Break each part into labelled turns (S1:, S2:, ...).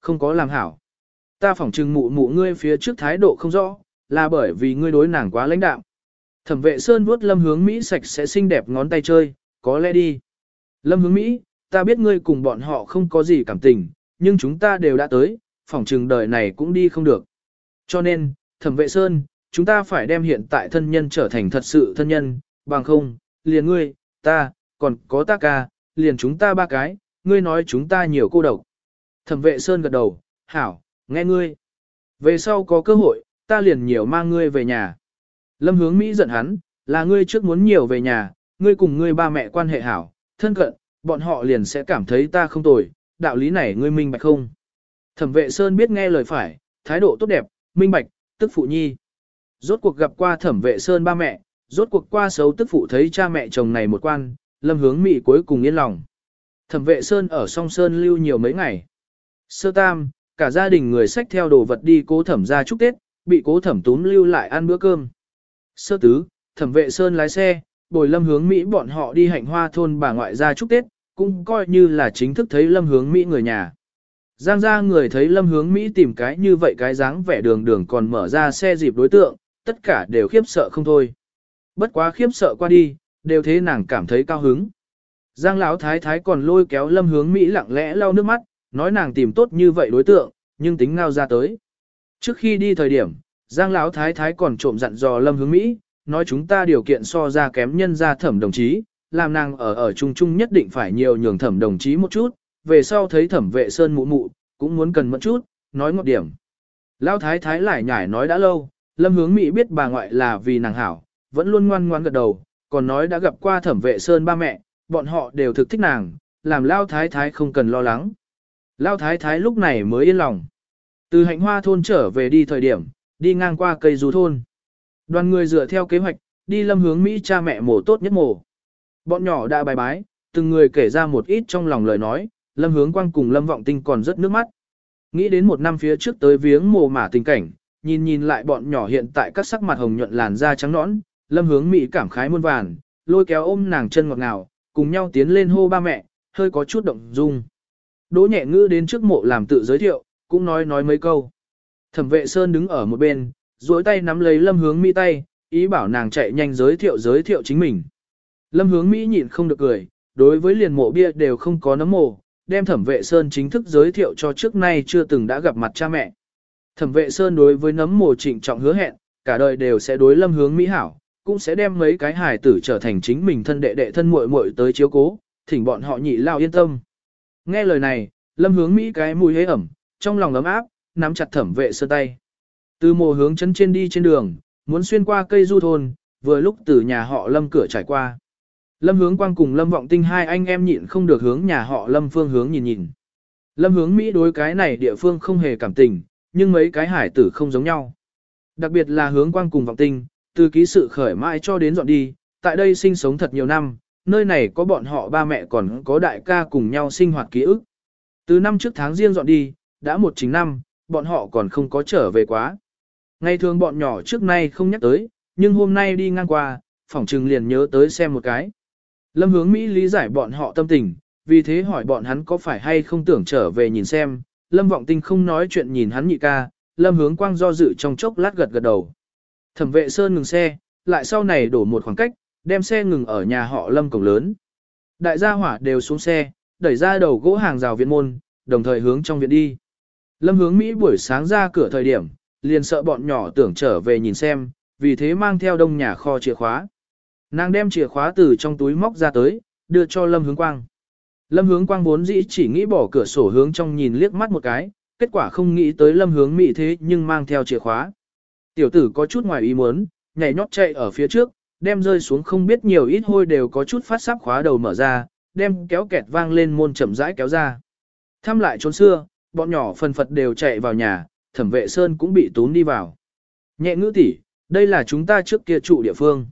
S1: Không có làm hảo. Ta phỏng trừng mụ mụ ngươi phía trước thái độ không rõ, là bởi vì ngươi đối nàng quá lãnh đạm. Thẩm vệ Sơn vuốt lâm hướng Mỹ sạch sẽ xinh đẹp ngón tay chơi, có lẽ đi. Lâm hướng Mỹ, ta biết ngươi cùng bọn họ không có gì cảm tình, nhưng chúng ta đều đã tới, phỏng trừng đời này cũng đi không được. Cho nên, thẩm vệ Sơn, chúng ta phải đem hiện tại thân nhân trở thành thật sự thân nhân, bằng không, liền ngươi, ta, còn có ta ca, liền chúng ta ba cái, ngươi nói chúng ta nhiều cô độc. Thẩm vệ Sơn gật đầu, hảo, nghe ngươi. Về sau có cơ hội, ta liền nhiều mang ngươi về nhà. Lâm hướng Mỹ giận hắn, là ngươi trước muốn nhiều về nhà, ngươi cùng ngươi ba mẹ quan hệ hảo, thân cận, bọn họ liền sẽ cảm thấy ta không tồi, đạo lý này ngươi minh bạch không. Thẩm vệ Sơn biết nghe lời phải, thái độ tốt đẹp, minh bạch, tức phụ nhi. Rốt cuộc gặp qua thẩm vệ Sơn ba mẹ, rốt cuộc qua xấu tức phụ thấy cha mẹ chồng này một quan, lâm hướng Mỹ cuối cùng yên lòng. Thẩm vệ Sơn ở song Sơn lưu nhiều mấy ngày. Sơ tam, cả gia đình người xách theo đồ vật đi cố thẩm ra chúc Tết, bị cố thẩm túm lưu lại ăn bữa cơm. Sơ tứ, thẩm vệ Sơn lái xe, bồi lâm hướng Mỹ bọn họ đi hạnh hoa thôn bà ngoại ra chúc Tết, cũng coi như là chính thức thấy lâm hướng Mỹ người nhà. Giang ra người thấy lâm hướng Mỹ tìm cái như vậy cái dáng vẻ đường đường còn mở ra xe dịp đối tượng, tất cả đều khiếp sợ không thôi. Bất quá khiếp sợ qua đi, đều thế nàng cảm thấy cao hứng. Giang lão thái thái còn lôi kéo lâm hướng Mỹ lặng lẽ lau nước mắt, nói nàng tìm tốt như vậy đối tượng, nhưng tính ngao ra tới. Trước khi đi thời điểm, Giang lão thái thái còn trộm dặn dò lâm hướng Mỹ, nói chúng ta điều kiện so ra kém nhân ra thẩm đồng chí, làm nàng ở ở chung chung nhất định phải nhiều nhường thẩm đồng chí một chút, về sau thấy thẩm vệ sơn mụ mụ, cũng muốn cần một chút, nói ngọt điểm. Lão thái thái lại nhải nói đã lâu, lâm hướng Mỹ biết bà ngoại là vì nàng hảo, vẫn luôn ngoan ngoan gật đầu, còn nói đã gặp qua thẩm vệ sơn ba mẹ, bọn họ đều thực thích nàng, làm Lao Thái Thái không cần lo lắng. Lao Thái Thái lúc này mới yên lòng. Từ hạnh hoa thôn trở về đi thời điểm, đi ngang qua cây rú thôn. Đoàn người dựa theo kế hoạch, đi lâm hướng Mỹ cha mẹ mổ tốt nhất mổ. Bọn nhỏ đã bài bái, từng người kể ra một ít trong lòng lời nói, lâm hướng quang cùng lâm vọng tinh còn rất nước mắt. Nghĩ đến một năm phía trước tới viếng mồ mả tình cảnh, nhìn nhìn lại bọn nhỏ hiện tại các sắc mặt hồng nhuận làn da trắng nõn, lâm hướng Mỹ cảm khái muôn vàn, lôi kéo ôm nàng chân ngọt ngào, cùng nhau tiến lên hô ba mẹ, hơi có chút động dung. Đỗ nhẹ ngữ đến trước mộ làm tự giới thiệu, cũng nói nói mấy câu. Thẩm vệ Sơn đứng ở một bên, duỗi tay nắm lấy lâm hướng Mỹ tay, ý bảo nàng chạy nhanh giới thiệu giới thiệu chính mình. Lâm hướng Mỹ nhịn không được cười, đối với liền mộ bia đều không có nấm mộ, đem thẩm vệ Sơn chính thức giới thiệu cho trước nay chưa từng đã gặp mặt cha mẹ. Thẩm vệ Sơn đối với nấm mộ trịnh trọng hứa hẹn, cả đời đều sẽ đối lâm hướng Mỹ hảo, cũng sẽ đem mấy cái hài tử trở thành chính mình thân đệ đệ thân muội muội tới chiếu cố, thỉnh bọn họ nhị lao yên tâm. Nghe lời này, lâm hướng Mỹ cái mùi hế ẩm, trong lòng ấm áp, nắm chặt thẩm vệ sơ tay. Từ mồ hướng chân trên đi trên đường, muốn xuyên qua cây du thôn, vừa lúc từ nhà họ lâm cửa trải qua. Lâm hướng quang cùng lâm vọng tinh hai anh em nhịn không được hướng nhà họ lâm phương hướng nhìn nhìn. Lâm hướng Mỹ đối cái này địa phương không hề cảm tình, nhưng mấy cái hải tử không giống nhau. Đặc biệt là hướng quang cùng vọng tinh, từ ký sự khởi mãi cho đến dọn đi, tại đây sinh sống thật nhiều năm, nơi này có bọn họ ba mẹ còn có đại ca cùng nhau sinh hoạt ký ức. Từ năm trước tháng riêng dọn đi, đã một chính năm, bọn họ còn không có trở về quá. Ngày thường bọn nhỏ trước nay không nhắc tới, nhưng hôm nay đi ngang qua, phỏng trừng liền nhớ tới xem một cái. Lâm hướng Mỹ lý giải bọn họ tâm tình, vì thế hỏi bọn hắn có phải hay không tưởng trở về nhìn xem. Lâm vọng tinh không nói chuyện nhìn hắn nhị ca, lâm hướng quang do dự trong chốc lát gật gật đầu. Thẩm vệ Sơn ngừng xe, lại sau này đổ một khoảng cách, đem xe ngừng ở nhà họ lâm cổng lớn. Đại gia hỏa đều xuống xe, đẩy ra đầu gỗ hàng rào viện môn, đồng thời hướng trong viện đi. Lâm hướng Mỹ buổi sáng ra cửa thời điểm, liền sợ bọn nhỏ tưởng trở về nhìn xem, vì thế mang theo đông nhà kho chìa khóa. Nàng đem chìa khóa từ trong túi móc ra tới, đưa cho Lâm hướng quang. Lâm hướng quang vốn dĩ chỉ nghĩ bỏ cửa sổ hướng trong nhìn liếc mắt một cái, kết quả không nghĩ tới lâm hướng Mỹ thế nhưng mang theo chìa khóa. Tiểu tử có chút ngoài ý muốn, nhảy nhót chạy ở phía trước, đem rơi xuống không biết nhiều ít hôi đều có chút phát sắp khóa đầu mở ra, đem kéo kẹt vang lên môn chậm rãi kéo ra. Thăm lại trốn xưa, bọn nhỏ phần phật đều chạy vào nhà, thẩm vệ sơn cũng bị tún đi vào. Nhẹ ngữ tỷ, đây là chúng ta trước kia trụ địa phương.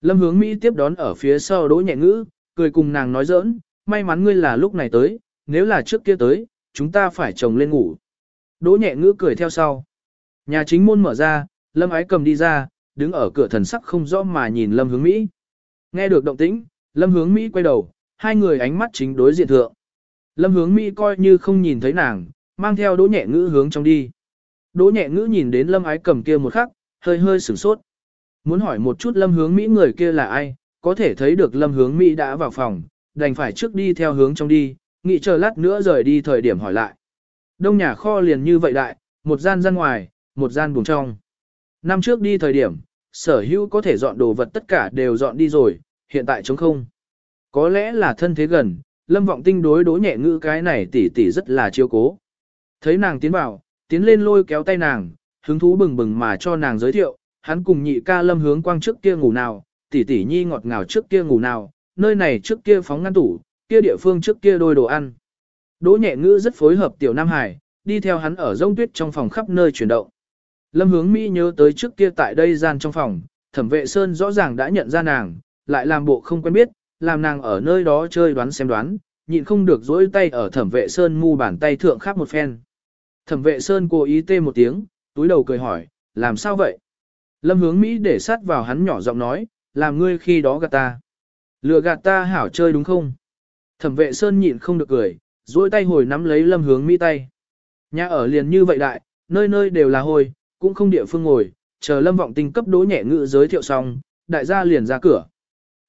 S1: Lâm hướng Mỹ tiếp đón ở phía sau đỗ nhẹ ngữ, cười cùng nàng nói giỡn, may mắn ngươi là lúc này tới, nếu là trước kia tới, chúng ta phải chồng lên ngủ. Đỗ nhẹ ngữ cười theo sau. Nhà chính môn mở ra, Lâm ái cầm đi ra, đứng ở cửa thần sắc không rõ mà nhìn Lâm hướng Mỹ. Nghe được động tĩnh, Lâm hướng Mỹ quay đầu, hai người ánh mắt chính đối diện thượng. Lâm hướng Mỹ coi như không nhìn thấy nàng, mang theo đỗ nhẹ ngữ hướng trong đi. Đỗ nhẹ ngữ nhìn đến lâm ái cầm kia một khắc, hơi hơi sửng sốt. Muốn hỏi một chút lâm hướng Mỹ người kia là ai, có thể thấy được lâm hướng Mỹ đã vào phòng, đành phải trước đi theo hướng trong đi, nghĩ chờ lát nữa rời đi thời điểm hỏi lại. Đông nhà kho liền như vậy đại, một gian gian ngoài, một gian buồng trong. Năm trước đi thời điểm, sở hữu có thể dọn đồ vật tất cả đều dọn đi rồi, hiện tại trống không. Có lẽ là thân thế gần, lâm vọng tinh đối đối nhẹ ngữ cái này tỉ tỉ rất là chiêu cố. Thấy nàng tiến vào, tiến lên lôi kéo tay nàng, hứng thú bừng bừng mà cho nàng giới thiệu, hắn cùng nhị ca lâm hướng quang trước kia ngủ nào, tỉ tỉ nhi ngọt ngào trước kia ngủ nào, nơi này trước kia phóng ngăn tủ, kia địa phương trước kia đôi đồ ăn. Đỗ nhẹ ngữ rất phối hợp tiểu Nam Hải, đi theo hắn ở rông tuyết trong phòng khắp nơi chuyển động. Lâm hướng Mỹ nhớ tới trước kia tại đây gian trong phòng, thẩm vệ Sơn rõ ràng đã nhận ra nàng, lại làm bộ không quen biết, làm nàng ở nơi đó chơi đoán xem đoán, nhịn không được dỗi tay ở thẩm vệ Sơn mu bàn tay thượng khắp một phen. Thẩm vệ Sơn cố ý tê một tiếng, túi đầu cười hỏi, làm sao vậy? Lâm hướng Mỹ để sát vào hắn nhỏ giọng nói, làm ngươi khi đó gạt ta. Lừa gạt ta hảo chơi đúng không? Thẩm vệ Sơn nhịn không được cười, duỗi tay hồi nắm lấy lâm hướng Mỹ tay. Nhà ở liền như vậy đại, nơi nơi đều là hồi, cũng không địa phương ngồi, chờ lâm vọng tinh cấp đỗ nhẹ ngự giới thiệu xong, đại gia liền ra cửa.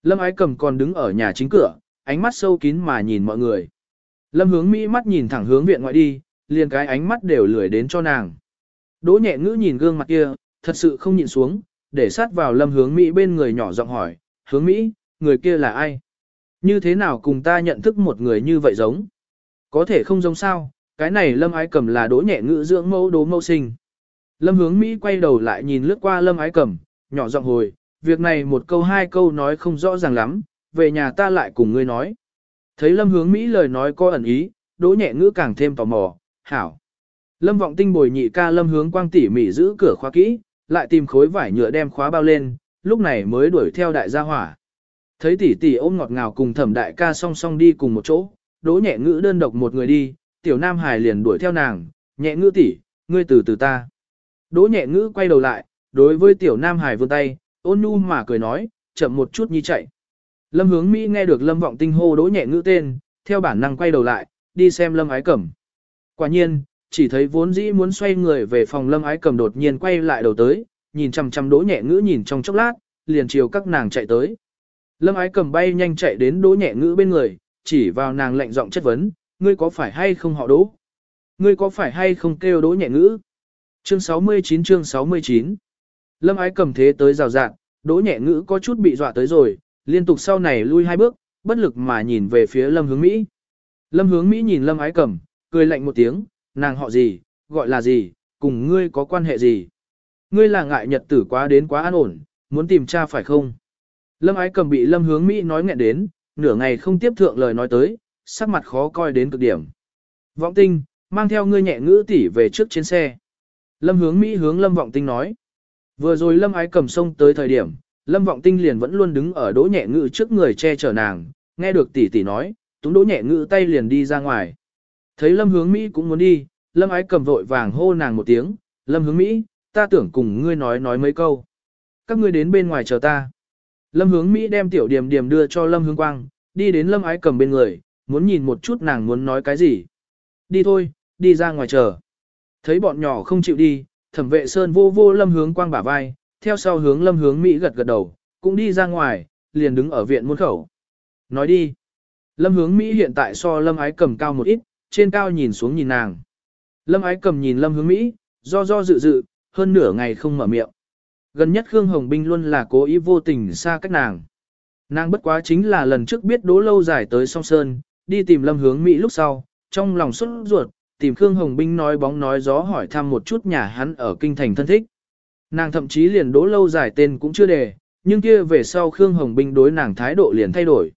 S1: Lâm ái cầm còn đứng ở nhà chính cửa, ánh mắt sâu kín mà nhìn mọi người. Lâm hướng Mỹ mắt nhìn thẳng hướng viện ngoại đi, liền cái ánh mắt đều lười đến cho nàng. Đỗ nhẹ ngữ nhìn gương mặt kia, thật sự không nhìn xuống, để sát vào lâm hướng Mỹ bên người nhỏ giọng hỏi, hướng Mỹ, người kia là ai? Như thế nào cùng ta nhận thức một người như vậy giống? Có thể không giống sao, cái này lâm ái cầm là đỗ nhẹ ngữ dưỡng mẫu đỗ mẫu sinh. Lâm hướng Mỹ quay đầu lại nhìn lướt qua lâm ái cầm, nhỏ giọng hồi, việc này một câu hai câu nói không rõ ràng lắm, về nhà ta lại cùng ngươi nói. Thấy lâm hướng Mỹ lời nói có ẩn ý, đỗ nhẹ ngữ càng thêm tò mò, hảo. Lâm vọng tinh bồi nhị ca lâm hướng quang tỉ mỉ giữ cửa khóa kỹ, lại tìm khối vải nhựa đem khóa bao lên, lúc này mới đuổi theo đại gia hỏa. Thấy tỷ tỷ ôm ngọt ngào cùng thẩm đại ca song song đi cùng một chỗ, đỗ nhẹ ngữ đơn độc một người đi, tiểu nam hải liền đuổi theo nàng, nhẹ ngữ tỷ, ngươi từ từ ta. Đỗ nhẹ ngữ quay đầu lại, đối với tiểu nam hải vươn tay, ôn nhu mà cười nói, chậm một chút nhi chạy. Lâm hướng Mỹ nghe được lâm vọng tinh hô đỗ nhẹ ngữ tên, theo bản năng quay đầu lại, đi xem lâm ái cẩm. Quả nhiên, chỉ thấy vốn dĩ muốn xoay người về phòng lâm ái cẩm đột nhiên quay lại đầu tới, nhìn chằm chằm đỗ nhẹ ngữ nhìn trong chốc lát, liền chiều các nàng chạy tới. Lâm ái cầm bay nhanh chạy đến đỗ nhẹ ngữ bên người, chỉ vào nàng lạnh giọng chất vấn, ngươi có phải hay không họ đỗ? Ngươi có phải hay không kêu đỗ nhẹ ngữ? Chương 69 chương 69 Lâm ái cầm thế tới rào rạng, đỗ nhẹ ngữ có chút bị dọa tới rồi, liên tục sau này lui hai bước, bất lực mà nhìn về phía lâm hướng Mỹ. Lâm hướng Mỹ nhìn lâm ái cầm, cười lạnh một tiếng, nàng họ gì, gọi là gì, cùng ngươi có quan hệ gì. Ngươi là ngại nhật tử quá đến quá an ổn, muốn tìm cha phải không? Lâm ái cầm bị lâm hướng Mỹ nói nghẹn đến, nửa ngày không tiếp thượng lời nói tới, sắc mặt khó coi đến cực điểm. Vọng tinh, mang theo ngươi nhẹ ngữ tỷ về trước trên xe. Lâm hướng Mỹ hướng lâm vọng tinh nói. Vừa rồi lâm ái cầm sông tới thời điểm, lâm vọng tinh liền vẫn luôn đứng ở đỗ nhẹ Ngự trước người che chở nàng, nghe được tỷ tỷ nói, túng đỗ nhẹ Ngự tay liền đi ra ngoài. Thấy lâm hướng Mỹ cũng muốn đi, lâm ái cầm vội vàng hô nàng một tiếng, lâm hướng Mỹ, ta tưởng cùng ngươi nói nói mấy câu. Các ngươi đến bên ngoài chờ ta. Lâm hướng Mỹ đem tiểu điểm điểm đưa cho lâm hướng quang, đi đến lâm ái cầm bên người, muốn nhìn một chút nàng muốn nói cái gì. Đi thôi, đi ra ngoài chờ. Thấy bọn nhỏ không chịu đi, thẩm vệ sơn vô vô lâm hướng quang bả vai, theo sau hướng lâm hướng Mỹ gật gật đầu, cũng đi ra ngoài, liền đứng ở viện môn khẩu. Nói đi. Lâm hướng Mỹ hiện tại so lâm ái cầm cao một ít, trên cao nhìn xuống nhìn nàng. Lâm ái cầm nhìn lâm hướng Mỹ, do do dự dự, hơn nửa ngày không mở miệng. Gần nhất Khương Hồng Binh luôn là cố ý vô tình xa cách nàng. Nàng bất quá chính là lần trước biết đố lâu dài tới song sơn, đi tìm lâm hướng Mỹ lúc sau, trong lòng xuất ruột, tìm Khương Hồng Binh nói bóng nói gió hỏi thăm một chút nhà hắn ở kinh thành thân thích. Nàng thậm chí liền đố lâu dài tên cũng chưa đề, nhưng kia về sau Khương Hồng Binh đối nàng thái độ liền thay đổi.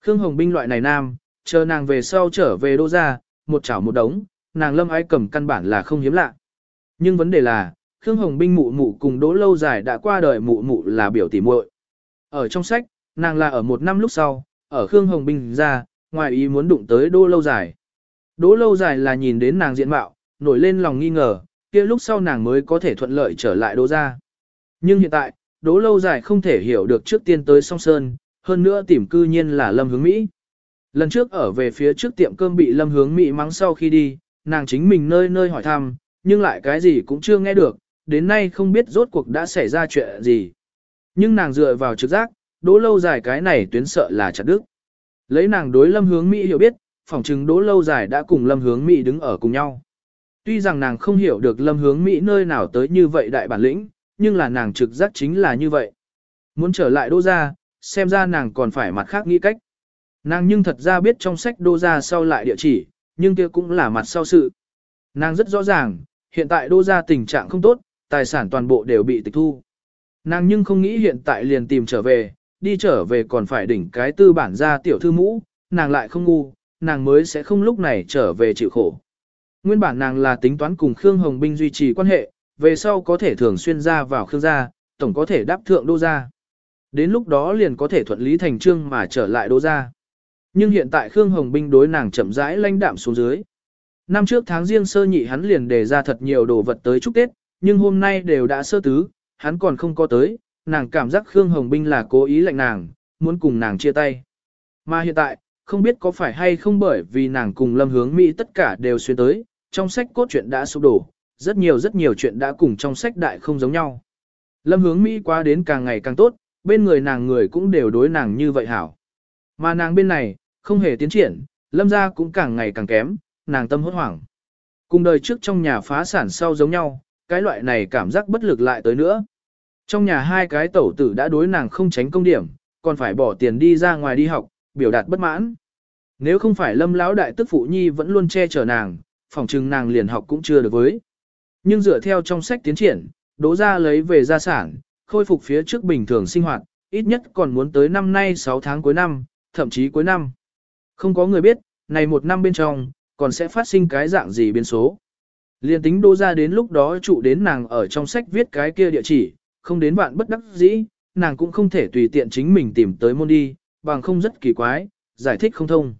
S1: Khương Hồng Binh loại này nam, chờ nàng về sau trở về đô ra, một chảo một đống, nàng lâm ái cầm căn bản là không hiếm lạ. Nhưng vấn đề là, Khương Hồng Binh mụ mụ cùng đỗ lâu dài đã qua đời mụ mụ là biểu tỉ muội. Ở trong sách, nàng là ở một năm lúc sau, ở Khương Hồng Binh ra, ngoài ý muốn đụng tới đỗ lâu dài. Đỗ lâu dài là nhìn đến nàng diện mạo, nổi lên lòng nghi ngờ, kia lúc sau nàng mới có thể thuận lợi trở lại đỗ ra. Nhưng hiện tại, đỗ lâu dài không thể hiểu được trước tiên tới song sơn, hơn nữa tìm cư nhiên là lâm hướng Mỹ. Lần trước ở về phía trước tiệm cơm bị lâm hướng Mỹ mắng sau khi đi, nàng chính mình nơi nơi hỏi thăm, nhưng lại cái gì cũng chưa nghe được, đến nay không biết rốt cuộc đã xảy ra chuyện gì. Nhưng nàng dựa vào trực giác, đỗ lâu dài cái này tuyến sợ là chặt đức. Lấy nàng đối lâm hướng Mỹ hiểu biết, phỏng chừng đỗ lâu dài đã cùng lâm hướng Mỹ đứng ở cùng nhau. Tuy rằng nàng không hiểu được lâm hướng Mỹ nơi nào tới như vậy đại bản lĩnh, nhưng là nàng trực giác chính là như vậy. Muốn trở lại đỗ ra, xem ra nàng còn phải mặt khác nghĩ cách. Nàng nhưng thật ra biết trong sách đô ra sau lại địa chỉ, nhưng kia cũng là mặt sau sự. Nàng rất rõ ràng, hiện tại đô ra tình trạng không tốt, tài sản toàn bộ đều bị tịch thu. Nàng nhưng không nghĩ hiện tại liền tìm trở về, đi trở về còn phải đỉnh cái tư bản ra tiểu thư mũ, nàng lại không ngu, nàng mới sẽ không lúc này trở về chịu khổ. Nguyên bản nàng là tính toán cùng Khương Hồng Binh duy trì quan hệ, về sau có thể thường xuyên ra vào Khương gia, tổng có thể đáp thượng đô gia. Đến lúc đó liền có thể thuận lý thành trương mà trở lại đô gia. Nhưng hiện tại Khương Hồng Binh đối nàng chậm rãi lanh đạm xuống dưới. Năm trước tháng riêng sơ nhị hắn liền đề ra thật nhiều đồ vật tới chúc Tết, nhưng hôm nay đều đã sơ tứ, hắn còn không có tới, nàng cảm giác Khương Hồng Binh là cố ý lạnh nàng, muốn cùng nàng chia tay. Mà hiện tại, không biết có phải hay không bởi vì nàng cùng Lâm Hướng Mỹ tất cả đều xuyên tới, trong sách cốt truyện đã sụp đổ, rất nhiều rất nhiều chuyện đã cùng trong sách đại không giống nhau. Lâm Hướng Mỹ qua đến càng ngày càng tốt, bên người nàng người cũng đều đối nàng như vậy hảo. Mà nàng bên này, không hề tiến triển, Lâm gia cũng càng ngày càng kém, nàng tâm hốt hoảng. Cùng đời trước trong nhà phá sản sau giống nhau, cái loại này cảm giác bất lực lại tới nữa. Trong nhà hai cái tẩu tử đã đối nàng không tránh công điểm, còn phải bỏ tiền đi ra ngoài đi học, biểu đạt bất mãn. Nếu không phải lâm lão đại tức phụ nhi vẫn luôn che chở nàng, phòng trừng nàng liền học cũng chưa được với. Nhưng dựa theo trong sách tiến triển, đố ra lấy về gia sản, khôi phục phía trước bình thường sinh hoạt, ít nhất còn muốn tới năm nay 6 tháng cuối năm, thậm chí cuối năm. Không có người biết, này một năm bên trong, còn sẽ phát sinh cái dạng gì biến số. Liên tính đô ra đến lúc đó trụ đến nàng ở trong sách viết cái kia địa chỉ, không đến bạn bất đắc dĩ, nàng cũng không thể tùy tiện chính mình tìm tới môn đi, bằng không rất kỳ quái, giải thích không thông.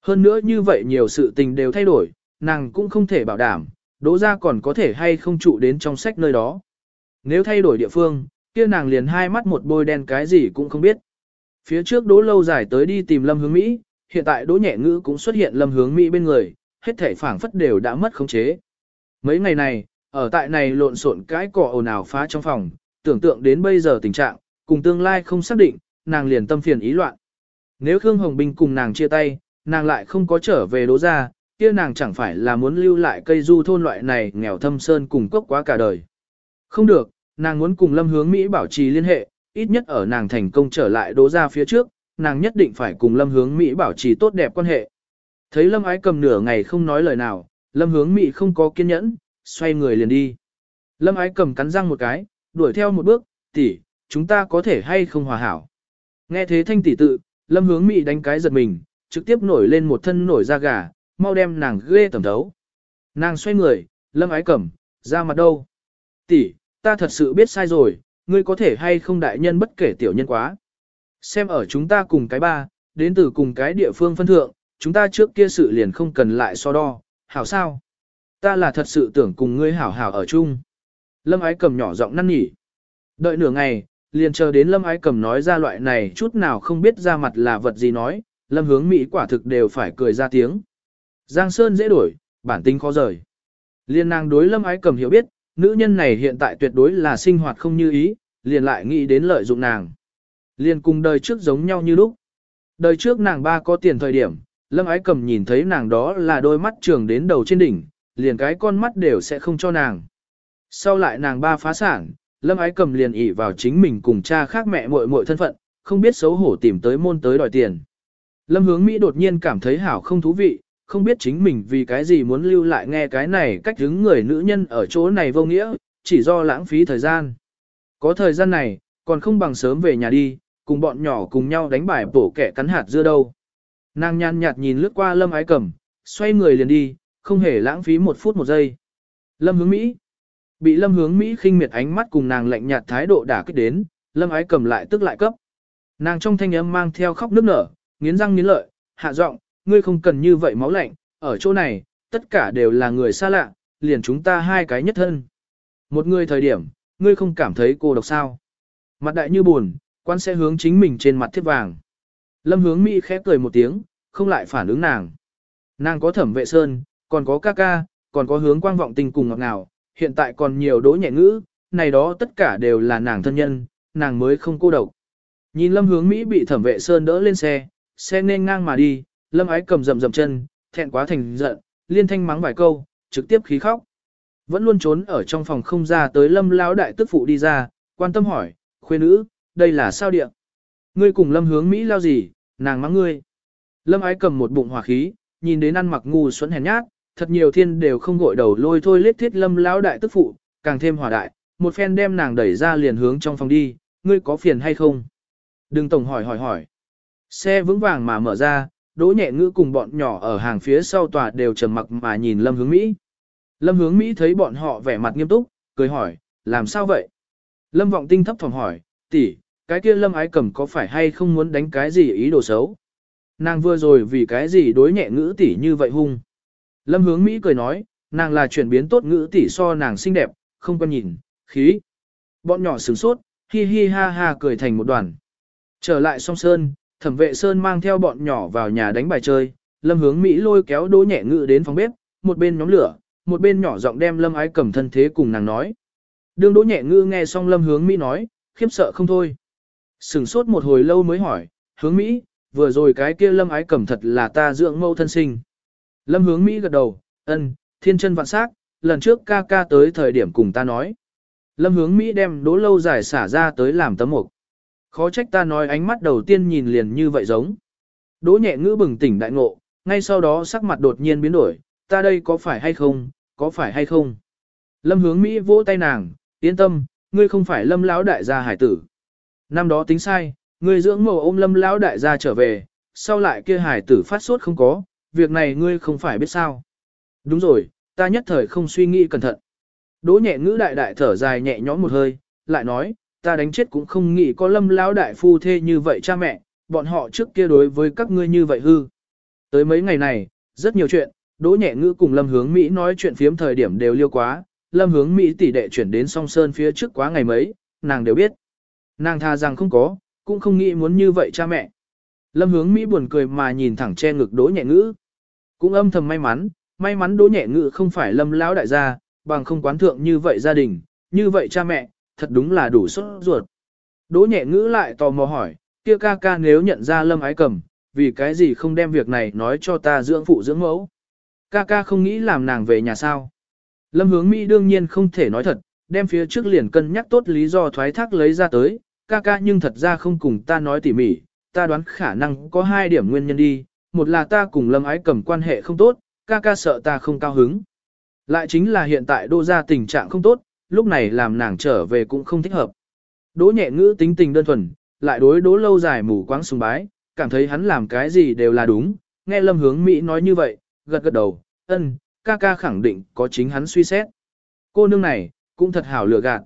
S1: Hơn nữa như vậy nhiều sự tình đều thay đổi, nàng cũng không thể bảo đảm, đỗ ra còn có thể hay không trụ đến trong sách nơi đó. Nếu thay đổi địa phương, kia nàng liền hai mắt một bôi đen cái gì cũng không biết. Phía trước đỗ lâu dài tới đi tìm lâm hướng Mỹ, hiện tại đỗ nhẹ ngữ cũng xuất hiện lâm hướng Mỹ bên người, hết thể phảng phất đều đã mất khống chế. Mấy ngày này, ở tại này lộn xộn cái cỏ ồn ào phá trong phòng, tưởng tượng đến bây giờ tình trạng, cùng tương lai không xác định, nàng liền tâm phiền ý loạn. Nếu Khương Hồng Bình cùng nàng chia tay, nàng lại không có trở về đố ra, kia nàng chẳng phải là muốn lưu lại cây du thôn loại này nghèo thâm sơn cùng cốc quá cả đời. Không được, nàng muốn cùng Lâm Hướng Mỹ bảo trì liên hệ, ít nhất ở nàng thành công trở lại đố ra phía trước, nàng nhất định phải cùng Lâm Hướng Mỹ bảo trì tốt đẹp quan hệ. Thấy Lâm Ái cầm nửa ngày không nói lời nào, Lâm Hướng Mỹ không có kiên nhẫn, xoay người liền đi. Lâm Ái cầm cắn răng một cái, đuổi theo một bước, tỷ, chúng ta có thể hay không hòa hảo. Nghe thế thanh tỷ tự, Lâm Hướng mị đánh cái giật mình, trực tiếp nổi lên một thân nổi da gà, mau đem nàng ghê tầm thấu. Nàng xoay người, Lâm Ái cẩm ra mặt đâu? Tỷ, ta thật sự biết sai rồi, ngươi có thể hay không đại nhân bất kể tiểu nhân quá. Xem ở chúng ta cùng cái ba, đến từ cùng cái địa phương phân thượng, chúng ta trước kia sự liền không cần lại so đo, hảo sao? Ta là thật sự tưởng cùng ngươi hảo hảo ở chung. Lâm ái cầm nhỏ giọng năn nỉ. Đợi nửa ngày, liền chờ đến lâm ái cầm nói ra loại này chút nào không biết ra mặt là vật gì nói, lâm hướng Mỹ quả thực đều phải cười ra tiếng. Giang Sơn dễ đổi, bản tính khó rời. Liên nàng đối lâm ái cầm hiểu biết, nữ nhân này hiện tại tuyệt đối là sinh hoạt không như ý, liền lại nghĩ đến lợi dụng nàng. Liền cùng đời trước giống nhau như lúc. Đời trước nàng ba có tiền thời điểm, lâm ái cầm nhìn thấy nàng đó là đôi mắt trường đến đầu trên đỉnh, liền cái con mắt đều sẽ không cho nàng. Sau lại nàng ba phá sản, lâm ái cầm liền ỉ vào chính mình cùng cha khác mẹ muội muội thân phận, không biết xấu hổ tìm tới môn tới đòi tiền. Lâm hướng Mỹ đột nhiên cảm thấy hảo không thú vị, không biết chính mình vì cái gì muốn lưu lại nghe cái này cách đứng người nữ nhân ở chỗ này vô nghĩa, chỉ do lãng phí thời gian. Có thời gian này, còn không bằng sớm về nhà đi, cùng bọn nhỏ cùng nhau đánh bài bổ kẻ cắn hạt dưa đâu. Nàng nhàn nhạt nhìn lướt qua lâm ái cầm, xoay người liền đi, không hề lãng phí một phút một giây. Lâm hướng Mỹ. Bị lâm hướng Mỹ khinh miệt ánh mắt cùng nàng lạnh nhạt thái độ đả kích đến, lâm ái cầm lại tức lại cấp. Nàng trong thanh âm mang theo khóc nức nở, nghiến răng nghiến lợi, hạ giọng, ngươi không cần như vậy máu lạnh, ở chỗ này, tất cả đều là người xa lạ, liền chúng ta hai cái nhất thân. Một người thời điểm, ngươi không cảm thấy cô độc sao. Mặt đại như buồn, quan sẽ hướng chính mình trên mặt thiết vàng. Lâm hướng Mỹ khẽ cười một tiếng, không lại phản ứng nàng. Nàng có thẩm vệ sơn, còn có ca ca, còn có hướng quang vọng tình cùng ngọt ngào, hiện tại còn nhiều đối nhẹ ngữ, này đó tất cả đều là nàng thân nhân, nàng mới không cô độc. Nhìn lâm hướng Mỹ bị thẩm vệ sơn đỡ lên xe, xe nên ngang mà đi, lâm ái cầm rầm rầm chân, thẹn quá thành giận, liên thanh mắng vài câu, trực tiếp khí khóc. Vẫn luôn trốn ở trong phòng không ra tới lâm lão đại tức phụ đi ra, quan tâm hỏi, khuê nữ, đây là sao địa? Ngươi cùng lâm hướng Mỹ lao gì, nàng mắng ngươi. Lâm ái cầm một bụng hỏa khí, nhìn đến ăn mặc ngu xuẩn hèn nhát, thật nhiều thiên đều không gội đầu lôi thôi lết thiết lâm lão đại tức phụ, càng thêm hỏa đại, một phen đem nàng đẩy ra liền hướng trong phòng đi, ngươi có phiền hay không? Đừng tổng hỏi hỏi hỏi. Xe vững vàng mà mở ra, đỗ nhẹ ngữ cùng bọn nhỏ ở hàng phía sau tòa đều trầm mặc mà nhìn lâm hướng Mỹ. Lâm hướng Mỹ thấy bọn họ vẻ mặt nghiêm túc, cười hỏi, làm sao vậy? Lâm vọng tinh thấp phòng hỏi, tỷ, cái kia lâm ái cầm có phải hay không muốn đánh cái gì ý đồ xấu? Nàng vừa rồi vì cái gì đối nhẹ ngữ tỷ như vậy hung? Lâm hướng Mỹ cười nói, nàng là chuyển biến tốt ngữ tỷ so nàng xinh đẹp, không quan nhìn, khí. Bọn nhỏ sửng sốt, hi hi ha ha cười thành một đoàn. Trở lại song sơn, thẩm vệ sơn mang theo bọn nhỏ vào nhà đánh bài chơi, lâm hướng Mỹ lôi kéo đỗ nhẹ ngữ đến phòng bếp, một bên nhóm lửa, một bên nhỏ giọng đem lâm ái cầm thân thế cùng nàng nói. Đương đỗ nhẹ ngữ nghe xong lâm hướng Mỹ nói, khiếp sợ không thôi. Sửng sốt một hồi lâu mới hỏi, hướng Mỹ, vừa rồi cái kia lâm ái cầm thật là ta dưỡng mâu thân sinh. Lâm hướng Mỹ gật đầu, ân, thiên chân vạn sắc, lần trước ca ca tới thời điểm cùng ta nói. Lâm hướng Mỹ đem đỗ lâu dài xả ra tới làm tấm mục. Khó trách ta nói ánh mắt đầu tiên nhìn liền như vậy giống. Đỗ nhẹ ngữ bừng tỉnh đại ngộ, ngay sau đó sắc mặt đột nhiên biến đổi, ta đây có phải hay không, có phải hay không. Lâm hướng Mỹ vỗ tay nàng, yên tâm, ngươi không phải lâm lão đại gia hải tử. Năm đó tính sai, ngươi dưỡng mồ ôm lâm lão đại gia trở về, sau lại kia hải tử phát sốt không có, việc này ngươi không phải biết sao. Đúng rồi, ta nhất thời không suy nghĩ cẩn thận. Đỗ nhẹ ngữ đại đại thở dài nhẹ nhõm một hơi, lại nói, ta đánh chết cũng không nghĩ có lâm lão đại phu thê như vậy cha mẹ, bọn họ trước kia đối với các ngươi như vậy hư. Tới mấy ngày này, rất nhiều chuyện, Đỗ nhẹ ngữ cùng Lâm Hướng Mỹ nói chuyện phiếm thời điểm đều liêu quá, Lâm Hướng Mỹ tỷ đệ chuyển đến song sơn phía trước quá ngày mấy, nàng đều biết. Nàng tha rằng không có, cũng không nghĩ muốn như vậy cha mẹ. Lâm Hướng Mỹ buồn cười mà nhìn thẳng che ngực Đỗ nhẹ ngữ. Cũng âm thầm may mắn, may mắn Đỗ nhẹ Ngự không phải Lâm lão đại gia, bằng không quán thượng như vậy gia đình, như vậy cha mẹ, thật đúng là đủ sốt ruột. Đỗ nhẹ ngữ lại tò mò hỏi, kia ca ca nếu nhận ra lâm ái cầm, vì cái gì không đem việc này nói cho ta dưỡng phụ dưỡng mẫu. Ca ca không nghĩ làm nàng về nhà sao. Lâm hướng Mỹ đương nhiên không thể nói thật, đem phía trước liền cân nhắc tốt lý do thoái thác lấy ra tới, ca ca nhưng thật ra không cùng ta nói tỉ mỉ, ta đoán khả năng có hai điểm nguyên nhân đi, một là ta cùng lâm ái cầm quan hệ không tốt, ca ca sợ ta không cao hứng. Lại chính là hiện tại đô ra tình trạng không tốt, lúc này làm nàng trở về cũng không thích hợp. Đỗ nhẹ ngữ tính tình đơn thuần, lại đối đỗ lâu dài mù quáng sùng bái, cảm thấy hắn làm cái gì đều là đúng, nghe lâm hướng Mỹ nói như vậy, gật gật đầu, ân, ca ca khẳng định có chính hắn suy xét. Cô nương này, cũng thật hảo lựa gạt.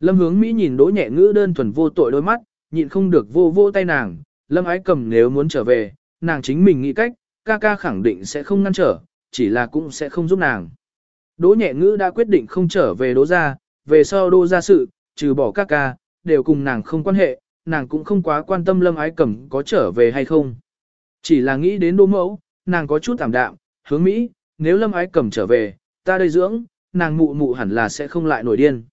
S1: Lâm hướng Mỹ nhìn đỗ nhẹ ngữ đơn thuần vô tội đôi mắt, nhịn không được vô vô tay nàng, lâm ái cầm nếu muốn trở về, nàng chính mình nghĩ cách, ca ca khẳng định sẽ không ngăn trở, chỉ là cũng sẽ không giúp nàng. Đỗ nhẹ ngữ đã quyết định không trở về đỗ gia, về sau đỗ gia sự, trừ bỏ ca ca, đều cùng nàng không quan hệ, nàng cũng không quá quan tâm lâm ái cẩm có trở về hay không. Chỉ là nghĩ đến đỗ mẫu, nàng có chút tạm đạm, hướng Mỹ, nếu lâm ái cẩm trở về, ta đây dưỡng, nàng mụ mụ hẳn là sẽ không lại nổi điên.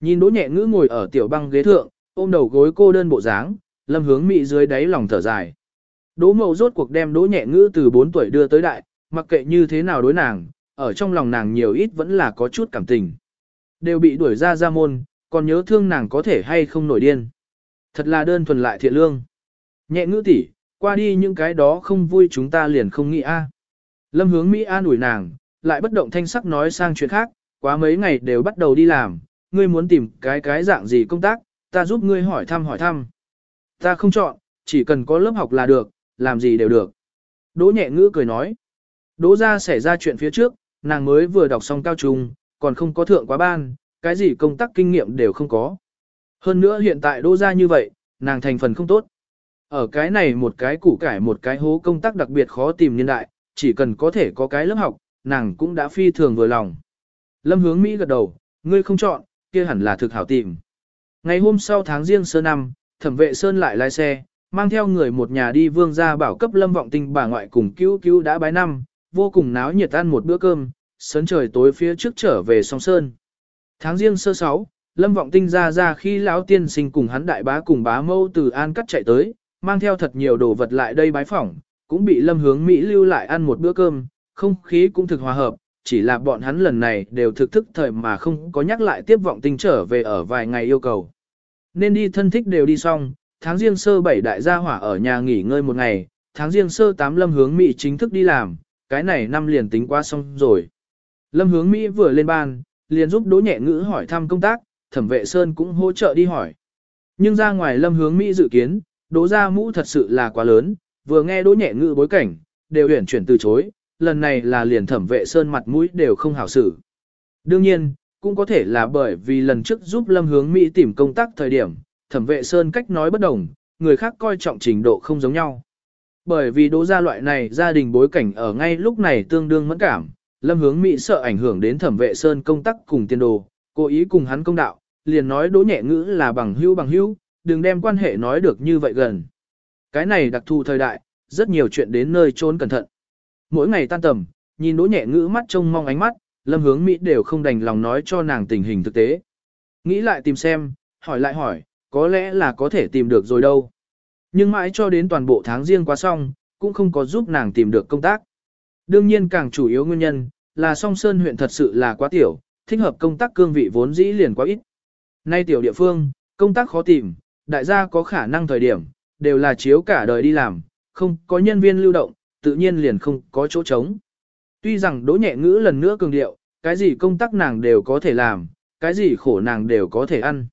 S1: Nhìn đỗ nhẹ ngữ ngồi ở tiểu băng ghế thượng, ôm đầu gối cô đơn bộ dáng, lâm hướng Mỹ dưới đáy lòng thở dài. Đỗ mậu rốt cuộc đem đỗ nhẹ ngữ từ 4 tuổi đưa tới đại, mặc kệ như thế nào đối nàng, ở trong lòng nàng nhiều ít vẫn là có chút cảm tình. Đều bị đuổi ra ra môn, còn nhớ thương nàng có thể hay không nổi điên. Thật là đơn thuần lại thiện lương. Nhẹ ngữ tỷ, qua đi những cái đó không vui chúng ta liền không nghĩ a. Lâm hướng Mỹ an ủi nàng, lại bất động thanh sắc nói sang chuyện khác, quá mấy ngày đều bắt đầu đi làm, ngươi muốn tìm cái cái dạng gì công tác, ta giúp ngươi hỏi thăm hỏi thăm. Ta không chọn, chỉ cần có lớp học là được, làm gì đều được. Đỗ nhẹ ngữ cười nói. Đỗ ra xảy ra chuyện phía trước, nàng mới vừa đọc xong cao trung, còn không có thượng quá ban, cái gì công tác kinh nghiệm đều không có. Hơn nữa hiện tại Đỗ ra như vậy, nàng thành phần không tốt. Ở cái này một cái củ cải một cái hố công tác đặc biệt khó tìm nhân đại, chỉ cần có thể có cái lớp học, nàng cũng đã phi thường vừa lòng. Lâm hướng Mỹ gật đầu, ngươi không chọn, kia hẳn là thực hảo tìm. Ngày hôm sau tháng riêng sơ năm, thẩm vệ Sơn lại lái xe, mang theo người một nhà đi vương gia bảo cấp lâm vọng tinh bà ngoại cùng cứu cứu đã bái năm, vô cùng náo nhiệt ăn một bữa cơm, sớn trời tối phía trước trở về song sơn. Tháng riêng sơ sáu, Lâm Vọng Tinh ra ra khi lão tiên sinh cùng hắn đại bá cùng bá mâu từ An Cắt chạy tới, mang theo thật nhiều đồ vật lại đây bái phỏng, cũng bị Lâm Hướng Mỹ lưu lại ăn một bữa cơm, không khí cũng thực hòa hợp, chỉ là bọn hắn lần này đều thực thức thời mà không có nhắc lại tiếp vọng tinh trở về ở vài ngày yêu cầu. Nên đi thân thích đều đi xong, tháng riêng sơ bảy đại gia hỏa ở nhà nghỉ ngơi một ngày, tháng riêng sơ tám Lâm Hướng Mỹ chính thức đi làm, cái này năm liền tính qua xong rồi. Lâm Hướng Mỹ vừa lên ban, liền giúp Đỗ Nhẹ Ngữ hỏi thăm công tác, Thẩm Vệ Sơn cũng hỗ trợ đi hỏi. Nhưng ra ngoài Lâm Hướng Mỹ dự kiến, Đỗ gia mũ thật sự là quá lớn, vừa nghe Đỗ Nhẹ Ngữ bối cảnh, đều huyển chuyển từ chối, lần này là liền Thẩm Vệ Sơn mặt mũi đều không hảo xử. Đương nhiên, cũng có thể là bởi vì lần trước giúp Lâm Hướng Mỹ tìm công tác thời điểm, Thẩm Vệ Sơn cách nói bất đồng, người khác coi trọng trình độ không giống nhau. Bởi vì đỗ gia loại này gia đình bối cảnh ở ngay lúc này tương đương mẫn cảm, Lâm Hướng Mỹ sợ ảnh hưởng đến Thẩm Vệ Sơn công tác cùng tiền đồ, cố ý cùng hắn công đạo, liền nói đỗ nhẹ ngữ là bằng hữu bằng hữu, đừng đem quan hệ nói được như vậy gần. Cái này đặc thù thời đại, rất nhiều chuyện đến nơi trốn cẩn thận. Mỗi ngày tan tầm, nhìn đỗ nhẹ ngữ mắt trông mong ánh mắt, Lâm Hướng Mỹ đều không đành lòng nói cho nàng tình hình thực tế. Nghĩ lại tìm xem, hỏi lại hỏi, có lẽ là có thể tìm được rồi đâu. Nhưng mãi cho đến toàn bộ tháng riêng qua xong, cũng không có giúp nàng tìm được công tác. Đương nhiên càng chủ yếu nguyên nhân, là song sơn huyện thật sự là quá tiểu, thích hợp công tác cương vị vốn dĩ liền quá ít. Nay tiểu địa phương, công tác khó tìm, đại gia có khả năng thời điểm, đều là chiếu cả đời đi làm, không có nhân viên lưu động, tự nhiên liền không có chỗ trống. Tuy rằng đỗ nhẹ ngữ lần nữa cường điệu, cái gì công tác nàng đều có thể làm, cái gì khổ nàng đều có thể ăn.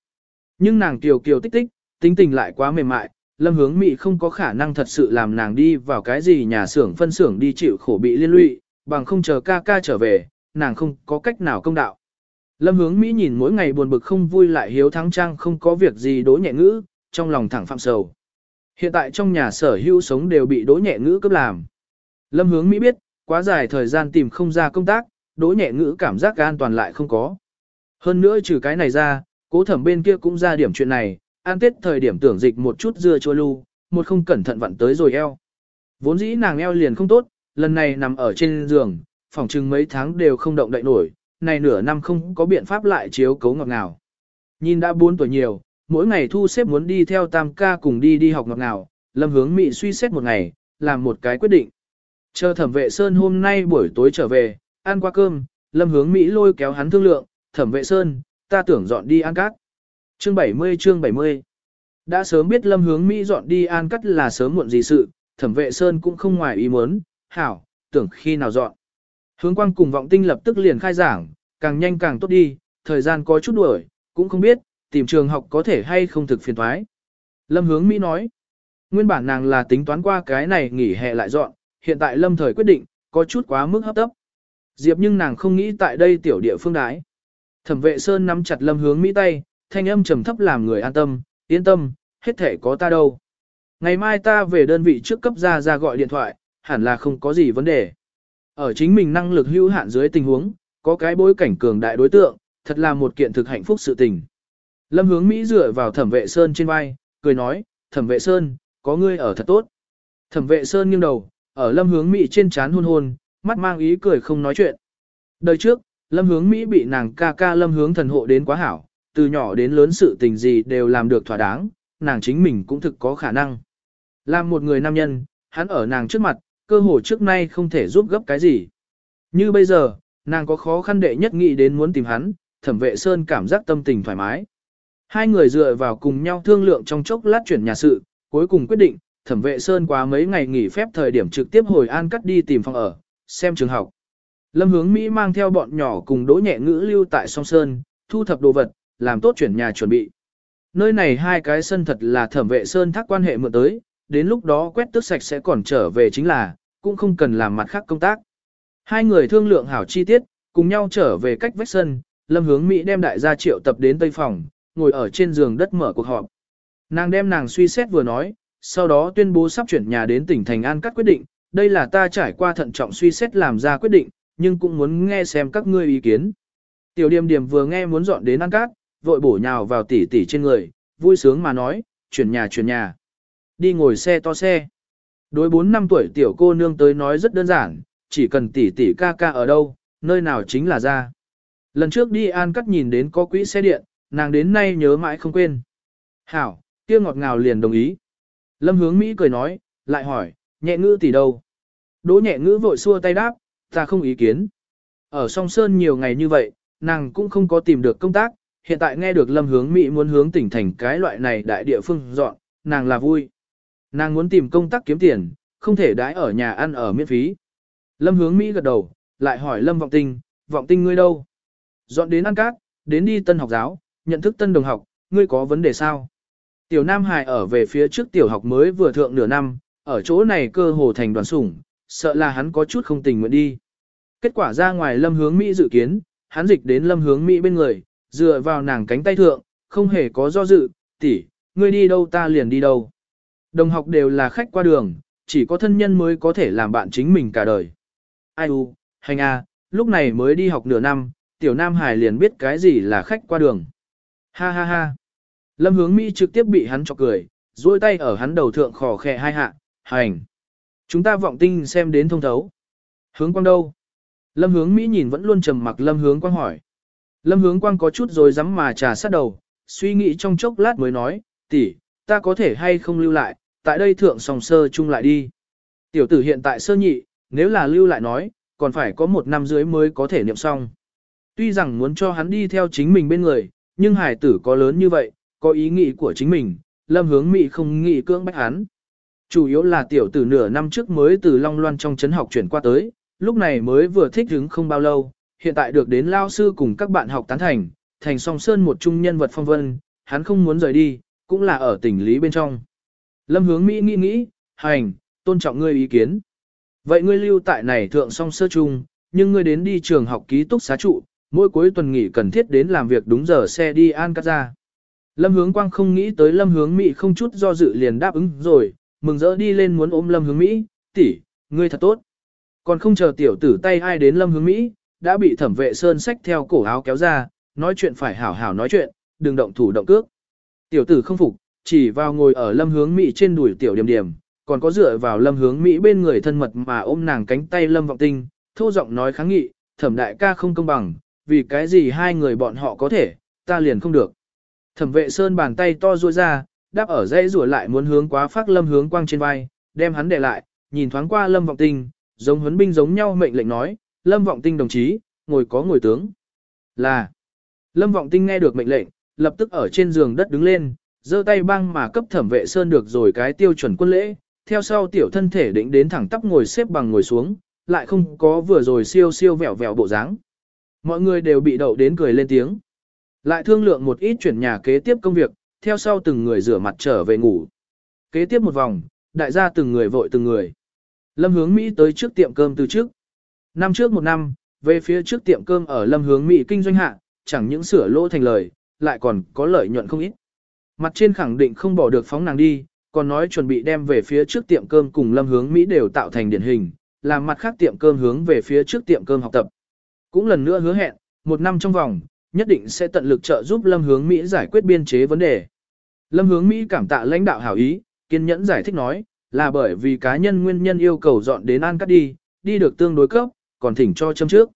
S1: Nhưng nàng kiều kiều tích tích, tính tình lại quá mềm mại, lâm hướng mị không có khả năng thật sự làm nàng đi vào cái gì nhà xưởng phân xưởng đi chịu khổ bị liên lụy, bằng không chờ ca ca trở về, nàng không có cách nào công đạo. Lâm hướng Mỹ nhìn mỗi ngày buồn bực không vui lại hiếu thắng trang không có việc gì đỗ nhẹ ngữ, trong lòng thẳng phạm sầu. Hiện tại trong nhà sở hữu sống đều bị đỗ nhẹ ngữ cấp làm. Lâm hướng Mỹ biết, quá dài thời gian tìm không ra công tác, đỗ nhẹ ngữ cảm giác an toàn lại không có. Hơn nữa trừ cái này ra, cố thẩm bên kia cũng ra điểm chuyện này, an tết thời điểm tưởng dịch một chút dưa chua lu, một không cẩn thận vặn tới rồi eo. Vốn dĩ nàng eo liền không tốt, lần này nằm ở trên giường, phòng chừng mấy tháng đều không động đậy nổi, này nửa năm không có biện pháp lại chiếu cấu ngọt ngào. Nhìn đã 4 tuổi nhiều, mỗi ngày thu xếp muốn đi theo tam ca cùng đi đi học ngọt ngào, lâm hướng mị suy xét một ngày, làm một cái quyết định. Chờ thẩm vệ Sơn hôm nay buổi tối trở về, ăn qua cơm, lâm hướng Mỹ lôi kéo hắn thương lượng, thẩm vệ Sơn, ta tưởng dọn đi an cát. Chương 70 chương 70 Đã sớm biết lâm hướng Mỹ dọn đi an cắt là sớm muộn gì sự, thẩm vệ Sơn cũng không ngoài ý muốn, hảo, tưởng khi nào dọn. Hướng quang cùng vọng tinh lập tức liền khai giảng, càng nhanh càng tốt đi, thời gian có chút đuổi, cũng không biết, tìm trường học có thể hay không thực phiền thoái. Lâm hướng Mỹ nói, nguyên bản nàng là tính toán qua cái này nghỉ hè lại dọn, hiện tại lâm thời quyết định, có chút quá mức hấp tấp. Diệp nhưng nàng không nghĩ tại đây tiểu địa phương đái. Thẩm vệ Sơn nắm chặt lâm hướng Mỹ tay, thanh âm trầm thấp làm người an tâm, yên tâm, hết thể có ta đâu. Ngày mai ta về đơn vị trước cấp ra ra gọi điện thoại, hẳn là không có gì vấn đề. Ở chính mình năng lực hữu hạn dưới tình huống, có cái bối cảnh cường đại đối tượng, thật là một kiện thực hạnh phúc sự tình. Lâm hướng Mỹ dựa vào thẩm vệ Sơn trên vai, cười nói, thẩm vệ Sơn, có ngươi ở thật tốt. Thẩm vệ Sơn nghiêng đầu, ở lâm hướng Mỹ trên chán hôn hôn, mắt mang ý cười không nói chuyện. Đời trước, lâm hướng Mỹ bị nàng ca ca lâm hướng thần hộ đến quá hảo, từ nhỏ đến lớn sự tình gì đều làm được thỏa đáng, nàng chính mình cũng thực có khả năng. Làm một người nam nhân, hắn ở nàng trước mặt, cơ hồ trước nay không thể giúp gấp cái gì. Như bây giờ, nàng có khó khăn đệ nhất nghĩ đến muốn tìm hắn, thẩm vệ Sơn cảm giác tâm tình thoải mái. Hai người dựa vào cùng nhau thương lượng trong chốc lát chuyển nhà sự, cuối cùng quyết định, thẩm vệ Sơn qua mấy ngày nghỉ phép thời điểm trực tiếp hồi an cắt đi tìm phòng ở, xem trường học. Lâm hướng Mỹ mang theo bọn nhỏ cùng đỗ nhẹ ngữ lưu tại song Sơn, thu thập đồ vật, làm tốt chuyển nhà chuẩn bị. Nơi này hai cái sân thật là thẩm vệ Sơn thác quan hệ mượn tới, đến lúc đó quét tước sạch sẽ còn trở về chính là, cũng không cần làm mặt khác công tác. Hai người thương lượng hảo chi tiết, cùng nhau trở về cách vách sân, Lâm Hướng Mỹ đem đại gia triệu tập đến tây phòng, ngồi ở trên giường đất mở cuộc họp. Nàng đem nàng suy xét vừa nói, sau đó tuyên bố sắp chuyển nhà đến tỉnh Thành An cắt quyết định, đây là ta trải qua thận trọng suy xét làm ra quyết định, nhưng cũng muốn nghe xem các ngươi ý kiến. Tiểu Điềm Điềm vừa nghe muốn dọn đến An Cát, vội bổ nhào vào tỉ tỉ trên người, vui sướng mà nói, chuyển nhà chuyển nhà. Đi ngồi xe to xe. Đối 4 năm tuổi tiểu cô nương tới nói rất đơn giản, chỉ cần tỷ tỷ ca ca ở đâu, nơi nào chính là ra. Lần trước đi An Cắt nhìn đến có quỹ xe điện, nàng đến nay nhớ mãi không quên. Hảo, kia ngọt ngào liền đồng ý. Lâm hướng Mỹ cười nói, lại hỏi, nhẹ ngữ tỷ đâu? Đỗ nhẹ ngữ vội xua tay đáp, ta không ý kiến. Ở song Sơn nhiều ngày như vậy, nàng cũng không có tìm được công tác, hiện tại nghe được lâm hướng Mỹ muốn hướng tỉnh thành cái loại này đại địa phương dọn, nàng là vui. Nàng muốn tìm công tác kiếm tiền, không thể đãi ở nhà ăn ở miễn phí. Lâm hướng Mỹ gật đầu, lại hỏi Lâm Vọng Tinh, Vọng Tinh ngươi đâu? Dọn đến ăn cát, đến đi tân học giáo, nhận thức tân đồng học, ngươi có vấn đề sao? Tiểu Nam Hải ở về phía trước tiểu học mới vừa thượng nửa năm, ở chỗ này cơ hồ thành đoàn sủng, sợ là hắn có chút không tình nguyện đi. Kết quả ra ngoài lâm hướng Mỹ dự kiến, hắn dịch đến lâm hướng Mỹ bên người, dựa vào nàng cánh tay thượng, không hề có do dự, tỷ, ngươi đi đâu ta liền đi đâu. Đồng học đều là khách qua đường, chỉ có thân nhân mới có thể làm bạn chính mình cả đời. Ai u, hành a, lúc này mới đi học nửa năm, tiểu Nam Hải liền biết cái gì là khách qua đường. Ha ha ha. Lâm hướng Mỹ trực tiếp bị hắn chọc cười, duỗi tay ở hắn đầu thượng khò khè hai hạ, hành. Chúng ta vọng tinh xem đến thông thấu. Hướng quang đâu? Lâm hướng Mỹ nhìn vẫn luôn trầm mặc lâm hướng quang hỏi. Lâm hướng quang có chút rồi dám mà trà sát đầu, suy nghĩ trong chốc lát mới nói, tỷ, ta có thể hay không lưu lại, tại đây thượng sòng sơ chung lại đi. Tiểu tử hiện tại sơ nhị, nếu là lưu lại nói, còn phải có một năm dưới mới có thể niệm xong. Tuy rằng muốn cho hắn đi theo chính mình bên người, nhưng hải tử có lớn như vậy, có ý nghĩ của chính mình, lâm hướng Mỹ không nghĩ cưỡng bách hắn. Chủ yếu là tiểu tử nửa năm trước mới từ Long Loan trong chấn học chuyển qua tới, lúc này mới vừa thích hứng không bao lâu, hiện tại được đến lao sư cùng các bạn học tán thành, thành song sơn một trung nhân vật phong vân, hắn không muốn rời đi, cũng là ở tỉnh lý bên trong. Lâm hướng Mỹ nghĩ nghĩ, hành, tôn trọng ngươi ý kiến. Vậy ngươi lưu tại này thượng song sơ trung, nhưng ngươi đến đi trường học ký túc xá trụ, mỗi cuối tuần nghỉ cần thiết đến làm việc đúng giờ xe đi an cắt ra. Lâm hướng quang không nghĩ tới lâm hướng Mỹ không chút do dự liền đáp ứng rồi, mừng rỡ đi lên muốn ôm lâm hướng Mỹ, tỷ, ngươi thật tốt. Còn không chờ tiểu tử tay ai đến lâm hướng Mỹ, đã bị thẩm vệ sơn sách theo cổ áo kéo ra, nói chuyện phải hảo hảo nói chuyện, đừng động thủ động cước. Tiểu tử không phục, chỉ vào ngồi ở lâm hướng Mỹ trên đùi tiểu điểm điểm, còn có dựa vào lâm hướng Mỹ bên người thân mật mà ôm nàng cánh tay lâm vọng tinh, thô giọng nói kháng nghị, thẩm đại ca không công bằng, vì cái gì hai người bọn họ có thể, ta liền không được. Thẩm vệ sơn bàn tay to ruôi ra, đáp ở dãy rủa lại muốn hướng quá phát lâm hướng quang trên vai, đem hắn để lại, nhìn thoáng qua lâm vọng tinh, giống huấn binh giống nhau mệnh lệnh nói, lâm vọng tinh đồng chí, ngồi có ngồi tướng. Là, lâm vọng tinh nghe được mệnh lệnh, lập tức ở trên giường đất đứng lên, giơ tay băng mà cấp thẩm vệ sơn được rồi cái tiêu chuẩn quân lễ, theo sau tiểu thân thể định đến thẳng tắp ngồi xếp bằng ngồi xuống, lại không có vừa rồi siêu siêu vẹo vẹo bộ dáng. Mọi người đều bị đậu đến cười lên tiếng. Lại thương lượng một ít chuyển nhà kế tiếp công việc, theo sau từng người rửa mặt trở về ngủ. Kế tiếp một vòng, đại gia từng người vội từng người. Lâm hướng Mỹ tới trước tiệm cơm từ trước. Năm trước một năm, về phía trước tiệm cơm ở Lâm hướng Mỹ kinh doanh hạ, chẳng những sửa lỗ thành lời, lại còn có lợi nhuận không ít. Mặt trên khẳng định không bỏ được phóng nàng đi, còn nói chuẩn bị đem về phía trước tiệm cơm cùng Lâm hướng Mỹ đều tạo thành điển hình, làm mặt khác tiệm cơm hướng về phía trước tiệm cơm học tập. Cũng lần nữa hứa hẹn, một năm trong vòng, nhất định sẽ tận lực trợ giúp Lâm hướng Mỹ giải quyết biên chế vấn đề. Lâm hướng Mỹ cảm tạ lãnh đạo hảo ý, kiên nhẫn giải thích nói, là bởi vì cá nhân nguyên nhân yêu cầu dọn đến An Cát đi, đi được tương đối cấp, còn thỉnh cho châm trước.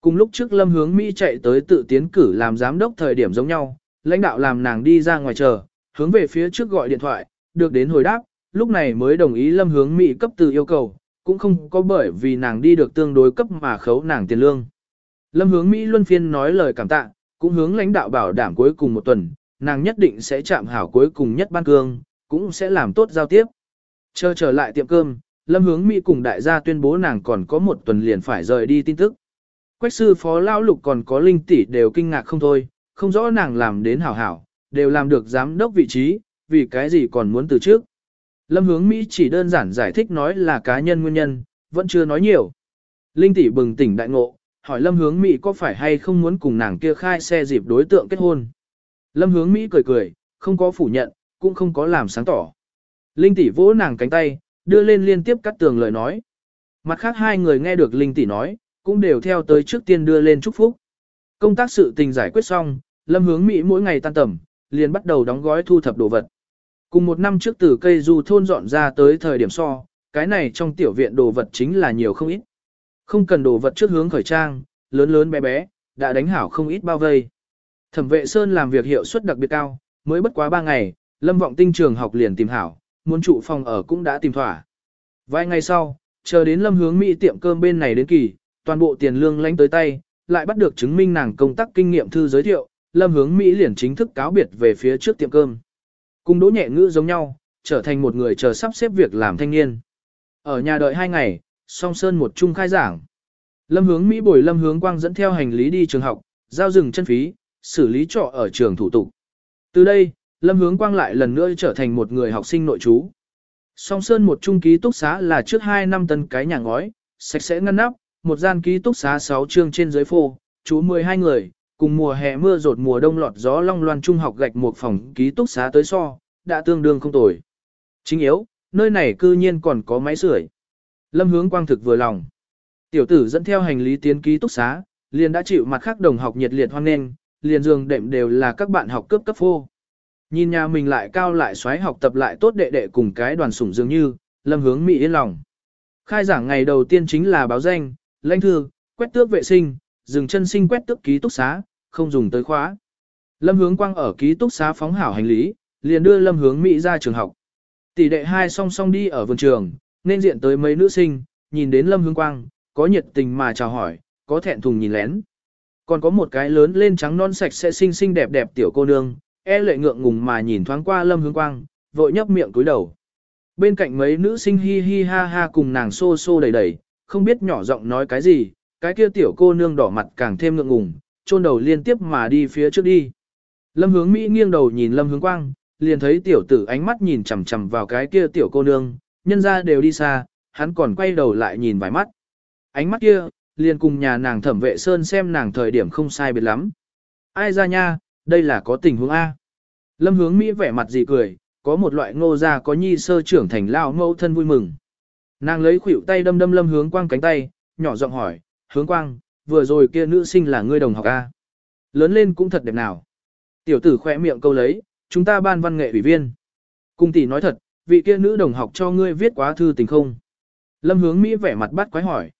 S1: Cùng lúc trước Lâm hướng Mỹ chạy tới tự tiến cử làm giám đốc thời điểm giống nhau, lãnh đạo làm nàng đi ra ngoài chờ, hướng về phía trước gọi điện thoại, được đến hồi đáp, lúc này mới đồng ý Lâm hướng Mỹ cấp từ yêu cầu, cũng không có bởi vì nàng đi được tương đối cấp mà khấu nàng tiền lương. Lâm hướng Mỹ luân phiên nói lời cảm tạ, cũng hướng lãnh đạo bảo đảm cuối cùng một tuần, nàng nhất định sẽ chạm hảo cuối cùng nhất ban cương, cũng sẽ làm tốt giao tiếp. Chờ trở lại tiệm cơm, Lâm Hướng Mỹ cùng đại gia tuyên bố nàng còn có một tuần liền phải rời đi tin tức. Quách sư phó lao lục còn có linh tỷ đều kinh ngạc không thôi, không rõ nàng làm đến hảo hảo, đều làm được giám đốc vị trí, vì cái gì còn muốn từ trước. Lâm Hướng Mỹ chỉ đơn giản giải thích nói là cá nhân nguyên nhân, vẫn chưa nói nhiều. Linh tỷ bừng tỉnh đại ngộ, hỏi Lâm Hướng Mỹ có phải hay không muốn cùng nàng kia khai xe dịp đối tượng kết hôn. Lâm hướng Mỹ cười cười, không có phủ nhận, cũng không có làm sáng tỏ. Linh tỷ vỗ nàng cánh tay, đưa lên liên tiếp cắt tường lời nói. Mặt khác hai người nghe được Linh tỷ nói, cũng đều theo tới trước tiên đưa lên chúc phúc. Công tác sự tình giải quyết xong, Lâm hướng Mỹ mỗi ngày tan tầm, liền bắt đầu đóng gói thu thập đồ vật. Cùng một năm trước từ cây du thôn dọn ra tới thời điểm so, cái này trong tiểu viện đồ vật chính là nhiều không ít. Không cần đồ vật trước hướng khởi trang, lớn lớn bé bé, đã đánh hảo không ít bao vây. Thẩm vệ Sơn làm việc hiệu suất đặc biệt cao, mới bất quá 3 ngày, Lâm Vọng Tinh trường học liền tìm hảo, muốn trụ phòng ở cũng đã tìm thỏa. Vài ngày sau, chờ đến Lâm Hướng Mỹ tiệm cơm bên này đến kỳ, toàn bộ tiền lương lãnh tới tay, lại bắt được chứng minh nàng công tác kinh nghiệm thư giới thiệu, Lâm Hướng Mỹ liền chính thức cáo biệt về phía trước tiệm cơm. Cùng đỗ nhẹ ngữ giống nhau, trở thành một người chờ sắp xếp việc làm thanh niên. Ở nhà đợi hai ngày, song sơn một chung khai giảng. Lâm hướng Mỹ bồi lâm hướng quang dẫn theo hành lý đi trường học, giao dừng chân phí, xử lý trọ ở trường thủ tục. Từ đây, lâm hướng quang lại lần nữa trở thành một người học sinh nội trú. Song sơn một trung ký túc xá là trước hai năm tân cái nhà ngói, sạch sẽ ngăn nắp, một gian ký túc xá 6 chương trên dưới phô, chú 12 người, cùng mùa hè mưa rột mùa đông lọt gió long loan trung học gạch một phòng ký túc xá tới so, đã tương đương không tồi. Chính yếu, nơi này cư nhiên còn có máy sưởi. Lâm hướng quang thực vừa lòng. Tiểu tử dẫn theo hành lý tiến ký túc xá, liền đã chịu mặt khác đồng học nhiệt liệt hoan nghênh, liền giường đệm đều là các bạn học cấp cấp phô. Nhìn nhà mình lại cao lại xoáy học tập lại tốt đệ đệ cùng cái đoàn sủng dường như, lâm hướng mỹ yên lòng. Khai giảng ngày đầu tiên chính là báo danh, lãnh thư, quét tước vệ sinh, dừng chân sinh quét tước ký túc xá, không dùng tới khóa. Lâm hướng quang ở ký túc xá phóng hảo hành lý, liền đưa lâm hướng mỹ ra trường học. Tỷ đệ hai song song đi ở vườn trường, nên diện tới mấy nữ sinh, nhìn đến lâm hướng quang, có nhiệt tình mà chào hỏi, có thẹn thùng nhìn lén. Còn có một cái lớn lên trắng non sạch sẽ xinh xinh đẹp đẹp tiểu cô nương, e lệ ngượng ngùng mà nhìn thoáng qua lâm hướng quang, vội nhấp miệng cúi đầu. Bên cạnh mấy nữ sinh hi hi ha ha cùng nàng xô xô đầy đầy, không biết nhỏ giọng nói cái gì, cái kia tiểu cô nương đỏ mặt càng thêm ngượng ngùng, chôn đầu liên tiếp mà đi phía trước đi. Lâm hướng Mỹ nghiêng đầu nhìn lâm hướng quang, liền thấy tiểu tử ánh mắt nhìn chằm chằm vào cái kia tiểu cô nương, nhân ra đều đi xa, hắn còn quay đầu lại nhìn vài mắt. Ánh mắt kia, liền cùng nhà nàng thẩm vệ sơn xem nàng thời điểm không sai biệt lắm. Ai ra nha, đây là có tình huống A. Lâm hướng Mỹ vẻ mặt gì cười, có một loại ngô gia có nhi sơ trưởng thành lao mẫu thân vui mừng. Nàng lấy khuỷu tay đâm đâm lâm hướng quang cánh tay, nhỏ giọng hỏi, hướng quang, vừa rồi kia nữ sinh là ngươi đồng học A. Lớn lên cũng thật đẹp nào. Tiểu tử khỏe miệng câu lấy, chúng ta ban văn nghệ ủy viên. Cung tỷ nói thật, vị kia nữ đồng học cho ngươi viết quá thư tình không? Lâm hướng Mỹ vẻ mặt bắt quái hỏi.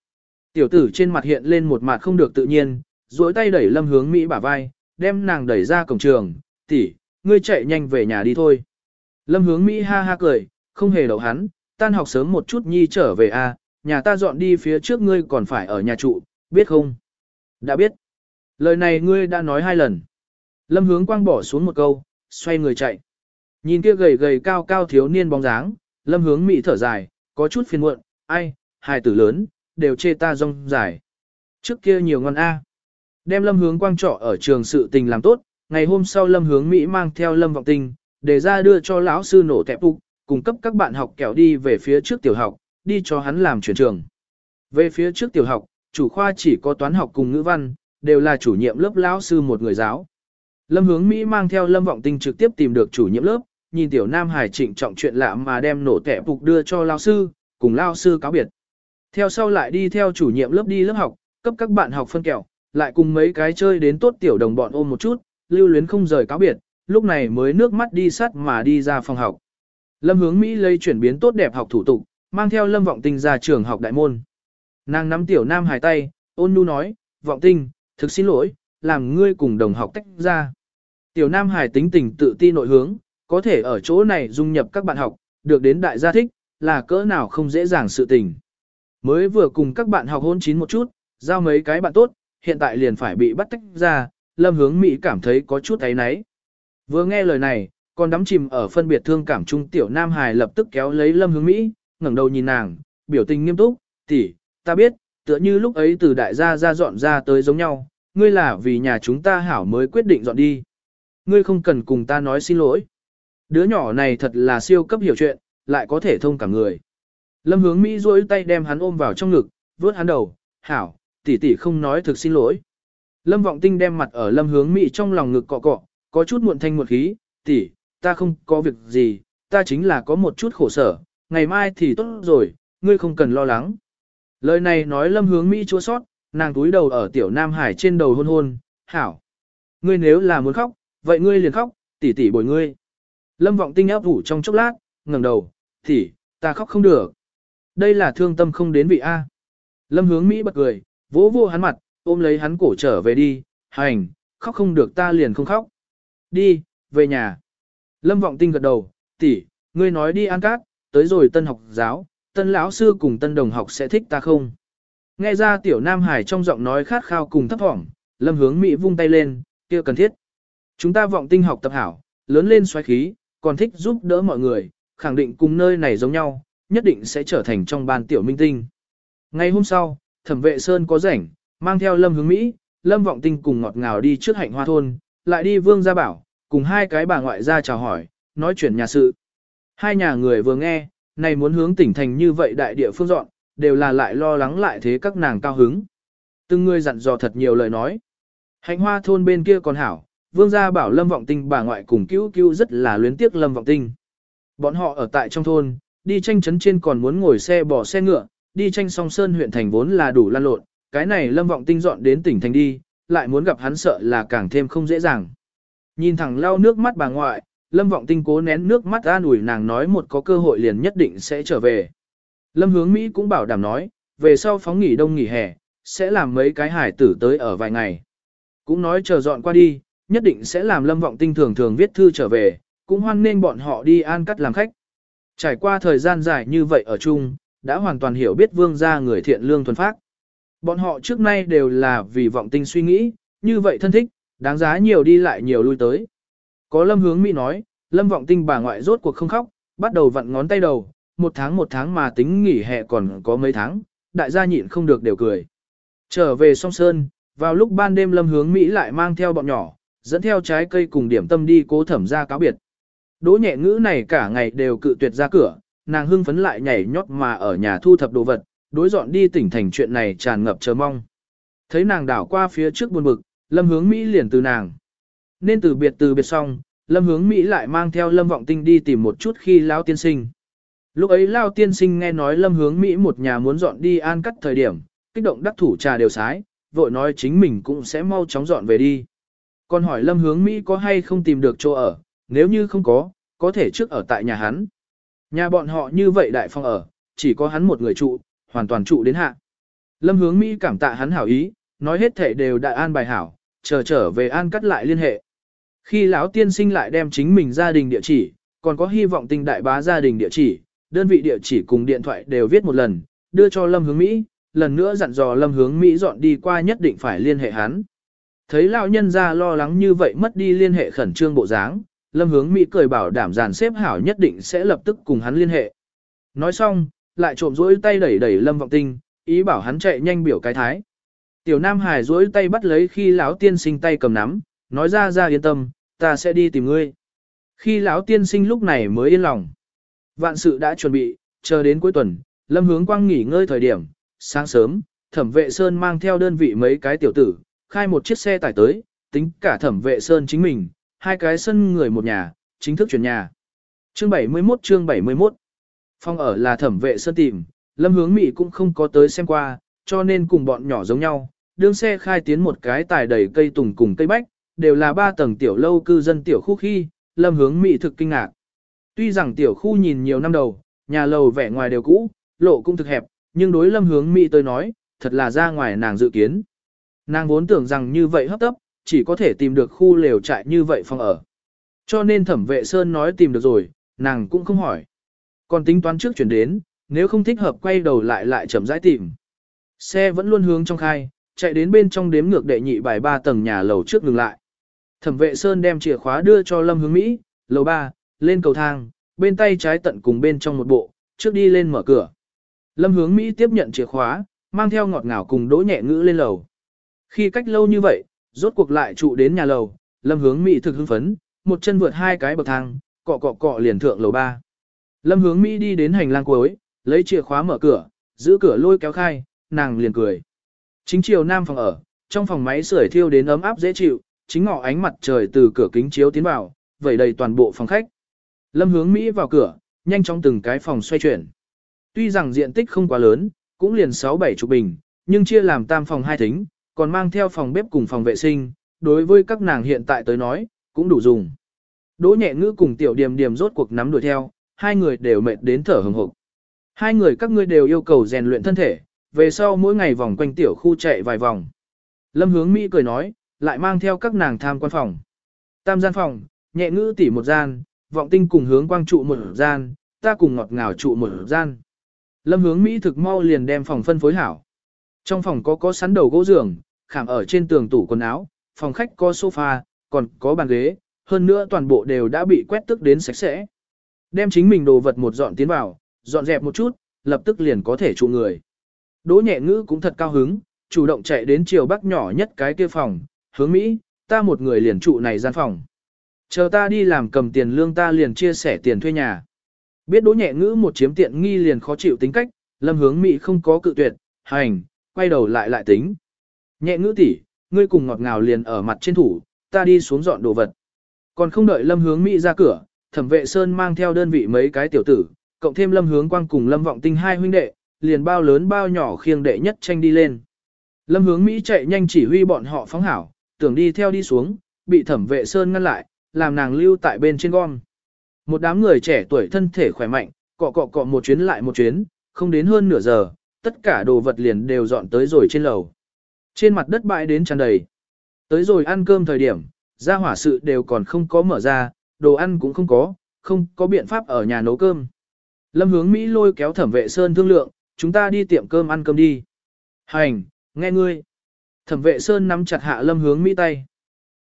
S1: Tiểu tử trên mặt hiện lên một mặt không được tự nhiên, duỗi tay đẩy lâm hướng Mỹ bả vai, đem nàng đẩy ra cổng trường, tỷ, ngươi chạy nhanh về nhà đi thôi. Lâm hướng Mỹ ha ha cười, không hề đậu hắn, tan học sớm một chút nhi trở về a, nhà ta dọn đi phía trước ngươi còn phải ở nhà trụ, biết không? Đã biết. Lời này ngươi đã nói hai lần. Lâm hướng quang bỏ xuống một câu, xoay người chạy. Nhìn kia gầy gầy cao cao thiếu niên bóng dáng, lâm hướng Mỹ thở dài, có chút phiền muộn, ai, hài tử lớn, đều chê ta rong dài. Trước kia nhiều ngon A. Đem lâm hướng quang trọ ở trường sự tình làm tốt, ngày hôm sau lâm hướng Mỹ mang theo lâm vọng tinh, để ra đưa cho lão sư nổ tẹp phục, cung cấp các bạn học kẹo đi về phía trước tiểu học, đi cho hắn làm chuyển trường. Về phía trước tiểu học, chủ khoa chỉ có toán học cùng ngữ văn, đều là chủ nhiệm lớp lão sư một người giáo. Lâm hướng Mỹ mang theo lâm vọng tinh trực tiếp tìm được chủ nhiệm lớp, nhìn tiểu nam hải trịnh trọng chuyện lạ mà đem nổ tẻ phục đưa cho lão sư, cùng lão sư cáo biệt. Theo sau lại đi theo chủ nhiệm lớp đi lớp học, cấp các bạn học phân kẹo, lại cùng mấy cái chơi đến tốt tiểu đồng bọn ôm một chút, lưu luyến không rời cáo biệt, lúc này mới nước mắt đi sắt mà đi ra phòng học. Lâm hướng Mỹ lấy chuyển biến tốt đẹp học thủ tục, mang theo Lâm Vọng Tinh ra trường học đại môn. Nàng nắm tiểu nam hài tay, ôn nhu nói, Vọng Tinh, thực xin lỗi, làm ngươi cùng đồng học tách ra. Tiểu nam hài tính tình tự ti nội hướng, có thể ở chỗ này dung nhập các bạn học, được đến đại gia thích, là cỡ nào không dễ dàng sự tình. Mới vừa cùng các bạn học hôn chín một chút, giao mấy cái bạn tốt, hiện tại liền phải bị bắt tách ra, lâm hướng Mỹ cảm thấy có chút ấy náy. Vừa nghe lời này, còn đắm chìm ở phân biệt thương cảm trung tiểu Nam Hải lập tức kéo lấy lâm hướng Mỹ, ngẩng đầu nhìn nàng, biểu tình nghiêm túc, tỷ, ta biết, tựa như lúc ấy từ đại gia ra dọn ra tới giống nhau, ngươi là vì nhà chúng ta hảo mới quyết định dọn đi. Ngươi không cần cùng ta nói xin lỗi. Đứa nhỏ này thật là siêu cấp hiểu chuyện, lại có thể thông cả người. Lâm hướng Mỹ duỗi tay đem hắn ôm vào trong ngực, vớt hắn đầu, hảo, tỷ tỷ không nói thực xin lỗi. Lâm vọng tinh đem mặt ở lâm hướng Mỹ trong lòng ngực cọ cọ, có chút muộn thanh muộn khí, tỷ, ta không có việc gì, ta chính là có một chút khổ sở, ngày mai thì tốt rồi, ngươi không cần lo lắng. Lời này nói lâm hướng Mỹ chua sót, nàng túi đầu ở tiểu Nam Hải trên đầu hôn hôn, hảo. Ngươi nếu là muốn khóc, vậy ngươi liền khóc, tỷ tỷ bồi ngươi. Lâm vọng tinh áp ủ trong chốc lát, ngẩng đầu, tỷ, ta khóc không được. Đây là thương tâm không đến vị A. Lâm hướng Mỹ bật cười, vỗ vô hắn mặt, ôm lấy hắn cổ trở về đi, hành, khóc không được ta liền không khóc. Đi, về nhà. Lâm vọng tinh gật đầu, tỷ, ngươi nói đi ăn cát, tới rồi tân học giáo, tân lão sư cùng tân đồng học sẽ thích ta không? Nghe ra tiểu Nam Hải trong giọng nói khát khao cùng thấp thỏm, lâm hướng Mỹ vung tay lên, kia cần thiết. Chúng ta vọng tinh học tập hảo, lớn lên xoáy khí, còn thích giúp đỡ mọi người, khẳng định cùng nơi này giống nhau, nhất định sẽ trở thành trong ban tiểu minh tinh. Ngày hôm sau, thẩm vệ Sơn có rảnh, mang theo lâm hướng Mỹ, lâm vọng tinh cùng ngọt ngào đi trước hạnh hoa thôn, lại đi vương gia bảo, cùng hai cái bà ngoại ra chào hỏi, nói chuyện nhà sự. Hai nhà người vừa nghe, này muốn hướng tỉnh thành như vậy đại địa phương dọn, đều là lại lo lắng lại thế các nàng cao hứng. Từng người dặn dò thật nhiều lời nói. Hạnh hoa thôn bên kia còn hảo, vương gia bảo lâm vọng tinh bà ngoại cùng cứu cứu rất là luyến tiếc lâm vọng tinh. Bọn họ ở tại trong thôn, đi tranh chấn trên còn muốn ngồi xe bỏ xe ngựa, đi tranh song sơn huyện thành vốn là đủ lan lộn, cái này lâm vọng tinh dọn đến tỉnh thành đi, lại muốn gặp hắn sợ là càng thêm không dễ dàng. Nhìn thẳng lau nước mắt bà ngoại, lâm vọng tinh cố nén nước mắt an ủi nàng nói một có cơ hội liền nhất định sẽ trở về. Lâm hướng Mỹ cũng bảo đảm nói, về sau phóng nghỉ đông nghỉ hè, sẽ làm mấy cái hải tử tới ở vài ngày. Cũng nói chờ dọn qua đi, nhất định sẽ làm lâm vọng tinh thường thường viết thư trở về, cũng hoan nên bọn họ đi an cắt làm khách. Trải qua thời gian dài như vậy ở chung, đã hoàn toàn hiểu biết vương gia người thiện lương thuần phác. Bọn họ trước nay đều là vì vọng tinh suy nghĩ, như vậy thân thích, đáng giá nhiều đi lại nhiều lui tới. Có lâm hướng Mỹ nói, lâm vọng tinh bà ngoại rốt cuộc không khóc, bắt đầu vặn ngón tay đầu, một tháng một tháng mà tính nghỉ hè còn có mấy tháng, đại gia nhịn không được đều cười. Trở về song sơn, vào lúc ban đêm lâm hướng Mỹ lại mang theo bọn nhỏ, dẫn theo trái cây cùng điểm tâm đi cố thẩm ra cáo biệt. Đỗ nhẹ ngữ này cả ngày đều cự tuyệt ra cửa, nàng hưng phấn lại nhảy nhót mà ở nhà thu thập đồ vật, đối dọn đi tỉnh thành chuyện này tràn ngập chờ mong. Thấy nàng đảo qua phía trước buồn bực, lâm hướng Mỹ liền từ nàng. Nên từ biệt từ biệt xong, lâm hướng Mỹ lại mang theo lâm vọng tinh đi tìm một chút khi lao tiên sinh. Lúc ấy lao tiên sinh nghe nói lâm hướng Mỹ một nhà muốn dọn đi an cắt thời điểm, kích động đắc thủ trà đều sái, vội nói chính mình cũng sẽ mau chóng dọn về đi. Còn hỏi lâm hướng Mỹ có hay không tìm được chỗ ở, nếu như không có, có thể trước ở tại nhà hắn. Nhà bọn họ như vậy đại phong ở, chỉ có hắn một người trụ, hoàn toàn trụ đến hạ. Lâm hướng Mỹ cảm tạ hắn hảo ý, nói hết thể đều đại an bài hảo, chờ trở về an cắt lại liên hệ. Khi lão tiên sinh lại đem chính mình gia đình địa chỉ, còn có hy vọng tình đại bá gia đình địa chỉ, đơn vị địa chỉ cùng điện thoại đều viết một lần, đưa cho Lâm Hướng Mỹ, lần nữa dặn dò Lâm Hướng Mỹ dọn đi qua nhất định phải liên hệ hắn. Thấy lão nhân ra lo lắng như vậy mất đi liên hệ khẩn trương bộ dáng, Lâm Hướng Mỹ cười bảo đảm dàn xếp hảo nhất định sẽ lập tức cùng hắn liên hệ. Nói xong, lại trộm rỗi tay đẩy đẩy Lâm Vọng Tinh, ý bảo hắn chạy nhanh biểu cái thái. Tiểu Nam Hải rỗi tay bắt lấy khi lão tiên sinh tay cầm nắm, nói ra ra yên tâm, ta sẽ đi tìm ngươi. Khi lão tiên sinh lúc này mới yên lòng. Vạn sự đã chuẩn bị, chờ đến cuối tuần, Lâm Hướng Quang nghỉ ngơi thời điểm, sáng sớm, Thẩm Vệ Sơn mang theo đơn vị mấy cái tiểu tử, khai một chiếc xe tải tới, tính cả Thẩm Vệ Sơn chính mình, hai cái sân người một nhà, chính thức chuyển nhà. Chương 71 chương 71 Phong ở là Thẩm Vệ Sơn tìm, Lâm Hướng Mỹ cũng không có tới xem qua, cho nên cùng bọn nhỏ giống nhau, đương xe khai tiến một cái tải đầy cây tùng cùng cây bách, đều là ba tầng tiểu lâu cư dân tiểu khu khi, Lâm Hướng Mỹ thực kinh ngạc. Tuy rằng tiểu khu nhìn nhiều năm đầu, nhà lầu vẻ ngoài đều cũ, lộ cũng thực hẹp, nhưng đối lâm hướng Mỹ tôi nói, thật là ra ngoài nàng dự kiến. Nàng vốn tưởng rằng như vậy hấp tấp, chỉ có thể tìm được khu lều trại như vậy phòng ở. Cho nên thẩm vệ Sơn nói tìm được rồi, nàng cũng không hỏi. Còn tính toán trước chuyển đến, nếu không thích hợp quay đầu lại lại chậm rãi tìm. Xe vẫn luôn hướng trong khai, chạy đến bên trong đếm ngược đệ nhị bài ba tầng nhà lầu trước ngừng lại. Thẩm vệ Sơn đem chìa khóa đưa cho Lâm Hướng Mỹ, lầu 3, lên cầu thang, bên tay trái tận cùng bên trong một bộ, trước đi lên mở cửa. Lâm hướng Mỹ tiếp nhận chìa khóa, mang theo ngọt ngào cùng đỗ nhẹ ngữ lên lầu. Khi cách lâu như vậy, rốt cuộc lại trụ đến nhà lầu, Lâm hướng Mỹ thực hưng phấn, một chân vượt hai cái bậc thang, cọ cọ cọ liền thượng lầu ba. Lâm hướng Mỹ đi đến hành lang cuối, lấy chìa khóa mở cửa, giữ cửa lôi kéo khai, nàng liền cười. Chính chiều nam phòng ở, trong phòng máy sưởi thiêu đến ấm áp dễ chịu, chính ngọ ánh mặt trời từ cửa kính chiếu tiến vào, vẩy đầy toàn bộ phòng khách. Lâm hướng Mỹ vào cửa, nhanh chóng từng cái phòng xoay chuyển. Tuy rằng diện tích không quá lớn, cũng liền 6-7 chục bình, nhưng chia làm tam phòng hai thính, còn mang theo phòng bếp cùng phòng vệ sinh, đối với các nàng hiện tại tới nói, cũng đủ dùng. Đỗ nhẹ ngữ cùng tiểu điềm điềm rốt cuộc nắm đuổi theo, hai người đều mệt đến thở hừng hực. Hai người các ngươi đều yêu cầu rèn luyện thân thể, về sau mỗi ngày vòng quanh tiểu khu chạy vài vòng. Lâm hướng Mỹ cười nói, lại mang theo các nàng tham quan phòng. Tam gian phòng, nhẹ ngữ tỉ một gian, vọng tinh cùng hướng quang trụ một gian, ta cùng ngọt ngào trụ một gian. Lâm hướng Mỹ thực mau liền đem phòng phân phối hảo. Trong phòng có có sắn đầu gỗ giường, khảm ở trên tường tủ quần áo, phòng khách có sofa, còn có bàn ghế, hơn nữa toàn bộ đều đã bị quét tức đến sạch sẽ. Đem chính mình đồ vật một dọn tiến vào, dọn dẹp một chút, lập tức liền có thể trụ người. Đỗ nhẹ ngữ cũng thật cao hứng, chủ động chạy đến chiều bắc nhỏ nhất cái kia phòng, hướng Mỹ, ta một người liền trụ này gian phòng. Chờ ta đi làm cầm tiền lương ta liền chia sẻ tiền thuê nhà. Biết đỗ nhẹ ngữ một chiếm tiện nghi liền khó chịu tính cách, lâm hướng Mỹ không có cự tuyệt, hành, quay đầu lại lại tính. Nhẹ ngữ tỷ, ngươi cùng ngọt ngào liền ở mặt trên thủ, ta đi xuống dọn đồ vật. Còn không đợi lâm hướng Mỹ ra cửa, thẩm vệ Sơn mang theo đơn vị mấy cái tiểu tử, cộng thêm lâm hướng quang cùng lâm vọng tinh hai huynh đệ, liền bao lớn bao nhỏ khiêng đệ nhất tranh đi lên. Lâm hướng Mỹ chạy nhanh chỉ huy bọn họ phóng hảo, tưởng đi theo đi xuống, bị thẩm vệ Sơn ngăn lại, làm nàng lưu tại bên trên gom. Một đám người trẻ tuổi thân thể khỏe mạnh, cọ cọ cọ một chuyến lại một chuyến, không đến hơn nửa giờ, tất cả đồ vật liền đều dọn tới rồi trên lầu. Trên mặt đất bãi đến tràn đầy. Tới rồi ăn cơm thời điểm, gia hỏa sự đều còn không có mở ra, đồ ăn cũng không có, không có biện pháp ở nhà nấu cơm. Lâm hướng Mỹ lôi kéo thẩm vệ Sơn thương lượng, chúng ta đi tiệm cơm ăn cơm đi. Hành, nghe ngươi. Thẩm vệ Sơn nắm chặt hạ lâm hướng Mỹ tay.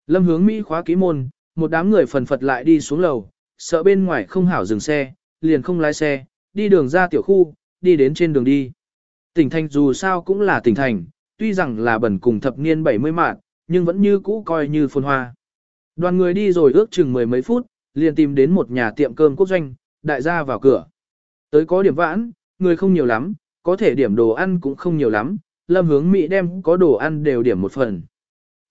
S1: Lâm hướng Mỹ khóa ký môn, một đám người phần phật lại đi xuống lầu, sợ bên ngoài không hảo dừng xe, liền không lái xe, đi đường ra tiểu khu, đi đến trên đường đi. Tỉnh thành dù sao cũng là tỉnh thành, tuy rằng là bẩn cùng thập niên 70 mạng, nhưng vẫn như cũ coi như phồn hoa. Đoàn người đi rồi ước chừng mười mấy phút, liền tìm đến một nhà tiệm cơm quốc doanh, đại gia vào cửa. Tới có điểm vãn, người không nhiều lắm, có thể điểm đồ ăn cũng không nhiều lắm, lâm hướng Mỹ đem có đồ ăn đều điểm một phần.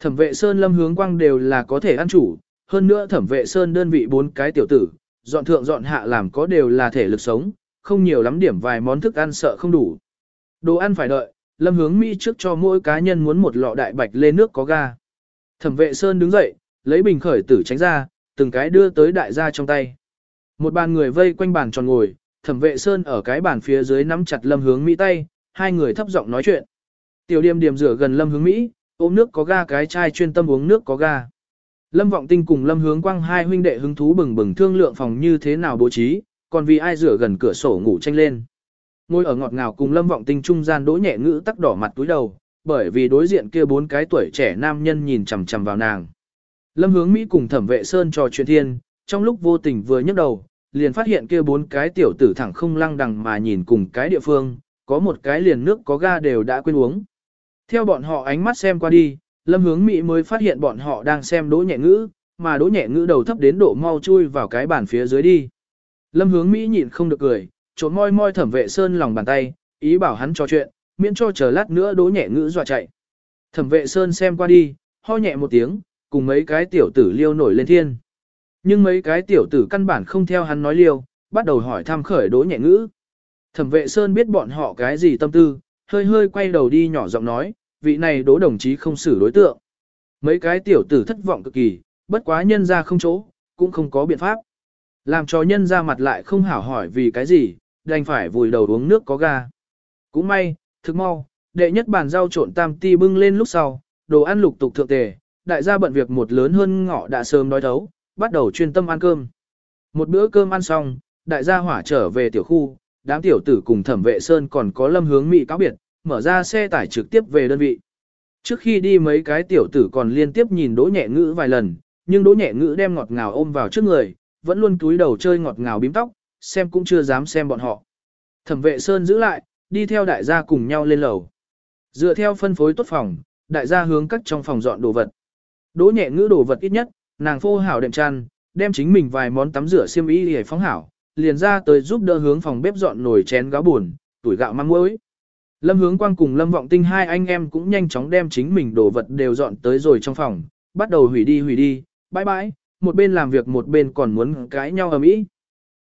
S1: Thẩm vệ Sơn lâm hướng quang đều là có thể ăn chủ, hơn nữa thẩm vệ Sơn đơn vị bốn cái tiểu tử, dọn thượng dọn hạ làm có đều là thể lực sống, không nhiều lắm điểm vài món thức ăn sợ không đủ. Đồ ăn phải đợi, lâm hướng Mỹ trước cho mỗi cá nhân muốn một lọ đại bạch lên nước có ga. Thẩm vệ Sơn đứng dậy, lấy bình khởi tử tránh ra, từng cái đưa tới đại gia trong tay. Một bàn người vây quanh bàn tròn ngồi, thẩm vệ Sơn ở cái bàn phía dưới nắm chặt lâm hướng Mỹ tay, hai người thấp giọng nói chuyện. Tiểu điềm điềm rửa gần lâm hướng Mỹ, ôm nước có ga cái chai chuyên tâm uống nước có ga. Lâm Vọng Tinh cùng Lâm Hướng Quang hai huynh đệ hứng thú bừng bừng thương lượng phòng như thế nào bố trí, còn vì ai rửa gần cửa sổ ngủ tranh lên. Ngồi ở ngọt ngào cùng Lâm Vọng Tinh trung gian đỗ nhẹ ngữ tắc đỏ mặt túi đầu, bởi vì đối diện kia bốn cái tuổi trẻ nam nhân nhìn chằm chằm vào nàng. Lâm Hướng Mỹ cùng Thẩm Vệ Sơn trò chuyện thiên, trong lúc vô tình vừa nhấc đầu, liền phát hiện kia bốn cái tiểu tử thẳng không lăng đằng mà nhìn cùng cái địa phương, có một cái liền nước có ga đều đã quên uống. Theo bọn họ ánh mắt xem qua đi, Lâm hướng Mỹ mới phát hiện bọn họ đang xem đỗ nhẹ ngữ, mà đỗ nhẹ ngữ đầu thấp đến độ mau chui vào cái bàn phía dưới đi. Lâm hướng Mỹ nhịn không được cười, trộn môi môi thẩm vệ sơn lòng bàn tay, ý bảo hắn trò chuyện, miễn cho chờ lát nữa đố nhẹ ngữ dọa chạy. Thẩm vệ sơn xem qua đi, ho nhẹ một tiếng, cùng mấy cái tiểu tử liêu nổi lên thiên. Nhưng mấy cái tiểu tử căn bản không theo hắn nói liêu, bắt đầu hỏi thăm khởi đố nhẹ ngữ. Thẩm vệ sơn biết bọn họ cái gì tâm tư, hơi hơi quay đầu đi nhỏ giọng nói, vị này đố đồng chí không xử đối tượng. Mấy cái tiểu tử thất vọng cực kỳ, bất quá nhân ra không chỗ, cũng không có biện pháp. Làm cho nhân ra mặt lại không hảo hỏi vì cái gì, đành phải vùi đầu uống nước có ga. Cũng may, thức mau, đệ nhất bàn rau trộn tam ti bưng lên lúc sau, đồ ăn lục tục thượng tề, đại gia bận việc một lớn hơn ngọ đã sớm nói thấu, bắt đầu chuyên tâm ăn cơm. Một bữa cơm ăn xong, đại gia hỏa trở về tiểu khu, đám tiểu tử cùng thẩm vệ sơn còn có lâm hướng mỹ cáo biệt, mở ra xe tải trực tiếp về đơn vị. Trước khi đi mấy cái tiểu tử còn liên tiếp nhìn đỗ nhẹ ngữ vài lần, nhưng đỗ nhẹ ngữ đem ngọt ngào ôm vào trước người, vẫn luôn cúi đầu chơi ngọt ngào bím tóc, xem cũng chưa dám xem bọn họ. Thẩm vệ Sơn giữ lại, đi theo đại gia cùng nhau lên lầu. Dựa theo phân phối tốt phòng, đại gia hướng cắt trong phòng dọn đồ vật. Đỗ nhẹ ngữ đồ vật ít nhất, nàng phô hảo đệm chăn, đem chính mình vài món tắm rửa xiêm y để phóng hảo, liền ra tới giúp đỡ hướng phòng bếp dọn nồi chén gáo buồn, tuổi gạo mang muối. Lâm hướng quang cùng Lâm vọng tinh hai anh em cũng nhanh chóng đem chính mình đồ vật đều dọn tới rồi trong phòng, bắt đầu hủy đi hủy đi, bãi bãi, một bên làm việc một bên còn muốn cãi nhau ầm ĩ.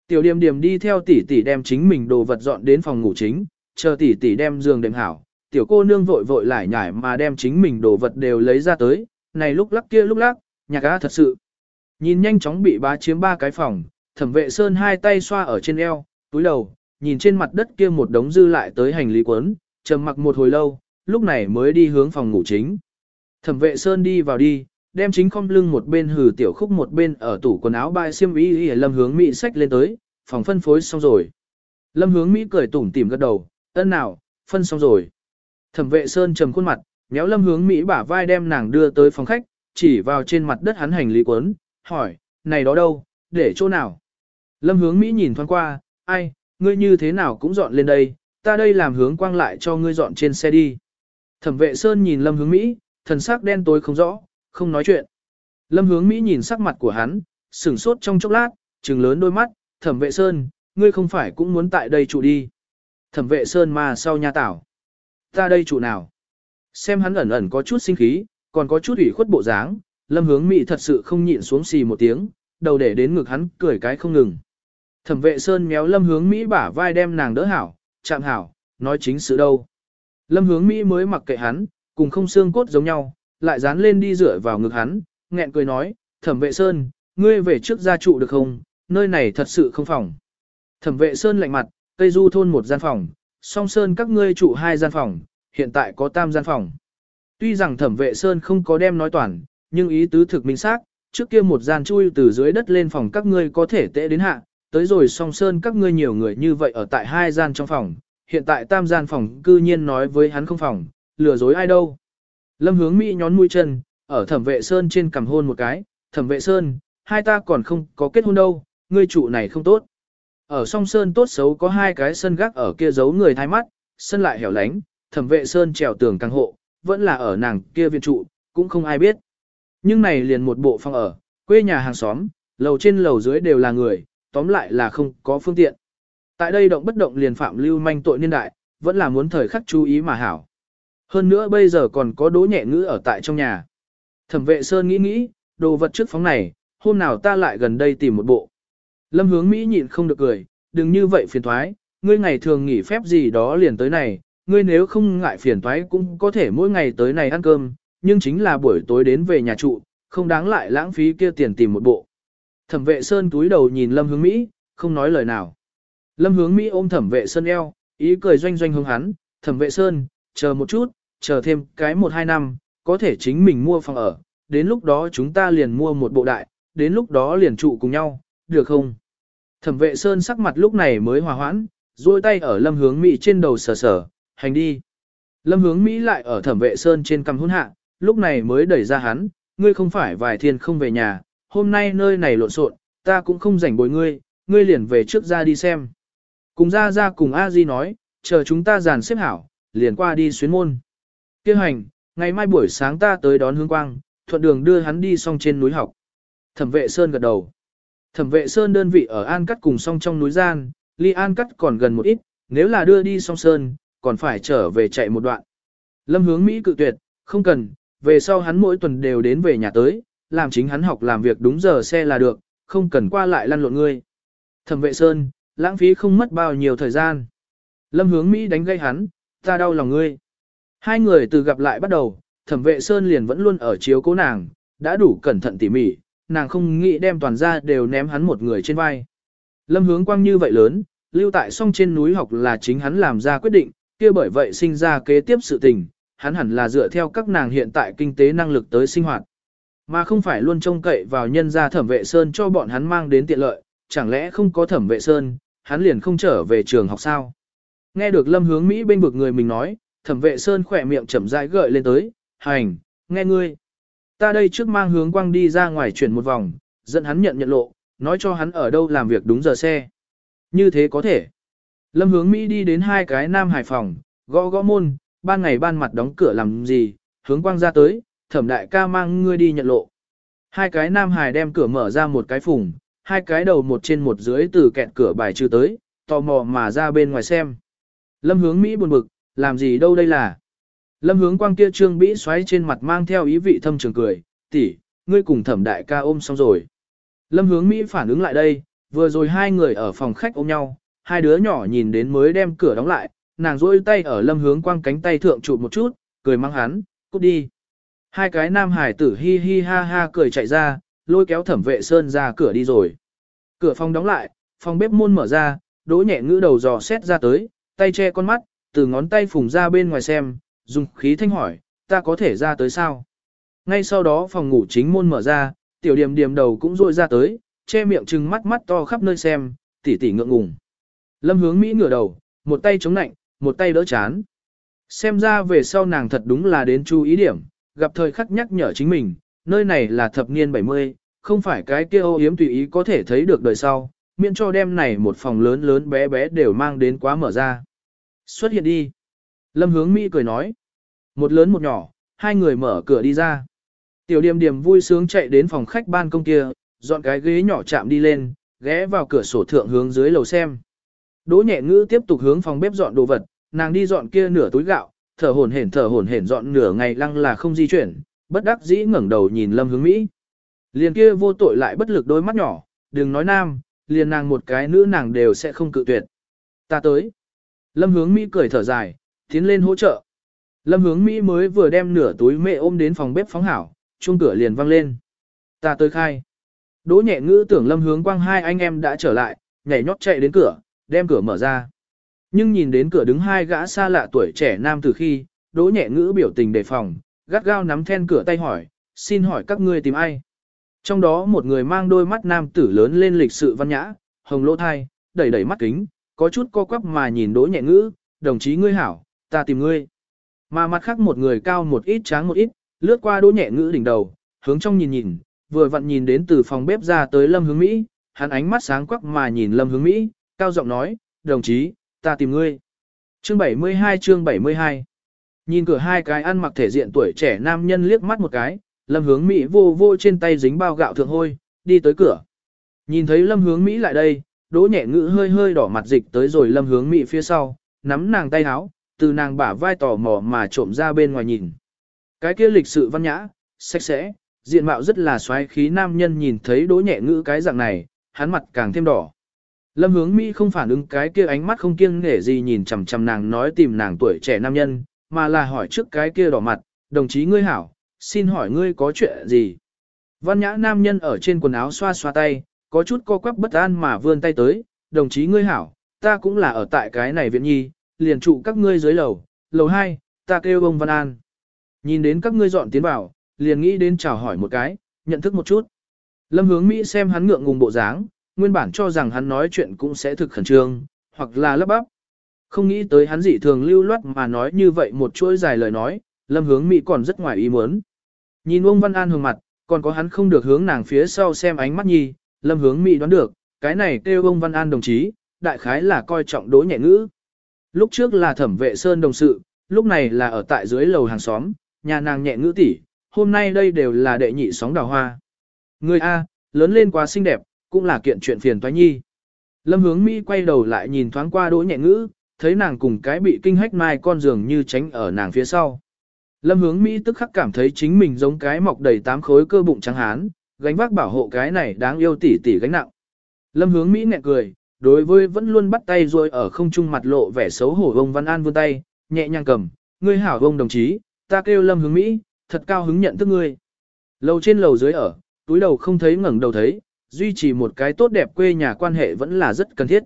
S1: Tiểu điềm điềm đi theo tỷ tỷ đem chính mình đồ vật dọn đến phòng ngủ chính, chờ tỷ tỷ đem giường đệm hảo, tiểu cô nương vội vội lại nhải mà đem chính mình đồ vật đều lấy ra tới, này lúc lắc kia lúc lắc, nhạc á thật sự. Nhìn nhanh chóng bị bá chiếm ba cái phòng, thẩm vệ sơn hai tay xoa ở trên eo, túi đầu, nhìn trên mặt đất kia một đống dư lại tới hành lý quấn, trầm mặc một hồi lâu, lúc này mới đi hướng phòng ngủ chính. Thẩm vệ Sơn đi vào đi, đem chính không lưng một bên hừ tiểu khúc một bên ở tủ quần áo bai xiêm y y lâm hướng Mỹ sách lên tới, phòng phân phối xong rồi. Lâm hướng Mỹ cười tủm tỉm gật đầu, ân nào, phân xong rồi. Thẩm vệ Sơn trầm khuôn mặt, méo lâm hướng Mỹ bả vai đem nàng đưa tới phòng khách, chỉ vào trên mặt đất hắn hành lý cuốn, hỏi, này đó đâu, để chỗ nào? Lâm hướng Mỹ nhìn thoáng qua, ai, ngươi như thế nào cũng dọn lên đây, ta đây làm hướng quang lại cho ngươi dọn trên xe đi. Thẩm vệ Sơn nhìn Lâm hướng Mỹ, thần sắc đen tối không rõ, không nói chuyện. Lâm hướng Mỹ nhìn sắc mặt của hắn, sửng sốt trong chốc lát, trừng lớn đôi mắt, thẩm vệ Sơn, ngươi không phải cũng muốn tại đây trụ đi. Thẩm vệ Sơn mà sau nhà tảo. Ta đây trụ nào? Xem hắn ẩn ẩn có chút sinh khí, còn có chút ủy khuất bộ dáng, lâm hướng Mỹ thật sự không nhịn xuống xì một tiếng, đầu để đến ngực hắn cười cái không ngừng. Thẩm vệ Sơn méo lâm hướng Mỹ bả vai đem nàng đỡ hảo, chạm hảo, nói chính sự đâu. Lâm hướng Mỹ mới mặc kệ hắn, cùng không xương cốt giống nhau, lại dán lên đi dựa vào ngực hắn, nghẹn cười nói, thẩm vệ Sơn, ngươi về trước gia trụ được không, nơi này thật sự không phòng. Thẩm vệ Sơn lạnh mặt, Tây Du thôn một gian phòng, song Sơn các ngươi trụ hai gian phòng, hiện tại có tam gian phòng. Tuy rằng thẩm vệ Sơn không có đem nói toàn, nhưng ý tứ thực minh xác, trước kia một gian chui từ dưới đất lên phòng các ngươi có thể tệ đến hạ, tới rồi song Sơn các ngươi nhiều người như vậy ở tại hai gian trong phòng, hiện tại tam gian phòng cư nhiên nói với hắn không phòng, lừa dối ai đâu. Lâm hướng Mỹ nhón mũi chân, ở thẩm vệ Sơn trên cầm hôn một cái, thẩm vệ Sơn, hai ta còn không có kết hôn đâu, ngươi trụ này không tốt. Ở song Sơn tốt xấu có hai cái sân gác ở kia giấu người thay mắt, sân lại hẻo lánh, thẩm vệ Sơn trèo tường càng hộ, vẫn là ở nàng kia viên trụ, cũng không ai biết. Nhưng này liền một bộ phòng ở, quê nhà hàng xóm, lầu trên lầu dưới đều là người, tóm lại là không có phương tiện. Tại đây động bất động liền phạm lưu manh tội niên đại, vẫn là muốn thời khắc chú ý mà hảo. Hơn nữa bây giờ còn có đố nhẹ ngữ ở tại trong nhà. Thẩm vệ Sơn nghĩ nghĩ, đồ vật trước phóng này, hôm nào ta lại gần đây tìm một bộ. Lâm hướng Mỹ nhịn không được cười, đừng như vậy phiền thoái, ngươi ngày thường nghỉ phép gì đó liền tới này, ngươi nếu không ngại phiền thoái cũng có thể mỗi ngày tới này ăn cơm, nhưng chính là buổi tối đến về nhà trụ, không đáng lại lãng phí kia tiền tìm một bộ. Thẩm vệ Sơn túi đầu nhìn Lâm hướng Mỹ, không nói lời nào. Lâm hướng Mỹ ôm thẩm vệ Sơn eo, ý cười doanh doanh hướng hắn, thẩm vệ Sơn, chờ một chút, chờ thêm cái một hai năm, có thể chính mình mua phòng ở, đến lúc đó chúng ta liền mua một bộ đại, đến lúc đó liền trụ cùng nhau, được không? Thẩm vệ Sơn sắc mặt lúc này mới hòa hoãn, duỗi tay ở lâm hướng Mỹ trên đầu sờ sờ, hành đi. Lâm hướng Mỹ lại ở thẩm vệ Sơn trên cằm hôn hạ, lúc này mới đẩy ra hắn, ngươi không phải vài thiên không về nhà, hôm nay nơi này lộn xộn, ta cũng không rảnh bồi ngươi, ngươi liền về trước ra đi xem. Cùng ra ra cùng A Di nói, chờ chúng ta dàn xếp hảo, liền qua đi xuyến môn. Kêu hành, ngày mai buổi sáng ta tới đón hướng quang, thuận đường đưa hắn đi xong trên núi học. Thẩm vệ Sơn gật đầu. Thẩm vệ Sơn đơn vị ở An Cắt cùng song trong núi gian, ly An Cắt còn gần một ít, nếu là đưa đi song Sơn, còn phải trở về chạy một đoạn. Lâm hướng Mỹ cự tuyệt, không cần, về sau hắn mỗi tuần đều đến về nhà tới, làm chính hắn học làm việc đúng giờ xe là được, không cần qua lại lăn lộn ngươi. Thẩm vệ Sơn, lãng phí không mất bao nhiêu thời gian. Lâm hướng Mỹ đánh gây hắn, ta đau lòng ngươi. Hai người từ gặp lại bắt đầu, thẩm vệ Sơn liền vẫn luôn ở chiếu cố nàng, đã đủ cẩn thận tỉ mỉ, nàng không nghĩ đem toàn ra đều ném hắn một người trên vai. Lâm hướng quang như vậy lớn, lưu tại song trên núi học là chính hắn làm ra quyết định, kia bởi vậy sinh ra kế tiếp sự tình, hắn hẳn là dựa theo các nàng hiện tại kinh tế năng lực tới sinh hoạt. Mà không phải luôn trông cậy vào nhân gia thẩm vệ Sơn cho bọn hắn mang đến tiện lợi, chẳng lẽ không có thẩm vệ Sơn, hắn liền không trở về trường học sao. Nghe được lâm hướng Mỹ bên vực người mình nói, thẩm vệ Sơn khỏe miệng chậm rãi gợi lên tới, hành, nghe ngươi. Ta đây trước mang hướng quang đi ra ngoài chuyển một vòng, dẫn hắn nhận nhận lộ, nói cho hắn ở đâu làm việc đúng giờ xe. Như thế có thể. Lâm hướng Mỹ đi đến hai cái nam hải phòng, gõ gõ môn, ban ngày ban mặt đóng cửa làm gì, hướng quang ra tới, thẩm đại ca mang ngươi đi nhận lộ. Hai cái nam hải đem cửa mở ra một cái phùng, hai cái đầu một trên một dưới từ kẹt cửa bài trừ tới, tò mò mà ra bên ngoài xem. Lâm hướng Mỹ buồn bực, làm gì đâu đây là. Lâm hướng quang kia trương mỹ xoáy trên mặt mang theo ý vị thâm trường cười, tỷ, ngươi cùng thẩm đại ca ôm xong rồi. Lâm hướng Mỹ phản ứng lại đây, vừa rồi hai người ở phòng khách ôm nhau, hai đứa nhỏ nhìn đến mới đem cửa đóng lại, nàng rôi tay ở lâm hướng quang cánh tay thượng chụp một chút, cười mang hắn, cút đi. Hai cái nam hải tử hi hi ha ha cười chạy ra, lôi kéo thẩm vệ sơn ra cửa đi rồi. Cửa phòng đóng lại, phòng bếp môn mở ra, đỗ nhẹ ngữ đầu dò xét ra tới, tay che con mắt, từ ngón tay phùng ra bên ngoài xem, dùng khí thanh hỏi, ta có thể ra tới sao? Ngay sau đó phòng ngủ chính môn mở ra, tiểu điểm điểm đầu cũng rội ra tới, che miệng trừng mắt mắt to khắp nơi xem, tỉ tỉ ngượng ngùng. Lâm hướng Mỹ ngửa đầu, một tay chống nạnh, một tay đỡ chán. Xem ra về sau nàng thật đúng là đến chú ý điểm, gặp thời khắc nhắc nhở chính mình, nơi này là thập niên 70, không phải cái kia ô yếm tùy ý có thể thấy được đời sau, miễn cho đêm này một phòng lớn lớn bé bé đều mang đến quá mở ra. Xuất hiện đi. Lâm hướng Mỹ cười nói. Một lớn một nhỏ, hai người mở cửa đi ra. Tiểu điểm điểm vui sướng chạy đến phòng khách ban công kia, dọn cái ghế nhỏ chạm đi lên, ghé vào cửa sổ thượng hướng dưới lầu xem. Đỗ nhẹ ngữ tiếp tục hướng phòng bếp dọn đồ vật, nàng đi dọn kia nửa túi gạo, thở hổn hển thở hổn hển dọn nửa ngày lăng là không di chuyển, bất đắc dĩ ngẩng đầu nhìn Lâm Hướng Mỹ. Liền kia vô tội lại bất lực đôi mắt nhỏ, đừng nói nam, liền nàng một cái nữ nàng đều sẽ không cự tuyệt. Ta tới. Lâm Hướng Mỹ cười thở dài, tiến lên hỗ trợ. Lâm Hướng Mỹ mới vừa đem nửa túi mẹ ôm đến phòng bếp phóng hảo, chuông cửa liền vang lên. Ta tới khai. Đỗ nhẹ ngữ tưởng Lâm Hướng Quang hai anh em đã trở lại, nhảy nhót chạy đến cửa, đem cửa mở ra. Nhưng nhìn đến cửa đứng hai gã xa lạ tuổi trẻ nam từ khi, đỗ nhẹ ngữ biểu tình đề phòng, gắt gao nắm then cửa tay hỏi, xin hỏi các ngươi tìm ai? Trong đó một người mang đôi mắt nam tử lớn lên lịch sự văn nhã, hồng lỗ thai, đẩy đẩy mắt kính, có chút co quắp mà nhìn đỗ nhẹ ngữ, đồng chí ngươi hảo, ta tìm ngươi. Mà mặt khác một người cao một ít tráng một ít, lướt qua đỗ nhẹ ngữ đỉnh đầu, hướng trong nhìn nhìn, vừa vặn nhìn đến từ phòng bếp ra tới lâm hướng Mỹ, hắn ánh mắt sáng quắc mà nhìn lâm hướng Mỹ, cao giọng nói, đồng chí, ta tìm ngươi. Chương 72 chương 72 Nhìn cửa hai cái ăn mặc thể diện tuổi trẻ nam nhân liếc mắt một cái, lâm hướng Mỹ vô vô trên tay dính bao gạo thượng hôi, đi tới cửa. Nhìn thấy lâm hướng Mỹ lại đây, đỗ nhẹ ngữ hơi hơi đỏ mặt dịch tới rồi lâm hướng Mỹ phía sau, nắm nàng tay áo, từ nàng bả vai tò mò mà trộm ra bên ngoài nhìn. Cái kia lịch sự văn nhã, sạch sẽ, diện mạo rất là xoáy khí nam nhân nhìn thấy đỗ nhẹ ngữ cái dạng này, hắn mặt càng thêm đỏ. Lâm hướng Mỹ không phản ứng cái kia ánh mắt không kiêng nể gì nhìn chằm chằm nàng nói tìm nàng tuổi trẻ nam nhân, mà là hỏi trước cái kia đỏ mặt, đồng chí ngươi hảo, xin hỏi ngươi có chuyện gì? Văn nhã nam nhân ở trên quần áo xoa xoa tay, có chút co quắp bất an mà vươn tay tới, đồng chí ngươi hảo, ta cũng là ở tại cái này viện nhi, liền trụ các ngươi dưới lầu, lầu 2, ta kêu ông Văn An. Nhìn đến các ngươi dọn tiến vào, liền nghĩ đến chào hỏi một cái, nhận thức một chút. Lâm hướng Mỹ xem hắn ngượng ngùng bộ dáng, nguyên bản cho rằng hắn nói chuyện cũng sẽ thực khẩn trương, hoặc là lấp bắp. Không nghĩ tới hắn dị thường lưu loát mà nói như vậy một chuỗi dài lời nói, lâm hướng Mỹ còn rất ngoài ý muốn. Nhìn Uông Văn An hướng mặt, còn có hắn không được hướng nàng phía sau xem ánh mắt nhi, lâm hướng Mỹ đoán được, cái này kêu Uông Văn An đồng chí, đại khái là coi trọng đối nhẹ ngữ. Lúc trước là thẩm vệ sơn đồng sự, lúc này là ở tại dưới lầu hàng xóm, nhà nàng nhẹ ngữ tỷ, hôm nay đây đều là đệ nhị sóng đào hoa. Người A, lớn lên quá xinh đẹp, cũng là kiện chuyện phiền toái nhi. Lâm hướng Mỹ quay đầu lại nhìn thoáng qua đỗ nhẹ ngữ, thấy nàng cùng cái bị kinh hách mai con giường như tránh ở nàng phía sau. Lâm hướng Mỹ tức khắc cảm thấy chính mình giống cái mọc đầy tám khối cơ bụng trắng hán, gánh vác bảo hộ cái này đáng yêu tỉ tỉ gánh nặng. Lâm hướng Mỹ nhẹ cười, đối với vẫn luôn bắt tay rồi ở không trung mặt lộ vẻ xấu hổ ông Văn An vươn tay, nhẹ nhàng cầm, ngươi hảo ông đồng chí, ta kêu Lâm hướng Mỹ, thật cao hứng nhận thức ngươi. Lầu trên lầu dưới ở, túi đầu không thấy ngẩng đầu thấy, duy trì một cái tốt đẹp quê nhà quan hệ vẫn là rất cần thiết.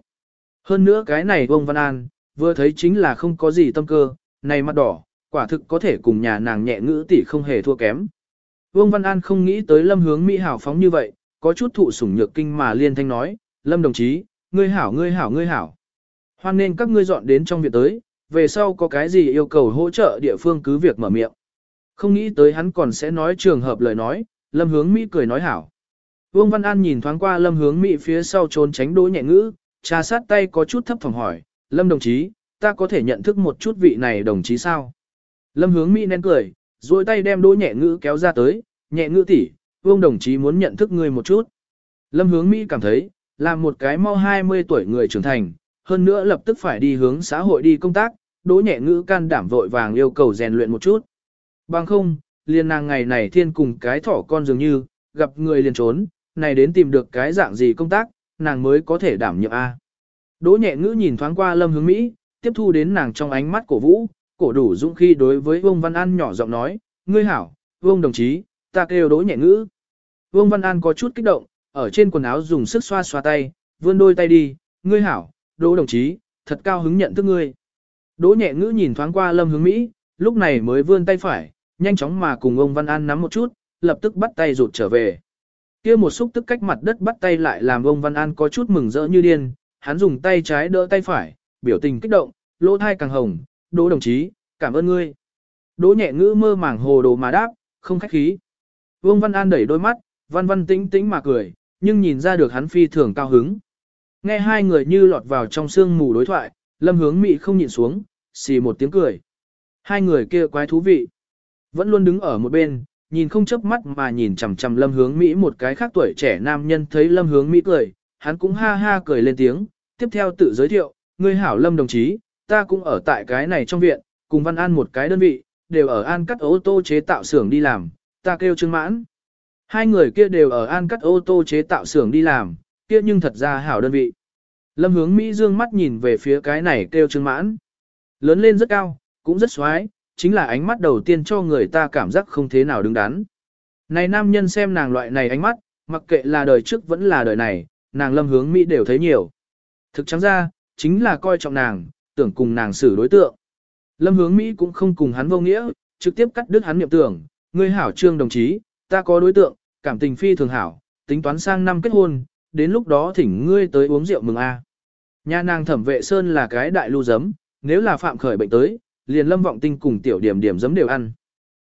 S1: Hơn nữa cái này ông Văn An, vừa thấy chính là không có gì tâm cơ, này mặt đỏ, quả thực có thể cùng nhà nàng nhẹ ngữ tỷ không hề thua kém. Vương Văn An không nghĩ tới lâm hướng Mỹ hảo phóng như vậy, có chút thụ sủng nhược kinh mà liên thanh nói, lâm đồng chí, ngươi hảo ngươi hảo ngươi hảo. Hoan nên các ngươi dọn đến trong việc tới, về sau có cái gì yêu cầu hỗ trợ địa phương cứ việc mở miệng. Không nghĩ tới hắn còn sẽ nói trường hợp lời nói, lâm hướng Mỹ cười nói hảo. Vương Văn An nhìn thoáng qua lâm hướng Mỹ phía sau trốn tránh đối nhẹ ngữ, trà sát tay có chút thấp phòng hỏi, lâm đồng chí, ta có thể nhận thức một chút vị này đồng chí sao? Lâm hướng Mỹ nén cười, duỗi tay đem đỗ nhẹ ngữ kéo ra tới, nhẹ ngữ tỷ, vương đồng chí muốn nhận thức ngươi một chút. Lâm hướng Mỹ cảm thấy, là một cái mau 20 tuổi người trưởng thành, hơn nữa lập tức phải đi hướng xã hội đi công tác, đỗ nhẹ ngữ can đảm vội vàng yêu cầu rèn luyện một chút. Bằng không, liền nàng ngày này thiên cùng cái thỏ con dường như, gặp người liền trốn, này đến tìm được cái dạng gì công tác, nàng mới có thể đảm nhiệm A. Đỗ nhẹ ngữ nhìn thoáng qua lâm hướng Mỹ, tiếp thu đến nàng trong ánh mắt cổ vũ, cổ đủ dũng khi đối với Vương Văn An nhỏ giọng nói, ngươi hảo, Vương đồng chí, ta kêu đỗ nhẹ ngữ. Vương Văn An có chút kích động, ở trên quần áo dùng sức xoa xoa tay, vươn đôi tay đi, ngươi hảo, đỗ đồng chí, thật cao hứng nhận thức ngươi. Đỗ nhẹ ngữ nhìn thoáng qua lâm hướng Mỹ, lúc này mới vươn tay phải, nhanh chóng mà cùng ông Văn An nắm một chút, lập tức bắt tay rụt trở về. kia một xúc tức cách mặt đất bắt tay lại làm ông Văn An có chút mừng rỡ như điên, hắn dùng tay trái đỡ tay phải, biểu tình kích động, lỗ thai càng hồng, đỗ đồng chí, cảm ơn ngươi. Đỗ nhẹ ngữ mơ màng hồ đồ mà đáp, không khách khí. Vương Văn An đẩy đôi mắt, văn văn tĩnh tĩnh mà cười, nhưng nhìn ra được hắn phi thường cao hứng. Nghe hai người như lọt vào trong sương mù đối thoại, lâm hướng mị không nhìn xuống, xì một tiếng cười. Hai người kia quái thú vị. Vẫn luôn đứng ở một bên, nhìn không chớp mắt mà nhìn chằm chằm lâm hướng Mỹ một cái khác tuổi trẻ nam nhân thấy lâm hướng Mỹ cười, hắn cũng ha ha cười lên tiếng, tiếp theo tự giới thiệu, ngươi hảo lâm đồng chí, ta cũng ở tại cái này trong viện, cùng Văn An một cái đơn vị, đều ở An cắt ô tô chế tạo xưởng đi làm, ta kêu Trương Mãn. Hai người kia đều ở An cắt ô tô chế tạo xưởng đi làm, kia nhưng thật ra hảo đơn vị. Lâm hướng Mỹ dương mắt nhìn về phía cái này kêu Trương Mãn. Lớn lên rất cao, cũng rất xoái, chính là ánh mắt đầu tiên cho người ta cảm giác không thế nào đứng đắn. Này nam nhân xem nàng loại này ánh mắt, mặc kệ là đời trước vẫn là đời này, nàng lâm hướng Mỹ đều thấy nhiều. Thực trắng ra, chính là coi trọng nàng, tưởng cùng nàng xử đối tượng. Lâm hướng Mỹ cũng không cùng hắn vô nghĩa, trực tiếp cắt đứt hắn niệm tưởng, ngươi hảo trương đồng chí, ta có đối tượng, cảm tình phi thường hảo, tính toán sang năm kết hôn, đến lúc đó thỉnh ngươi tới uống rượu mừng a. Nhà nàng thẩm vệ sơn là cái đại lưu giấm, nếu là phạm khởi bệnh tới, liền lâm vọng tinh cùng tiểu điểm điểm giấm đều ăn.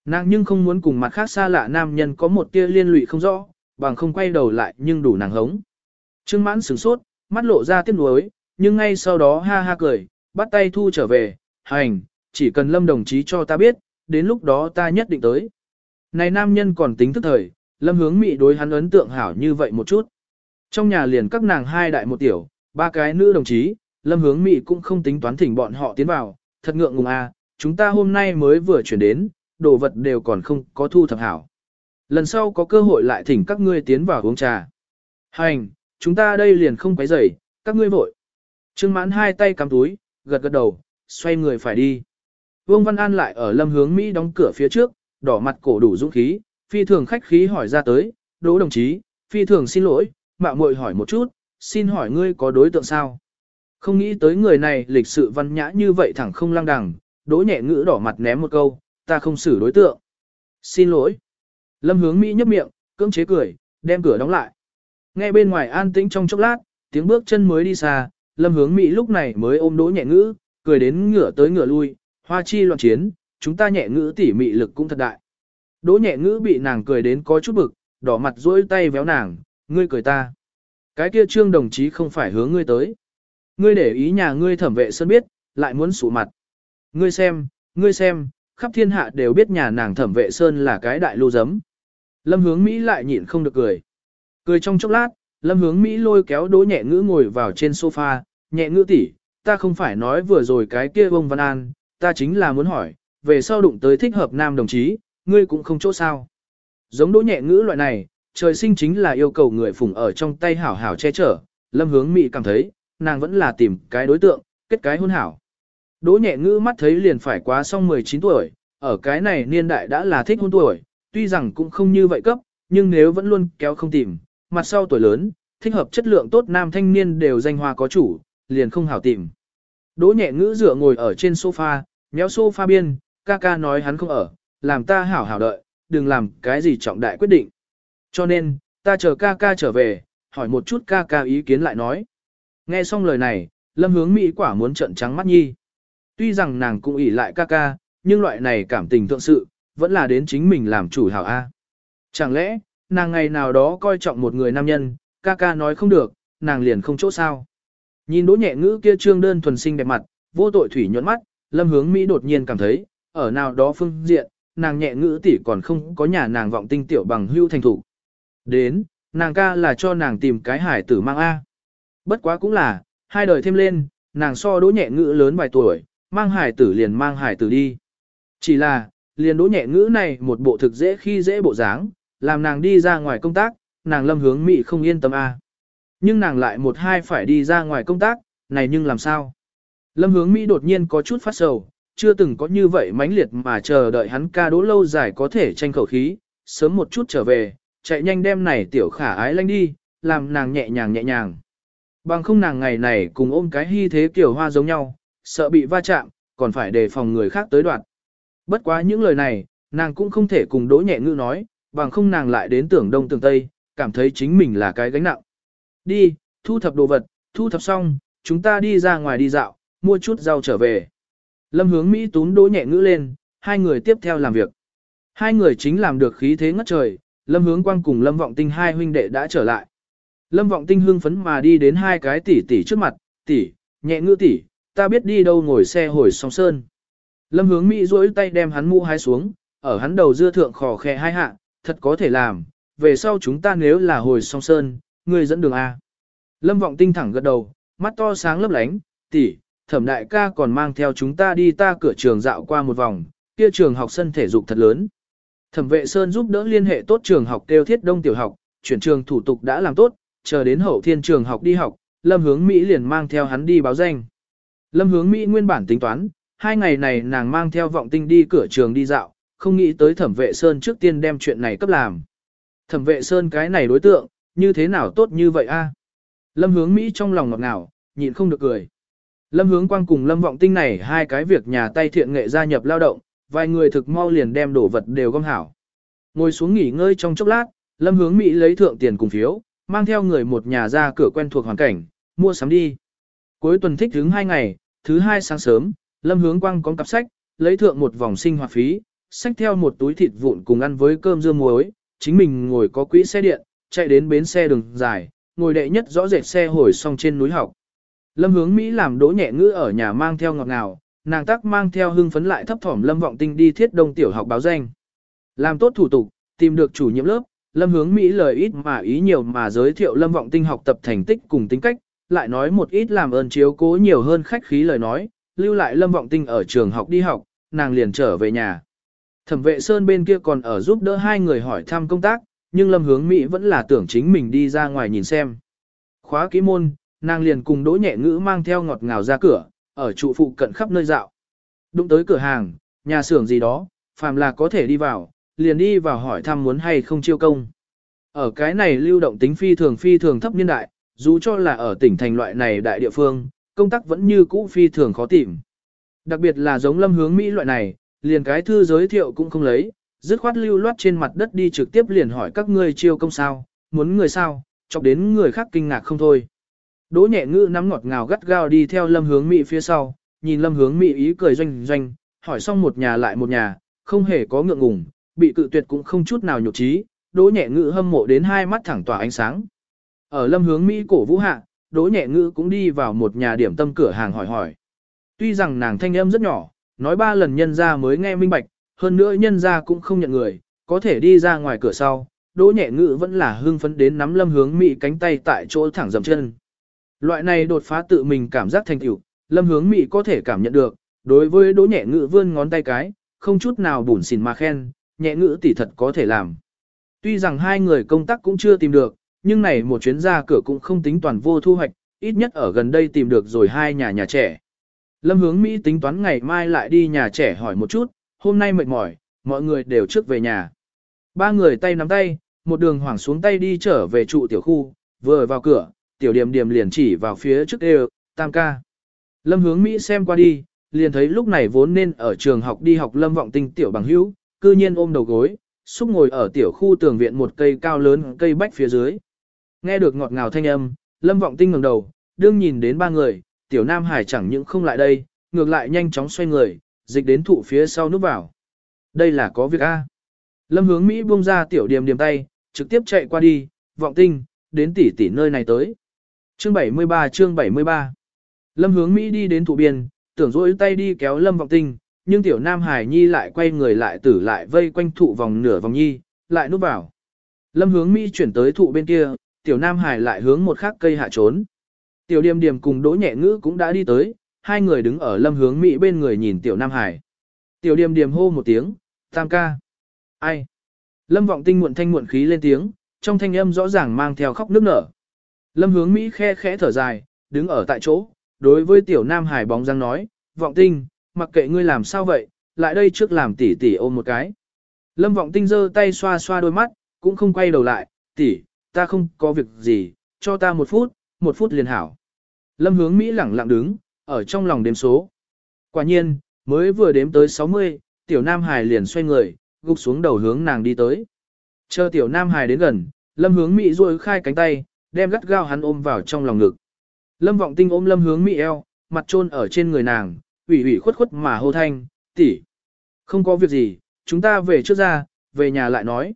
S1: Nàng nhưng không muốn cùng mặt khác xa lạ nam nhân có một tia liên lụy không rõ, bằng không quay đầu lại nhưng đủ nàng hống. Trương mãn sửng sốt, mắt lộ ra tiếc nuối, nhưng ngay sau đó ha ha cười, bắt tay thu trở về, hành, chỉ cần lâm đồng chí cho ta biết, đến lúc đó ta nhất định tới. Này nam nhân còn tính thức thời, lâm hướng mị đối hắn ấn tượng hảo như vậy một chút. Trong nhà liền các nàng hai đại một tiểu, ba cái nữ đồng chí, lâm hướng mị cũng không tính toán thỉnh bọn họ tiến vào, thật ngượng ngùng à, chúng ta hôm nay mới vừa chuyển đến, đồ vật đều còn không có thu thập hảo. Lần sau có cơ hội lại thỉnh các ngươi tiến vào uống trà. Hành, chúng ta đây liền không quấy rầy, các ngươi vội. Trương mãn hai tay cắm túi, gật gật đầu, xoay người phải đi. Vương Văn An lại ở lâm hướng Mỹ đóng cửa phía trước, đỏ mặt cổ đủ dũng khí, phi thường khách khí hỏi ra tới, đỗ đồng chí, phi thường xin lỗi, mạo muội hỏi một chút, xin hỏi ngươi có đối tượng sao? Không nghĩ tới người này lịch sự văn nhã như vậy thẳng không lăng đằng, đỗ nhẹ ngữ đỏ mặt ném một câu, ta không xử đối tượng. Xin lỗi. Lâm hướng Mỹ nhấp miệng, cưỡng chế cười, đem cửa đóng lại. Nghe bên ngoài an tĩnh trong chốc lát, tiếng bước chân mới đi xa, lâm hướng Mỹ lúc này mới ôm đỗ nhẹ ngữ, cười đến ngửa tới ngửa lui, hoa chi loạn chiến, chúng ta nhẹ ngữ tỉ mị lực cũng thật đại. Đỗ nhẹ ngữ bị nàng cười đến có chút bực, đỏ mặt dỗi tay véo nàng, ngươi cười ta. Cái kia trương đồng chí không phải hướng ngươi tới. Ngươi để ý nhà ngươi thẩm vệ sơn biết, lại muốn sụ mặt. Ngươi xem, ngươi xem, khắp thiên hạ đều biết nhà nàng thẩm vệ sơn là cái đại lưu giấm. Lâm hướng Mỹ lại nhịn không được cười. Cười trong chốc lát, lâm hướng Mỹ lôi kéo đỗ nhẹ ngữ ngồi vào trên sofa, nhẹ ngữ tỷ, ta không phải nói vừa rồi cái kia ông văn an, ta chính là muốn hỏi, về sau đụng tới thích hợp nam đồng chí, ngươi cũng không chỗ sao. Giống đỗ nhẹ ngữ loại này, trời sinh chính là yêu cầu người phụng ở trong tay hảo hảo che chở, lâm hướng Mị cảm thấy, nàng vẫn là tìm cái đối tượng, kết cái hôn hảo. Đỗ nhẹ ngữ mắt thấy liền phải quá xong 19 tuổi, ở cái này niên đại đã là thích hôn tuổi, tuy rằng cũng không như vậy cấp, nhưng nếu vẫn luôn kéo không tìm, mặt sau tuổi lớn, thích hợp chất lượng tốt nam thanh niên đều danh hoa có chủ, liền không hảo tìm. Đỗ nhẹ ngữ dựa ngồi ở trên sofa, méo sofa biên, ca ca nói hắn không ở, làm ta hảo hảo đợi, đừng làm cái gì trọng đại quyết định. Cho nên, ta chờ ca ca trở về, hỏi một chút ca ca ý kiến lại nói. Nghe xong lời này, lâm hướng Mỹ quả muốn trận trắng mắt nhi. Tuy rằng nàng cũng ỉ lại ca ca, nhưng loại này cảm tình thượng sự, vẫn là đến chính mình làm chủ hảo A. Chẳng lẽ, nàng ngày nào đó coi trọng một người nam nhân, ca ca nói không được, nàng liền không chỗ sao. Nhìn đỗ nhẹ ngữ kia trương đơn thuần sinh đẹp mặt, vô tội thủy nhuận mắt, lâm hướng Mỹ đột nhiên cảm thấy, ở nào đó phương diện, nàng nhẹ ngữ tỷ còn không có nhà nàng vọng tinh tiểu bằng hưu thành thủ. Đến, nàng ca là cho nàng tìm cái hải tử mang A. Bất quá cũng là, hai đời thêm lên, nàng so đỗ nhẹ ngữ lớn vài tuổi, mang hải tử liền mang hải tử đi. Chỉ là, liền đỗ nhẹ ngữ này một bộ thực dễ khi dễ bộ dáng, làm nàng đi ra ngoài công tác, nàng lâm hướng mỹ không yên tâm a. Nhưng nàng lại một hai phải đi ra ngoài công tác, này nhưng làm sao? Lâm hướng Mỹ đột nhiên có chút phát sầu, chưa từng có như vậy mãnh liệt mà chờ đợi hắn ca đỗ lâu dài có thể tranh khẩu khí, sớm một chút trở về, chạy nhanh đem này tiểu khả ái lanh đi, làm nàng nhẹ nhàng nhẹ nhàng. Bằng không nàng ngày này cùng ôm cái hy thế kiểu hoa giống nhau, sợ bị va chạm, còn phải đề phòng người khác tới đoạn. Bất quá những lời này, nàng cũng không thể cùng đỗ nhẹ ngữ nói, bằng không nàng lại đến tưởng đông tưởng tây, cảm thấy chính mình là cái gánh nặng. Đi, thu thập đồ vật, thu thập xong, chúng ta đi ra ngoài đi dạo, mua chút rau trở về. Lâm hướng Mỹ tún đỗ nhẹ ngữ lên, hai người tiếp theo làm việc. Hai người chính làm được khí thế ngất trời, Lâm hướng quang cùng Lâm vọng tinh hai huynh đệ đã trở lại. Lâm vọng tinh hưng phấn mà đi đến hai cái tỷ tỷ trước mặt, tỷ, nhẹ ngữ tỷ, ta biết đi đâu ngồi xe hồi song sơn. Lâm hướng Mỹ duỗi tay đem hắn mũ hái xuống, ở hắn đầu dưa thượng khò khè hai hạ, thật có thể làm, về sau chúng ta nếu là hồi song sơn, Ngươi dẫn đường A. Lâm vọng tinh thẳng gật đầu, mắt to sáng lấp lánh, tỷ, thẩm đại ca còn mang theo chúng ta đi ta cửa trường dạo qua một vòng, kia trường học sân thể dục thật lớn. Thẩm vệ Sơn giúp đỡ liên hệ tốt trường học kêu thiết đông tiểu học, chuyển trường thủ tục đã làm tốt, chờ đến hậu thiên trường học đi học, Lâm hướng Mỹ liền mang theo hắn đi báo danh. Lâm hướng Mỹ nguyên bản tính toán, hai ngày này nàng mang theo vọng tinh đi cửa trường đi dạo, không nghĩ tới thẩm vệ Sơn trước tiên đem chuyện này cấp làm. Thẩm vệ Sơn cái này đối tượng, như thế nào tốt như vậy a? Lâm hướng Mỹ trong lòng ngọt ngào, nhịn không được cười. Lâm hướng quang cùng Lâm vọng tinh này hai cái việc nhà tay thiện nghệ gia nhập lao động, vài người thực mau liền đem đồ vật đều gom hảo. Ngồi xuống nghỉ ngơi trong chốc lát, Lâm hướng Mỹ lấy thượng tiền cùng phiếu, mang theo người một nhà ra cửa quen thuộc hoàn cảnh, mua sắm đi. Cuối tuần thích thứ hai ngày, thứ hai sáng sớm, Lâm hướng quang có cặp sách, lấy thượng một vòng sinh hoạt phí, sách theo một túi thịt vụn cùng ăn với cơm dưa muối, chính mình ngồi có quỹ xe điện, chạy đến bến xe đường dài, ngồi đệ nhất rõ rệt xe hồi xong trên núi học. Lâm hướng Mỹ làm đỗ nhẹ ngữ ở nhà mang theo ngọt ngào, nàng tác mang theo hưng phấn lại thấp thỏm Lâm vọng tinh đi thiết đông tiểu học báo danh. Làm tốt thủ tục, tìm được chủ nhiệm lớp, Lâm hướng Mỹ lời ít mà ý nhiều mà giới thiệu Lâm vọng tinh học tập thành tích cùng tính cách, lại nói một ít làm ơn chiếu cố nhiều hơn khách khí lời nói, lưu lại Lâm vọng tinh ở trường học đi học, nàng liền trở về nhà. Thẩm vệ Sơn bên kia còn ở giúp đỡ hai người hỏi thăm công tác, nhưng Lâm Hướng Mỹ vẫn là tưởng chính mình đi ra ngoài nhìn xem. Khóa ký môn, nàng liền cùng đỗ nhẹ ngữ mang theo ngọt ngào ra cửa, ở trụ phụ cận khắp nơi dạo. Đụng tới cửa hàng, nhà xưởng gì đó, phàm là có thể đi vào, liền đi vào hỏi thăm muốn hay không chiêu công. Ở cái này lưu động tính phi thường phi thường thấp niên đại, dù cho là ở tỉnh thành loại này đại địa phương, công tác vẫn như cũ phi thường khó tìm. Đặc biệt là giống lâm hướng Mỹ loại này, liền cái thư giới thiệu cũng không lấy, dứt khoát lưu loát trên mặt đất đi trực tiếp liền hỏi các ngươi chiêu công sao, muốn người sao, chọc đến người khác kinh ngạc không thôi. Đỗ nhẹ ngữ nắm ngọt ngào gắt gao đi theo lâm hướng Mỹ phía sau, nhìn lâm hướng Mỹ ý cười doanh doanh, hỏi xong một nhà lại một nhà, không hề có ngượng ngùng, bị cự tuyệt cũng không chút nào nhục trí, đỗ nhẹ ngữ hâm mộ đến hai mắt thẳng tỏa ánh sáng. Ở lâm hướng Mỹ cổ vũ hạ, đỗ nhẹ ngữ cũng đi vào một nhà điểm tâm cửa hàng hỏi hỏi. Tuy rằng nàng thanh âm rất nhỏ, nói ba lần nhân ra mới nghe minh bạch, hơn nữa nhân ra cũng không nhận người, có thể đi ra ngoài cửa sau, đỗ nhẹ ngự vẫn là hưng phấn đến nắm lâm hướng Mỹ cánh tay tại chỗ thẳng dầm chân. Loại này đột phá tự mình cảm giác thành tựu, lâm hướng Mỹ có thể cảm nhận được, đối với đỗ nhẹ ngự vươn ngón tay cái, không chút nào bùn xỉn mà khen, nhẹ ngự tỷ thật có thể làm. Tuy rằng hai người công tác cũng chưa tìm được, nhưng này một chuyến ra cửa cũng không tính toàn vô thu hoạch, ít nhất ở gần đây tìm được rồi hai nhà nhà trẻ. Lâm hướng Mỹ tính toán ngày mai lại đi nhà trẻ hỏi một chút, hôm nay mệt mỏi, mọi người đều trước về nhà. Ba người tay nắm tay, một đường hoảng xuống tay đi trở về trụ tiểu khu, vừa vào cửa, tiểu điểm điểm liền chỉ vào phía trước đều, tam ca. Lâm hướng Mỹ xem qua đi, liền thấy lúc này vốn nên ở trường học đi học lâm vọng tinh tiểu bằng hữu, cư nhiên ôm đầu gối, xúc ngồi ở tiểu khu tường viện một cây cao lớn cây bách phía dưới. Nghe được ngọt ngào thanh âm, lâm vọng tinh ngẩng đầu, đương nhìn đến ba người, tiểu nam hải chẳng những không lại đây, ngược lại nhanh chóng xoay người, dịch đến thụ phía sau núp vào. Đây là có việc A. Lâm hướng Mỹ buông ra tiểu điểm điểm tay, trực tiếp chạy qua đi, vọng tinh, đến tỷ tỷ nơi này tới. Chương 73 chương 73 Lâm hướng Mỹ đi đến thụ biên, tưởng dỗi tay đi kéo Lâm vọng tinh, nhưng tiểu nam hải nhi lại quay người lại tử lại vây quanh thụ vòng nửa vòng nhi, lại núp vào. Lâm hướng Mỹ chuyển tới thụ bên kia, tiểu nam hải lại hướng một khác cây hạ trốn. Tiểu điềm điềm cùng đỗ nhẹ ngữ cũng đã đi tới, hai người đứng ở lâm hướng Mỹ bên người nhìn tiểu nam hải. Tiểu điềm điềm hô một tiếng, tam ca. Ai? Lâm vọng tinh muộn thanh muộn khí lên tiếng, trong thanh âm rõ ràng mang theo khóc nước nở. Lâm hướng Mỹ khe khẽ thở dài, đứng ở tại chỗ, đối với tiểu nam hải bóng răng nói, vọng tinh, mặc kệ ngươi làm sao vậy, lại đây trước làm tỉ tỉ ôm một cái. Lâm vọng tinh giơ tay xoa xoa đôi mắt, cũng không quay đầu lại, tỉ, ta không có việc gì, cho ta một phút, một phút liền hảo. Lâm hướng Mỹ lẳng lặng đứng, ở trong lòng đếm số. Quả nhiên, Mới vừa đếm tới 60, tiểu Nam Hải liền xoay người, gục xuống đầu hướng nàng đi tới. Chờ tiểu Nam Hải đến gần, Lâm hướng Mỹ duỗi khai cánh tay, đem gắt gao hắn ôm vào trong lòng ngực. Lâm vọng tinh ôm Lâm hướng Mỹ eo, mặt trôn ở trên người nàng, ủy ủy khuất khuất mà hô thanh, tỷ, Không có việc gì, chúng ta về trước ra, về nhà lại nói.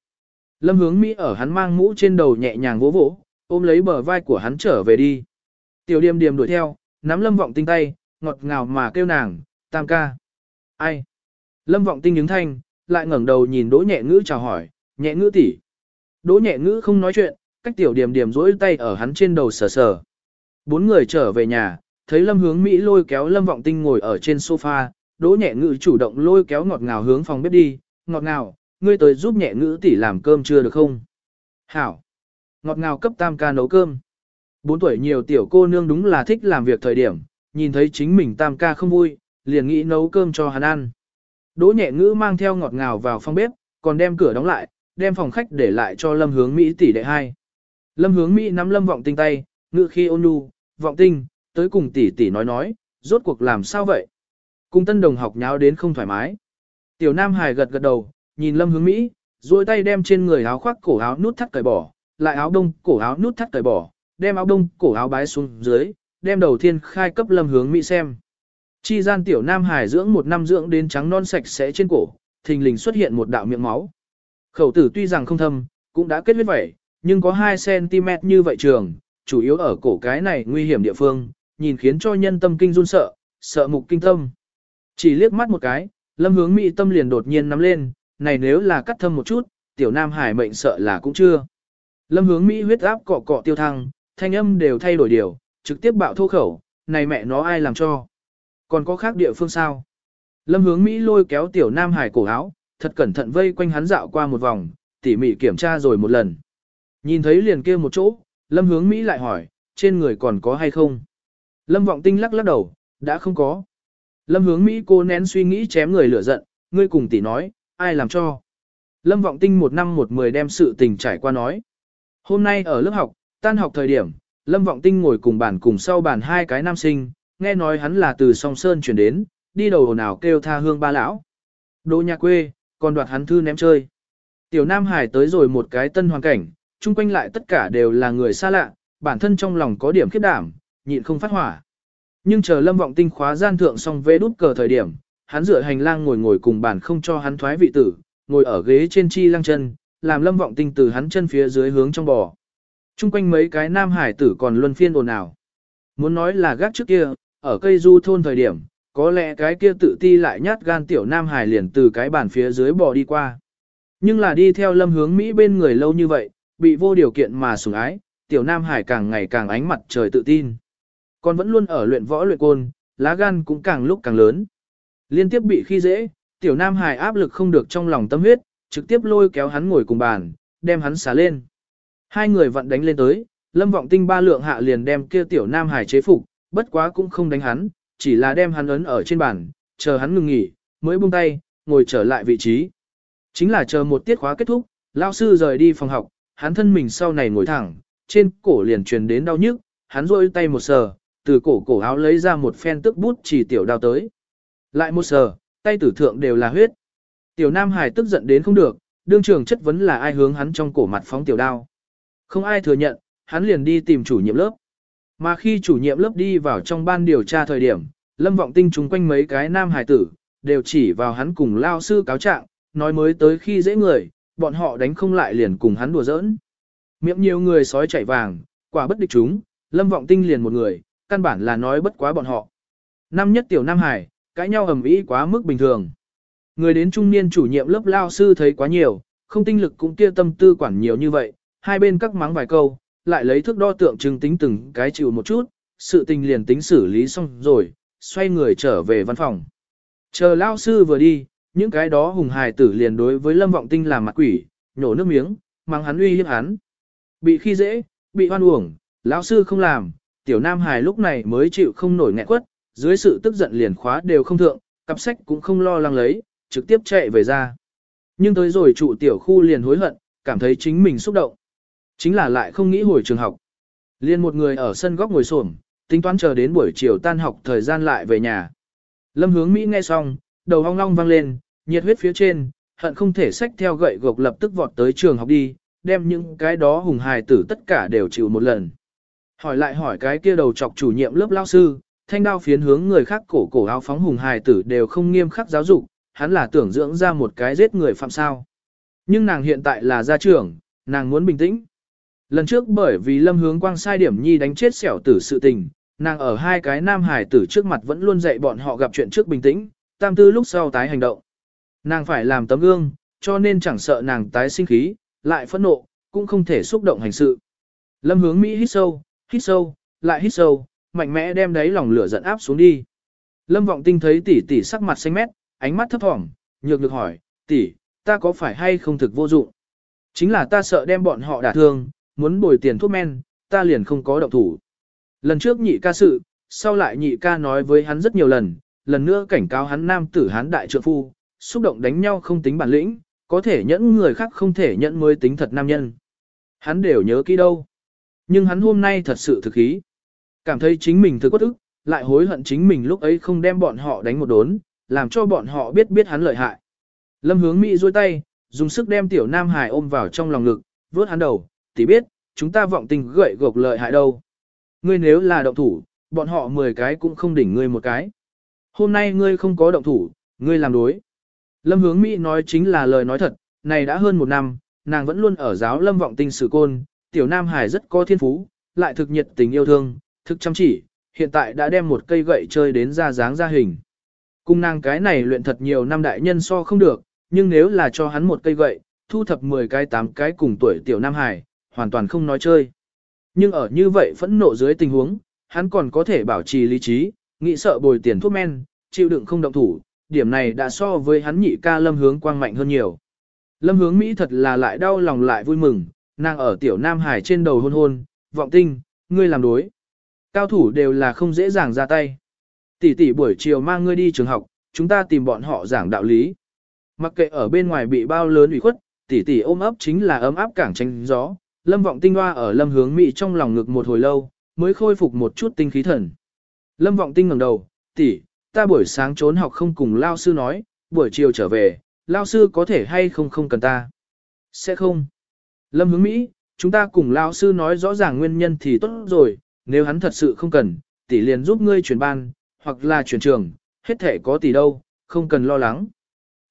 S1: Lâm hướng Mỹ ở hắn mang mũ trên đầu nhẹ nhàng vỗ vỗ, ôm lấy bờ vai của hắn trở về đi. Tiểu điềm điềm đuổi theo, nắm lâm vọng tinh tay, ngọt ngào mà kêu nàng, tam ca. Ai? Lâm vọng tinh đứng thanh, lại ngẩng đầu nhìn đỗ nhẹ ngữ chào hỏi, nhẹ ngữ tỷ. Đỗ nhẹ ngữ không nói chuyện, cách tiểu điểm điểm rỗi tay ở hắn trên đầu sờ sờ. Bốn người trở về nhà, thấy lâm hướng Mỹ lôi kéo lâm vọng tinh ngồi ở trên sofa, đỗ nhẹ ngữ chủ động lôi kéo ngọt ngào hướng phòng bếp đi, ngọt ngào, ngươi tới giúp nhẹ ngữ tỷ làm cơm chưa được không? Hảo! Ngọt ngào cấp tam ca nấu cơm. Bốn tuổi nhiều tiểu cô nương đúng là thích làm việc thời điểm, nhìn thấy chính mình tam ca không vui, liền nghĩ nấu cơm cho hắn ăn. Đỗ nhẹ ngữ mang theo ngọt ngào vào phòng bếp, còn đem cửa đóng lại, đem phòng khách để lại cho Lâm Hướng Mỹ tỷ đệ hai. Lâm Hướng Mỹ nắm Lâm Vọng Tinh tay, ngữ khi ôn nhu, "Vọng Tinh, tới cùng tỷ tỷ nói nói, rốt cuộc làm sao vậy?" Cùng tân đồng học nháo đến không thoải mái. Tiểu Nam Hải gật gật đầu, nhìn Lâm Hướng Mỹ, duỗi tay đem trên người áo khoác cổ áo nút thắt cởi bỏ, lại áo đông cổ áo nút thắt cởi bỏ, đem áo đông cổ áo bái xuống dưới, đem đầu tiên khai cấp Lâm Hướng Mỹ xem. Chi gian tiểu Nam Hải dưỡng một năm dưỡng đến trắng non sạch sẽ trên cổ, thình lình xuất hiện một đạo miệng máu. Khẩu tử tuy rằng không thâm, cũng đã kết huyết vẩy, nhưng có 2cm như vậy trường, chủ yếu ở cổ cái này nguy hiểm địa phương, nhìn khiến cho nhân tâm kinh run sợ, sợ mục kinh tâm. Chỉ liếc mắt một cái, lâm hướng mỹ tâm liền đột nhiên nắm lên, này nếu là cắt thâm một chút, tiểu nam hải mệnh sợ là cũng chưa. Lâm hướng mỹ huyết áp cọ cọ tiêu thăng, thanh âm đều thay đổi điều, trực tiếp bạo thô khẩu, này mẹ nó ai làm cho. Còn có khác địa phương sao? Lâm hướng Mỹ lôi kéo tiểu nam hải cổ áo, thật cẩn thận vây quanh hắn dạo qua một vòng, tỉ mỉ kiểm tra rồi một lần. Nhìn thấy liền kia một chỗ, Lâm hướng Mỹ lại hỏi, trên người còn có hay không? Lâm vọng tinh lắc lắc đầu, đã không có. Lâm hướng Mỹ cô nén suy nghĩ chém người lửa giận, ngươi cùng tỷ nói, ai làm cho? Lâm vọng tinh một năm một mười đem sự tình trải qua nói. Hôm nay ở lớp học, tan học thời điểm, Lâm vọng tinh ngồi cùng bàn cùng sau bàn hai cái nam sinh, nghe nói hắn là từ song sơn chuyển đến, đi đầu hồn ào kêu tha hương ba lão. Đỗ nhà quê, còn đoạt hắn thư ném chơi. Tiểu Nam Hải tới rồi một cái tân hoàn cảnh, chung quanh lại tất cả đều là người xa lạ, bản thân trong lòng có điểm khiếp đảm, nhịn không phát hỏa. Nhưng chờ lâm vọng tinh khóa gian thượng xong vế đút cờ thời điểm, hắn dựa hành lang ngồi ngồi cùng bàn không cho hắn thoái vị tử, ngồi ở ghế trên chi lăng chân, làm lâm vọng tinh từ hắn chân phía dưới hướng trong bò. Chung quanh mấy cái nam hải tử còn luân phiên ồn ào. Muốn nói là gác trước kia, ở cây du thôn thời điểm, có lẽ cái kia tự ti lại nhát gan tiểu nam hải liền từ cái bàn phía dưới bò đi qua. Nhưng là đi theo lâm hướng Mỹ bên người lâu như vậy, bị vô điều kiện mà sủng ái, tiểu nam hải càng ngày càng ánh mặt trời tự tin. Còn vẫn luôn ở luyện võ luyện côn, lá gan cũng càng lúc càng lớn. Liên tiếp bị khi dễ, tiểu nam hải áp lực không được trong lòng tâm huyết, trực tiếp lôi kéo hắn ngồi cùng bàn, đem hắn xả lên. Hai người vận đánh lên tới, lâm vọng tinh ba lượng hạ liền đem kia tiểu nam hải chế phục, bất quá cũng không đánh hắn, chỉ là đem hắn ấn ở trên bàn, chờ hắn ngừng nghỉ, mới buông tay, ngồi trở lại vị trí. Chính là chờ một tiết khóa kết thúc, lao sư rời đi phòng học, hắn thân mình sau này ngồi thẳng, trên cổ liền truyền đến đau nhức, hắn rôi tay một sờ, từ cổ cổ áo lấy ra một phen tức bút chỉ tiểu đao tới. Lại một sờ, tay tử thượng đều là huyết. Tiểu Nam Hải tức giận đến không được, đương trường chất vấn là ai hướng hắn trong cổ mặt phóng tiểu đao. Không ai thừa nhận, hắn liền đi tìm chủ nhiệm lớp. Mà khi chủ nhiệm lớp đi vào trong ban điều tra thời điểm, Lâm Vọng Tinh chúng quanh mấy cái nam hải tử, đều chỉ vào hắn cùng lao sư cáo trạng, nói mới tới khi dễ người, bọn họ đánh không lại liền cùng hắn đùa giỡn. Miệng nhiều người sói chạy vàng, quả bất địch chúng, Lâm Vọng Tinh liền một người, căn bản là nói bất quá bọn họ. Năm nhất tiểu Nam Hải, cãi nhau ầm ĩ quá mức bình thường. Người đến trung niên chủ nhiệm lớp lao sư thấy quá nhiều, không tinh lực cũng kia tâm tư quản nhiều như vậy, hai bên các mắng vài câu, lại lấy thước đo tượng trưng tính từng cái chịu một chút, sự tình liền tính xử lý xong rồi, xoay người trở về văn phòng. Chờ lao sư vừa đi, những cái đó hùng hài tử liền đối với lâm vọng tinh làm mặt quỷ, nhổ nước miếng, mang hắn uy hiếp hắn. Bị khi dễ, bị hoan uổng, lão sư không làm, tiểu nam hài lúc này mới chịu không nổi nghẹn quất, dưới sự tức giận liền khóa đều không thượng, cặp sách cũng không lo lắng lấy, trực tiếp chạy về ra. Nhưng tới rồi trụ tiểu khu liền hối hận, cảm thấy chính mình xúc động. Chính là lại không nghĩ hồi trường học. Liên một người ở sân góc ngồi xổm, tính toán chờ đến buổi chiều tan học thời gian lại về nhà. Lâm hướng Mỹ nghe xong, đầu hong long vang lên, nhiệt huyết phía trên, hận không thể xách theo gậy gộc lập tức vọt tới trường học đi, đem những cái đó hùng hài tử tất cả đều chịu một lần. Hỏi lại hỏi cái kia đầu chọc chủ nhiệm lớp lao sư, thanh đao phiến hướng người khác cổ cổ áo phóng hùng hài tử đều không nghiêm khắc giáo dục, hắn là tưởng dưỡng ra một cái giết người phạm sao. Nhưng nàng hiện tại là gia trưởng, nàng muốn bình tĩnh. Lần trước bởi vì lâm hướng quang sai điểm nhi đánh chết xẻo tử sự tình, nàng ở hai cái nam hải tử trước mặt vẫn luôn dạy bọn họ gặp chuyện trước bình tĩnh, tam tư lúc sau tái hành động. Nàng phải làm tấm gương, cho nên chẳng sợ nàng tái sinh khí, lại phẫn nộ, cũng không thể xúc động hành sự. Lâm hướng Mỹ hít sâu, hít sâu, lại hít sâu, mạnh mẽ đem đáy lòng lửa giận áp xuống đi. Lâm vọng tinh thấy tỷ tỷ sắc mặt xanh mét, ánh mắt thấp thỏm, nhược được hỏi, tỷ, ta có phải hay không thực vô dụng? Chính là ta sợ đem bọn họ đả thương, muốn bồi tiền thuốc men, ta liền không có động thủ. Lần trước nhị ca sự, sau lại nhị ca nói với hắn rất nhiều lần, lần nữa cảnh cáo hắn nam tử hán đại trượng phu, xúc động đánh nhau không tính bản lĩnh, có thể nhẫn người khác không thể nhẫn mới tính thật nam nhân. Hắn đều nhớ kỹ đâu. Nhưng hắn hôm nay thật sự thực ý. Cảm thấy chính mình thực quất ức, lại hối hận chính mình lúc ấy không đem bọn họ đánh một đốn, làm cho bọn họ biết biết hắn lợi hại. Lâm hướng Mỹ duỗi tay, dùng sức đem tiểu Nam Hải ôm vào trong lòng ngực, vớt hắn đầu, tỷ biết, chúng ta vọng tình gậy gộc lợi hại đâu. Ngươi nếu là động thủ, bọn họ 10 cái cũng không đỉnh ngươi một cái. Hôm nay ngươi không có động thủ, ngươi làm đối. Lâm hướng Mỹ nói chính là lời nói thật, này đã hơn một năm, nàng vẫn luôn ở giáo lâm vọng tinh sử côn, tiểu Nam Hải rất có thiên phú, lại thực nhiệt tình yêu thương, thực chăm chỉ, hiện tại đã đem một cây gậy chơi đến ra dáng ra hình. Cung nàng cái này luyện thật nhiều năm đại nhân so không được, nhưng nếu là cho hắn một cây gậy, thu thập 10 cái 8 cái cùng tuổi tiểu Nam Hải, hoàn toàn không nói chơi. Nhưng ở như vậy phẫn nộ dưới tình huống, hắn còn có thể bảo trì lý trí, nghĩ sợ bồi tiền thuốc men, chịu đựng không động thủ, điểm này đã so với hắn nhị ca lâm hướng quang mạnh hơn nhiều. Lâm hướng Mỹ thật là lại đau lòng lại vui mừng, nàng ở tiểu Nam Hải trên đầu hôn hôn, vọng tinh, ngươi làm đối. Cao thủ đều là không dễ dàng ra tay. Tỷ tỷ buổi chiều mang ngươi đi trường học, chúng ta tìm bọn họ giảng đạo lý. Mặc kệ ở bên ngoài bị bao lớn ủy khuất, tỷ tỷ ôm ấp chính là ấm áp cảng tranh gió. Lâm vọng tinh hoa ở lâm hướng Mỹ trong lòng ngực một hồi lâu, mới khôi phục một chút tinh khí thần. Lâm vọng tinh ngẩng đầu, tỷ, ta buổi sáng trốn học không cùng lao sư nói, buổi chiều trở về, lao sư có thể hay không không cần ta. Sẽ không. Lâm hướng Mỹ, chúng ta cùng lao sư nói rõ ràng nguyên nhân thì tốt rồi, nếu hắn thật sự không cần, tỷ liền giúp ngươi chuyển ban, hoặc là chuyển trường, hết thể có tỷ đâu, không cần lo lắng.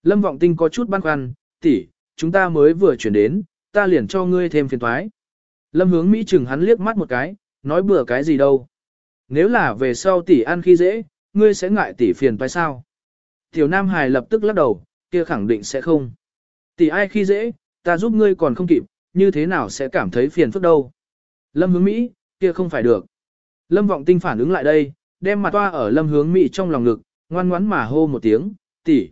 S1: Lâm Vọng Tinh có chút băn khoăn, tỷ, chúng ta mới vừa chuyển đến, ta liền cho ngươi thêm phiền thoái. Lâm hướng Mỹ chừng hắn liếc mắt một cái, nói bừa cái gì đâu. Nếu là về sau tỷ ăn khi dễ, ngươi sẽ ngại tỷ phiền toái sao? Tiểu Nam Hải lập tức lắc đầu, kia khẳng định sẽ không. Tỷ ai khi dễ, ta giúp ngươi còn không kịp, như thế nào sẽ cảm thấy phiền phức đâu. Lâm hướng Mỹ, kia không phải được. Lâm vọng tinh phản ứng lại đây, đem mặt toa ở lâm hướng Mỹ trong lòng ngực, ngoan ngoắn mà hô một tiếng, tỷ.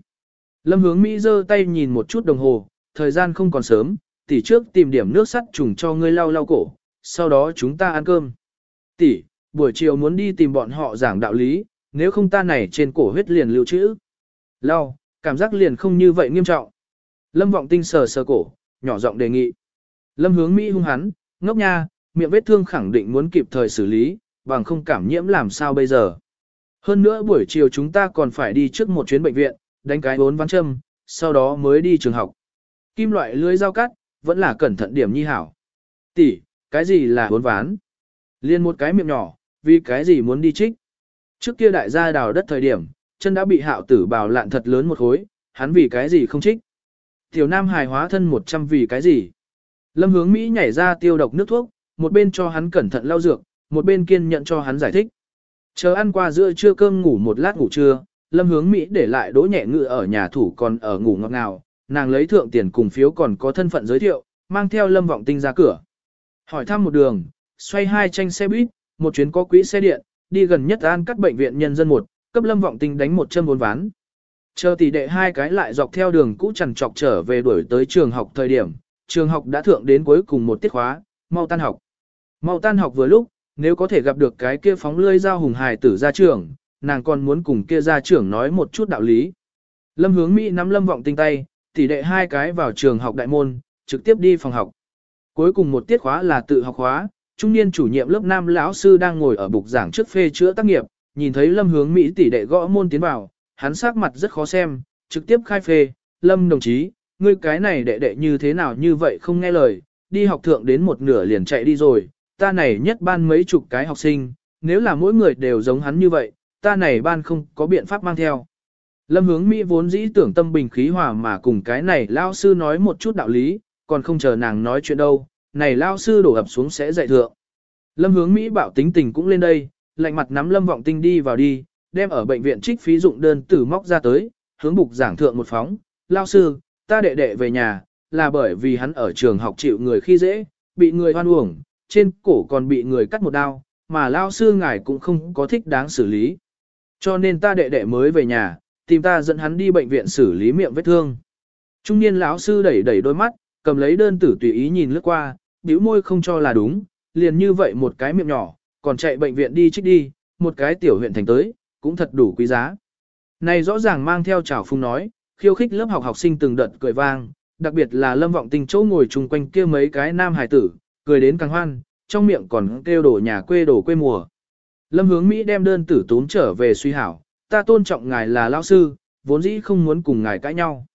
S1: Lâm hướng Mỹ giơ tay nhìn một chút đồng hồ, thời gian không còn sớm, tỷ trước tìm điểm nước sắt trùng cho ngươi lau lau cổ, sau đó chúng ta ăn cơm. Tỷ, buổi chiều muốn đi tìm bọn họ giảng đạo lý, nếu không ta này trên cổ huyết liền lưu trữ. Lau, cảm giác liền không như vậy nghiêm trọng. Lâm vọng tinh sờ sờ cổ, nhỏ giọng đề nghị. Lâm hướng Mỹ hung hắn, ngốc nha, miệng vết thương khẳng định muốn kịp thời xử lý, bằng không cảm nhiễm làm sao bây giờ. Hơn nữa buổi chiều chúng ta còn phải đi trước một chuyến bệnh viện, đánh cái bốn ván châm, sau đó mới đi trường học. Kim loại lưới dao cắt, vẫn là cẩn thận điểm nhi hảo. Tỷ, cái gì là vốn ván? Liên một cái miệng nhỏ, vì cái gì muốn đi trích? Trước kia đại gia đào đất thời điểm, chân đã bị hạo tử bào lạn thật lớn một khối, hắn vì cái gì không trích? Tiểu Nam hài hóa thân 100 vì cái gì? Lâm hướng Mỹ nhảy ra tiêu độc nước thuốc, một bên cho hắn cẩn thận lau dược, một bên kiên nhận cho hắn giải thích. Chờ ăn qua giữa trưa cơm ngủ một lát ngủ trưa, Lâm Hướng Mỹ để lại đỗ nhẹ ngự ở nhà thủ còn ở ngủ ngọt ngào, nàng lấy thượng tiền cùng phiếu còn có thân phận giới thiệu, mang theo Lâm Vọng Tinh ra cửa. Hỏi thăm một đường, xoay hai tranh xe buýt, một chuyến có quỹ xe điện, đi gần nhất an cắt bệnh viện nhân dân một, cấp Lâm Vọng Tinh đánh một chân bốn ván. Chờ tỷ đệ hai cái lại dọc theo đường cũ chằn trọc trở về đuổi tới trường học thời điểm, trường học đã thượng đến cuối cùng một tiết khóa, mau tan học. Mau tan học vừa lúc, nếu có thể gặp được cái kia phóng lươi giao hùng hài tử gia trưởng, nàng còn muốn cùng kia gia trưởng nói một chút đạo lý. Lâm hướng Mỹ nắm lâm vọng tinh tay, tỷ đệ hai cái vào trường học đại môn, trực tiếp đi phòng học. Cuối cùng một tiết khóa là tự học khóa, trung niên chủ nhiệm lớp nam lão sư đang ngồi ở bục giảng trước phê chữa tác nghiệp, nhìn thấy lâm hướng Mỹ tỷ đệ gõ môn tiến vào, hắn sắc mặt rất khó xem, trực tiếp khai phê, Lâm đồng chí, ngươi cái này đệ đệ như thế nào như vậy không nghe lời, đi học thượng đến một nửa liền chạy đi rồi, ta này nhất ban mấy chục cái học sinh, nếu là mỗi người đều giống hắn như vậy, ta này ban không có biện pháp mang theo. Lâm hướng Mỹ vốn dĩ tưởng tâm bình khí hòa mà cùng cái này lao sư nói một chút đạo lý, còn không chờ nàng nói chuyện đâu, này lao sư đổ ập xuống sẽ dạy thượng. Lâm hướng Mỹ bảo tính tình cũng lên đây, lạnh mặt nắm Lâm vọng tinh đi vào đi, đem ở bệnh viện trích phí dụng đơn tử móc ra tới, hướng bục giảng thượng một phóng, lao sư, ta đệ đệ về nhà, là bởi vì hắn ở trường học chịu người khi dễ, bị người hoan uổng, trên cổ còn bị người cắt một đao, mà lao sư ngài cũng không có thích đáng xử lý. Cho nên ta đệ đệ mới về nhà, tìm ta dẫn hắn đi bệnh viện xử lý miệng vết thương. Trung niên lão sư đẩy đẩy đôi mắt, cầm lấy đơn tử tùy ý nhìn lướt qua, bĩu môi không cho là đúng, liền như vậy một cái miệng nhỏ, còn chạy bệnh viện đi trích đi, một cái tiểu huyện thành tới, cũng thật đủ quý giá. Này rõ ràng mang theo trào phung nói, khiêu khích lớp học học sinh từng đợt cười vang, đặc biệt là lâm vọng tình chỗ ngồi chung quanh kia mấy cái nam hải tử, cười đến càng hoan, trong miệng còn kêu đổ nhà quê đổ quê mùa. Lâm hướng Mỹ đem đơn tử tốn trở về suy hảo, ta tôn trọng ngài là lao sư, vốn dĩ không muốn cùng ngài cãi nhau.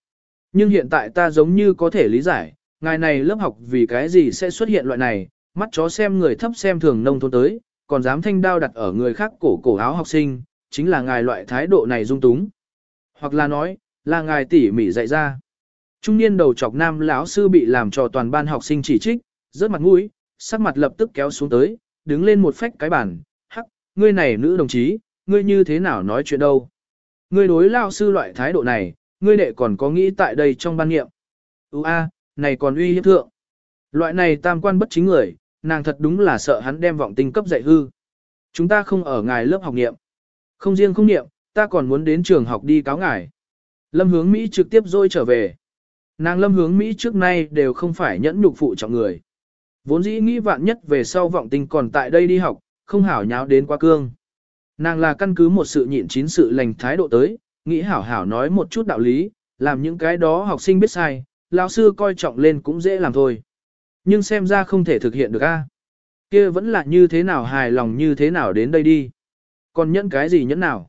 S1: Nhưng hiện tại ta giống như có thể lý giải, ngài này lớp học vì cái gì sẽ xuất hiện loại này, mắt chó xem người thấp xem thường nông thôn tới, còn dám thanh đao đặt ở người khác cổ cổ áo học sinh, chính là ngài loại thái độ này dung túng. Hoặc là nói, là ngài tỉ mỉ dạy ra. Trung niên đầu chọc nam lão sư bị làm cho toàn ban học sinh chỉ trích, rớt mặt mũi, sắc mặt lập tức kéo xuống tới, đứng lên một phách cái bàn, hắc, ngươi này nữ đồng chí, ngươi như thế nào nói chuyện đâu. Ngươi đối lao sư loại thái độ này, ngươi đệ còn có nghĩ tại đây trong ban nghiệm. Ú a, này còn uy hiếp thượng. Loại này tam quan bất chính người, nàng thật đúng là sợ hắn đem vọng tinh cấp dạy hư. Chúng ta không ở ngài lớp học nghiệm. Không riêng không nghiệm, ta còn muốn đến trường học đi cáo ngài. Lâm hướng Mỹ trực tiếp rồi trở về. Nàng lâm hướng Mỹ trước nay đều không phải nhẫn nhục phụ trọng người. Vốn dĩ nghĩ vạn nhất về sau vọng tinh còn tại đây đi học, không hảo nháo đến quá cương. Nàng là căn cứ một sự nhịn chín sự lành thái độ tới, nghĩ hảo hảo nói một chút đạo lý, làm những cái đó học sinh biết sai, lão sư coi trọng lên cũng dễ làm thôi. Nhưng xem ra không thể thực hiện được a. Kia vẫn là như thế nào hài lòng như thế nào đến đây đi. Còn nhẫn cái gì nhẫn nào?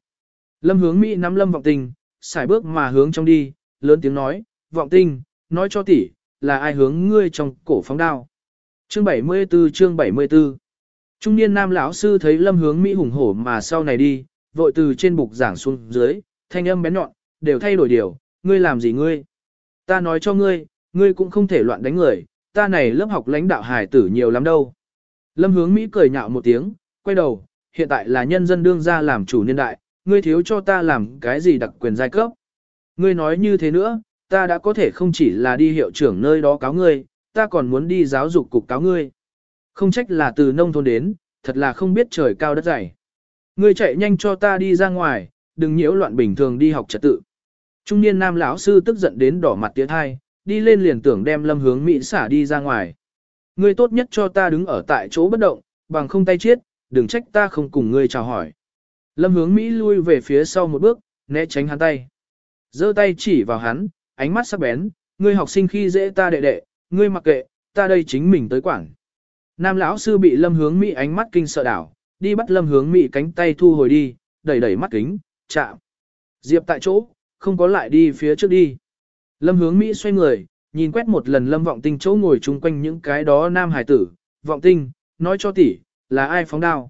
S1: Lâm hướng Mỹ nắm lâm vọng tinh, xài bước mà hướng trong đi, lớn tiếng nói, vọng tinh, nói cho tỷ, là ai hướng ngươi trong cổ phóng đao. Chương 74 chương 74 Trung niên nam lão sư thấy lâm hướng Mỹ hùng hổ mà sau này đi, vội từ trên bục giảng xuống dưới, thanh âm bén nhọn, đều thay đổi điều, ngươi làm gì ngươi? Ta nói cho ngươi, ngươi cũng không thể loạn đánh người, ta này lớp học lãnh đạo hài tử nhiều lắm đâu. Lâm hướng Mỹ cười nhạo một tiếng, quay đầu, hiện tại là nhân dân đương ra làm chủ niên đại, ngươi thiếu cho ta làm cái gì đặc quyền giai cấp. Ngươi nói như thế nữa, ta đã có thể không chỉ là đi hiệu trưởng nơi đó cáo ngươi, ta còn muốn đi giáo dục cục cáo ngươi. Không trách là từ nông thôn đến, thật là không biết trời cao đất dày. Ngươi chạy nhanh cho ta đi ra ngoài, đừng nhiễu loạn bình thường đi học trật tự. Trung niên nam lão sư tức giận đến đỏ mặt tiến hai, đi lên liền tưởng đem lâm hướng Mỹ xả đi ra ngoài. Ngươi tốt nhất cho ta đứng ở tại chỗ bất động, bằng không tay chết, đừng trách ta không cùng ngươi chào hỏi. Lâm hướng Mỹ lui về phía sau một bước, né tránh hắn tay. giơ tay chỉ vào hắn, ánh mắt sắc bén, ngươi học sinh khi dễ ta đệ đệ, ngươi mặc kệ, ta đây chính mình tới quảng. Nam lão sư bị lâm hướng Mỹ ánh mắt kinh sợ đảo, đi bắt lâm hướng Mỹ cánh tay thu hồi đi, đẩy đẩy mắt kính, chạm. Diệp tại chỗ, không có lại đi phía trước đi. Lâm hướng Mỹ xoay người, nhìn quét một lần lâm vọng tinh chỗ ngồi chung quanh những cái đó nam hải tử, vọng tinh, nói cho tỷ, là ai phóng đao.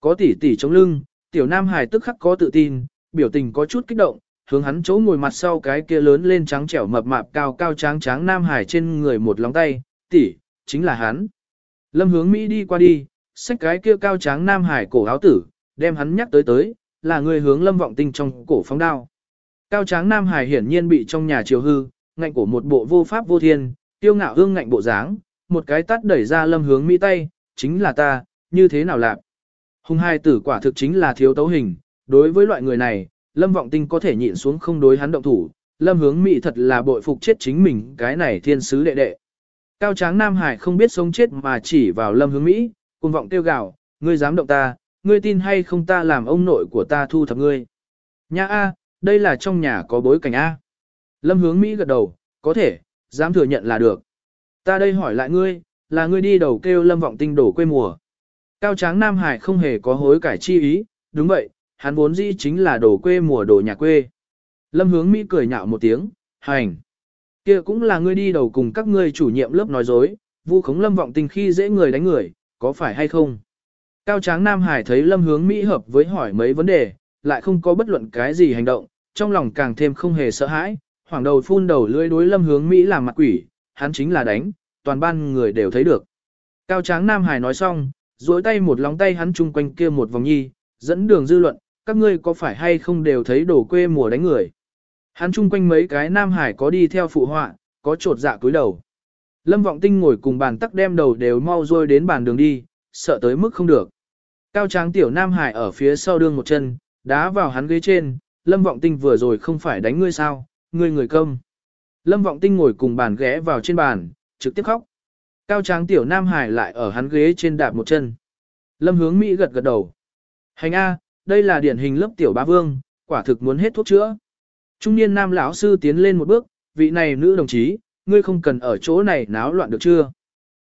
S1: Có tỷ tỷ chống lưng, tiểu nam hải tức khắc có tự tin, biểu tình có chút kích động, hướng hắn chỗ ngồi mặt sau cái kia lớn lên trắng trẻo mập mạp cao cao tráng tráng nam hải trên người một lóng tay, tỷ, chính là hắn. Lâm hướng Mỹ đi qua đi, xách cái kia cao tráng nam hải cổ áo tử, đem hắn nhắc tới tới, là người hướng lâm vọng tinh trong cổ phóng đao. Cao tráng nam hải hiển nhiên bị trong nhà chiều hư, ngạnh cổ một bộ vô pháp vô thiên, tiêu ngạo hương ngạnh bộ dáng, một cái tắt đẩy ra lâm hướng Mỹ tay, chính là ta, như thế nào lạc. Hùng hai tử quả thực chính là thiếu tấu hình, đối với loại người này, lâm vọng tinh có thể nhịn xuống không đối hắn động thủ, lâm hướng Mỹ thật là bội phục chết chính mình cái này thiên sứ đệ đệ. Cao tráng Nam Hải không biết sống chết mà chỉ vào lâm hướng Mỹ, cùng vọng tiêu gạo, ngươi dám động ta, ngươi tin hay không ta làm ông nội của ta thu thập ngươi. Nha A, đây là trong nhà có bối cảnh A. Lâm hướng Mỹ gật đầu, có thể, dám thừa nhận là được. Ta đây hỏi lại ngươi, là ngươi đi đầu kêu lâm vọng tinh đổ quê mùa. Cao tráng Nam Hải không hề có hối cải chi ý, đúng vậy, hắn vốn dĩ chính là đổ quê mùa đổ nhà quê. Lâm hướng Mỹ cười nhạo một tiếng, hành kia cũng là ngươi đi đầu cùng các ngươi chủ nhiệm lớp nói dối, vu khống lâm vọng tình khi dễ người đánh người, có phải hay không? Cao Tráng Nam Hải thấy lâm hướng Mỹ hợp với hỏi mấy vấn đề, lại không có bất luận cái gì hành động, trong lòng càng thêm không hề sợ hãi, hoảng đầu phun đầu lưỡi đối lâm hướng Mỹ làm mặt quỷ, hắn chính là đánh, toàn ban người đều thấy được. Cao Tráng Nam Hải nói xong, duỗi tay một lóng tay hắn chung quanh kia một vòng nhi, dẫn đường dư luận, các ngươi có phải hay không đều thấy đổ quê mùa đánh người. Hắn chung quanh mấy cái Nam Hải có đi theo phụ họa, có trột dạ cúi đầu. Lâm Vọng Tinh ngồi cùng bàn tắc đem đầu đều mau rôi đến bàn đường đi, sợ tới mức không được. Cao Tráng tiểu Nam Hải ở phía sau đương một chân, đá vào hắn ghế trên, Lâm Vọng Tinh vừa rồi không phải đánh ngươi sao, ngươi người công. Lâm Vọng Tinh ngồi cùng bàn ghé vào trên bàn, trực tiếp khóc. Cao Tráng tiểu Nam Hải lại ở hắn ghế trên đạp một chân. Lâm hướng Mỹ gật gật đầu. Hành A, đây là điển hình lớp tiểu bá vương, quả thực muốn hết thuốc chữa. Trung niên nam lão sư tiến lên một bước, vị này nữ đồng chí, ngươi không cần ở chỗ này náo loạn được chưa?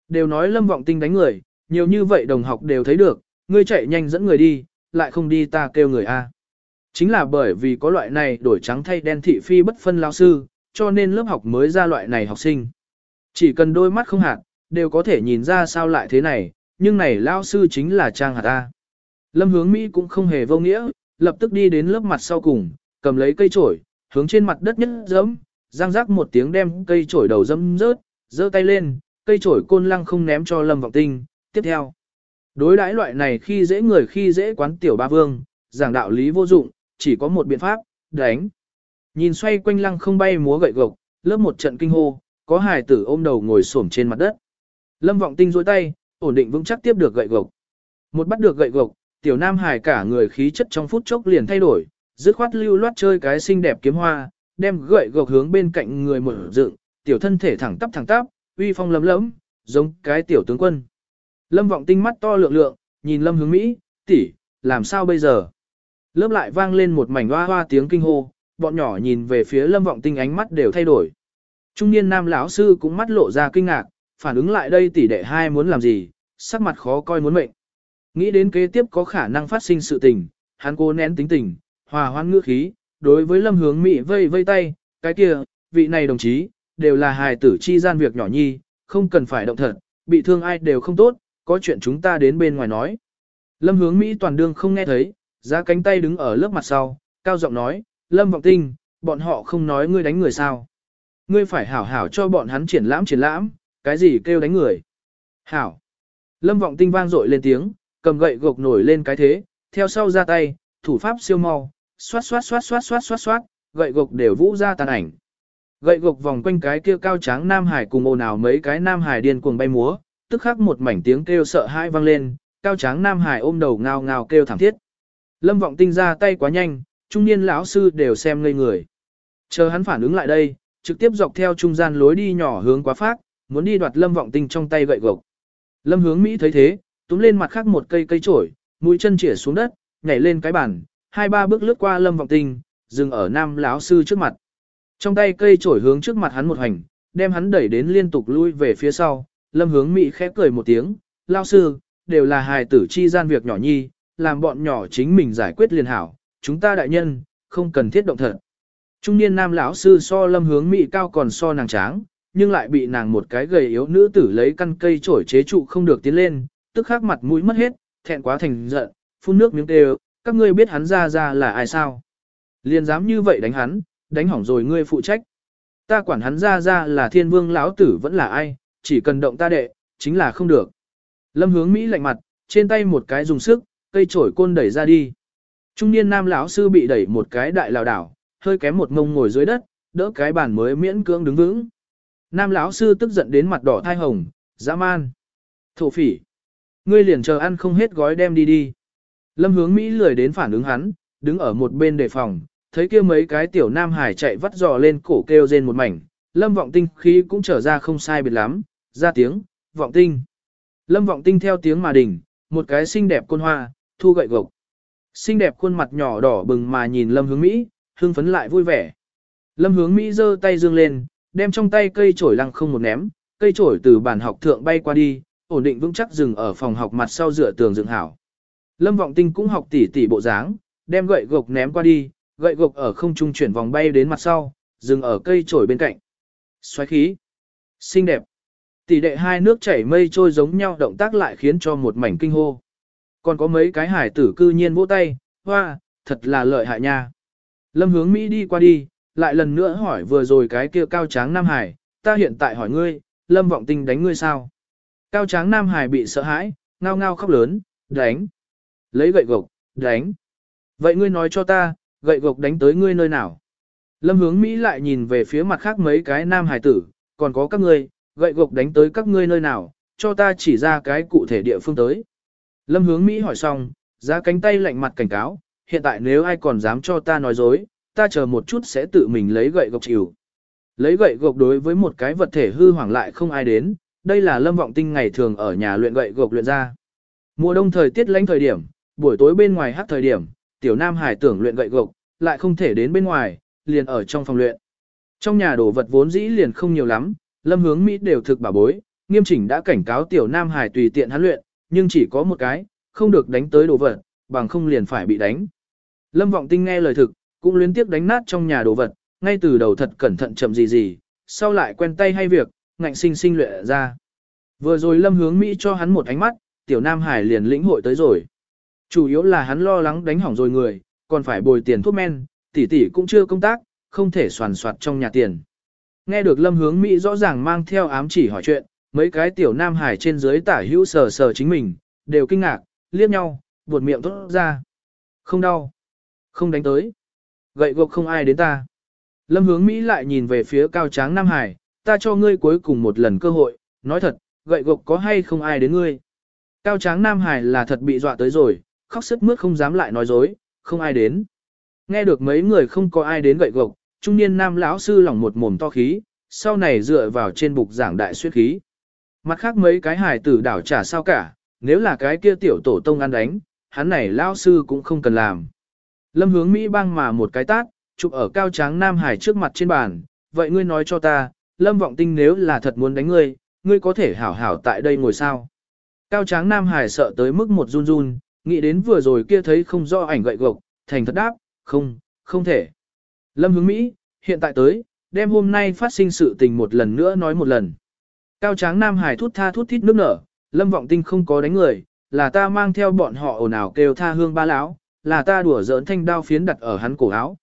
S1: Đều nói lâm vọng tinh đánh người, nhiều như vậy đồng học đều thấy được, ngươi chạy nhanh dẫn người đi, lại không đi ta kêu người A. Chính là bởi vì có loại này đổi trắng thay đen thị phi bất phân lão sư, cho nên lớp học mới ra loại này học sinh. Chỉ cần đôi mắt không hạt, đều có thể nhìn ra sao lại thế này, nhưng này lão sư chính là Trang Hạt A. Lâm hướng Mỹ cũng không hề vô nghĩa, lập tức đi đến lớp mặt sau cùng, cầm lấy cây chổi, hướng trên mặt đất nhất dẫm, răng rác một tiếng đem cây chổi đầu dẫm rớt, giơ tay lên, cây chổi côn lăng không ném cho Lâm Vọng Tinh, tiếp theo. Đối đãi loại này khi dễ người khi dễ quán tiểu ba vương, giảng đạo lý vô dụng, chỉ có một biện pháp, đánh. Nhìn xoay quanh lăng không bay múa gậy gộc, lớp một trận kinh hô, có hài tử ôm đầu ngồi xổm trên mặt đất. Lâm Vọng Tinh duỗi tay, ổn định vững chắc tiếp được gậy gộc. Một bắt được gậy gộc, tiểu nam hải cả người khí chất trong phút chốc liền thay đổi, dứt khoát lưu loát chơi cái xinh đẹp kiếm hoa, đem gậy gộc hướng bên cạnh người mở dựng, tiểu thân thể thẳng tắp thẳng tắp, uy phong lấm lấm, giống cái tiểu tướng quân. Lâm vọng tinh mắt to lượng lượng, nhìn Lâm hướng Mỹ, tỷ, làm sao bây giờ? Lớp lại vang lên một mảnh hoa hoa tiếng kinh hô, bọn nhỏ nhìn về phía Lâm vọng tinh ánh mắt đều thay đổi. Trung niên nam lão sư cũng mắt lộ ra kinh ngạc, phản ứng lại đây tỷ đệ hai muốn làm gì, sắc mặt khó coi muốn mệnh. Nghĩ đến kế tiếp có khả năng phát sinh sự tình, hắn cố nén tính tình, hòa hoan ngữ khí, đối với lâm hướng Mỹ vây vây tay, cái kia, vị này đồng chí, đều là hài tử chi gian việc nhỏ nhi, không cần phải động thật, bị thương ai đều không tốt, có chuyện chúng ta đến bên ngoài nói. Lâm hướng Mỹ toàn đương không nghe thấy, ra cánh tay đứng ở lớp mặt sau, cao giọng nói, Lâm vọng tinh, bọn họ không nói ngươi đánh người sao. Ngươi phải hảo hảo cho bọn hắn triển lãm triển lãm, cái gì kêu đánh người. Hảo. Lâm vọng tinh vang dội lên tiếng, cầm gậy gộc nổi lên cái thế, theo sau ra tay, thủ pháp siêu mau, xoát xoát xoát xoát xoát xoát xoát, gậy gộc đều vũ ra tàn ảnh. Gậy gộc vòng quanh cái kia cao tráng Nam Hải cùng ồn ào mấy cái Nam Hải điên cuồng bay múa, tức khắc một mảnh tiếng kêu sợ hãi vang lên, cao tráng Nam Hải ôm đầu ngao ngao kêu thảm thiết. Lâm vọng tinh ra tay quá nhanh, trung niên lão sư đều xem ngây người. Chờ hắn phản ứng lại đây, trực tiếp dọc theo trung gian lối đi nhỏ hướng quá phát, muốn đi đoạt lâm vọng tinh trong tay gậy gộc. Lâm hướng Mỹ thấy thế, túm lên mặt khác một cây cây chổi, mũi chân chĩa xuống đất, nhảy lên cái bàn, hai ba bước lướt qua lâm vọng tinh, dừng ở nam lão sư trước mặt. Trong tay cây trổi hướng trước mặt hắn một hành, đem hắn đẩy đến liên tục lui về phía sau, lâm hướng Mỹ khẽ cười một tiếng, lão sư, đều là hài tử chi gian việc nhỏ nhi, làm bọn nhỏ chính mình giải quyết liền hảo, chúng ta đại nhân, không cần thiết động thật. Trung niên nam lão sư so lâm hướng Mỹ cao còn so nàng tráng, nhưng lại bị nàng một cái gầy yếu nữ tử lấy căn cây trổi chế trụ không được tiến lên, tức khắc mặt mũi mất hết, thẹn quá thành giận, phun nước miếng đều, các ngươi biết hắn ra ra là ai sao? Liên dám như vậy đánh hắn, đánh hỏng rồi ngươi phụ trách. Ta quản hắn ra ra là thiên vương lão tử vẫn là ai, chỉ cần động ta đệ, chính là không được. Lâm hướng Mỹ lạnh mặt, trên tay một cái dùng sức, cây chổi côn đẩy ra đi. Trung niên nam lão sư bị đẩy một cái đại lào đảo, hơi kém một ngông ngồi dưới đất, đỡ cái bàn mới miễn cưỡng đứng vững. Nam lão sư tức giận đến mặt đỏ thai hồng, dã man. Thổ phỉ. Ngươi liền chờ ăn không hết gói đem đi đi. Lâm hướng Mỹ lười đến phản ứng hắn, đứng ở một bên đề phòng, thấy kia mấy cái tiểu nam hải chạy vắt dò lên cổ kêu rên một mảnh, lâm vọng tinh khí cũng trở ra không sai biệt lắm, ra tiếng, vọng tinh. Lâm vọng tinh theo tiếng mà đỉnh, một cái xinh đẹp côn hoa, thu gậy gộc. Xinh đẹp khuôn mặt nhỏ đỏ bừng mà nhìn lâm hướng Mỹ, hưng phấn lại vui vẻ. Lâm hướng Mỹ giơ tay dương lên, đem trong tay cây chổi lăng không một ném, cây chổi từ bàn học thượng bay qua đi, ổn định vững chắc dừng ở phòng học mặt sau dựa tường dựng hảo. Lâm Vọng Tinh cũng học tỉ tỉ bộ dáng, đem gậy gộc ném qua đi, gậy gộc ở không trung chuyển vòng bay đến mặt sau, dừng ở cây trổi bên cạnh. Xoáy khí. Xinh đẹp. Tỷ đệ hai nước chảy mây trôi giống nhau động tác lại khiến cho một mảnh kinh hô. Còn có mấy cái hải tử cư nhiên vỗ tay, hoa, thật là lợi hại nha. Lâm hướng Mỹ đi qua đi, lại lần nữa hỏi vừa rồi cái kia cao tráng Nam Hải, ta hiện tại hỏi ngươi, Lâm vọng tinh đánh ngươi sao? Cao tráng Nam Hải bị sợ hãi, ngao ngao khóc lớn, đánh. Lấy gậy gộc, đánh. Vậy ngươi nói cho ta, gậy gộc đánh tới ngươi nơi nào? Lâm hướng Mỹ lại nhìn về phía mặt khác mấy cái Nam Hải tử, còn có các ngươi, gậy gộc đánh tới các ngươi nơi nào, cho ta chỉ ra cái cụ thể địa phương tới. Lâm hướng Mỹ hỏi xong, ra cánh tay lạnh mặt cảnh cáo, hiện tại nếu ai còn dám cho ta nói dối, ta chờ một chút sẽ tự mình lấy gậy gộc chịu. Lấy gậy gộc đối với một cái vật thể hư hoảng lại không ai đến, đây là lâm vọng tinh ngày thường ở nhà luyện gậy gộc luyện ra. Mùa đông thời tiết lạnh thời điểm, buổi tối bên ngoài hát thời điểm, tiểu nam hải tưởng luyện gậy gộc, lại không thể đến bên ngoài, liền ở trong phòng luyện. Trong nhà đồ vật vốn dĩ liền không nhiều lắm, lâm hướng Mỹ đều thực bảo bối, nghiêm chỉnh đã cảnh cáo tiểu nam hải tùy tiện hắn luyện, nhưng chỉ có một cái, không được đánh tới đồ vật, bằng không liền phải bị đánh. Lâm vọng tinh nghe lời thực, cũng liên tiếp đánh nát trong nhà đồ vật, ngay từ đầu thật cẩn thận chậm gì gì, sau lại quen tay hay việc, ngạnh sinh sinh luyện ra. Vừa rồi lâm hướng Mỹ cho hắn một ánh mắt, tiểu Nam Hải liền lĩnh hội tới rồi. Chủ yếu là hắn lo lắng đánh hỏng rồi người, còn phải bồi tiền thuốc men, tỷ tỷ cũng chưa công tác, không thể soàn soạt trong nhà tiền. Nghe được lâm hướng Mỹ rõ ràng mang theo ám chỉ hỏi chuyện, mấy cái tiểu Nam Hải trên dưới tả hữu sờ sờ chính mình, đều kinh ngạc, liếc nhau, buột miệng tốt ra. Không đau. Không đánh tới. Gậy gộc không ai đến ta. Lâm hướng Mỹ lại nhìn về phía cao tráng Nam Hải, ta cho ngươi cuối cùng một lần cơ hội, nói thật, gậy gộc có hay không ai đến ngươi. Cao tráng Nam Hải là thật bị dọa tới rồi, khóc sức mướt không dám lại nói dối, không ai đến. Nghe được mấy người không có ai đến gậy gộc, trung niên nam lão sư lỏng một mồm to khí, sau này dựa vào trên bục giảng đại suyết khí. Mặt khác mấy cái hải tử đảo trả sao cả, nếu là cái kia tiểu tổ tông ăn đánh, hắn này lão sư cũng không cần làm. Lâm hướng Mỹ băng mà một cái tát, chụp ở cao tráng Nam Hải trước mặt trên bàn, vậy ngươi nói cho ta, Lâm Vọng Tinh nếu là thật muốn đánh ngươi, ngươi có thể hảo hảo tại đây ngồi sao. Cao tráng Nam Hải sợ tới mức một run run, nghĩ đến vừa rồi kia thấy không rõ ảnh gậy gộc, thành thật đáp, không, không thể. Lâm hướng Mỹ, hiện tại tới, đem hôm nay phát sinh sự tình một lần nữa nói một lần. Cao tráng Nam Hải thút tha thút thít nước nở, Lâm Vọng Tinh không có đánh người, là ta mang theo bọn họ ồn ào kêu tha hương ba lão, là ta đùa giỡn thanh đao phiến đặt ở hắn cổ áo.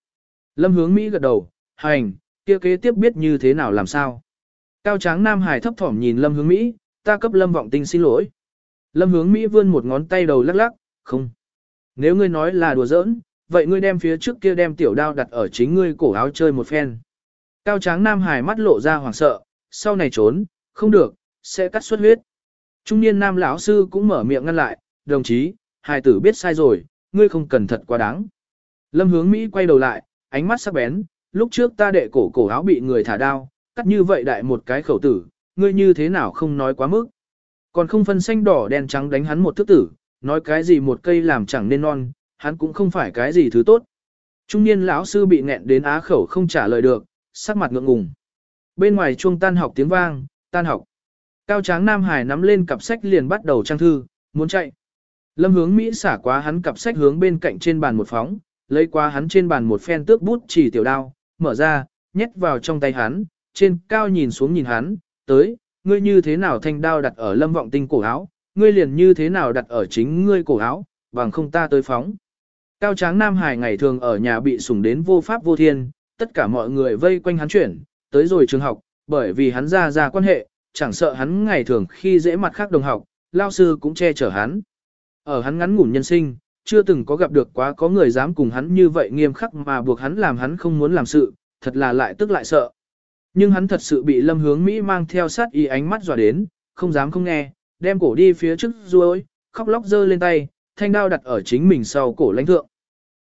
S1: Lâm hướng Mỹ gật đầu, hành, kia kế tiếp biết như thế nào làm sao. Cao tráng Nam Hải thấp thỏm nhìn Lâm hướng Mỹ, ta cấp Lâm vọng tinh xin lỗi. Lâm hướng Mỹ vươn một ngón tay đầu lắc lắc, không. Nếu ngươi nói là đùa giỡn, vậy ngươi đem phía trước kia đem tiểu đao đặt ở chính ngươi cổ áo chơi một phen. Cao tráng Nam Hải mắt lộ ra hoảng sợ, sau này trốn, không được, sẽ cắt xuất huyết. Trung niên Nam lão sư cũng mở miệng ngăn lại, đồng chí, hài tử biết sai rồi, ngươi không cần thật quá đáng. Lâm hướng Mỹ quay đầu lại, ánh mắt sắc bén, lúc trước ta đệ cổ cổ áo bị người thả đao, cắt như vậy đại một cái khẩu tử, ngươi như thế nào không nói quá mức. Còn không phân xanh đỏ đen trắng đánh hắn một thức tử, nói cái gì một cây làm chẳng nên non, hắn cũng không phải cái gì thứ tốt. Trung niên lão sư bị nghẹn đến á khẩu không trả lời được, sắc mặt ngượng ngùng. Bên ngoài chuông tan học tiếng vang, tan học. Cao tráng Nam Hải nắm lên cặp sách liền bắt đầu trang thư, muốn chạy. Lâm hướng Mỹ xả quá hắn cặp sách hướng bên cạnh trên bàn một phóng, lấy qua hắn trên bàn một phen tước bút chỉ tiểu đao, mở ra, nhét vào trong tay hắn, trên cao nhìn xuống nhìn hắn, tới, ngươi như thế nào thanh đao đặt ở lâm vọng tinh cổ áo, ngươi liền như thế nào đặt ở chính ngươi cổ áo, bằng không ta tới phóng. Cao tráng Nam Hải ngày thường ở nhà bị sủng đến vô pháp vô thiên, tất cả mọi người vây quanh hắn chuyển, tới rồi trường học, bởi vì hắn ra ra quan hệ, chẳng sợ hắn ngày thường khi dễ mặt khác đồng học, lao sư cũng che chở hắn. Ở hắn ngắn ngủn nhân sinh, chưa từng có gặp được quá có người dám cùng hắn như vậy nghiêm khắc mà buộc hắn làm hắn không muốn làm sự, thật là lại tức lại sợ. Nhưng hắn thật sự bị lâm hướng Mỹ mang theo sát y ánh mắt dọa đến, không dám không nghe, đem cổ đi phía trước ruôi, khóc lóc giơ lên tay, thanh đao đặt ở chính mình sau cổ lãnh thượng.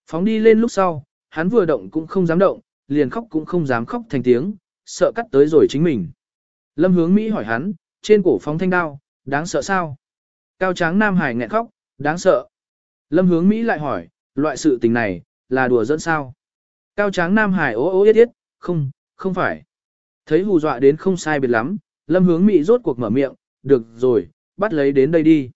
S1: Phóng đi lên lúc sau, hắn vừa động cũng không dám động, liền khóc cũng không dám khóc thành tiếng, sợ cắt tới rồi chính mình. Lâm hướng Mỹ hỏi hắn, trên cổ phóng thanh đao, đáng sợ sao? Cao tráng Nam Hải nghẹn khóc, Đáng sợ. Lâm hướng Mỹ lại hỏi, loại sự tình này, là đùa dẫn sao? Cao tráng Nam Hải ố ố yết yết, không, không phải. Thấy hù dọa đến không sai biệt lắm, Lâm hướng Mỹ rốt cuộc mở miệng, được rồi, bắt lấy đến đây đi.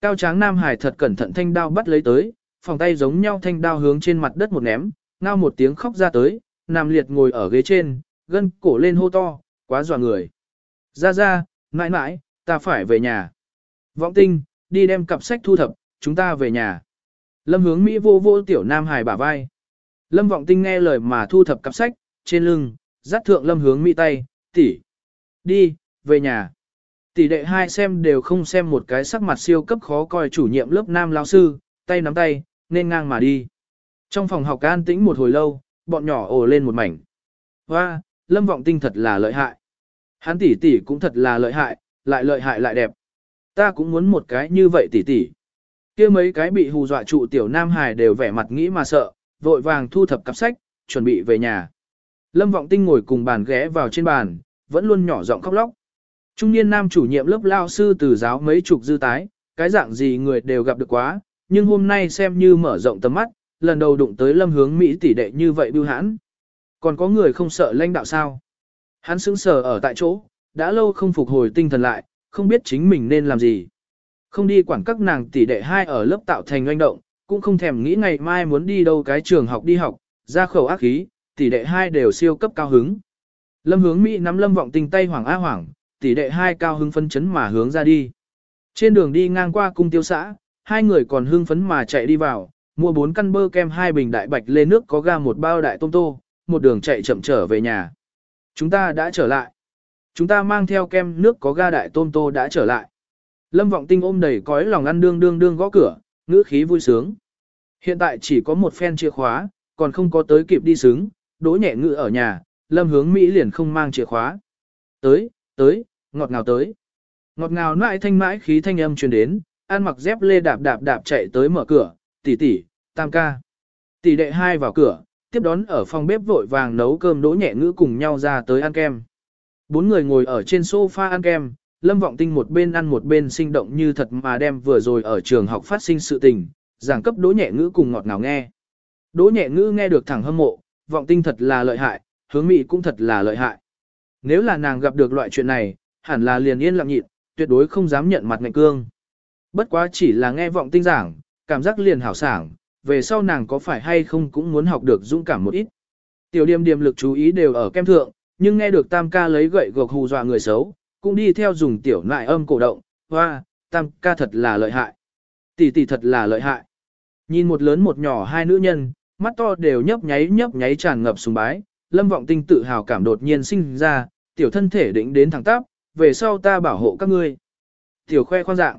S1: Cao tráng Nam Hải thật cẩn thận thanh đao bắt lấy tới, phòng tay giống nhau thanh đao hướng trên mặt đất một ném, ngao một tiếng khóc ra tới, nằm liệt ngồi ở ghế trên, gân cổ lên hô to, quá dọa người. Ra ra, mãi mãi, ta phải về nhà. Vọng tinh, đi đem cặp sách thu thập, chúng ta về nhà. Lâm hướng Mỹ vô vô tiểu nam hải bả vai. Lâm vọng tinh nghe lời mà thu thập cặp sách, trên lưng, dắt thượng lâm hướng Mỹ tay, tỷ, Đi, về nhà. Tỷ đệ hai xem đều không xem một cái sắc mặt siêu cấp khó coi chủ nhiệm lớp nam lao sư, tay nắm tay, nên ngang mà đi. Trong phòng học an tĩnh một hồi lâu, bọn nhỏ ồ lên một mảnh. Hoa, lâm vọng tinh thật là lợi hại. Hắn tỷ tỷ cũng thật là lợi hại, lại lợi hại lại đẹp. Ta cũng muốn một cái như vậy tỷ tỷ. kia mấy cái bị hù dọa trụ tiểu nam hài đều vẻ mặt nghĩ mà sợ, vội vàng thu thập cặp sách, chuẩn bị về nhà. Lâm vọng tinh ngồi cùng bàn ghé vào trên bàn, vẫn luôn nhỏ giọng khóc lóc. Trung niên nam chủ nhiệm lớp lao sư từ giáo mấy chục dư tái, cái dạng gì người đều gặp được quá, nhưng hôm nay xem như mở rộng tầm mắt, lần đầu đụng tới lâm hướng Mỹ tỷ đệ như vậy bưu hãn. Còn có người không sợ lãnh đạo sao? Hắn sững sờ ở tại chỗ, đã lâu không phục hồi tinh thần lại, không biết chính mình nên làm gì. Không đi quản các nàng tỷ đệ hai ở lớp tạo thành doanh động, cũng không thèm nghĩ ngày mai muốn đi đâu cái trường học đi học, ra khẩu ác khí, tỷ đệ hai đều siêu cấp cao hứng. Lâm hướng Mỹ nắm lâm vọng tinh tay hoàng á hoàng, tỷ đệ hai cao hứng phấn chấn mà hướng ra đi. Trên đường đi ngang qua cung tiêu xã, hai người còn hưng phấn mà chạy đi vào, mua bốn căn bơ kem hai bình đại bạch lê nước có ga một bao đại tôm tô, một đường chạy chậm trở về nhà. Chúng ta đã trở lại. Chúng ta mang theo kem nước có ga đại tôm tô đã trở lại. Lâm vọng tinh ôm đầy cõi lòng ăn đương đương đương gõ cửa, ngữ khí vui sướng. Hiện tại chỉ có một phen chìa khóa, còn không có tới kịp đi xứng, đỗ nhẹ ngự ở nhà, lâm hướng Mỹ liền không mang chìa khóa. Tới, tới, ngọt ngào tới. Ngọt ngào mãi thanh mãi khí thanh âm truyền đến, an mặc dép lê đạp đạp đạp chạy tới mở cửa, tỷ tỷ, tam ca. Tỷ đệ hai vào cửa, tiếp đón ở phòng bếp vội vàng nấu cơm đỗ nhẹ ngữ cùng nhau ra tới ăn kem. Bốn người ngồi ở trên sofa ăn kem, Lâm Vọng Tinh một bên ăn một bên sinh động như thật mà đem vừa rồi ở trường học phát sinh sự tình, giảng cấp đỗ nhẹ ngữ cùng ngọt ngào nghe. Đỗ nhẹ ngữ nghe được thẳng hâm mộ, Vọng Tinh thật là lợi hại, hướng mị cũng thật là lợi hại. Nếu là nàng gặp được loại chuyện này, hẳn là liền yên lặng nhịn, tuyệt đối không dám nhận mặt ngạnh cương. Bất quá chỉ là nghe Vọng Tinh giảng, cảm giác liền hảo sảng, về sau nàng có phải hay không cũng muốn học được dũng cảm một ít. Tiểu điềm điềm lực chú ý đều ở kem thượng, nhưng nghe được tam ca lấy gậy gộc hù dọa người xấu, cũng đi theo dùng tiểu nại âm cổ động, hoa, tam ca thật là lợi hại. Tỷ tỷ thật là lợi hại. Nhìn một lớn một nhỏ hai nữ nhân, mắt to đều nhấp nháy nhấp nháy tràn ngập sùng bái, lâm vọng tinh tự hào cảm đột nhiên sinh ra, tiểu thân thể định đến thẳng tắp, về sau ta bảo hộ các ngươi. Tiểu khoe khoang dạng,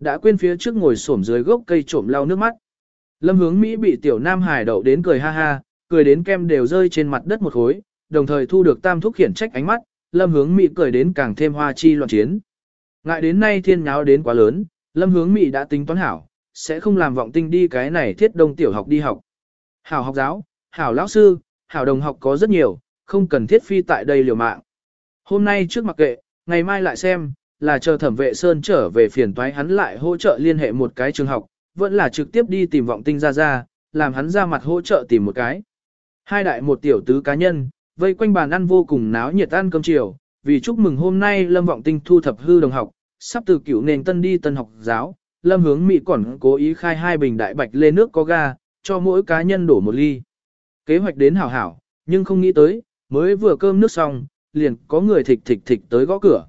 S1: đã quên phía trước ngồi xổm dưới gốc cây trộm lau nước mắt. Lâm hướng Mỹ bị tiểu nam hải đậu đến cười ha ha, cười đến kem đều rơi trên mặt đất một khối, đồng thời thu được tam thúc khiển trách ánh mắt, lâm hướng Mỹ cười đến càng thêm hoa chi loạn chiến. Ngại đến nay thiên nháo đến quá lớn, lâm hướng Mỹ đã tính toán hảo, sẽ không làm vọng tinh đi cái này thiết đông tiểu học đi học. Hảo học giáo, hảo lão sư, hảo đồng học có rất nhiều, không cần thiết phi tại đây liều mạng. Hôm nay trước mặc kệ, ngày mai lại xem, là chờ thẩm vệ Sơn trở về phiền toái hắn lại hỗ trợ liên hệ một cái trường học, vẫn là trực tiếp đi tìm vọng tinh ra ra, làm hắn ra mặt hỗ trợ tìm một cái. Hai đại một tiểu tứ cá nhân, vây quanh bàn ăn vô cùng náo nhiệt ăn cơm chiều, vì chúc mừng hôm nay Lâm Vọng Tinh thu thập hư đồng học, sắp từ cựu nền tân đi tân học giáo, Lâm Hướng Mỹ còn cố ý khai hai bình đại bạch lên nước có ga, cho mỗi cá nhân đổ một ly. Kế hoạch đến hảo hảo, nhưng không nghĩ tới, mới vừa cơm nước xong, liền có người thịch thịch thịch tới gõ cửa.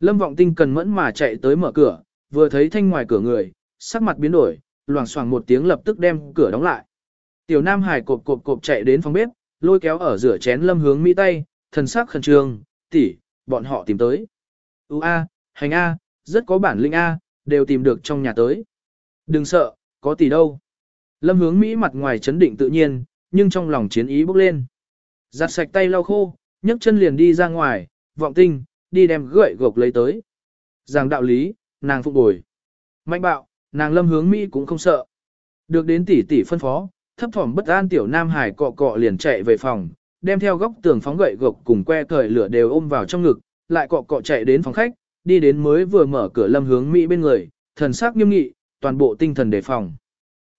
S1: Lâm Vọng Tinh cần mẫn mà chạy tới mở cửa, vừa thấy thanh ngoài cửa người, sắc mặt biến đổi, loảng xoảng một tiếng lập tức đem cửa đóng lại. Tiểu Nam Hải cộp cộp cộp chạy đến phòng bếp, lôi kéo ở rửa chén lâm hướng mỹ tay, thần sắc khẩn trương, tỷ, bọn họ tìm tới. U a, hành a, rất có bản lĩnh a, đều tìm được trong nhà tới. Đừng sợ, có tỷ đâu. Lâm hướng Mỹ mặt ngoài chấn định tự nhiên, nhưng trong lòng chiến ý bốc lên. Giặt sạch tay lau khô, nhấc chân liền đi ra ngoài, vọng tinh, đi đem gậy gộc lấy tới. Giảng đạo lý, nàng phục bồi. Mạnh bạo, nàng lâm hướng Mỹ cũng không sợ. Được đến tỷ tỷ phân phó, thấp thỏm bất an tiểu nam hải cọ cọ liền chạy về phòng, đem theo góc tường phóng gậy gộc cùng que cởi lửa đều ôm vào trong ngực, lại cọ cọ chạy đến phòng khách, đi đến mới vừa mở cửa lâm hướng Mỹ bên người, thần sắc nghiêm nghị, toàn bộ tinh thần đề phòng.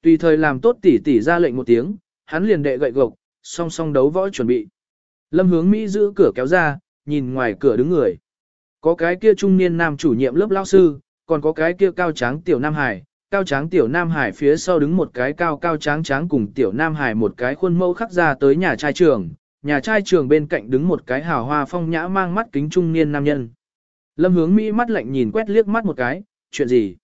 S1: Tùy thời làm tốt tỷ tỷ ra lệnh một tiếng, hắn liền đệ gậy gộc, song song đấu võ chuẩn bị. Lâm hướng Mỹ giữ cửa kéo ra, nhìn ngoài cửa đứng người. Có cái kia trung niên nam chủ nhiệm lớp lao sư, còn có cái kia cao tráng tiểu nam hải, cao tráng tiểu Nam Hải phía sau đứng một cái cao cao tráng tráng cùng tiểu Nam Hải một cái khuôn mẫu khắc ra tới nhà trai trường, nhà trai trường bên cạnh đứng một cái hào hoa phong nhã mang mắt kính trung niên nam nhân. Lâm hướng Mỹ mắt lạnh nhìn quét liếc mắt một cái, chuyện gì?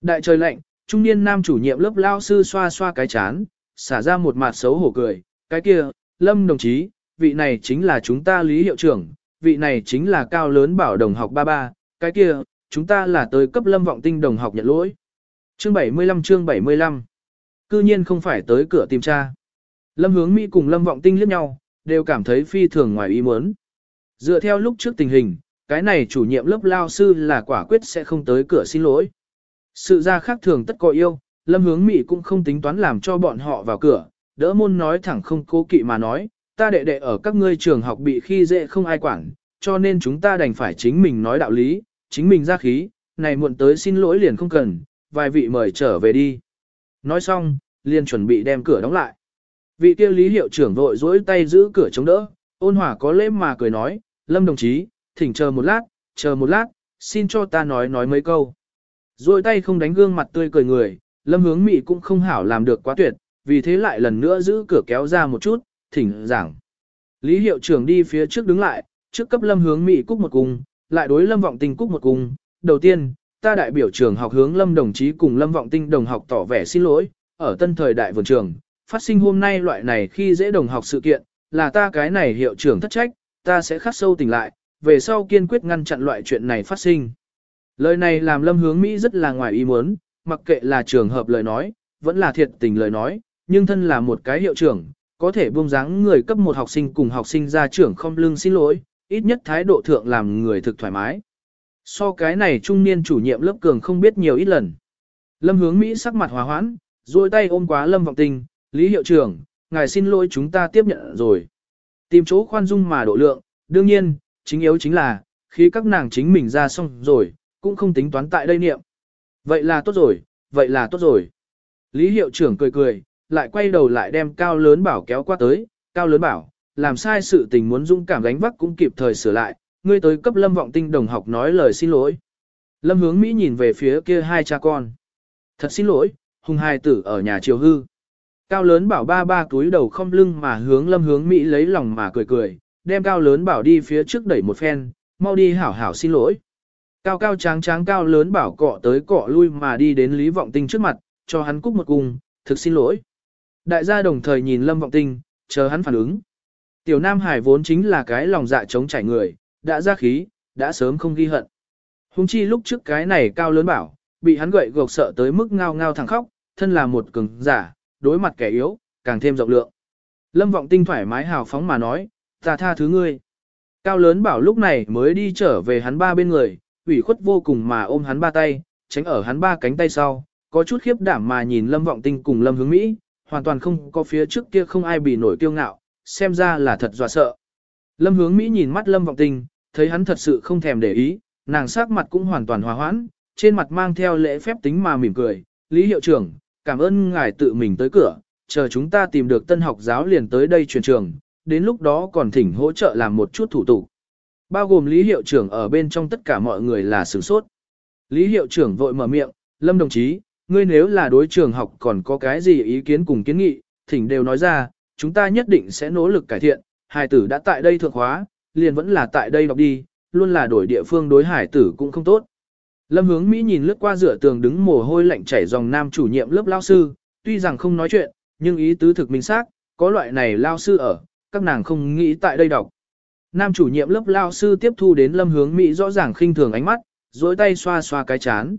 S1: Đại trời lạnh, trung niên nam chủ nhiệm lớp lao sư xoa xoa cái chán, xả ra một mặt xấu hổ cười, cái kia, Lâm đồng chí, vị này chính là chúng ta lý hiệu trưởng, vị này chính là cao lớn bảo đồng học ba ba, cái kia, chúng ta là tới cấp lâm vọng tinh đồng học nhận lỗi. Chương 75 chương 75 Cư nhiên không phải tới cửa tìm tra. Lâm hướng Mỹ cùng lâm vọng tinh liếc nhau, đều cảm thấy phi thường ngoài ý muốn. Dựa theo lúc trước tình hình, cái này chủ nhiệm lớp lao sư là quả quyết sẽ không tới cửa xin lỗi. Sự ra khác thường tất có yêu, lâm hướng Mỹ cũng không tính toán làm cho bọn họ vào cửa, đỡ môn nói thẳng không cố kỵ mà nói, ta đệ đệ ở các ngươi trường học bị khi dễ không ai quản, cho nên chúng ta đành phải chính mình nói đạo lý, chính mình ra khí, này muộn tới xin lỗi liền không cần, vài vị mời trở về đi. Nói xong, liền chuẩn bị đem cửa đóng lại. Vị kia lý hiệu trưởng vội dỗi tay giữ cửa chống đỡ, ôn hòa có lễ mà cười nói, Lâm đồng chí, thỉnh chờ một lát, chờ một lát, xin cho ta nói nói mấy câu. Rồi tay không đánh gương mặt tươi cười người, Lâm hướng mị cũng không hảo làm được quá tuyệt, vì thế lại lần nữa giữ cửa kéo ra một chút, thỉnh giảng. Lý hiệu trưởng đi phía trước đứng lại, trước cấp lâm hướng Mỹ cúc một cung, lại đối lâm vọng tinh cúc một cung. Đầu tiên, ta đại biểu trường học hướng lâm đồng chí cùng lâm vọng tinh đồng học tỏ vẻ xin lỗi, ở tân thời đại vườn trường, phát sinh hôm nay loại này khi dễ đồng học sự kiện, là ta cái này hiệu trưởng thất trách, ta sẽ khắc sâu tỉnh lại, về sau kiên quyết ngăn chặn loại chuyện này phát sinh. Lời này làm lâm hướng Mỹ rất là ngoài ý muốn, mặc kệ là trường hợp lời nói, vẫn là thiệt tình lời nói, nhưng thân là một cái hiệu trưởng, có thể buông dáng người cấp một học sinh cùng học sinh ra trưởng không lưng xin lỗi, ít nhất thái độ thượng làm người thực thoải mái. So cái này trung niên chủ nhiệm lớp cường không biết nhiều ít lần. Lâm hướng Mỹ sắc mặt hòa hoãn, duỗi tay ôm quá Lâm Vọng tình Lý Hiệu trưởng, ngài xin lỗi chúng ta tiếp nhận rồi. Tìm chỗ khoan dung mà độ lượng, đương nhiên, chính yếu chính là, khi các nàng chính mình ra xong rồi, cũng không tính toán tại đây niệm. Vậy là tốt rồi, vậy là tốt rồi. Lý Hiệu trưởng cười cười, lại quay đầu lại đem cao lớn bảo kéo qua tới, cao lớn bảo, làm sai sự tình muốn dũng cảm gánh vác cũng kịp thời sửa lại, ngươi tới cấp lâm vọng tinh đồng học nói lời xin lỗi. Lâm hướng Mỹ nhìn về phía kia hai cha con. Thật xin lỗi, hùng hai tử ở nhà chiều hư. Cao lớn bảo ba ba túi đầu không lưng mà hướng lâm hướng Mỹ lấy lòng mà cười cười, đem cao lớn bảo đi phía trước đẩy một phen, mau đi hảo hảo xin lỗi. Cao cao tráng tráng cao lớn bảo cọ tới cọ lui mà đi đến Lý Vọng Tinh trước mặt, cho hắn cúc một cung, thực xin lỗi. Đại gia đồng thời nhìn Lâm Vọng Tinh, chờ hắn phản ứng. Tiểu Nam Hải vốn chính là cái lòng dạ chống chảy người, đã ra khí, đã sớm không ghi hận. Hùng chi lúc trước cái này cao lớn bảo, bị hắn gậy gộc sợ tới mức ngao ngao thẳng khóc, thân là một cường giả, đối mặt kẻ yếu, càng thêm rộng lượng. Lâm Vọng Tinh thoải mái hào phóng mà nói, ta tha thứ ngươi. Cao lớn bảo lúc này mới đi trở về hắn ba bên người, ủy khuất vô cùng mà ôm hắn ba tay, tránh ở hắn ba cánh tay sau, có chút khiếp đảm mà nhìn Lâm Vọng Tinh cùng Lâm Hướng Mỹ, hoàn toàn không có phía trước kia không ai bị nổi kiêu ngạo, xem ra là thật dọa sợ. Lâm hướng Mỹ nhìn mắt Lâm vọng Tinh, thấy hắn thật sự không thèm để ý, nàng sắc mặt cũng hoàn toàn hòa hoãn, trên mặt mang theo lễ phép tính mà mỉm cười, Lý hiệu trưởng, cảm ơn ngài tự mình tới cửa, chờ chúng ta tìm được tân học giáo liền tới đây truyền trường, đến lúc đó còn thỉnh hỗ trợ làm một chút thủ tục. Bao gồm Lý hiệu trưởng ở bên trong tất cả mọi người là sửng sốt. Lý hiệu trưởng vội mở miệng, Lâm đồng chí, ngươi nếu là đối trường học còn có cái gì ý kiến cùng kiến nghị, thỉnh đều nói ra, chúng ta nhất định sẽ nỗ lực cải thiện, hải tử đã tại đây thượng hóa, liền vẫn là tại đây đọc đi, luôn là đổi địa phương đối hải tử cũng không tốt. Lâm hướng Mỹ nhìn lướt qua rửa tường đứng mồ hôi lạnh chảy dòng nam chủ nhiệm lớp lao sư, tuy rằng không nói chuyện, nhưng ý tứ thực minh xác, có loại này lao sư ở, các nàng không nghĩ tại đây đọc. Nam chủ nhiệm lớp lao sư tiếp thu đến lâm hướng Mỹ rõ ràng khinh thường ánh mắt, dối tay xoa xoa cái chán.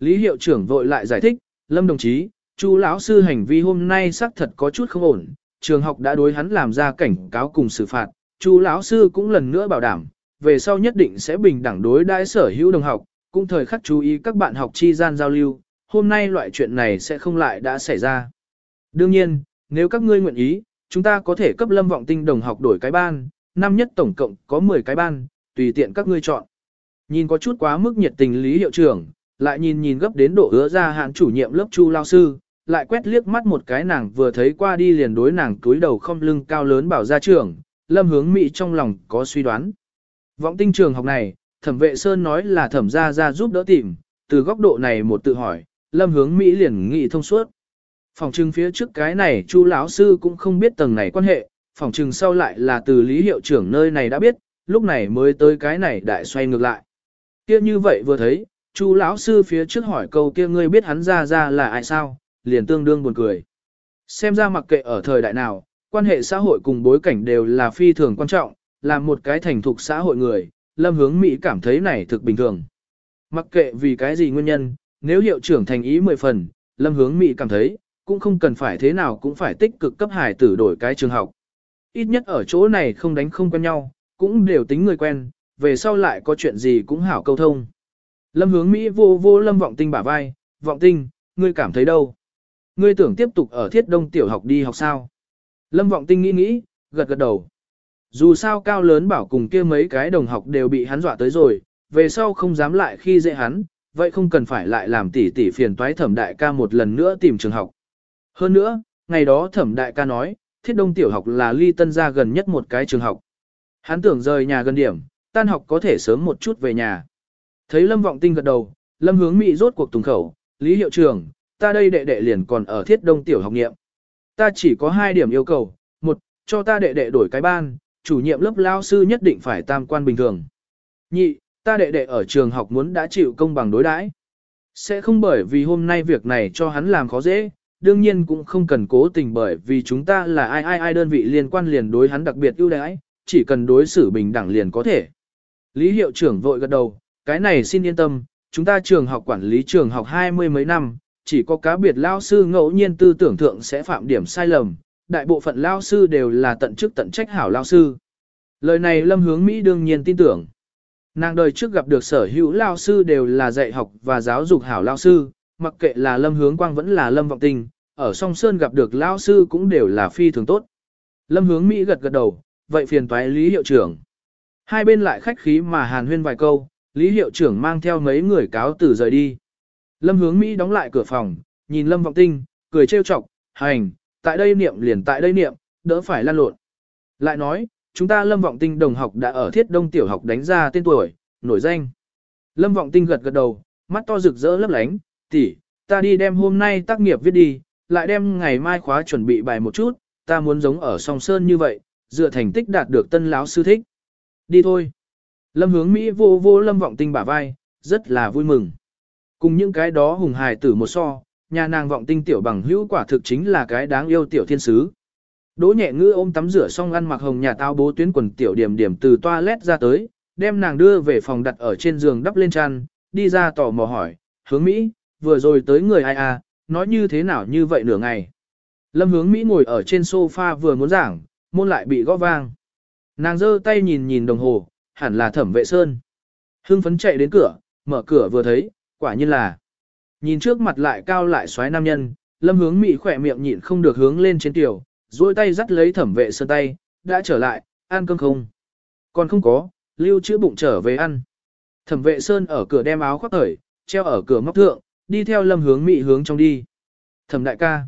S1: Lý hiệu trưởng vội lại giải thích, Lâm đồng chí, chu lão sư hành vi hôm nay xác thật có chút không ổn, trường học đã đối hắn làm ra cảnh cáo cùng xử phạt, chu lão sư cũng lần nữa bảo đảm, về sau nhất định sẽ bình đẳng đối đãi sở hữu đồng học, cũng thời khắc chú ý các bạn học chi gian giao lưu, hôm nay loại chuyện này sẽ không lại đã xảy ra. Đương nhiên, nếu các ngươi nguyện ý, chúng ta có thể cấp lâm vọng tinh đồng học đổi cái ban, năm nhất tổng cộng có 10 cái ban, tùy tiện các ngươi chọn. Nhìn có chút quá mức nhiệt tình lý hiệu trưởng, lại nhìn nhìn gấp đến độ ứa ra hạn chủ nhiệm lớp chu lao sư, lại quét liếc mắt một cái nàng vừa thấy qua đi liền đối nàng túi đầu không lưng cao lớn bảo ra trưởng, lâm hướng mỹ trong lòng có suy đoán. Vọng tinh trường học này, thẩm vệ Sơn nói là thẩm ra ra giúp đỡ tìm, từ góc độ này một tự hỏi, lâm hướng Mỹ liền nghị thông suốt. Phòng trưng phía trước cái này chu lão sư cũng không biết tầng này quan hệ, phòng trừng sau lại là từ lý hiệu trưởng nơi này đã biết, lúc này mới tới cái này đại xoay ngược lại. Kia như vậy vừa thấy, chu lão sư phía trước hỏi câu kia ngươi biết hắn ra ra là ai sao, liền tương đương buồn cười. Xem ra mặc kệ ở thời đại nào, quan hệ xã hội cùng bối cảnh đều là phi thường quan trọng, là một cái thành thục xã hội người, lâm hướng Mỹ cảm thấy này thực bình thường. Mặc kệ vì cái gì nguyên nhân, nếu hiệu trưởng thành ý mười phần, lâm hướng Mỹ cảm thấy, cũng không cần phải thế nào cũng phải tích cực cấp hải tử đổi cái trường học. Ít nhất ở chỗ này không đánh không quen nhau, cũng đều tính người quen, về sau lại có chuyện gì cũng hảo câu thông. Lâm hướng Mỹ vô vô lâm vọng tinh bả vai, vọng tinh, ngươi cảm thấy đâu? Ngươi tưởng tiếp tục ở thiết đông tiểu học đi học sao? Lâm vọng tinh nghĩ nghĩ, gật gật đầu. Dù sao cao lớn bảo cùng kia mấy cái đồng học đều bị hắn dọa tới rồi, về sau không dám lại khi dễ hắn, vậy không cần phải lại làm tỉ tỉ phiền toái thẩm đại ca một lần nữa tìm trường học. Hơn nữa, ngày đó thẩm đại ca nói, thiết đông tiểu học là ly tân gia gần nhất một cái trường học. Hắn tưởng rời nhà gần điểm, tan học có thể sớm một chút về nhà. Thấy Lâm Vọng Tinh gật đầu, Lâm hướng Mỹ rốt cuộc tùng khẩu, Lý Hiệu trưởng, ta đây đệ đệ liền còn ở thiết đông tiểu học nghiệm. Ta chỉ có hai điểm yêu cầu, một, cho ta đệ đệ đổi cái ban, chủ nhiệm lớp lao sư nhất định phải tam quan bình thường. Nhị, ta đệ đệ ở trường học muốn đã chịu công bằng đối đãi. Sẽ không bởi vì hôm nay việc này cho hắn làm khó dễ, đương nhiên cũng không cần cố tình bởi vì chúng ta là ai ai ai đơn vị liên quan liền đối hắn đặc biệt ưu đãi, chỉ cần đối xử bình đẳng liền có thể. Lý hiệu trưởng vội gật đầu, cái này xin yên tâm, chúng ta trường học quản lý trường học hai mươi mấy năm, chỉ có cá biệt lao sư ngẫu nhiên tư tưởng thượng sẽ phạm điểm sai lầm, đại bộ phận lao sư đều là tận chức tận trách hảo lao sư. Lời này Lâm Hướng Mỹ đương nhiên tin tưởng. Nàng đời trước gặp được sở hữu lao sư đều là dạy học và giáo dục hảo lao sư, mặc kệ là Lâm Hướng Quang vẫn là Lâm Vọng Tình, ở song Sơn gặp được lao sư cũng đều là phi thường tốt. Lâm Hướng Mỹ gật gật đầu, vậy phiền toái Lý Hiệu trưởng. Hai bên lại khách khí mà hàn huyên vài câu, Lý Hiệu trưởng mang theo mấy người cáo tử rời đi. Lâm Hướng Mỹ đóng lại cửa phòng, nhìn Lâm Vọng Tinh, cười trêu chọc, hành, tại đây niệm liền tại đây niệm, đỡ phải lan lộn. Lại nói, chúng ta Lâm Vọng Tinh đồng học đã ở thiết đông tiểu học đánh ra tên tuổi, nổi danh. Lâm Vọng Tinh gật gật đầu, mắt to rực rỡ lấp lánh, tỷ, ta đi đem hôm nay tác nghiệp viết đi, lại đem ngày mai khóa chuẩn bị bài một chút, ta muốn giống ở song sơn như vậy, dựa thành tích đạt được tân lão sư thích. Đi thôi. Lâm hướng Mỹ vô vô Lâm Vọng Tinh bả vai, rất là vui mừng. Cùng những cái đó hùng hài tử một so, nhà nàng Vọng Tinh tiểu bằng hữu quả thực chính là cái đáng yêu tiểu thiên sứ. Đỗ nhẹ ngư ôm tắm rửa xong ăn mặc hồng nhà tao bố tuyến quần tiểu điểm điểm từ toilet ra tới, đem nàng đưa về phòng đặt ở trên giường đắp lên chăn, đi ra tò mò hỏi, hướng Mỹ, vừa rồi tới người ai à, nói như thế nào như vậy nửa ngày. Lâm hướng Mỹ ngồi ở trên sofa vừa muốn giảng, môn lại bị gõ vang. Nàng giơ tay nhìn nhìn đồng hồ, hẳn là thẩm vệ sơn. Hưng phấn chạy đến cửa, mở cửa vừa thấy, quả nhiên là. Nhìn trước mặt lại cao lại xoáy nam nhân, lâm hướng Mỹ khỏe miệng nhịn không được hướng lên trên tiểu, duỗi tay dắt lấy thẩm vệ sơn tay, đã trở lại, ăn cơm không? Còn không có, lưu chữa bụng trở về ăn. Thẩm vệ sơn ở cửa đem áo khoác khởi, treo ở cửa móc thượng, đi theo lâm hướng mị hướng trong đi. Thẩm đại ca.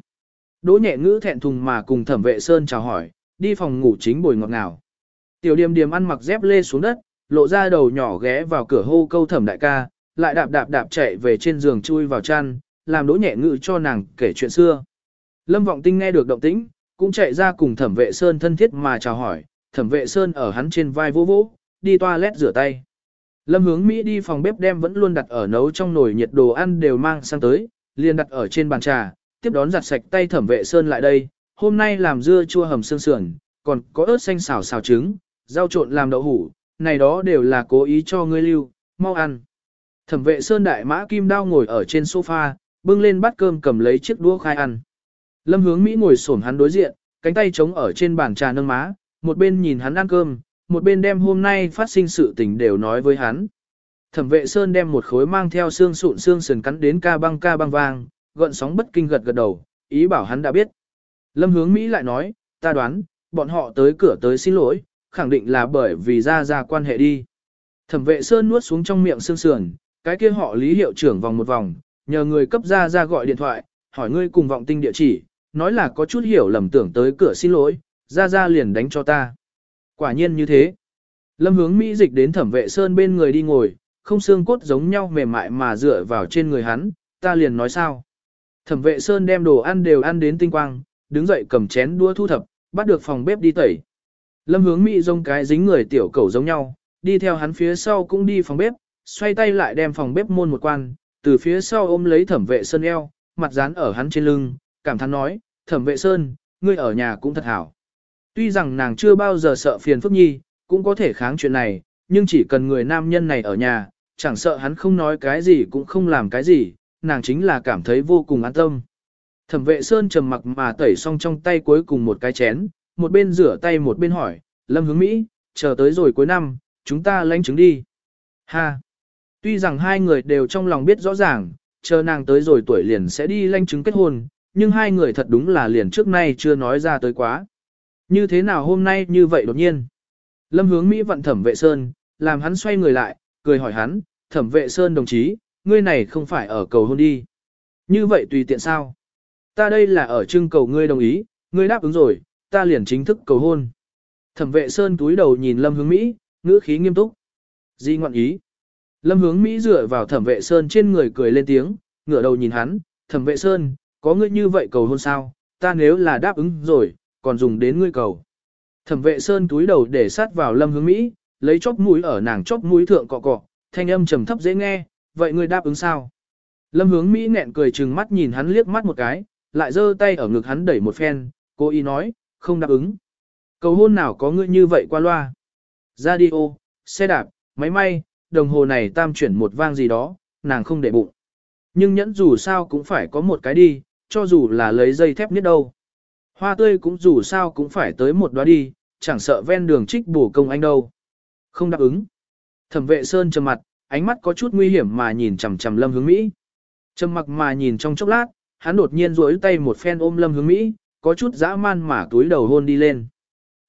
S1: Đỗ nhẹ ngữ thẹn thùng mà cùng thẩm vệ sơn chào hỏi, đi phòng ngủ chính bồi ngọt ngào. Tiểu điềm điềm ăn mặc dép lê xuống đất, lộ ra đầu nhỏ ghé vào cửa hô câu thẩm đại ca, lại đạp đạp đạp chạy về trên giường chui vào chăn, làm đỗ nhẹ ngữ cho nàng kể chuyện xưa. Lâm vọng tinh nghe được động tĩnh, cũng chạy ra cùng thẩm vệ sơn thân thiết mà chào hỏi, thẩm vệ sơn ở hắn trên vai vỗ vỗ, đi toilet rửa tay. Lâm hướng Mỹ đi phòng bếp đem vẫn luôn đặt ở nấu trong nồi nhiệt đồ ăn đều mang sang tới, liền đặt ở trên bàn trà, tiếp đón giặt sạch tay thẩm vệ sơn lại đây, hôm nay làm dưa chua hầm xương sườn, còn có ớt xanh xào xào trứng, rau trộn làm đậu hủ, này đó đều là cố ý cho ngươi lưu, mau ăn. Thẩm vệ sơn đại mã kim đao ngồi ở trên sofa, bưng lên bát cơm cầm lấy chiếc đũa khai ăn. Lâm hướng Mỹ ngồi xổm hắn đối diện, cánh tay chống ở trên bàn trà nâng má, một bên nhìn hắn ăn cơm, một bên đem hôm nay phát sinh sự tình đều nói với hắn. Thẩm vệ sơn đem một khối mang theo xương sụn xương sườn cắn đến ca băng ca băng vang, gợn sóng bất kinh gật gật đầu, ý bảo hắn đã biết. Lâm hướng Mỹ lại nói, ta đoán, bọn họ tới cửa tới xin lỗi, khẳng định là bởi vì ra ra quan hệ đi. Thẩm vệ sơn nuốt xuống trong miệng xương sườn, cái kia họ lý hiệu trưởng vòng một vòng, nhờ người cấp ra ra gọi điện thoại, hỏi ngươi cùng vọng tinh địa chỉ, nói là có chút hiểu lầm tưởng tới cửa xin lỗi, ra ra liền đánh cho ta. Quả nhiên như thế. Lâm hướng Mỹ dịch đến thẩm vệ sơn bên người đi ngồi, không xương cốt giống nhau mềm mại mà dựa vào trên người hắn, ta liền nói sao. Thẩm vệ Sơn đem đồ ăn đều ăn đến tinh quang, đứng dậy cầm chén đua thu thập, bắt được phòng bếp đi tẩy. Lâm hướng Mỹ rông cái dính người tiểu cầu giống nhau, đi theo hắn phía sau cũng đi phòng bếp, xoay tay lại đem phòng bếp môn một quan, từ phía sau ôm lấy thẩm vệ Sơn eo, mặt dán ở hắn trên lưng, cảm thán nói, thẩm vệ Sơn, ngươi ở nhà cũng thật hảo. Tuy rằng nàng chưa bao giờ sợ phiền phức nhi, cũng có thể kháng chuyện này, nhưng chỉ cần người nam nhân này ở nhà, chẳng sợ hắn không nói cái gì cũng không làm cái gì, nàng chính là cảm thấy vô cùng an tâm. Thẩm vệ Sơn trầm mặc mà tẩy xong trong tay cuối cùng một cái chén, một bên rửa tay một bên hỏi, Lâm hướng Mỹ, chờ tới rồi cuối năm, chúng ta lãnh chứng đi. Ha! Tuy rằng hai người đều trong lòng biết rõ ràng, chờ nàng tới rồi tuổi liền sẽ đi lãnh chứng kết hôn, nhưng hai người thật đúng là liền trước nay chưa nói ra tới quá. Như thế nào hôm nay như vậy đột nhiên? Lâm hướng Mỹ vận thẩm vệ Sơn, làm hắn xoay người lại, cười hỏi hắn, thẩm vệ Sơn đồng chí, ngươi này không phải ở cầu hôn đi. Như vậy tùy tiện sao? Ta đây là ở trưng cầu ngươi đồng ý, ngươi đáp ứng rồi, ta liền chính thức cầu hôn. Thẩm vệ Sơn túi đầu nhìn Lâm hướng Mỹ, ngữ khí nghiêm túc. Di ngoạn ý. Lâm hướng Mỹ dựa vào thẩm vệ Sơn trên người cười lên tiếng, ngửa đầu nhìn hắn, thẩm vệ Sơn, có ngươi như vậy cầu hôn sao, ta nếu là đáp ứng rồi, còn dùng đến ngươi cầu. Thẩm vệ Sơn túi đầu để sát vào Lâm hướng Mỹ, lấy chóp mũi ở nàng chóp mũi thượng cọ cọ, thanh âm trầm thấp dễ nghe, vậy ngươi đáp ứng sao? Lâm hướng Mỹ nghẹn cười trừng mắt nhìn hắn liếc mắt một cái, lại giơ tay ở ngực hắn đẩy một phen, cô ý nói, không đáp ứng. Cầu hôn nào có ngươi như vậy qua loa. Radio, xe đạp, máy may, đồng hồ này tam chuyển một vang gì đó, nàng không để bụng. Nhưng nhẫn dù sao cũng phải có một cái đi, cho dù là lấy dây thép nhất đâu. Hoa tươi cũng dù sao cũng phải tới một đóa đi, chẳng sợ ven đường trích bổ công anh đâu. Không đáp ứng. Thẩm vệ Sơn trầm mặt, ánh mắt có chút nguy hiểm mà nhìn chằm chằm Lâm Hướng Mỹ. Trầm mặc mà nhìn trong chốc lát, hắn đột nhiên duỗi tay một phen ôm Lâm Hướng Mỹ, có chút dã man mà túi đầu hôn đi lên.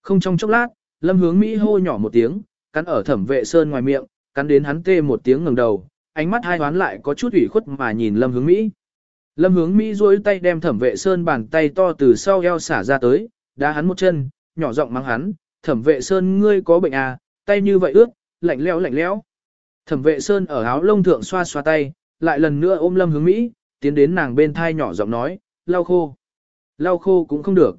S1: Không trong chốc lát, Lâm Hướng Mỹ hô nhỏ một tiếng, cắn ở Thẩm Vệ Sơn ngoài miệng, cắn đến hắn tê một tiếng ngẩng đầu, ánh mắt hai hoán lại có chút ủy khuất mà nhìn Lâm Hướng Mỹ. Lâm Hướng Mỹ duỗi tay đem Thẩm Vệ Sơn bàn tay to từ sau eo xả ra tới, đá hắn một chân, nhỏ giọng mắng hắn, "Thẩm Vệ Sơn ngươi có bệnh à, tay như vậy ướt, lạnh lẽo lạnh lẽo." Thẩm vệ Sơn ở áo lông thượng xoa xoa tay, lại lần nữa ôm lâm hướng Mỹ, tiến đến nàng bên thai nhỏ giọng nói, lau khô. Lau khô cũng không được.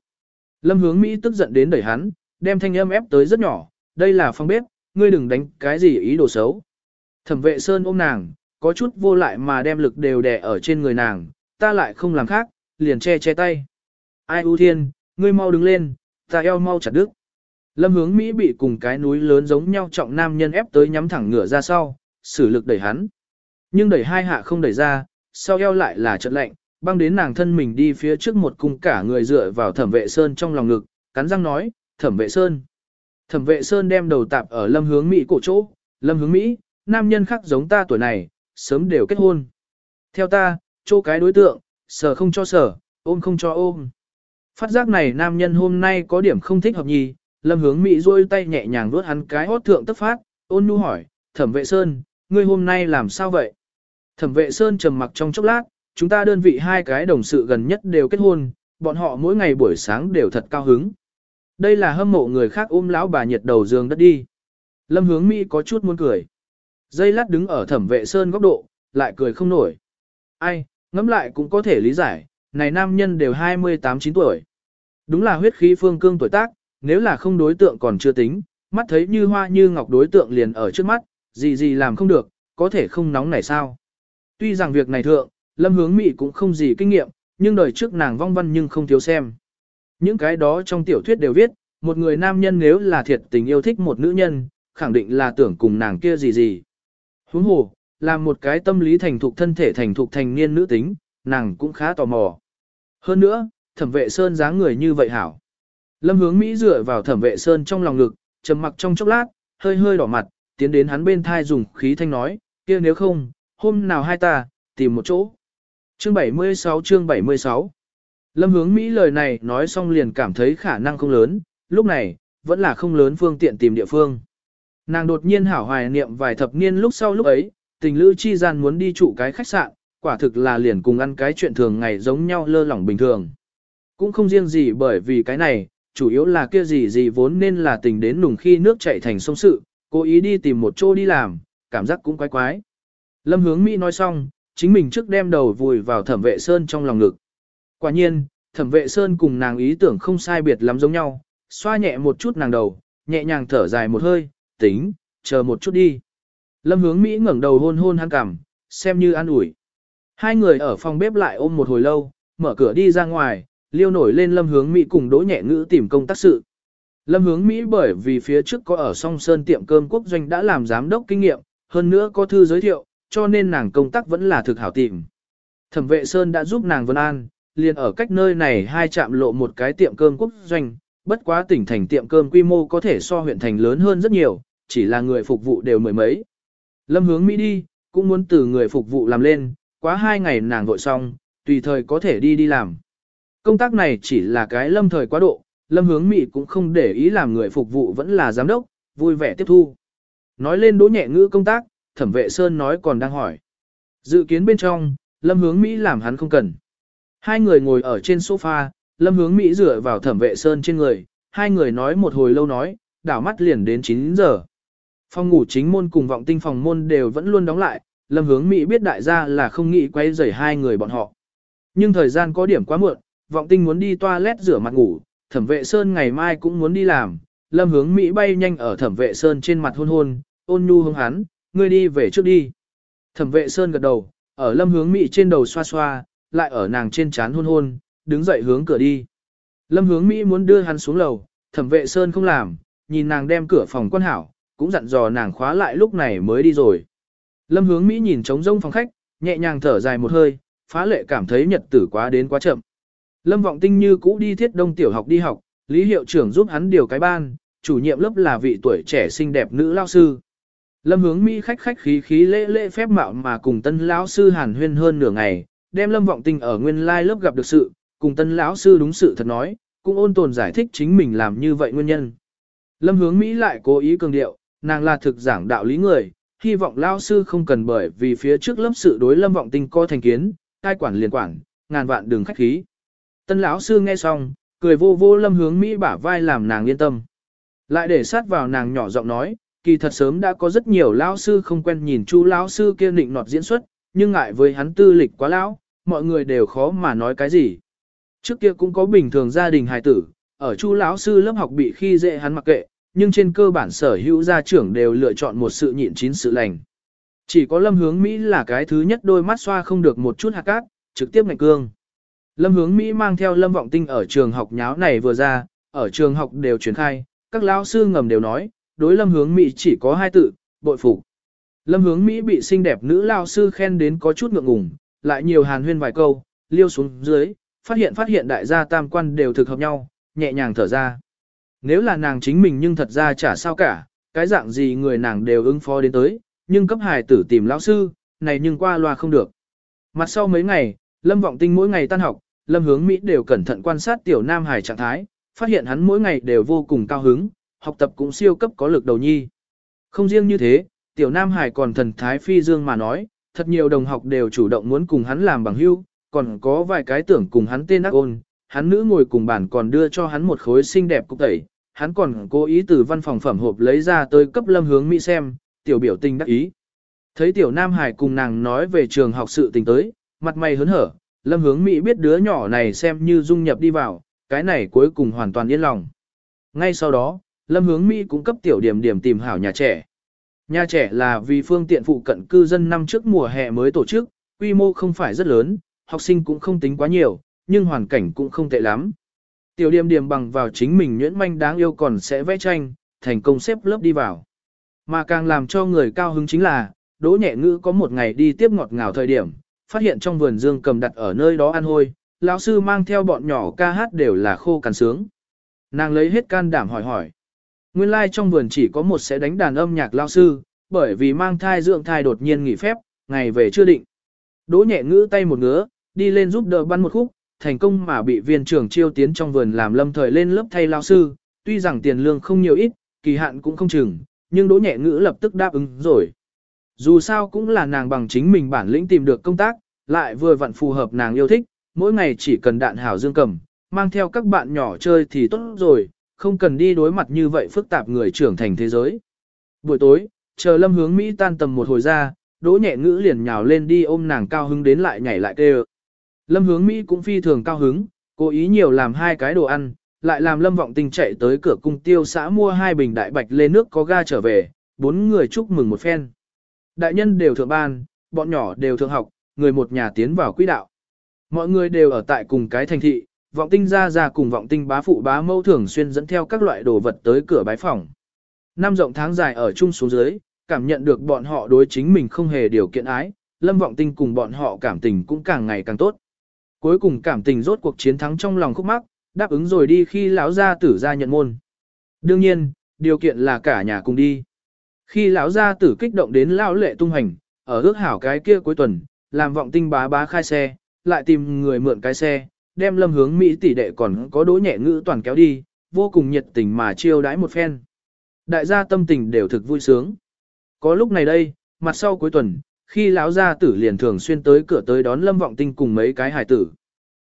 S1: Lâm hướng Mỹ tức giận đến đẩy hắn, đem thanh âm ép tới rất nhỏ, đây là phòng bếp, ngươi đừng đánh cái gì ý đồ xấu. Thẩm vệ Sơn ôm nàng, có chút vô lại mà đem lực đều đè ở trên người nàng, ta lại không làm khác, liền che che tay. Ai ưu thiên, ngươi mau đứng lên, ta eo mau chặt đứt. Lâm hướng Mỹ bị cùng cái núi lớn giống nhau trọng nam nhân ép tới nhắm thẳng ngửa ra sau, sử lực đẩy hắn. Nhưng đẩy hai hạ không đẩy ra, sau eo lại là trận lạnh, băng đến nàng thân mình đi phía trước một cung cả người dựa vào thẩm vệ sơn trong lòng ngực, cắn răng nói, thẩm vệ sơn. Thẩm vệ sơn đem đầu tạp ở lâm hướng Mỹ cổ chỗ, lâm hướng Mỹ, nam nhân khác giống ta tuổi này, sớm đều kết hôn. Theo ta, chỗ cái đối tượng, sở không cho sở, ôm không cho ôm. Phát giác này nam nhân hôm nay có điểm không thích hợp nhì, lâm hướng Mỹ rôi tay nhẹ nhàng vuốt hắn cái hót thượng tức phát, ôn nhu hỏi, thẩm vệ sơn, ngươi hôm nay làm sao vậy? Thẩm vệ Sơn trầm mặc trong chốc lát, chúng ta đơn vị hai cái đồng sự gần nhất đều kết hôn, bọn họ mỗi ngày buổi sáng đều thật cao hứng. Đây là hâm mộ người khác ôm lão bà nhiệt đầu giường đất đi. Lâm hướng Mỹ có chút muốn cười. Dây lát đứng ở thẩm vệ Sơn góc độ, lại cười không nổi. Ai, ngẫm lại cũng có thể lý giải, này nam nhân đều 28-9 tuổi. Đúng là huyết khí phương cương tuổi tác, nếu là không đối tượng còn chưa tính, mắt thấy như hoa như ngọc đối tượng liền ở trước mắt, gì gì làm không được, có thể không nóng này sao. Tuy rằng việc này thượng, lâm hướng Mỹ cũng không gì kinh nghiệm, nhưng đời trước nàng vong văn nhưng không thiếu xem. Những cái đó trong tiểu thuyết đều viết, một người nam nhân nếu là thiệt tình yêu thích một nữ nhân, khẳng định là tưởng cùng nàng kia gì gì. Huống hồ, là một cái tâm lý thành thục thân thể thành thục thành niên nữ tính, nàng cũng khá tò mò. Hơn nữa, thẩm vệ sơn dáng người như vậy hảo. Lâm hướng Mỹ dựa vào thẩm vệ sơn trong lòng ngực, trầm mặc trong chốc lát, hơi hơi đỏ mặt, tiến đến hắn bên thai dùng khí thanh nói, kia nếu không, hôm nào hai ta, tìm một chỗ. Chương 76 chương 76 Lâm hướng Mỹ lời này nói xong liền cảm thấy khả năng không lớn, lúc này, vẫn là không lớn phương tiện tìm địa phương. Nàng đột nhiên hảo hoài niệm vài thập niên lúc sau lúc ấy, tình lữ chi gian muốn đi trụ cái khách sạn, quả thực là liền cùng ăn cái chuyện thường ngày giống nhau lơ lỏng bình thường. Cũng không riêng gì bởi vì cái này, chủ yếu là kia gì gì vốn nên là tình đến nùng khi nước chảy thành sông sự, cố ý đi tìm một chỗ đi làm, cảm giác cũng quái quái. Lâm hướng Mỹ nói xong, chính mình trước đem đầu vùi vào thẩm vệ sơn trong lòng ngực. Quả nhiên, thẩm vệ sơn cùng nàng ý tưởng không sai biệt lắm giống nhau, xoa nhẹ một chút nàng đầu, nhẹ nhàng thở dài một hơi, tính, chờ một chút đi. Lâm hướng Mỹ ngẩng đầu hôn hôn hắn cằm, xem như an ủi. Hai người ở phòng bếp lại ôm một hồi lâu, mở cửa đi ra ngoài, liêu nổi lên lâm hướng Mỹ cùng đỗ nhẹ ngữ tìm công tác sự. Lâm hướng Mỹ bởi vì phía trước có ở song sơn tiệm cơm quốc doanh đã làm giám đốc kinh nghiệm, hơn nữa có thư giới thiệu, cho nên nàng công tác vẫn là thực hảo tìm. Thẩm vệ Sơn đã giúp nàng Vân An, liền ở cách nơi này hai chạm lộ một cái tiệm cơm quốc doanh, bất quá tỉnh thành tiệm cơm quy mô có thể so huyện thành lớn hơn rất nhiều, chỉ là người phục vụ đều mười mấy. Lâm hướng Mỹ đi, cũng muốn từ người phục vụ làm lên, quá hai ngày nàng vội xong, tùy thời có thể đi đi làm. Công tác này chỉ là cái lâm thời quá độ, lâm hướng Mỹ cũng không để ý làm người phục vụ vẫn là giám đốc, vui vẻ tiếp thu. Nói lên đỗ nhẹ ngữ công tác, thẩm vệ Sơn nói còn đang hỏi. Dự kiến bên trong, lâm hướng Mỹ làm hắn không cần. Hai người ngồi ở trên sofa, lâm hướng Mỹ dựa vào thẩm vệ Sơn trên người, hai người nói một hồi lâu nói, đảo mắt liền đến 9 giờ. Phòng ngủ chính môn cùng vọng tinh phòng môn đều vẫn luôn đóng lại, lâm hướng Mỹ biết đại gia là không nghĩ quay rời hai người bọn họ. Nhưng thời gian có điểm quá muộn, vọng tinh muốn đi toilet rửa mặt ngủ, thẩm vệ Sơn ngày mai cũng muốn đi làm, lâm hướng Mỹ bay nhanh ở thẩm vệ Sơn trên mặt hôn hôn, ôn nhu hướng hắn, ngươi đi về trước đi. Thẩm vệ Sơn gật đầu, ở lâm hướng Mỹ trên đầu xoa xoa, lại ở nàng trên chán hôn hôn, đứng dậy hướng cửa đi. Lâm hướng Mỹ muốn đưa hắn xuống lầu, thẩm vệ Sơn không làm, nhìn nàng đem cửa phòng quan hảo, cũng dặn dò nàng khóa lại lúc này mới đi rồi. Lâm hướng Mỹ nhìn trống rông phòng khách, nhẹ nhàng thở dài một hơi, phá lệ cảm thấy nhật tử quá đến quá chậm. Lâm vọng tinh như cũ đi thiết đông tiểu học đi học, lý hiệu trưởng giúp hắn điều cái ban, chủ nhiệm lớp là vị tuổi trẻ xinh đẹp nữ lao sư. Lâm hướng Mỹ khách khách khí khí lễ lễ phép mạo mà cùng tân lão sư hàn huyên hơn nửa ngày, đem lâm vọng tinh ở nguyên lai lớp gặp được sự, cùng tân lão sư đúng sự thật nói, cũng ôn tồn giải thích chính mình làm như vậy nguyên nhân. Lâm hướng Mỹ lại cố ý cường điệu, nàng là thực giảng đạo lý người, hy vọng lao sư không cần bởi vì phía trước lớp sự đối lâm vọng tinh co thành kiến, cai quản liền quản, ngàn vạn đường khách khí. Tân lão sư nghe xong, cười vô vô lâm hướng Mỹ bả vai làm nàng yên tâm. Lại để sát vào nàng nhỏ giọng nói, kỳ thật sớm đã có rất nhiều lão sư không quen nhìn chu lão sư kia định nọt diễn xuất, nhưng ngại với hắn tư lịch quá lão, mọi người đều khó mà nói cái gì. Trước kia cũng có bình thường gia đình hài tử, ở chu lão sư lớp học bị khi dễ hắn mặc kệ, nhưng trên cơ bản sở hữu gia trưởng đều lựa chọn một sự nhịn chín sự lành. Chỉ có lâm hướng Mỹ là cái thứ nhất đôi mắt xoa không được một chút hạt cát, trực tiếp ngạch cương. Lâm hướng Mỹ mang theo lâm vọng tinh ở trường học nháo này vừa ra, ở trường học đều truyền khai, các lão sư ngầm đều nói, đối lâm hướng Mỹ chỉ có hai tự, bội phục. Lâm hướng Mỹ bị xinh đẹp nữ lao sư khen đến có chút ngượng ngùng, lại nhiều hàn huyên vài câu, liêu xuống dưới, phát hiện phát hiện đại gia tam quan đều thực hợp nhau, nhẹ nhàng thở ra. Nếu là nàng chính mình nhưng thật ra chả sao cả, cái dạng gì người nàng đều ứng phó đến tới, nhưng cấp hài tử tìm lão sư, này nhưng qua loa không được. Mặt sau mấy ngày, Lâm Vọng Tinh mỗi ngày tan học, Lâm Hướng Mỹ đều cẩn thận quan sát tiểu Nam Hải trạng thái, phát hiện hắn mỗi ngày đều vô cùng cao hứng, học tập cũng siêu cấp có lực đầu nhi. Không riêng như thế, tiểu Nam Hải còn thần thái phi dương mà nói, thật nhiều đồng học đều chủ động muốn cùng hắn làm bằng hữu, còn có vài cái tưởng cùng hắn tên ác ôn, hắn nữ ngồi cùng bàn còn đưa cho hắn một khối xinh đẹp cục tẩy, hắn còn cố ý từ văn phòng phẩm hộp lấy ra tới cấp lâm hướng Mỹ xem, tiểu biểu tình đắc ý. Thấy tiểu Nam Hải cùng nàng nói về trường học sự tình tới, mặt mày hớn hở, lâm hướng Mỹ biết đứa nhỏ này xem như dung nhập đi vào, cái này cuối cùng hoàn toàn yên lòng. Ngay sau đó, lâm hướng Mỹ cũng cấp tiểu điểm điểm tìm hảo nhà trẻ. Nhà trẻ là vì phương tiện phụ cận cư dân năm trước mùa hè mới tổ chức, quy mô không phải rất lớn, học sinh cũng không tính quá nhiều, nhưng hoàn cảnh cũng không tệ lắm. Tiểu điểm điểm bằng vào chính mình nhuyễn manh đáng yêu còn sẽ vẽ tranh, thành công xếp lớp đi vào. Mà càng làm cho người cao hứng chính là, đỗ nhẹ ngữ có một ngày đi tiếp ngọt ngào thời điểm, phát hiện trong vườn dương cầm đặt ở nơi đó ăn hôi, lão sư mang theo bọn nhỏ ca hát đều là khô cằn sướng. Nàng lấy hết can đảm hỏi hỏi. Nguyên lai like trong vườn chỉ có một sẽ đánh đàn âm nhạc lão sư, bởi vì mang thai dưỡng thai đột nhiên nghỉ phép, ngày về chưa định. Đỗ nhẹ ngữ tay một ngứa, đi lên giúp đỡ bắn một khúc, thành công mà bị viên trưởng chiêu tiến trong vườn làm lâm thời lên lớp thay lao sư, tuy rằng tiền lương không nhiều ít, kỳ hạn cũng không chừng, nhưng đỗ nhẹ ngữ lập tức đáp ứng rồi. Dù sao cũng là nàng bằng chính mình bản lĩnh tìm được công tác, lại vừa vặn phù hợp nàng yêu thích, mỗi ngày chỉ cần đạn hảo dương cầm, mang theo các bạn nhỏ chơi thì tốt rồi, không cần đi đối mặt như vậy phức tạp người trưởng thành thế giới. Buổi tối, chờ lâm hướng Mỹ tan tầm một hồi ra, đỗ nhẹ ngữ liền nhào lên đi ôm nàng cao hứng đến lại nhảy lại kêu. Lâm hướng Mỹ cũng phi thường cao hứng, cố ý nhiều làm hai cái đồ ăn, lại làm lâm vọng tinh chạy tới cửa cung tiêu xã mua hai bình đại bạch lê nước có ga trở về, bốn người chúc mừng một phen. Đại nhân đều thượng ban, bọn nhỏ đều thượng học, người một nhà tiến vào quỹ đạo. Mọi người đều ở tại cùng cái thành thị, vọng tinh ra ra cùng vọng tinh bá phụ bá mâu thường xuyên dẫn theo các loại đồ vật tới cửa bái phòng. Năm rộng tháng dài ở chung xuống dưới, cảm nhận được bọn họ đối chính mình không hề điều kiện ái, lâm vọng tinh cùng bọn họ cảm tình cũng càng ngày càng tốt. Cuối cùng cảm tình rốt cuộc chiến thắng trong lòng khúc mắc, đáp ứng rồi đi khi lão gia tử ra nhận môn. Đương nhiên, điều kiện là cả nhà cùng đi. Khi lão gia tử kích động đến lão lệ tung hành, ở ước hảo cái kia cuối tuần, làm vọng tinh bá bá khai xe, lại tìm người mượn cái xe, đem lâm hướng Mỹ tỷ đệ còn có đỗ nhẹ ngữ toàn kéo đi, vô cùng nhiệt tình mà chiêu đãi một phen. Đại gia tâm tình đều thực vui sướng. Có lúc này đây, mặt sau cuối tuần, khi lão gia tử liền thường xuyên tới cửa tới đón lâm vọng tinh cùng mấy cái hải tử.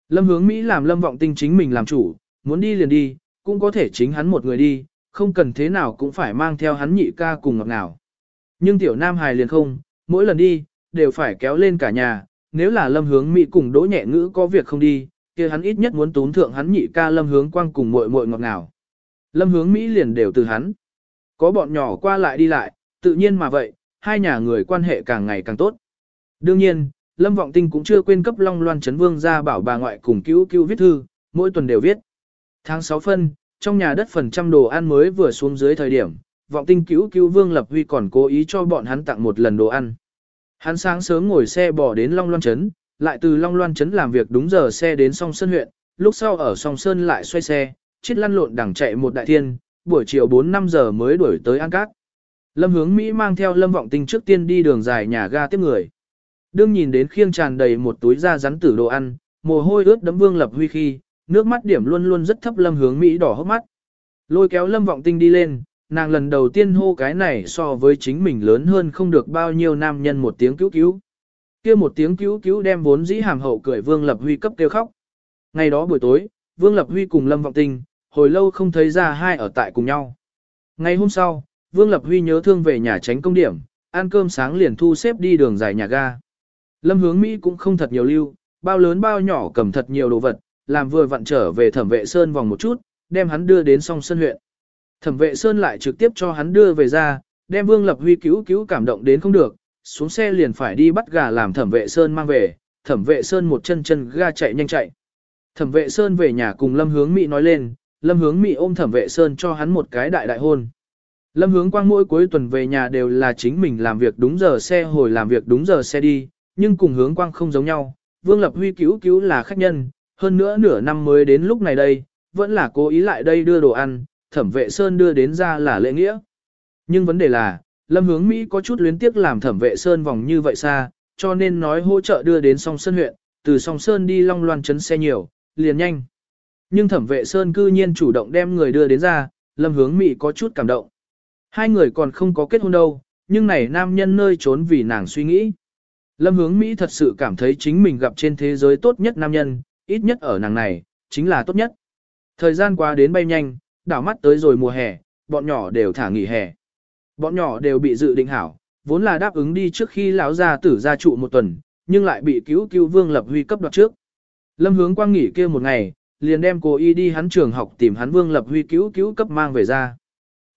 S1: Lâm hướng Mỹ làm lâm vọng tinh chính mình làm chủ, muốn đi liền đi, cũng có thể chính hắn một người đi, không cần thế nào cũng phải mang theo hắn nhị ca cùng ngọt nào. Nhưng tiểu nam hài liền không, mỗi lần đi, đều phải kéo lên cả nhà, nếu là lâm hướng Mỹ cùng đỗ nhẹ ngữ có việc không đi, kia hắn ít nhất muốn tốn thượng hắn nhị ca lâm hướng quang cùng muội muội ngọt nào. Lâm hướng Mỹ liền đều từ hắn. Có bọn nhỏ qua lại đi lại, tự nhiên mà vậy, hai nhà người quan hệ càng ngày càng tốt. Đương nhiên, Lâm Vọng Tinh cũng chưa quên cấp Long Loan Trấn Vương ra bảo bà ngoại cùng cứu cứu viết thư, mỗi tuần đều viết. Tháng 6 phân, trong nhà đất phần trăm đồ ăn mới vừa xuống dưới thời điểm, Vọng Tinh cứu cứu Vương Lập Huy còn cố ý cho bọn hắn tặng một lần đồ ăn. Hắn sáng sớm ngồi xe bỏ đến Long Loan Trấn, lại từ Long Loan Trấn làm việc đúng giờ xe đến Song Sơn huyện, lúc sau ở Song Sơn lại xoay xe, chết lăn lộn đằng chạy một đại thiên, buổi chiều 4-5 giờ mới đuổi tới An Cát. Lâm hướng Mỹ mang theo Lâm Vọng Tinh trước tiên đi đường dài nhà ga tiếp người. Đương nhìn đến khiêng tràn đầy một túi da rắn tử đồ ăn, mồ hôi ướt đấm Vương Lập Huy khi, nước mắt điểm luôn luôn rất thấp Lâm hướng Mỹ đỏ hốc mắt. Lôi kéo Lâm Vọng Tinh đi lên, nàng lần đầu tiên hô cái này so với chính mình lớn hơn không được bao nhiêu nam nhân một tiếng cứu cứu. kia một tiếng cứu cứu đem vốn dĩ hàm hậu cười Vương Lập Huy cấp kêu khóc. Ngày đó buổi tối, Vương Lập Huy cùng Lâm Vọng Tinh, hồi lâu không thấy ra hai ở tại cùng nhau. Ngày hôm sau, Vương Lập Huy nhớ thương về nhà tránh công điểm, ăn cơm sáng liền thu xếp đi đường dài nhà ga. Lâm hướng Mỹ cũng không thật nhiều lưu, bao lớn bao nhỏ cầm thật nhiều đồ vật, làm vừa vặn trở về thẩm vệ Sơn vòng một chút, đem hắn đưa đến song sân huyện. Thẩm vệ Sơn lại trực tiếp cho hắn đưa về ra, đem Vương Lập Huy cứu cứu cảm động đến không được, xuống xe liền phải đi bắt gà làm thẩm vệ Sơn mang về, thẩm vệ Sơn một chân chân ga chạy nhanh chạy. Thẩm vệ Sơn về nhà cùng Lâm hướng Mỹ nói lên, Lâm hướng Mỹ ôm thẩm vệ Sơn cho hắn một cái đại đại hôn. Lâm hướng quang mỗi cuối tuần về nhà đều là chính mình làm việc đúng giờ xe hồi làm việc đúng giờ xe đi, nhưng cùng hướng quang không giống nhau. Vương Lập Huy cứu cứu là khách nhân, hơn nữa nửa năm mới đến lúc này đây, vẫn là cố ý lại đây đưa đồ ăn, thẩm vệ Sơn đưa đến ra là lễ nghĩa. Nhưng vấn đề là, Lâm hướng Mỹ có chút luyến tiếc làm thẩm vệ Sơn vòng như vậy xa, cho nên nói hỗ trợ đưa đến song Sơn huyện, từ song Sơn đi long loan chấn xe nhiều, liền nhanh. Nhưng thẩm vệ Sơn cư nhiên chủ động đem người đưa đến ra, Lâm hướng Mỹ có chút cảm động. Hai người còn không có kết hôn đâu, nhưng này nam nhân nơi trốn vì nàng suy nghĩ. Lâm hướng Mỹ thật sự cảm thấy chính mình gặp trên thế giới tốt nhất nam nhân, ít nhất ở nàng này, chính là tốt nhất. Thời gian qua đến bay nhanh, đảo mắt tới rồi mùa hè, bọn nhỏ đều thả nghỉ hè. Bọn nhỏ đều bị dự định hảo, vốn là đáp ứng đi trước khi lão gia tử ra trụ một tuần, nhưng lại bị cứu cứu Vương Lập Huy cấp đoạt trước. Lâm hướng quang nghỉ kia một ngày, liền đem cô y đi hắn trường học tìm hắn Vương Lập Huy cứu cứu cấp mang về ra.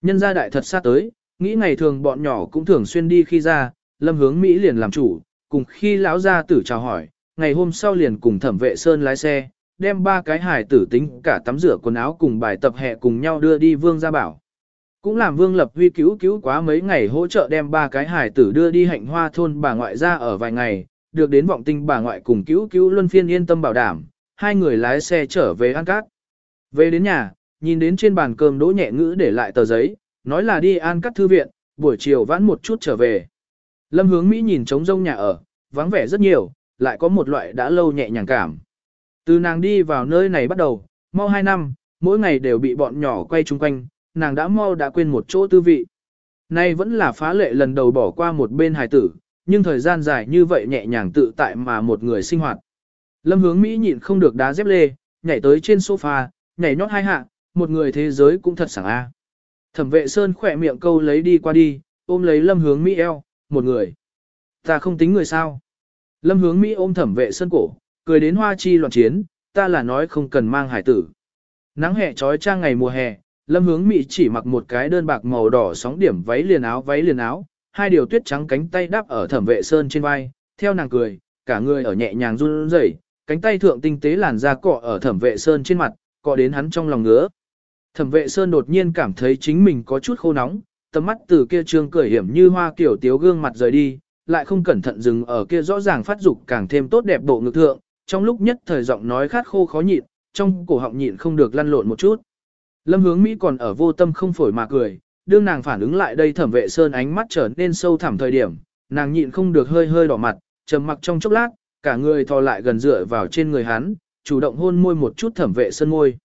S1: Nhân gia đại thật xa tới, nghĩ ngày thường bọn nhỏ cũng thường xuyên đi khi ra, lâm hướng Mỹ liền làm chủ, cùng khi lão gia tử chào hỏi, ngày hôm sau liền cùng thẩm vệ sơn lái xe, đem ba cái hài tử tính cả tắm rửa quần áo cùng bài tập hè cùng nhau đưa đi vương gia bảo. Cũng làm vương lập huy cứu cứu quá mấy ngày hỗ trợ đem ba cái hài tử đưa đi hạnh hoa thôn bà ngoại ra ở vài ngày, được đến vọng tinh bà ngoại cùng cứu cứu luân phiên yên tâm bảo đảm, hai người lái xe trở về ăn Cát. Về đến nhà, nhìn đến trên bàn cơm đỗ nhẹ ngữ để lại tờ giấy, nói là đi an cắt thư viện, buổi chiều vãn một chút trở về. Lâm hướng Mỹ nhìn trống rông nhà ở, vắng vẻ rất nhiều, lại có một loại đã lâu nhẹ nhàng cảm. Từ nàng đi vào nơi này bắt đầu, mau hai năm, mỗi ngày đều bị bọn nhỏ quay chung quanh, nàng đã mau đã quên một chỗ tư vị. Nay vẫn là phá lệ lần đầu bỏ qua một bên hài tử, nhưng thời gian dài như vậy nhẹ nhàng tự tại mà một người sinh hoạt. Lâm hướng Mỹ nhịn không được đá dép lê, nhảy tới trên sofa, nhảy nhót hai hạ, một người thế giới cũng thật sảng a. Thẩm vệ Sơn khỏe miệng câu lấy đi qua đi, ôm lấy lâm hướng Mỹ eo, một người. Ta không tính người sao. Lâm hướng Mỹ ôm thẩm vệ sơn cổ, cười đến hoa chi loạn chiến, ta là nói không cần mang hải tử. Nắng hè trói trang ngày mùa hè, lâm hướng Mỹ chỉ mặc một cái đơn bạc màu đỏ sóng điểm váy liền áo váy liền áo, hai điều tuyết trắng cánh tay đáp ở thẩm vệ sơn trên vai, theo nàng cười, cả người ở nhẹ nhàng run rẩy, cánh tay thượng tinh tế làn da cọ ở thẩm vệ sơn trên mặt, cọ đến hắn trong lòng ngứa. Thẩm vệ sơn đột nhiên cảm thấy chính mình có chút khô nóng, tầm mắt từ kia trương cười hiểm như hoa kiểu tiếu gương mặt rời đi, lại không cẩn thận dừng ở kia rõ ràng phát dục càng thêm tốt đẹp bộ ngực thượng, trong lúc nhất thời giọng nói khát khô khó nhịn, trong cổ họng nhịn không được lăn lộn một chút. Lâm hướng Mỹ còn ở vô tâm không phổi mà cười, đương nàng phản ứng lại đây thẩm vệ sơn ánh mắt trở nên sâu thẳm thời điểm, nàng nhịn không được hơi hơi đỏ mặt, trầm mặc trong chốc lát, cả người thò lại gần dựa vào trên người hắn, chủ động hôn môi một chút thẩm vệ sơn môi.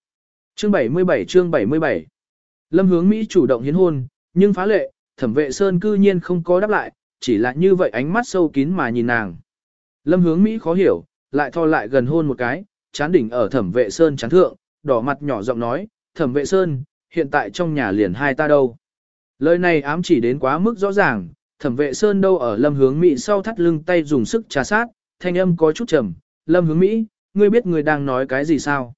S1: Chương 77 chương 77 Lâm hướng Mỹ chủ động hiến hôn, nhưng phá lệ, thẩm vệ sơn cư nhiên không có đáp lại, chỉ là như vậy ánh mắt sâu kín mà nhìn nàng. Lâm hướng Mỹ khó hiểu, lại thò lại gần hôn một cái, chán đỉnh ở thẩm vệ sơn chán thượng, đỏ mặt nhỏ giọng nói, thẩm vệ sơn, hiện tại trong nhà liền hai ta đâu. Lời này ám chỉ đến quá mức rõ ràng, thẩm vệ sơn đâu ở lâm hướng Mỹ sau thắt lưng tay dùng sức trà sát, thanh âm có chút trầm, lâm hướng Mỹ, ngươi biết người đang nói cái gì sao?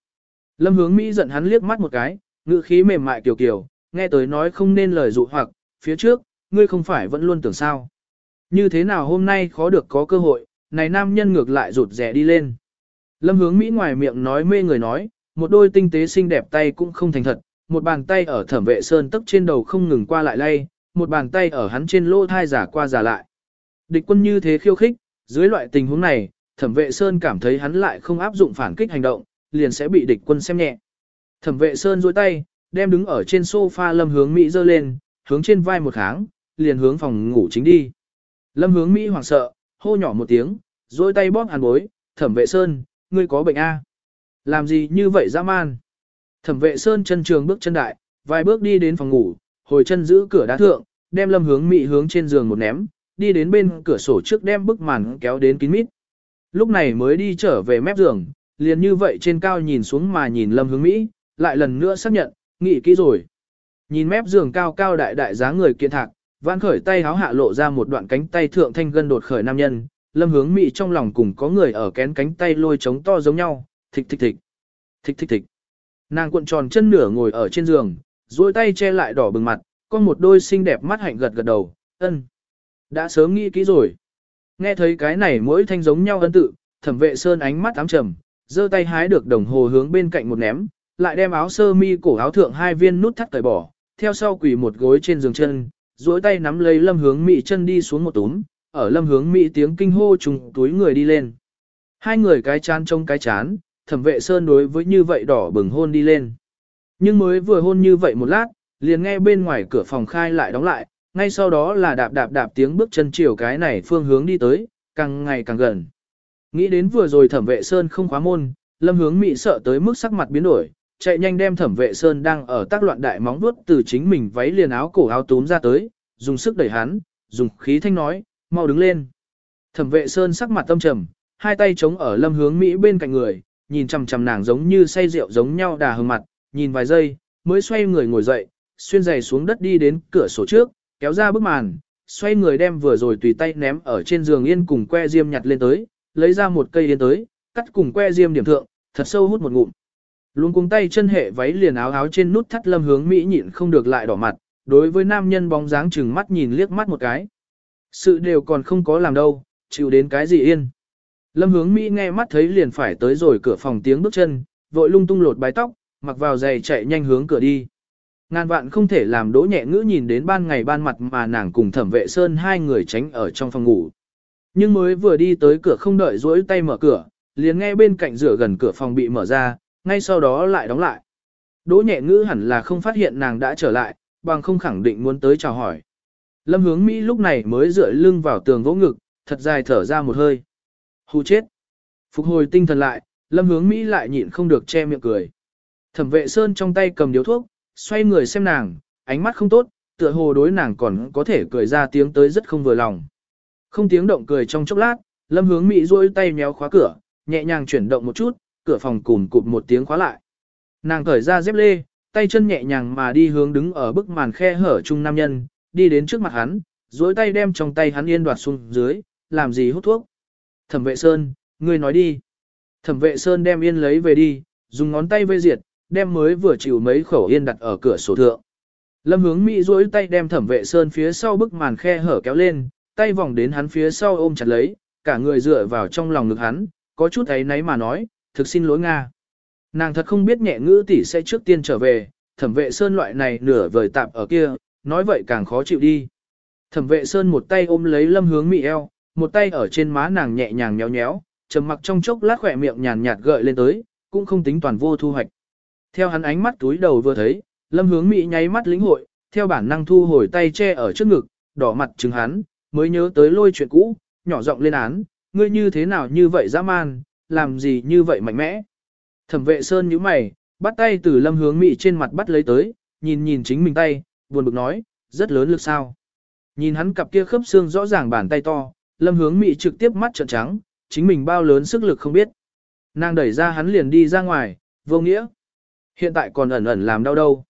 S1: Lâm hướng Mỹ giận hắn liếc mắt một cái, ngữ khí mềm mại kiều kiều, nghe tới nói không nên lời dụ hoặc, phía trước, ngươi không phải vẫn luôn tưởng sao. Như thế nào hôm nay khó được có cơ hội, này nam nhân ngược lại rụt rẻ đi lên. Lâm hướng Mỹ ngoài miệng nói mê người nói, một đôi tinh tế xinh đẹp tay cũng không thành thật, một bàn tay ở thẩm vệ sơn tấp trên đầu không ngừng qua lại lay, một bàn tay ở hắn trên lỗ thai giả qua giả lại. Địch quân như thế khiêu khích, dưới loại tình huống này, thẩm vệ sơn cảm thấy hắn lại không áp dụng phản kích hành động, liền sẽ bị địch quân xem nhẹ. Thẩm vệ sơn duỗi tay, đem đứng ở trên sofa lâm hướng Mỹ dơ lên, hướng trên vai một kháng, liền hướng phòng ngủ chính đi. Lâm hướng Mỹ hoảng sợ, hô nhỏ một tiếng, duỗi tay bóp hàn bối, thẩm vệ sơn, ngươi có bệnh A. Làm gì như vậy dã man? Thẩm vệ sơn chân trường bước chân đại, vài bước đi đến phòng ngủ, hồi chân giữ cửa đá thượng, đem lâm hướng Mỹ hướng trên giường một ném, đi đến bên cửa sổ trước đem bức màn kéo đến kín mít. Lúc này mới đi trở về mép giường, liền như vậy trên cao nhìn xuống mà nhìn lâm hướng Mỹ, lại lần nữa xác nhận, nghĩ kỹ rồi. Nhìn mép giường cao cao đại đại dáng người kiện thạc, vãn khởi tay háo hạ lộ ra một đoạn cánh tay thượng thanh gân đột khởi nam nhân, lâm hướng Mỹ trong lòng cùng có người ở kén cánh tay lôi trống to giống nhau, thịch thịch thịch, thịch thịch thịch. Nàng cuộn tròn chân nửa ngồi ở trên giường, duỗi tay che lại đỏ bừng mặt, con một đôi xinh đẹp mắt hạnh gật gật đầu, ân. Đã sớm nghĩ kỹ rồi. Nghe thấy cái này mỗi thanh giống nhau ân tự, thẩm vệ sơn ánh mắt ám trầm, giơ tay hái được đồng hồ hướng bên cạnh một ném, lại đem áo sơ mi cổ áo thượng hai viên nút thắt cởi bỏ, theo sau quỳ một gối trên giường chân, duỗi tay nắm lấy lâm hướng mỹ chân đi xuống một túm, ở lâm hướng mỹ tiếng kinh hô trùng túi người đi lên. Hai người cái chán trông cái chán, thẩm vệ sơn đối với như vậy đỏ bừng hôn đi lên. Nhưng mới vừa hôn như vậy một lát, liền nghe bên ngoài cửa phòng khai lại đóng lại, ngay sau đó là đạp đạp đạp tiếng bước chân chiều cái này phương hướng đi tới, càng ngày càng gần. Nghĩ đến vừa rồi thẩm vệ sơn không khóa môn, lâm hướng mị sợ tới mức sắc mặt biến đổi, chạy nhanh đem thẩm vệ sơn đang ở tác loạn đại móng vuốt từ chính mình váy liền áo cổ áo túm ra tới, dùng sức đẩy hắn, dùng khí thanh nói, mau đứng lên. Thẩm vệ sơn sắc mặt tâm trầm, hai tay chống ở lâm hướng Mỹ bên cạnh người, nhìn chằm chằm nàng giống như say rượu giống nhau đà hương mặt, nhìn vài giây, mới xoay người ngồi dậy, xuyên giày xuống đất đi đến cửa sổ trước, kéo ra bức màn, xoay người đem vừa rồi tùy tay ném ở trên giường yên cùng que diêm nhặt lên tới, lấy ra một cây yên tới, cắt cùng que diêm điểm thượng, thật sâu hút một ngụm. Luôn cuống tay chân hệ váy liền áo áo trên nút thắt lâm hướng Mỹ nhịn không được lại đỏ mặt, đối với nam nhân bóng dáng chừng mắt nhìn liếc mắt một cái. Sự đều còn không có làm đâu, chịu đến cái gì yên. Lâm hướng Mỹ nghe mắt thấy liền phải tới rồi cửa phòng tiếng bước chân, vội lung tung lột bái tóc, mặc vào giày chạy nhanh hướng cửa đi. Ngàn vạn không thể làm đỗ nhẹ ngữ nhìn đến ban ngày ban mặt mà nàng cùng thẩm vệ sơn hai người tránh ở trong phòng ngủ. Nhưng mới vừa đi tới cửa không đợi dỗi tay mở cửa, liền nghe bên cạnh rửa gần cửa phòng bị mở ra, ngay sau đó lại đóng lại. Đỗ nhẹ ngữ hẳn là không phát hiện nàng đã trở lại, bằng không khẳng định muốn tới chào hỏi. Lâm hướng Mỹ lúc này mới dựa lưng vào tường vỗ ngực, thật dài thở ra một hơi. Hù chết. Phục hồi tinh thần lại, lâm hướng Mỹ lại nhịn không được che miệng cười. Thẩm vệ Sơn trong tay cầm điếu thuốc, xoay người xem nàng, ánh mắt không tốt, tựa hồ đối nàng còn có thể cười ra tiếng tới rất không vừa lòng. Không tiếng động cười trong chốc lát, lâm hướng Mỹ duỗi tay méo khóa cửa, nhẹ nhàng chuyển động một chút, cửa phòng cùm cụp một tiếng khóa lại. Nàng cởi ra dép lê, tay chân nhẹ nhàng mà đi hướng đứng ở bức màn khe hở chung nam nhân, đi đến trước mặt hắn, duỗi tay đem trong tay hắn yên đoạt xuống dưới, làm gì hút thuốc. Thẩm vệ Sơn, ngươi nói đi. Thẩm vệ Sơn đem yên lấy về đi, dùng ngón tay vây diệt, đem mới vừa chịu mấy khẩu yên đặt ở cửa sổ thượng. Lâm hướng Mỹ duỗi tay đem thẩm vệ Sơn phía sau bức màn khe hở kéo lên, tay vòng đến hắn phía sau ôm chặt lấy, cả người dựa vào trong lòng ngực hắn, có chút ấy náy mà nói, thực xin lỗi Nga. Nàng thật không biết nhẹ ngữ tỷ sẽ trước tiên trở về, thẩm vệ Sơn loại này nửa vời tạp ở kia, nói vậy càng khó chịu đi. Thẩm vệ Sơn một tay ôm lấy lâm hướng Mỹ eo, một tay ở trên má nàng nhẹ nhàng nhéo nhéo, trầm mặc trong chốc lát khỏe miệng nhàn nhạt gợi lên tới, cũng không tính toàn vô thu hoạch. Theo hắn ánh mắt túi đầu vừa thấy, lâm hướng Mỹ nháy mắt lĩnh hội, theo bản năng thu hồi tay che ở trước ngực, đỏ mặt chứng hắn, mới nhớ tới lôi chuyện cũ, nhỏ giọng lên án, ngươi như thế nào như vậy dã man, làm gì như vậy mạnh mẽ. Thẩm vệ sơn nhíu mày, bắt tay từ lâm hướng Mỹ trên mặt bắt lấy tới, nhìn nhìn chính mình tay, buồn bực nói, rất lớn lực sao. Nhìn hắn cặp kia khớp xương rõ ràng bàn tay to, lâm hướng Mỹ trực tiếp mắt trợn trắng, chính mình bao lớn sức lực không biết. Nàng đẩy ra hắn liền đi ra ngoài, vô nghĩa. Hiện tại còn ẩn ẩn làm đau đâu.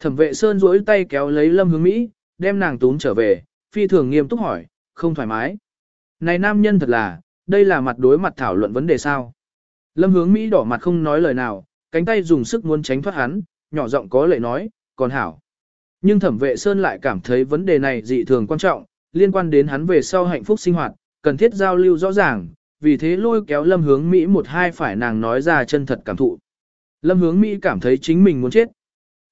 S1: Thẩm vệ Sơn duỗi tay kéo lấy lâm hướng Mỹ, đem nàng túm trở về, phi thường nghiêm túc hỏi, không thoải mái. Này nam nhân thật là, đây là mặt đối mặt thảo luận vấn đề sao. Lâm hướng Mỹ đỏ mặt không nói lời nào, cánh tay dùng sức muốn tránh thoát hắn, nhỏ giọng có lệ nói, còn hảo. Nhưng thẩm vệ Sơn lại cảm thấy vấn đề này dị thường quan trọng, liên quan đến hắn về sau hạnh phúc sinh hoạt, cần thiết giao lưu rõ ràng, vì thế lôi kéo lâm hướng Mỹ một hai phải nàng nói ra chân thật cảm thụ. Lâm hướng Mỹ cảm thấy chính mình muốn chết.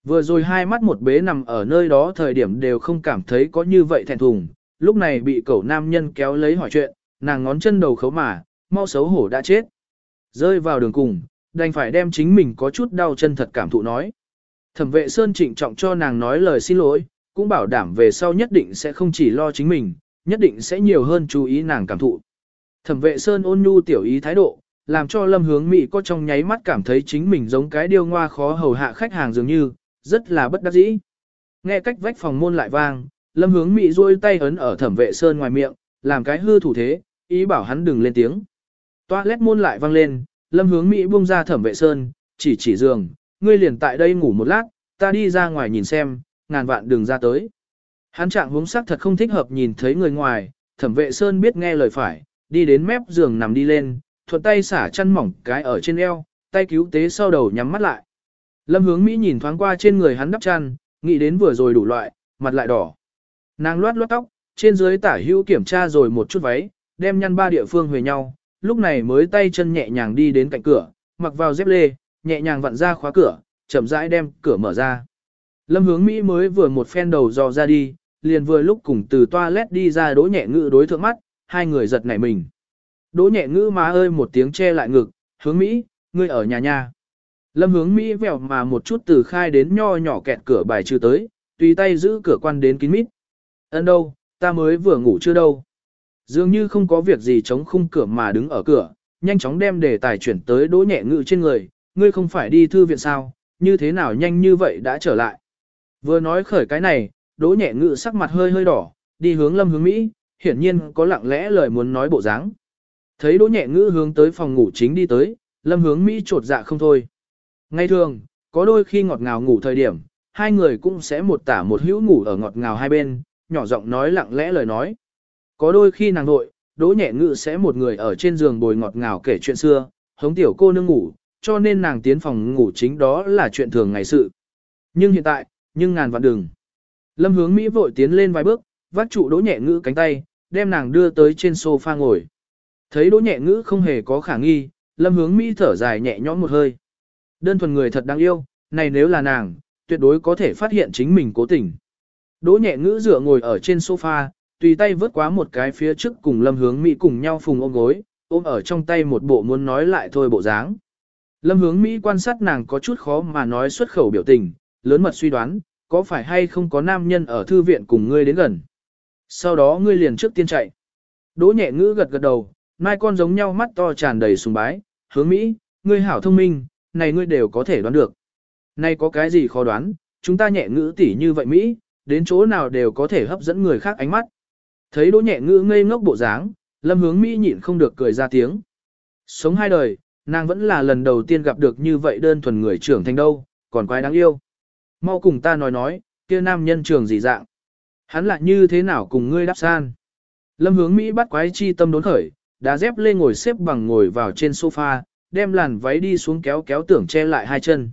S1: Vừa rồi hai mắt một bế nằm ở nơi đó thời điểm đều không cảm thấy có như vậy thẹn thùng, lúc này bị cậu nam nhân kéo lấy hỏi chuyện, nàng ngón chân đầu khấu mà, mau xấu hổ đã chết. Rơi vào đường cùng, đành phải đem chính mình có chút đau chân thật cảm thụ nói. Thẩm vệ Sơn trịnh trọng cho nàng nói lời xin lỗi, cũng bảo đảm về sau nhất định sẽ không chỉ lo chính mình, nhất định sẽ nhiều hơn chú ý nàng cảm thụ. Thẩm vệ Sơn ôn nhu tiểu ý thái độ, làm cho lâm hướng Mỹ có trong nháy mắt cảm thấy chính mình giống cái điêu ngoa khó hầu hạ khách hàng dường như, rất là bất đắc dĩ. Nghe cách vách phòng môn lại vang, lâm hướng Mỹ duỗi tay ấn ở thẩm vệ Sơn ngoài miệng, làm cái hư thủ thế, ý bảo hắn đừng lên tiếng. Toilet môn lại vang lên, lâm hướng Mỹ buông ra thẩm vệ Sơn, chỉ chỉ giường, ngươi liền tại đây ngủ một lát, ta đi ra ngoài nhìn xem, ngàn vạn đừng ra tới. Hắn trạng hướng sắc thật không thích hợp nhìn thấy người ngoài, thẩm vệ Sơn biết nghe lời phải, đi đến mép giường nằm đi lên, thuận tay xả chăn mỏng cái ở trên eo, tay cứu tế sau đầu nhắm mắt lại. Lâm hướng Mỹ nhìn thoáng qua trên người hắn đắp chăn, nghĩ đến vừa rồi đủ loại, mặt lại đỏ. Nàng loát loát tóc, trên dưới tả hữu kiểm tra rồi một chút váy, đem nhăn ba địa phương về nhau, lúc này mới tay chân nhẹ nhàng đi đến cạnh cửa, mặc vào dép lê, nhẹ nhàng vặn ra khóa cửa, chậm rãi đem cửa mở ra. Lâm hướng Mỹ mới vừa một phen đầu dò ra đi, liền vừa lúc cùng từ toilet đi ra đỗ nhẹ ngữ đối thượng mắt, hai người giật nảy mình. Đỗ nhẹ ngữ má ơi một tiếng che lại ngực, hướng Mỹ, ngươi ở nhà nha. Lâm hướng Mỹ vèo mà một chút từ khai đến nho nhỏ kẹt cửa bài trừ tới, tùy tay giữ cửa quan đến kín mít. Ấn đâu, ta mới vừa ngủ chưa đâu. Dường như không có việc gì chống khung cửa mà đứng ở cửa, nhanh chóng đem đề tài chuyển tới đỗ nhẹ ngự trên người, ngươi không phải đi thư viện sao, như thế nào nhanh như vậy đã trở lại. Vừa nói khởi cái này, đỗ nhẹ ngự sắc mặt hơi hơi đỏ, đi hướng lâm hướng Mỹ, hiển nhiên có lặng lẽ lời muốn nói bộ dáng. Thấy đỗ nhẹ ngữ hướng tới phòng ngủ chính đi tới, lâm hướng Mỹ trột dạ không thôi. Ngay thường, có đôi khi ngọt ngào ngủ thời điểm, hai người cũng sẽ một tả một hữu ngủ ở ngọt ngào hai bên, nhỏ giọng nói lặng lẽ lời nói. Có đôi khi nàng nội, đỗ nhẹ ngự sẽ một người ở trên giường bồi ngọt ngào kể chuyện xưa, hống tiểu cô nương ngủ, cho nên nàng tiến phòng ngủ chính đó là chuyện thường ngày sự. Nhưng hiện tại, nhưng ngàn vạn đừng. Lâm hướng Mỹ vội tiến lên vài bước, vác trụ đỗ nhẹ ngữ cánh tay, đem nàng đưa tới trên sofa ngồi. Thấy đỗ nhẹ ngữ không hề có khả nghi, lâm hướng Mỹ thở dài nhẹ nhõm một hơi. Đơn thuần người thật đáng yêu, này nếu là nàng, tuyệt đối có thể phát hiện chính mình cố tình. Đỗ nhẹ ngữ dựa ngồi ở trên sofa, tùy tay vớt quá một cái phía trước cùng lâm hướng Mỹ cùng nhau phùng ôm gối, ôm ở trong tay một bộ muốn nói lại thôi bộ dáng. Lâm hướng Mỹ quan sát nàng có chút khó mà nói xuất khẩu biểu tình, lớn mật suy đoán, có phải hay không có nam nhân ở thư viện cùng ngươi đến gần. Sau đó ngươi liền trước tiên chạy. Đỗ nhẹ ngữ gật gật đầu, mai con giống nhau mắt to tràn đầy sùng bái, hướng Mỹ, ngươi hảo thông minh, này ngươi đều có thể đoán được. nay có cái gì khó đoán, chúng ta nhẹ ngữ tỉ như vậy Mỹ, đến chỗ nào đều có thể hấp dẫn người khác ánh mắt. Thấy đỗ nhẹ ngữ ngây ngốc bộ dáng, lâm hướng Mỹ nhịn không được cười ra tiếng. Sống hai đời, nàng vẫn là lần đầu tiên gặp được như vậy đơn thuần người trưởng thành đâu, còn quái đáng yêu. Mau cùng ta nói nói, kia nam nhân trường gì dạng. Hắn lại như thế nào cùng ngươi đáp san. Lâm hướng Mỹ bắt quái chi tâm đốn khởi, đá dép lê ngồi xếp bằng ngồi vào trên sofa, đem làn váy đi xuống kéo kéo tưởng che lại hai chân.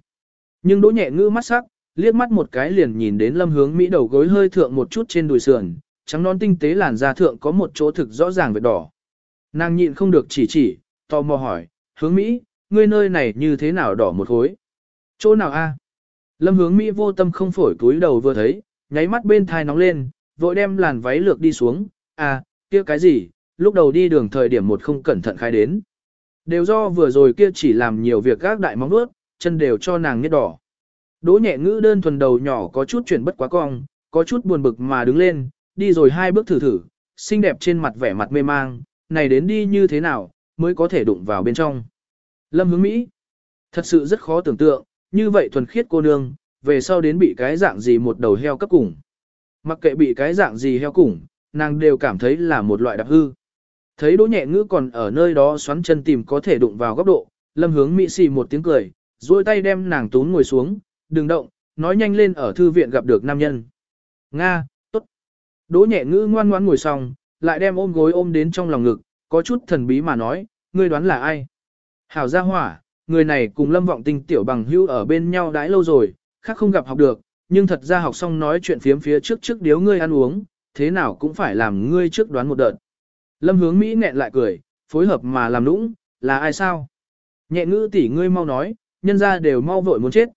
S1: Nhưng đỗ nhẹ ngữ mắt sắc, liếc mắt một cái liền nhìn đến lâm hướng Mỹ đầu gối hơi thượng một chút trên đùi sườn, trắng non tinh tế làn da thượng có một chỗ thực rõ ràng vệt đỏ. Nàng nhịn không được chỉ chỉ, tò mò hỏi, hướng Mỹ, ngươi nơi này như thế nào đỏ một khối? Chỗ nào a? Lâm hướng Mỹ vô tâm không phổi túi đầu vừa thấy, nháy mắt bên thai nóng lên, vội đem làn váy lược đi xuống, à, kia cái gì, lúc đầu đi đường thời điểm một không cẩn thận khai đến. Đều do vừa rồi kia chỉ làm nhiều việc gác đại móng nuốt, chân đều cho nàng nghiết đỏ. Đỗ nhẹ ngữ đơn thuần đầu nhỏ có chút chuyển bất quá cong, có chút buồn bực mà đứng lên, đi rồi hai bước thử thử, xinh đẹp trên mặt vẻ mặt mê mang, này đến đi như thế nào, mới có thể đụng vào bên trong. Lâm hướng Mỹ, thật sự rất khó tưởng tượng, như vậy thuần khiết cô nương, về sau đến bị cái dạng gì một đầu heo cấp cùng. Mặc kệ bị cái dạng gì heo cùng, nàng đều cảm thấy là một loại đặc hư. Thấy đỗ nhẹ ngữ còn ở nơi đó xoắn chân tìm có thể đụng vào góc độ, lâm hướng Mỹ xì một tiếng cười, duỗi tay đem nàng tún ngồi xuống, đừng động, nói nhanh lên ở thư viện gặp được nam nhân. Nga, tốt. Đỗ nhẹ ngữ ngoan ngoãn ngồi xong, lại đem ôm gối ôm đến trong lòng ngực, có chút thần bí mà nói, ngươi đoán là ai? Hảo gia hỏa, người này cùng lâm vọng tinh tiểu bằng hữu ở bên nhau đãi lâu rồi, khác không gặp học được, nhưng thật ra học xong nói chuyện phiếm phía trước trước điếu ngươi ăn uống, thế nào cũng phải làm ngươi trước đoán một đợt. Lâm hướng Mỹ nghẹn lại cười, phối hợp mà làm nũng, là ai sao? Nhẹ ngữ tỷ ngươi mau nói, nhân ra đều mau vội muốn chết.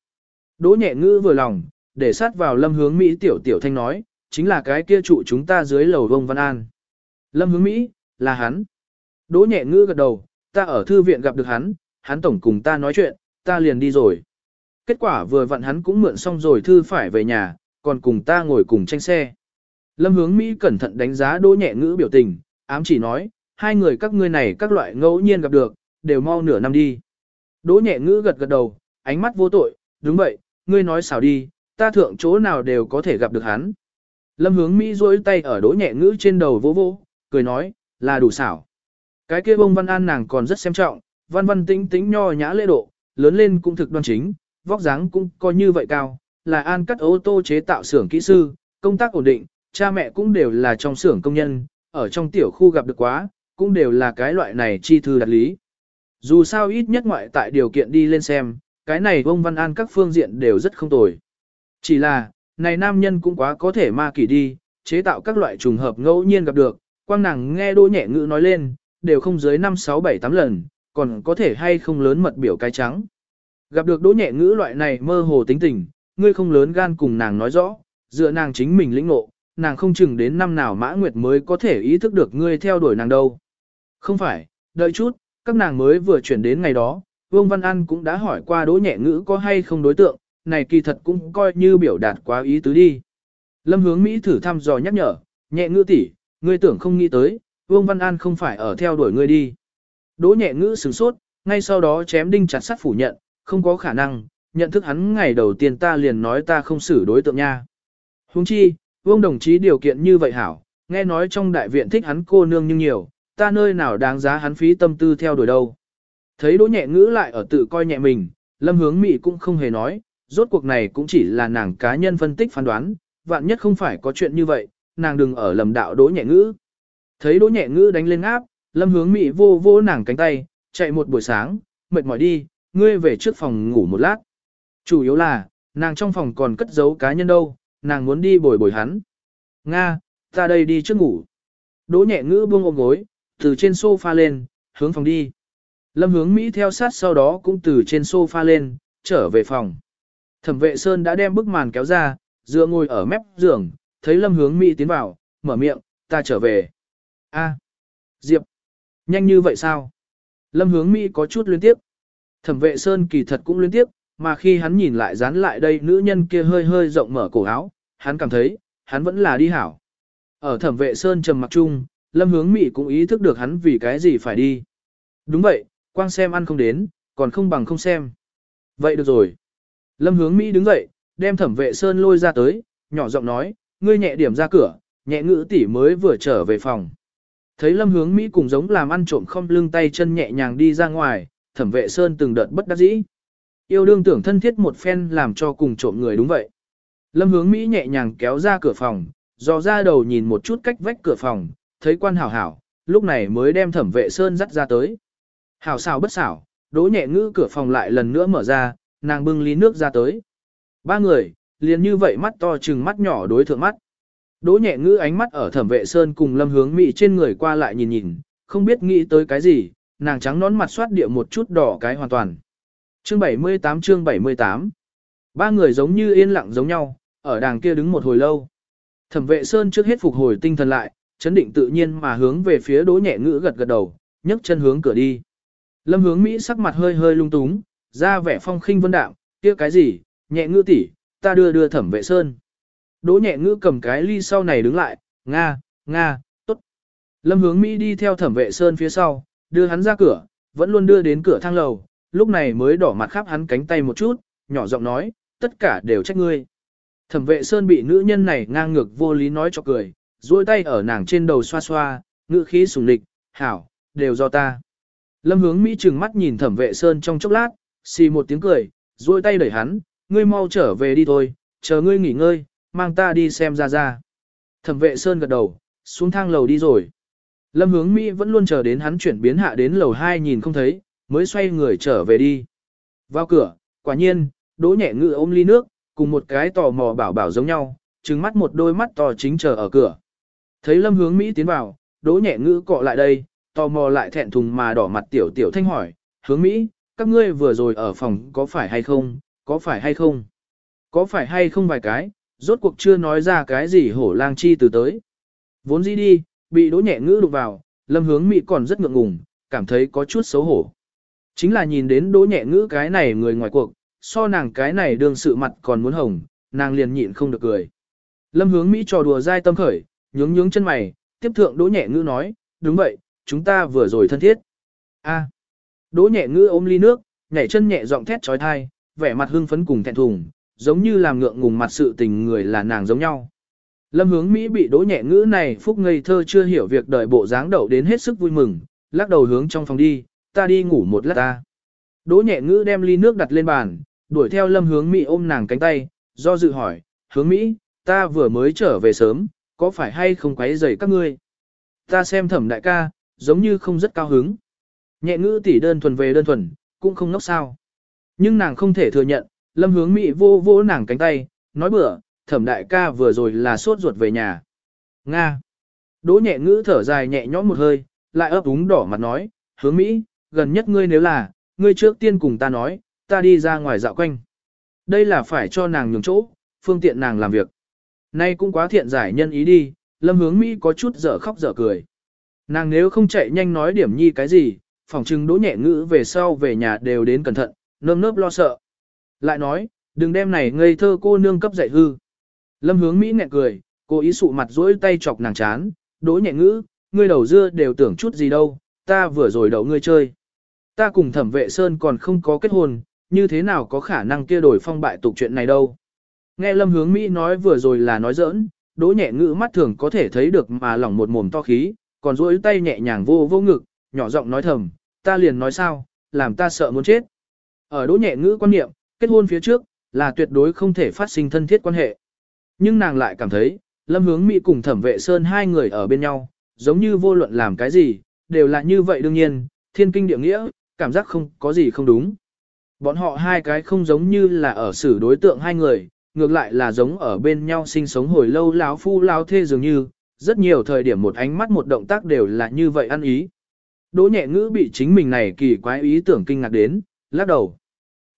S1: Đỗ nhẹ ngữ vừa lòng, để sát vào lâm hướng Mỹ tiểu tiểu thanh nói, chính là cái kia trụ chúng ta dưới lầu vông văn an. Lâm hướng Mỹ, là hắn. Đỗ nhẹ ngữ gật đầu, ta ở thư viện gặp được hắn, hắn tổng cùng ta nói chuyện, ta liền đi rồi. Kết quả vừa vặn hắn cũng mượn xong rồi thư phải về nhà, còn cùng ta ngồi cùng tranh xe. Lâm hướng Mỹ cẩn thận đánh giá đỗ nhẹ ngữ biểu tình, ám chỉ nói, hai người các ngươi này các loại ngẫu nhiên gặp được, đều mau nửa năm đi. Đỗ nhẹ ngữ gật gật đầu, ánh mắt vô tội, đúng vậy, ngươi nói xảo đi, ta thượng chỗ nào đều có thể gặp được hắn. Lâm hướng Mỹ duỗi tay ở đỗ nhẹ ngữ trên đầu vô vô, cười nói, là đủ xảo. Cái kia bông văn an nàng còn rất xem trọng, văn văn tính tính nho nhã lễ độ, lớn lên cũng thực đoan chính, vóc dáng cũng coi như vậy cao, là an cắt ô tô chế tạo xưởng kỹ sư, công tác ổn định, cha mẹ cũng đều là trong xưởng công nhân, ở trong tiểu khu gặp được quá, cũng đều là cái loại này chi thư đặt lý. Dù sao ít nhất ngoại tại điều kiện đi lên xem, cái này ông Văn An các phương diện đều rất không tồi. Chỉ là, này nam nhân cũng quá có thể ma kỳ đi, chế tạo các loại trùng hợp ngẫu nhiên gặp được, quang nàng nghe đỗ nhẹ ngữ nói lên, đều không dưới 5 6 7 8 lần, còn có thể hay không lớn mật biểu cái trắng. Gặp được đỗ nhẹ ngữ loại này mơ hồ tính tình, ngươi không lớn gan cùng nàng nói rõ, dựa nàng chính mình lĩnh ngộ, nàng không chừng đến năm nào mã nguyệt mới có thể ý thức được ngươi theo đuổi nàng đâu. Không phải, đợi chút, các nàng mới vừa chuyển đến ngày đó, Vương Văn An cũng đã hỏi qua đỗ nhẹ ngữ có hay không đối tượng, này kỳ thật cũng coi như biểu đạt quá ý tứ đi. Lâm hướng Mỹ thử thăm dò nhắc nhở, nhẹ ngữ tỷ, ngươi tưởng không nghĩ tới, Vương Văn An không phải ở theo đuổi ngươi đi. Đỗ nhẹ ngữ sửng sốt, ngay sau đó chém đinh chặt sắt phủ nhận, không có khả năng, nhận thức hắn ngày đầu tiên ta liền nói ta không xử đối tượng nha. Huống chi, vương đồng chí điều kiện như vậy hảo, nghe nói trong đại viện thích hắn cô nương nhưng nhiều, ta nơi nào đáng giá hắn phí tâm tư theo đuổi đâu. Thấy đỗ nhẹ ngữ lại ở tự coi nhẹ mình, lâm hướng mị cũng không hề nói, rốt cuộc này cũng chỉ là nàng cá nhân phân tích phán đoán, vạn nhất không phải có chuyện như vậy, nàng đừng ở lầm đạo đỗ nhẹ ngữ. Thấy đỗ nhẹ ngữ đánh lên áp, lâm hướng mị vô vô nàng cánh tay, chạy một buổi sáng, mệt mỏi đi, ngươi về trước phòng ngủ một lát. Chủ yếu là, nàng trong phòng còn cất giấu cá nhân đâu, nàng muốn đi bồi bồi hắn. Nga, ta đây đi trước ngủ. Đỗ nhẹ ngữ buông ôm gối, từ trên sofa lên, hướng phòng đi. Lâm hướng Mỹ theo sát sau đó cũng từ trên sofa lên, trở về phòng. Thẩm vệ Sơn đã đem bức màn kéo ra, dựa ngồi ở mép giường, thấy Lâm hướng Mỹ tiến vào, mở miệng, ta trở về. A, Diệp, nhanh như vậy sao? Lâm hướng Mỹ có chút luyến tiếp. Thẩm vệ Sơn kỳ thật cũng luyến tiếp, mà khi hắn nhìn lại dán lại đây nữ nhân kia hơi hơi rộng mở cổ áo, hắn cảm thấy, hắn vẫn là đi hảo. Ở thẩm vệ Sơn trầm mặc chung, Lâm hướng Mỹ cũng ý thức được hắn vì cái gì phải đi. Đúng vậy, quang xem ăn không đến, còn không bằng không xem. Vậy được rồi. Lâm hướng Mỹ đứng dậy, đem thẩm vệ Sơn lôi ra tới, nhỏ giọng nói, ngươi nhẹ điểm ra cửa, nhẹ ngữ tỷ mới vừa trở về phòng. Thấy lâm hướng Mỹ cùng giống làm ăn trộm không lưng tay chân nhẹ nhàng đi ra ngoài, thẩm vệ Sơn từng đợt bất đắc dĩ. Yêu đương tưởng thân thiết một phen làm cho cùng trộm người đúng vậy. Lâm hướng Mỹ nhẹ nhàng kéo ra cửa phòng, dò ra đầu nhìn một chút cách vách cửa phòng, thấy quan hảo hảo, lúc này mới đem thẩm vệ sơn dắt ra tới. Hảo xảo bất xảo, đỗ nhẹ ngữ cửa phòng lại lần nữa mở ra, nàng bưng ly nước ra tới. Ba người, liền như vậy mắt to chừng mắt nhỏ đối thượng mắt. Đỗ nhẹ ngữ ánh mắt ở thẩm vệ sơn cùng lâm hướng mị trên người qua lại nhìn nhìn, không biết nghĩ tới cái gì, nàng trắng nón mặt soát địa một chút đỏ cái hoàn toàn. Chương 78 chương 78 Ba người giống như yên lặng giống nhau, ở đàng kia đứng một hồi lâu. Thẩm vệ sơn trước hết phục hồi tinh thần lại, chấn định tự nhiên mà hướng về phía đỗ nhẹ ngữ gật gật đầu, nhấc chân hướng cửa đi. Lâm hướng Mỹ sắc mặt hơi hơi lung túng, ra vẻ phong khinh vân đạm, kia cái gì, nhẹ ngữ tỷ, ta đưa đưa thẩm vệ sơn. Đỗ nhẹ ngữ cầm cái ly sau này đứng lại, Nga, Nga, tốt. Lâm hướng Mỹ đi theo thẩm vệ sơn phía sau, đưa hắn ra cửa, vẫn luôn đưa đến cửa thang lầu, lúc này mới đỏ mặt khắp hắn cánh tay một chút, nhỏ giọng nói, tất cả đều trách ngươi. Thẩm vệ sơn bị nữ nhân này ngang ngược vô lý nói cho cười, duỗi tay ở nàng trên đầu xoa xoa, ngữ khí sùng lịch, hảo, đều do ta. Lâm hướng Mỹ trừng mắt nhìn thẩm vệ sơn trong chốc lát, xì một tiếng cười, duỗi tay đẩy hắn, ngươi mau trở về đi thôi, chờ ngươi nghỉ ngơi, mang ta đi xem ra ra. Thẩm vệ sơn gật đầu, xuống thang lầu đi rồi. Lâm hướng Mỹ vẫn luôn chờ đến hắn chuyển biến hạ đến lầu 2 nhìn không thấy, mới xoay người trở về đi. Vào cửa, quả nhiên, đỗ nhẹ ngự ôm ly nước, cùng một cái tò mò bảo bảo giống nhau, trừng mắt một đôi mắt to chính chờ ở cửa. Thấy lâm hướng Mỹ tiến vào, đỗ nhẹ ngữ cọ lại đây, tò mò lại thẹn thùng mà đỏ mặt tiểu tiểu thanh hỏi, hướng Mỹ, các ngươi vừa rồi ở phòng có phải hay không, có phải hay không? Có phải hay không vài cái, rốt cuộc chưa nói ra cái gì hổ lang chi từ tới. Vốn gì đi, bị đỗ nhẹ ngữ đụng vào, lâm hướng Mỹ còn rất ngượng ngùng, cảm thấy có chút xấu hổ. Chính là nhìn đến đỗ nhẹ ngữ cái này người ngoài cuộc, so nàng cái này đương sự mặt còn muốn hồng, nàng liền nhịn không được cười. Lâm hướng Mỹ trò đùa dai tâm khởi, nhướng nhướng chân mày, tiếp thượng đỗ nhẹ ngữ nói, đúng vậy, chúng ta vừa rồi thân thiết. A. Đỗ nhẹ ngữ ôm ly nước, nhảy chân nhẹ giọng thét trói thai, vẻ mặt hưng phấn cùng thẹn thùng, giống như làm ngượng ngùng mặt sự tình người là nàng giống nhau. Lâm hướng Mỹ bị đỗ nhẹ ngữ này phúc ngây thơ chưa hiểu việc đợi bộ dáng đậu đến hết sức vui mừng, lắc đầu hướng trong phòng đi, ta đi ngủ một lát ta. Đỗ nhẹ ngữ đem ly nước đặt lên bàn, đuổi theo lâm hướng Mỹ ôm nàng cánh tay, do dự hỏi, hướng Mỹ, ta vừa mới trở về sớm, có phải hay không quấy rầy các ngươi? Ta xem thẩm đại ca, giống như không rất cao hứng. Nhẹ ngữ tỷ đơn thuần về đơn thuần, cũng không ngốc sao. Nhưng nàng không thể thừa nhận, lâm hướng Mỹ vô vô nàng cánh tay, nói bữa, thẩm đại ca vừa rồi là sốt ruột về nhà. Nga. Đỗ nhẹ ngữ thở dài nhẹ nhõm một hơi, lại ấp úng đỏ mặt nói, hướng Mỹ, gần nhất ngươi nếu là, ngươi trước tiên cùng ta nói, ta đi ra ngoài dạo quanh. Đây là phải cho nàng nhường chỗ, phương tiện nàng làm việc. Nay cũng quá thiện giải nhân ý đi, lâm hướng Mỹ có chút dở khóc dở cười. Nàng nếu không chạy nhanh nói điểm nhi cái gì, phòng trưng đỗ nhẹ ngữ về sau về nhà đều đến cẩn thận, nơm nớp lo sợ. Lại nói, đừng đem này ngây thơ cô nương cấp dạy hư. Lâm hướng Mỹ nghẹn cười, cô ý sụ mặt dỗi tay chọc nàng chán, đỗ nhẹ ngữ, ngươi đầu dưa đều tưởng chút gì đâu, ta vừa rồi đậu ngươi chơi. Ta cùng thẩm vệ Sơn còn không có kết hôn, như thế nào có khả năng kia đổi phong bại tục chuyện này đâu. Nghe Lâm Hướng Mỹ nói vừa rồi là nói giỡn, đỗ nhẹ ngữ mắt thường có thể thấy được mà lỏng một mồm to khí, còn duỗi tay nhẹ nhàng vô vô ngực, nhỏ giọng nói thầm, ta liền nói sao, làm ta sợ muốn chết. Ở đỗ nhẹ ngữ quan niệm, kết hôn phía trước, là tuyệt đối không thể phát sinh thân thiết quan hệ. Nhưng nàng lại cảm thấy, Lâm Hướng Mỹ cùng Thẩm Vệ Sơn hai người ở bên nhau, giống như vô luận làm cái gì, đều là như vậy đương nhiên, thiên kinh địa nghĩa, cảm giác không có gì không đúng. Bọn họ hai cái không giống như là ở xử đối tượng hai người, ngược lại là giống ở bên nhau sinh sống hồi lâu láo phu láo thê dường như, rất nhiều thời điểm một ánh mắt một động tác đều là như vậy ăn ý. Đỗ nhẹ ngữ bị chính mình này kỳ quái ý tưởng kinh ngạc đến, lắc đầu.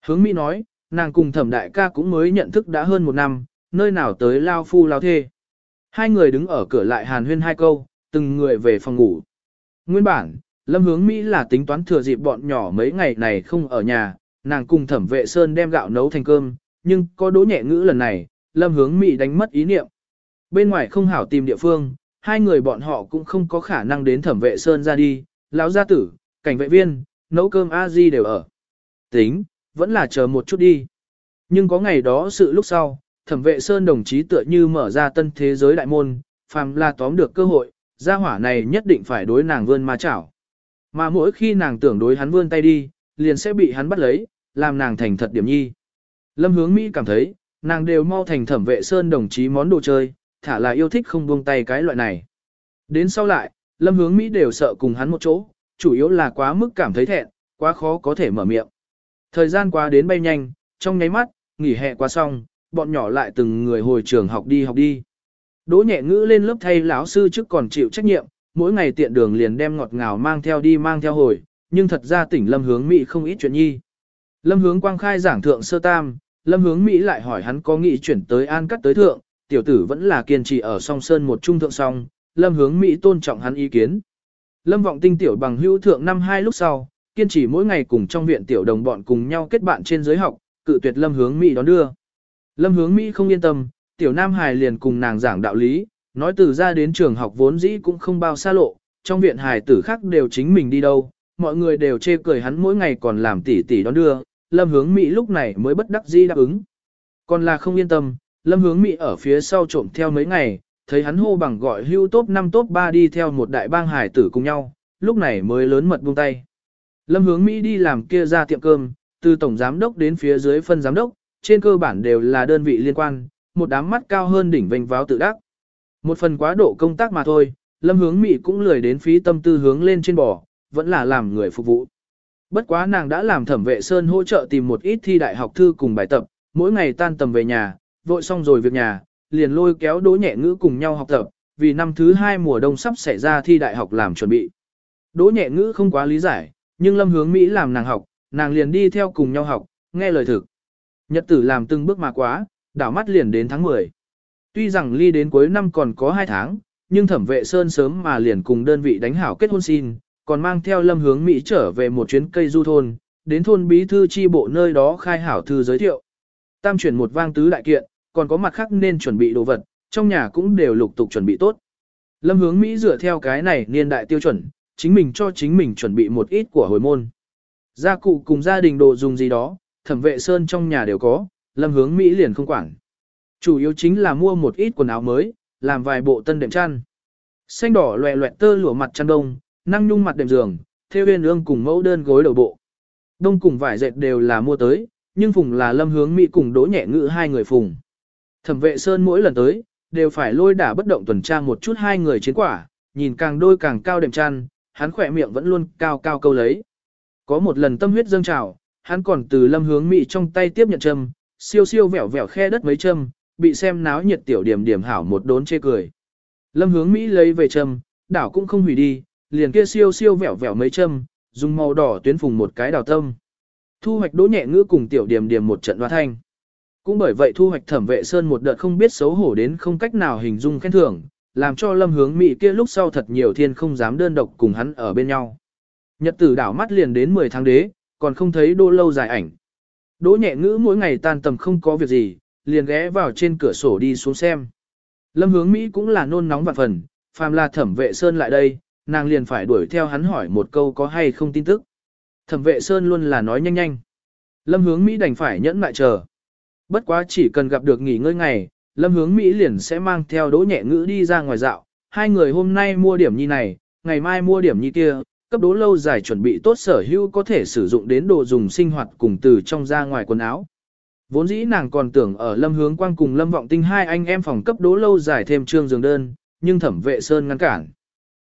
S1: Hướng Mỹ nói, nàng cùng thẩm đại ca cũng mới nhận thức đã hơn một năm, nơi nào tới lao phu lao thê. Hai người đứng ở cửa lại hàn huyên hai câu, từng người về phòng ngủ. Nguyên bản, Lâm Hướng Mỹ là tính toán thừa dịp bọn nhỏ mấy ngày này không ở nhà, nàng cùng thẩm vệ sơn đem gạo nấu thành cơm, nhưng có đỗ nhẹ ngữ lần này, Lâm Hướng Mỹ đánh mất ý niệm. Bên ngoài không hảo tìm địa phương, hai người bọn họ cũng không có khả năng đến thẩm vệ sơn ra đi, lão gia tử, cảnh vệ viên, nấu cơm a di đều ở. Tính, vẫn là chờ một chút đi. Nhưng có ngày đó sự lúc sau, thẩm vệ sơn đồng chí tựa như mở ra tân thế giới đại môn, phàm là tóm được cơ hội, gia hỏa này nhất định phải đối nàng vươn ma chảo. Mà mỗi khi nàng tưởng đối hắn vươn tay đi, liền sẽ bị hắn bắt lấy, làm nàng thành thật điểm nhi. Lâm hướng Mỹ cảm thấy, nàng đều mau thành thẩm vệ sơn đồng chí món đồ chơi, thả là yêu thích không buông tay cái loại này. Đến sau lại, Lâm Hướng Mỹ đều sợ cùng hắn một chỗ, chủ yếu là quá mức cảm thấy thẹn, quá khó có thể mở miệng. Thời gian qua đến bay nhanh, trong nháy mắt, nghỉ hè qua xong, bọn nhỏ lại từng người hồi trường học đi học đi. Đỗ nhẹ ngữ lên lớp thay lão sư trước còn chịu trách nhiệm, mỗi ngày tiện đường liền đem ngọt ngào mang theo đi mang theo hồi, nhưng thật ra tỉnh Lâm Hướng Mỹ không ít chuyện nhi. Lâm Hướng Quang khai giảng thượng sơ tam, Lâm Hướng Mỹ lại hỏi hắn có nghị chuyển tới An Cắt tới thượng, tiểu tử vẫn là kiên trì ở song sơn một trung thượng song, Lâm Hướng Mỹ tôn trọng hắn ý kiến. Lâm Vọng Tinh tiểu bằng hữu thượng năm hai lúc sau, kiên trì mỗi ngày cùng trong viện tiểu đồng bọn cùng nhau kết bạn trên giới học, cự tuyệt Lâm Hướng Mỹ đón đưa. Lâm Hướng Mỹ không yên tâm, tiểu Nam Hải liền cùng nàng giảng đạo lý, nói từ ra đến trường học vốn dĩ cũng không bao xa lộ, trong viện hài tử khác đều chính mình đi đâu, mọi người đều chê cười hắn mỗi ngày còn làm tỉ tỉ đón đưa, Lâm Hướng Mỹ lúc này mới bất đắc dĩ đáp ứng. Còn là không yên tâm, Lâm Hướng Mỹ ở phía sau trộm theo mấy ngày, thấy hắn hô bằng gọi hưu top 5 top 3 đi theo một đại bang hải tử cùng nhau, lúc này mới lớn mật buông tay. Lâm Hướng Mỹ đi làm kia ra tiệm cơm, từ tổng giám đốc đến phía dưới phân giám đốc, trên cơ bản đều là đơn vị liên quan, một đám mắt cao hơn đỉnh vênh váo tự đắc. Một phần quá độ công tác mà thôi, Lâm Hướng Mỹ cũng lười đến phí tâm tư hướng lên trên bò, vẫn là làm người phục vụ. Bất quá nàng đã làm thẩm vệ sơn hỗ trợ tìm một ít thi đại học thư cùng bài tập, mỗi ngày tan tầm về nhà, vội xong rồi việc nhà, liền lôi kéo đỗ nhẹ ngữ cùng nhau học tập, vì năm thứ hai mùa đông sắp xảy ra thi đại học làm chuẩn bị. Đỗ nhẹ ngữ không quá lý giải, nhưng lâm hướng Mỹ làm nàng học, nàng liền đi theo cùng nhau học, nghe lời thực. Nhật tử làm từng bước mà quá, đảo mắt liền đến tháng 10. Tuy rằng ly đến cuối năm còn có 2 tháng, nhưng thẩm vệ sơn sớm mà liền cùng đơn vị đánh hảo kết hôn xin, còn mang theo lâm hướng Mỹ trở về một chuyến cây du thôn, đến thôn bí thư chi bộ nơi đó khai hảo thư giới thiệu. Tam chuyển một vang tứ đại kiện, còn có mặt khác nên chuẩn bị đồ vật, trong nhà cũng đều lục tục chuẩn bị tốt. Lâm hướng Mỹ dựa theo cái này niên đại tiêu chuẩn, chính mình cho chính mình chuẩn bị một ít của hồi môn. Gia cụ cùng gia đình đồ dùng gì đó, thẩm vệ sơn trong nhà đều có, lâm hướng Mỹ liền không quản. Chủ yếu chính là mua một ít quần áo mới, làm vài bộ tân đệm chăn. Xanh đỏ loẹ loẹt tơ lụa mặt chăn đông, năng nhung mặt đệm giường, theo viên ương cùng mẫu đơn gối đầu bộ. Đông cùng vải dệt đều là mua tới, nhưng phùng là lâm hướng Mỹ cùng đỗ nhẹ ngữ hai người phùng. Thẩm vệ sơn mỗi lần tới, đều phải lôi đả bất động tuần tra một chút hai người chiến quả, nhìn càng đôi càng cao đệm chăn, hắn khỏe miệng vẫn luôn cao cao câu lấy. Có một lần tâm huyết dâng trào, hắn còn từ lâm hướng Mỹ trong tay tiếp nhận châm, siêu siêu vẻo vẻo khe đất mấy châm, bị xem náo nhiệt tiểu điểm điểm hảo một đốn chê cười. Lâm hướng Mỹ lấy về châm, đảo cũng không hủy đi, liền kia siêu siêu vẻo vẻo mấy châm, dùng màu đỏ tuyến phùng một cái đào tâm. Thu hoạch đỗ nhẹ ngữ cùng tiểu điểm điểm một trận hoa thanh. Cũng bởi vậy thu hoạch thẩm vệ sơn một đợt không biết xấu hổ đến không cách nào hình dung khen thưởng, làm cho lâm hướng Mỹ kia lúc sau thật nhiều thiên không dám đơn độc cùng hắn ở bên nhau. Nhật tử đảo mắt liền đến 10 tháng đế, còn không thấy đô lâu dài ảnh. Đỗ nhẹ ngữ mỗi ngày tan tầm không có việc gì, liền ghé vào trên cửa sổ đi xuống xem. Lâm hướng Mỹ cũng là nôn nóng vạn phần, phàm là thẩm vệ sơn lại đây, nàng liền phải đuổi theo hắn hỏi một câu có hay không tin tức. Thẩm vệ sơn luôn là nói nhanh nhanh. Lâm hướng Mỹ đành phải nhẫn lại chờ. Bất quá chỉ cần gặp được nghỉ ngơi ngày, Lâm hướng Mỹ liền sẽ mang theo đỗ nhẹ ngữ đi ra ngoài dạo. Hai người hôm nay mua điểm nhi này, ngày mai mua điểm nhi kia, cấp đố lâu dài chuẩn bị tốt sở hữu có thể sử dụng đến đồ dùng sinh hoạt cùng từ trong ra ngoài quần áo. Vốn dĩ nàng còn tưởng ở Lâm Hướng Quang cùng Lâm Vọng Tinh hai anh em phòng cấp đố lâu dài thêm trương giường đơn, nhưng Thẩm Vệ Sơn ngăn cản.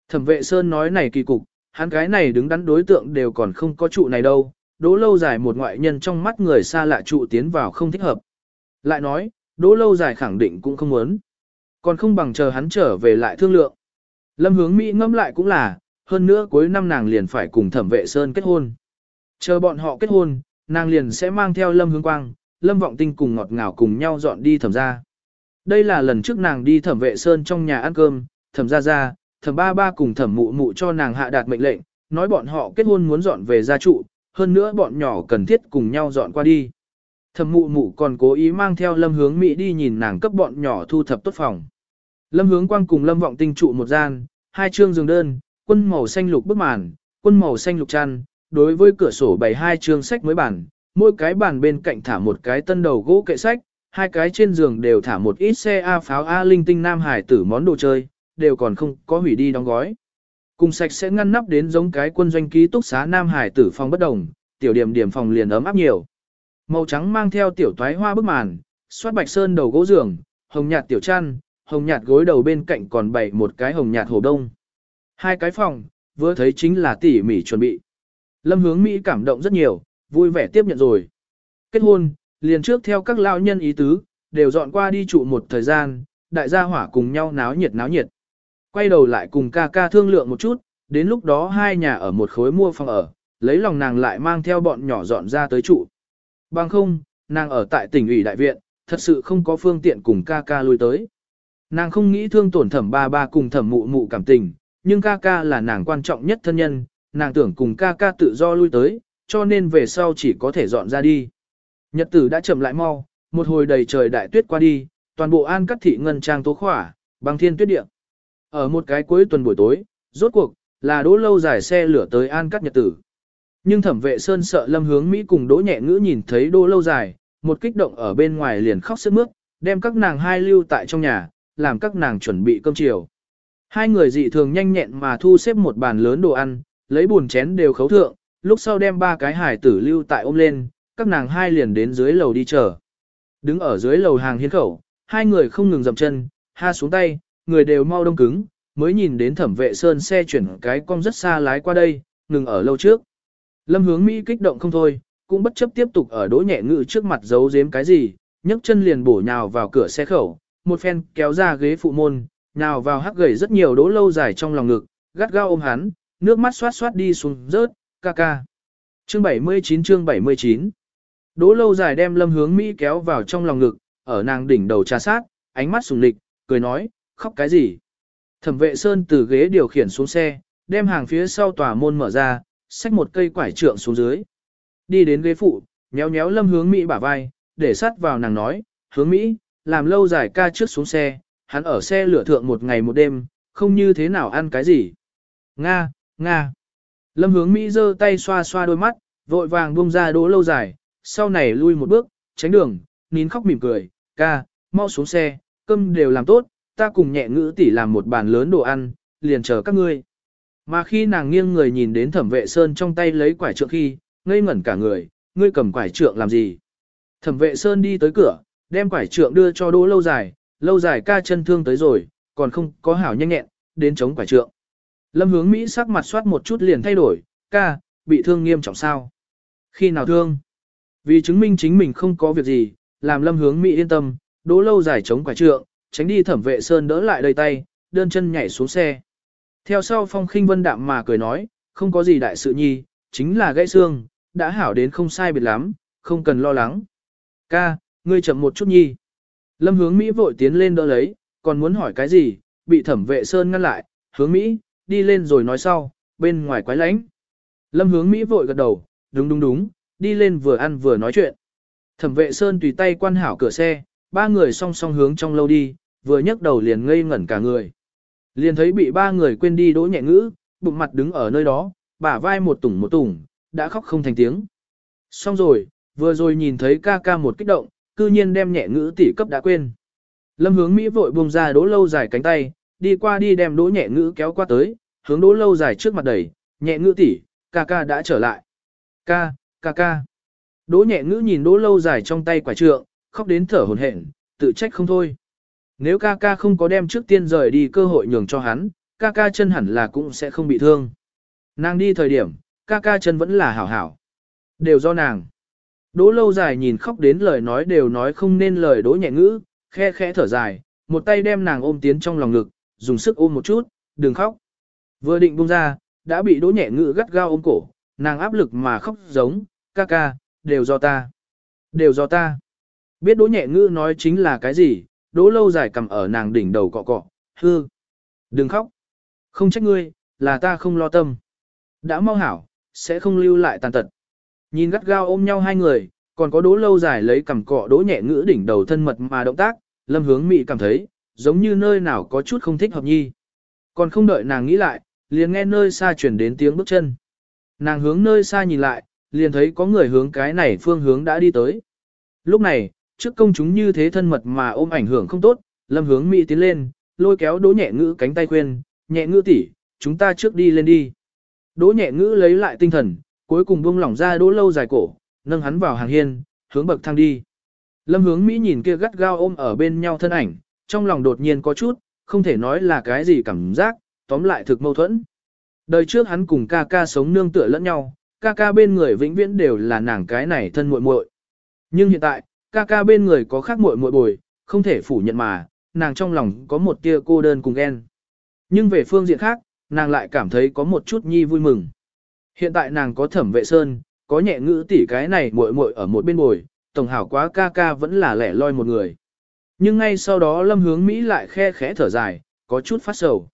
S1: Thẩm Vệ Sơn nói này kỳ cục, hắn cái này đứng đắn đối tượng đều còn không có trụ này đâu, đố lâu dài một ngoại nhân trong mắt người xa lạ trụ tiến vào không thích hợp. Lại nói, đố lâu dài khẳng định cũng không muốn. Còn không bằng chờ hắn trở về lại thương lượng. Lâm hướng Mỹ ngâm lại cũng là, hơn nữa cuối năm nàng liền phải cùng thẩm vệ Sơn kết hôn. Chờ bọn họ kết hôn, nàng liền sẽ mang theo Lâm Hướng Quang, Lâm Vọng Tinh cùng ngọt ngào cùng nhau dọn đi thẩm ra. Đây là lần trước nàng đi thẩm vệ Sơn trong nhà ăn cơm, thẩm ra ra, thẩm ba ba cùng thẩm mụ mụ cho nàng hạ đạt mệnh lệnh, nói bọn họ kết hôn muốn dọn về gia trụ, hơn nữa bọn nhỏ cần thiết cùng nhau dọn qua đi. Thẩm mụ mụ còn cố ý mang theo Lâm Hướng Mỹ đi nhìn nàng cấp bọn nhỏ thu thập tốt phòng. Lâm Hướng Quang cùng Lâm Vọng Tinh trụ một gian, hai chương giường đơn, quân màu xanh lục bức màn, quân màu xanh lục chăn, đối với cửa sổ bày hai chương sách mới bản, mỗi cái bàn bên cạnh thả một cái tân đầu gỗ kệ sách, hai cái trên giường đều thả một ít xe A pháo A linh tinh nam hải tử món đồ chơi, đều còn không có hủy đi đóng gói. Cùng sạch sẽ ngăn nắp đến giống cái quân doanh ký túc xá nam hải tử phòng bất đồng, tiểu điểm điểm phòng liền ấm áp nhiều. Màu trắng mang theo tiểu toái hoa bức màn, xoát bạch sơn đầu gỗ giường, hồng nhạt tiểu chăn, hồng nhạt gối đầu bên cạnh còn bày một cái hồng nhạt hồ đông. Hai cái phòng, vừa thấy chính là tỉ mỉ chuẩn bị. Lâm hướng Mỹ cảm động rất nhiều, vui vẻ tiếp nhận rồi. Kết hôn, liền trước theo các lao nhân ý tứ, đều dọn qua đi trụ một thời gian, đại gia hỏa cùng nhau náo nhiệt náo nhiệt. Quay đầu lại cùng ca ca thương lượng một chút, đến lúc đó hai nhà ở một khối mua phòng ở, lấy lòng nàng lại mang theo bọn nhỏ dọn ra tới trụ. Bằng không, nàng ở tại tỉnh ủy đại viện, thật sự không có phương tiện cùng ca ca lui tới. Nàng không nghĩ thương tổn thẩm ba ba cùng thẩm mụ mụ cảm tình, nhưng ca ca là nàng quan trọng nhất thân nhân, nàng tưởng cùng ca ca tự do lui tới, cho nên về sau chỉ có thể dọn ra đi. Nhật tử đã chậm lại mau, một hồi đầy trời đại tuyết qua đi, toàn bộ an cắt thị ngân trang tố khỏa, băng thiên tuyết địa. Ở một cái cuối tuần buổi tối, rốt cuộc, là đỗ lâu dài xe lửa tới an cắt nhật tử. Nhưng thẩm vệ sơn sợ lâm hướng Mỹ cùng đỗ nhẹ ngữ nhìn thấy đỗ lâu dài, một kích động ở bên ngoài liền khóc sức mướt, đem các nàng hai lưu tại trong nhà, làm các nàng chuẩn bị cơm chiều. Hai người dị thường nhanh nhẹn mà thu xếp một bàn lớn đồ ăn, lấy buồn chén đều khấu thượng, lúc sau đem ba cái hải tử lưu tại ôm lên, các nàng hai liền đến dưới lầu đi chờ. Đứng ở dưới lầu hàng hiến khẩu, hai người không ngừng dậm chân, ha xuống tay, người đều mau đông cứng, mới nhìn đến thẩm vệ sơn xe chuyển cái cong rất xa lái qua đây, ngừng ở lâu trước. Lâm hướng Mỹ kích động không thôi, cũng bất chấp tiếp tục ở đỗ nhẹ ngự trước mặt giấu giếm cái gì, nhấc chân liền bổ nhào vào cửa xe khẩu, một phen kéo ra ghế phụ môn, nhào vào hắc gầy rất nhiều đỗ lâu dài trong lòng ngực, gắt gao ôm hắn, nước mắt xoát xoát đi xuống rớt, ca ca. Chương 79 chương 79 Đỗ lâu dài đem lâm hướng Mỹ kéo vào trong lòng ngực, ở nàng đỉnh đầu trà sát, ánh mắt sùng lịch, cười nói, khóc cái gì. Thẩm vệ sơn từ ghế điều khiển xuống xe, đem hàng phía sau tòa môn mở ra, xách một cây quải trượng xuống dưới. Đi đến ghế phụ, nhéo nhéo lâm hướng Mỹ bả vai, để sát vào nàng nói, hướng Mỹ, làm lâu dài ca trước xuống xe, hắn ở xe lửa thượng một ngày một đêm, không như thế nào ăn cái gì. Nga, Nga. Lâm hướng Mỹ giơ tay xoa xoa đôi mắt, vội vàng buông ra đỗ lâu dài, sau này lui một bước, tránh đường, nín khóc mỉm cười, ca, mau xuống xe, cơm đều làm tốt, ta cùng nhẹ ngữ tỷ làm một bàn lớn đồ ăn, liền chờ các ngươi. Mà khi nàng nghiêng người nhìn đến thẩm vệ sơn trong tay lấy quải trượng khi, ngây ngẩn cả người, ngươi cầm quải trượng làm gì? Thẩm vệ sơn đi tới cửa, đem quải trượng đưa cho đỗ lâu dài, lâu dài ca chân thương tới rồi, còn không có hảo nhanh nhẹn, đến chống quải trượng. Lâm hướng Mỹ sắc mặt soát một chút liền thay đổi, ca, bị thương nghiêm trọng sao? Khi nào thương? Vì chứng minh chính mình không có việc gì, làm lâm hướng Mỹ yên tâm, đỗ lâu dài chống quả trượng, tránh đi thẩm vệ sơn đỡ lại đầy tay, đơn chân nhảy xuống xe. Theo sau phong khinh vân đạm mà cười nói, không có gì đại sự nhi, chính là gãy xương, đã hảo đến không sai biệt lắm, không cần lo lắng. Ca, ngươi chậm một chút nhi. Lâm hướng Mỹ vội tiến lên đỡ lấy, còn muốn hỏi cái gì, bị thẩm vệ sơn ngăn lại, hướng Mỹ, đi lên rồi nói sau, bên ngoài quái lánh. Lâm hướng Mỹ vội gật đầu, đúng đúng đúng, đi lên vừa ăn vừa nói chuyện. Thẩm vệ sơn tùy tay quan hảo cửa xe, ba người song song hướng trong lâu đi, vừa nhấc đầu liền ngây ngẩn cả người. Liền thấy bị ba người quên đi đỗ nhẹ ngữ, bụng mặt đứng ở nơi đó, bả vai một tủng một tủng, đã khóc không thành tiếng. Xong rồi, vừa rồi nhìn thấy ca ca một kích động, cư nhiên đem nhẹ ngữ tỷ cấp đã quên. Lâm hướng Mỹ vội buông ra đỗ lâu dài cánh tay, đi qua đi đem đỗ nhẹ ngữ kéo qua tới, hướng đỗ lâu dài trước mặt đẩy, nhẹ ngữ tỷ, ca ca đã trở lại. Ca, ca ca. Đỗ nhẹ ngữ nhìn đỗ lâu dài trong tay quả trượng, khóc đến thở hổn hển, tự trách không thôi. Nếu ca ca không có đem trước tiên rời đi cơ hội nhường cho hắn, ca ca chân hẳn là cũng sẽ không bị thương. Nàng đi thời điểm, ca ca chân vẫn là hảo hảo. Đều do nàng. Đỗ lâu dài nhìn khóc đến lời nói đều nói không nên lời đỗ nhẹ ngữ, khe khẽ thở dài, một tay đem nàng ôm tiến trong lòng ngực, dùng sức ôm một chút, đừng khóc. Vừa định buông ra, đã bị đỗ nhẹ ngự gắt gao ôm cổ, nàng áp lực mà khóc giống, ca ca, đều do ta. Đều do ta. Biết đỗ nhẹ ngự nói chính là cái gì, đỗ lâu dài cầm ở nàng đỉnh đầu cọ cọ, hư. Đừng khóc. Không trách ngươi, là ta không lo tâm. Đã mau hảo, sẽ không lưu lại tàn tật. Nhìn gắt gao ôm nhau hai người, còn có đỗ lâu dài lấy cầm cọ đỗ nhẹ ngữ đỉnh đầu thân mật mà động tác, lâm hướng mị cảm thấy, giống như nơi nào có chút không thích hợp nhi. Còn không đợi nàng nghĩ lại, liền nghe nơi xa chuyển đến tiếng bước chân. Nàng hướng nơi xa nhìn lại, liền thấy có người hướng cái này phương hướng đã đi tới. Lúc này, trước công chúng như thế thân mật mà ôm ảnh hưởng không tốt, lâm hướng mỹ tiến lên, lôi kéo đỗ nhẹ ngữ cánh tay khuyên, nhẹ ngữ tỷ, chúng ta trước đi lên đi. Đỗ nhẹ ngữ lấy lại tinh thần, cuối cùng buông lỏng ra đỗ lâu dài cổ, nâng hắn vào hàng hiên, hướng bậc thang đi. Lâm hướng Mỹ nhìn kia gắt gao ôm ở bên nhau thân ảnh, trong lòng đột nhiên có chút, không thể nói là cái gì cảm giác, tóm lại thực mâu thuẫn. Đời trước hắn cùng ca ca sống nương tựa lẫn nhau, ca ca bên người vĩnh viễn đều là nàng cái này thân muội muội. Nhưng hiện tại, ca ca bên người có khác muội muội bồi, không thể phủ nhận mà, nàng trong lòng có một tia cô đơn cùng ghen. Nhưng về phương diện khác, nàng lại cảm thấy có một chút nhi vui mừng. Hiện tại nàng có thẩm vệ sơn, có nhẹ ngữ tỷ cái này muội muội ở một bên bồi, tổng hảo quá ca ca vẫn là lẻ loi một người. Nhưng ngay sau đó lâm hướng Mỹ lại khe khẽ thở dài, có chút phát sầu.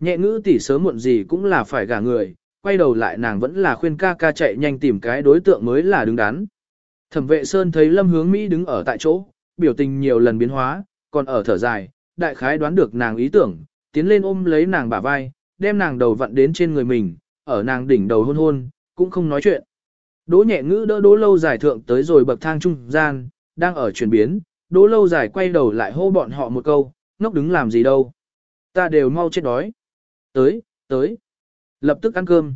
S1: Nhẹ ngữ tỷ sớm muộn gì cũng là phải gả người, quay đầu lại nàng vẫn là khuyên ca ca chạy nhanh tìm cái đối tượng mới là đứng đắn. Thẩm vệ Sơn thấy lâm hướng Mỹ đứng ở tại chỗ, biểu tình nhiều lần biến hóa, còn ở thở dài, đại khái đoán được nàng ý tưởng, tiến lên ôm lấy nàng bả vai, đem nàng đầu vặn đến trên người mình, ở nàng đỉnh đầu hôn hôn, cũng không nói chuyện. Đỗ nhẹ ngữ đỡ đỗ lâu dài thượng tới rồi bậc thang trung gian, đang ở chuyển biến, đỗ lâu dài quay đầu lại hô bọn họ một câu, ngốc đứng làm gì đâu. Ta đều mau chết đói. Tới, tới. Lập tức ăn cơm.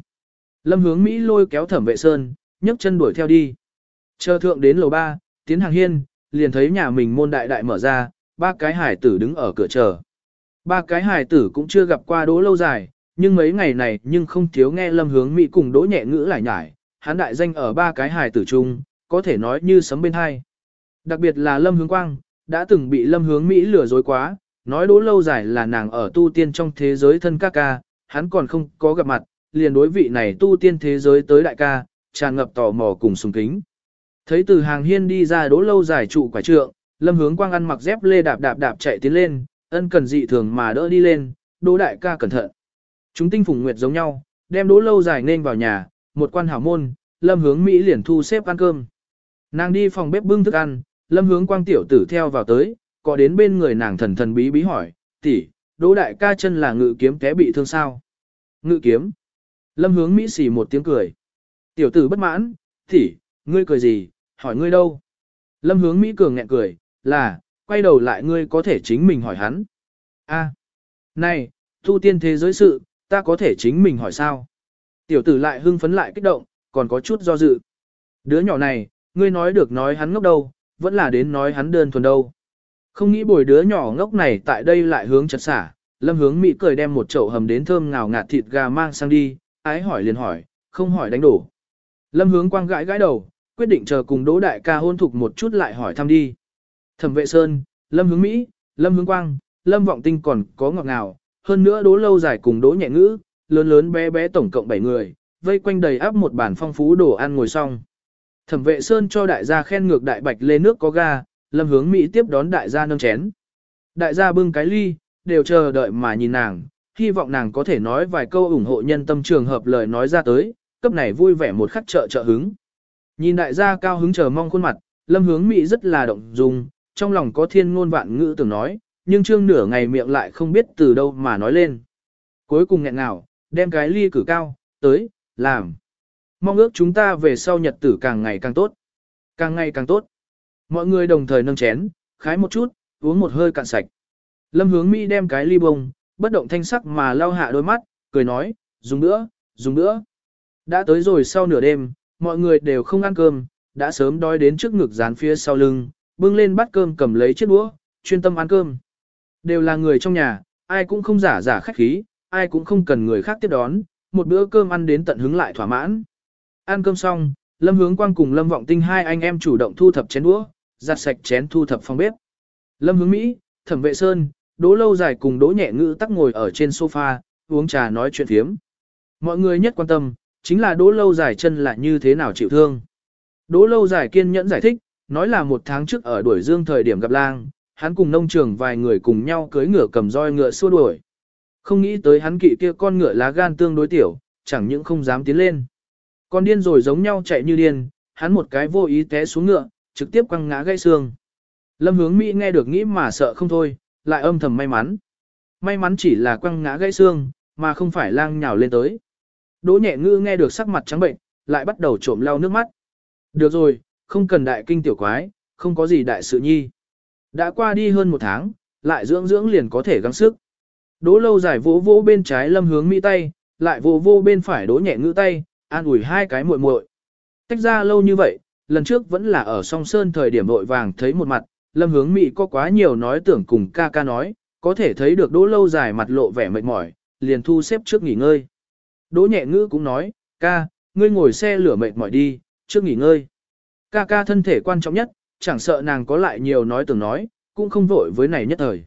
S1: Lâm hướng Mỹ lôi kéo thẩm vệ sơn, nhấc chân đuổi theo đi. Chờ thượng đến lầu ba, tiến hàng hiên, liền thấy nhà mình môn đại đại mở ra, ba cái hải tử đứng ở cửa chờ. Ba cái hải tử cũng chưa gặp qua đỗ lâu dài, nhưng mấy ngày này nhưng không thiếu nghe lâm hướng Mỹ cùng đỗ nhẹ ngữ lại nhải, hắn đại danh ở ba cái hải tử chung, có thể nói như sấm bên hai. Đặc biệt là lâm hướng quang, đã từng bị lâm hướng Mỹ lừa dối quá, nói đố lâu dài là nàng ở tu tiên trong thế giới thân ca ca, hắn còn không có gặp mặt, liền đối vị này tu tiên thế giới tới đại ca, tràn ngập tò mò cùng sùng kính. Thấy từ hàng hiên đi ra đố lâu dài trụ quả trượng, lâm hướng quang ăn mặc dép lê đạp đạp đạp chạy tiến lên, ân cần dị thường mà đỡ đi lên, đố đại ca cẩn thận. Chúng tinh phùng nguyệt giống nhau, đem đố lâu dài nên vào nhà, một quan hảo môn, lâm hướng Mỹ liền thu xếp ăn cơm. Nàng đi phòng bếp bưng thức ăn, lâm hướng quang tiểu tử theo vào tới, có đến bên người nàng thần thần bí bí hỏi, tỷ, đỗ đại ca chân là ngự kiếm té bị thương sao? Ngự kiếm. Lâm hướng Mỹ xỉ một tiếng cười. Tiểu tử bất mãn, tỷ, ngươi cười gì, hỏi ngươi đâu? Lâm hướng Mỹ cường nghẹn cười, là, quay đầu lại ngươi có thể chính mình hỏi hắn. a này, thu tiên thế giới sự, ta có thể chính mình hỏi sao? Tiểu tử lại hưng phấn lại kích động, còn có chút do dự. Đứa nhỏ này, ngươi nói được nói hắn ngốc đâu, vẫn là đến nói hắn đơn thuần đâu. Không nghĩ bồi đứa nhỏ ngốc này tại đây lại hướng chật xả, lâm hướng Mỹ cười đem một chậu hầm đến thơm ngào ngạt thịt gà mang sang đi, ái hỏi liền hỏi, không hỏi đánh đổ. Lâm hướng quang gãi gãi đầu, quyết định chờ cùng đỗ đại ca hôn thục một chút lại hỏi thăm đi. Thẩm vệ sơn, lâm hướng Mỹ, lâm hướng quang, lâm vọng tinh còn có ngọt ngào, hơn nữa đỗ lâu dài cùng đỗ nhẹ ngữ, lớn lớn bé bé tổng cộng 7 người, vây quanh đầy áp một bàn phong phú đồ ăn ngồi xong. Thẩm vệ sơn cho đại gia khen ngược đại bạch lê nước có ga, lâm hướng Mỹ tiếp đón đại gia nâng chén. Đại gia bưng cái ly, đều chờ đợi mà nhìn nàng, hy vọng nàng có thể nói vài câu ủng hộ nhân tâm trường hợp lời nói ra tới, cấp này vui vẻ một khắc trợ trợ hứng. Nhìn đại gia cao hứng chờ mong khuôn mặt, lâm hướng Mỹ rất là động dung, trong lòng có thiên ngôn vạn ngữ từng nói, nhưng trương nửa ngày miệng lại không biết từ đâu mà nói lên. Cuối cùng nghẹn ngào, đem cái ly cử cao, tới, làm. Mong ước chúng ta về sau nhật tử càng ngày càng tốt. Càng ngày càng tốt. Mọi người đồng thời nâng chén, khái một chút, uống một hơi cạn sạch. Lâm hướng Mỹ đem cái ly bông, bất động thanh sắc mà lau hạ đôi mắt, cười nói, dùng nữa, dùng nữa. Đã tới rồi sau nửa đêm, mọi người đều không ăn cơm, đã sớm đói đến trước ngực dán phía sau lưng, bưng lên bát cơm cầm lấy chiếc đũa, chuyên tâm ăn cơm. Đều là người trong nhà, ai cũng không giả giả khách khí, ai cũng không cần người khác tiếp đón, một bữa cơm ăn đến tận hứng lại thỏa mãn. Ăn cơm xong, Lâm Hướng Quang cùng Lâm Vọng Tinh hai anh em chủ động thu thập chén đũa, giặt sạch chén thu thập phòng bếp. Lâm Hướng Mỹ, Thẩm Vệ Sơn, Đỗ Lâu Dài cùng Đỗ Nhẹ Ngữ tắc ngồi ở trên sofa, uống trà nói chuyện phiếm. Mọi người nhất quan tâm, chính là Đỗ Lâu Dài chân là như thế nào chịu thương. Đỗ Lâu Dài kiên nhẫn giải thích, nói là một tháng trước ở đuổi dương thời điểm gặp lang, hắn cùng nông trường vài người cùng nhau cưới ngựa cầm roi ngựa xua đuổi. Không nghĩ tới hắn kỵ kia con ngựa lá gan tương đối tiểu, chẳng những không dám tiến lên. Con điên rồi giống nhau chạy như điên, hắn một cái vô ý té xuống ngựa, trực tiếp quăng ngã gãy xương. Lâm hướng Mỹ nghe được nghĩ mà sợ không thôi, lại âm thầm may mắn. May mắn chỉ là quăng ngã gãy xương, mà không phải lang nhào lên tới. Đỗ nhẹ ngư nghe được sắc mặt trắng bệnh, lại bắt đầu trộm lau nước mắt. Được rồi, không cần đại kinh tiểu quái, không có gì đại sự nhi. Đã qua đi hơn một tháng, lại dưỡng dưỡng liền có thể gắng sức. Đỗ lâu dài vỗ vỗ bên trái lâm hướng mỹ tay, lại vỗ vỗ bên phải đỗ nhẹ ngữ tay, an ủi hai cái muội muội. Tách ra lâu như vậy, lần trước vẫn là ở song sơn thời điểm vội vàng thấy một mặt, Lâm hướng Mỹ có quá nhiều nói tưởng cùng ca ca nói, có thể thấy được đỗ lâu dài mặt lộ vẻ mệt mỏi, liền thu xếp trước nghỉ ngơi. Đỗ nhẹ ngữ cũng nói, ca, ngươi ngồi xe lửa mệt mỏi đi, trước nghỉ ngơi. Ca ca thân thể quan trọng nhất, chẳng sợ nàng có lại nhiều nói tưởng nói, cũng không vội với này nhất thời.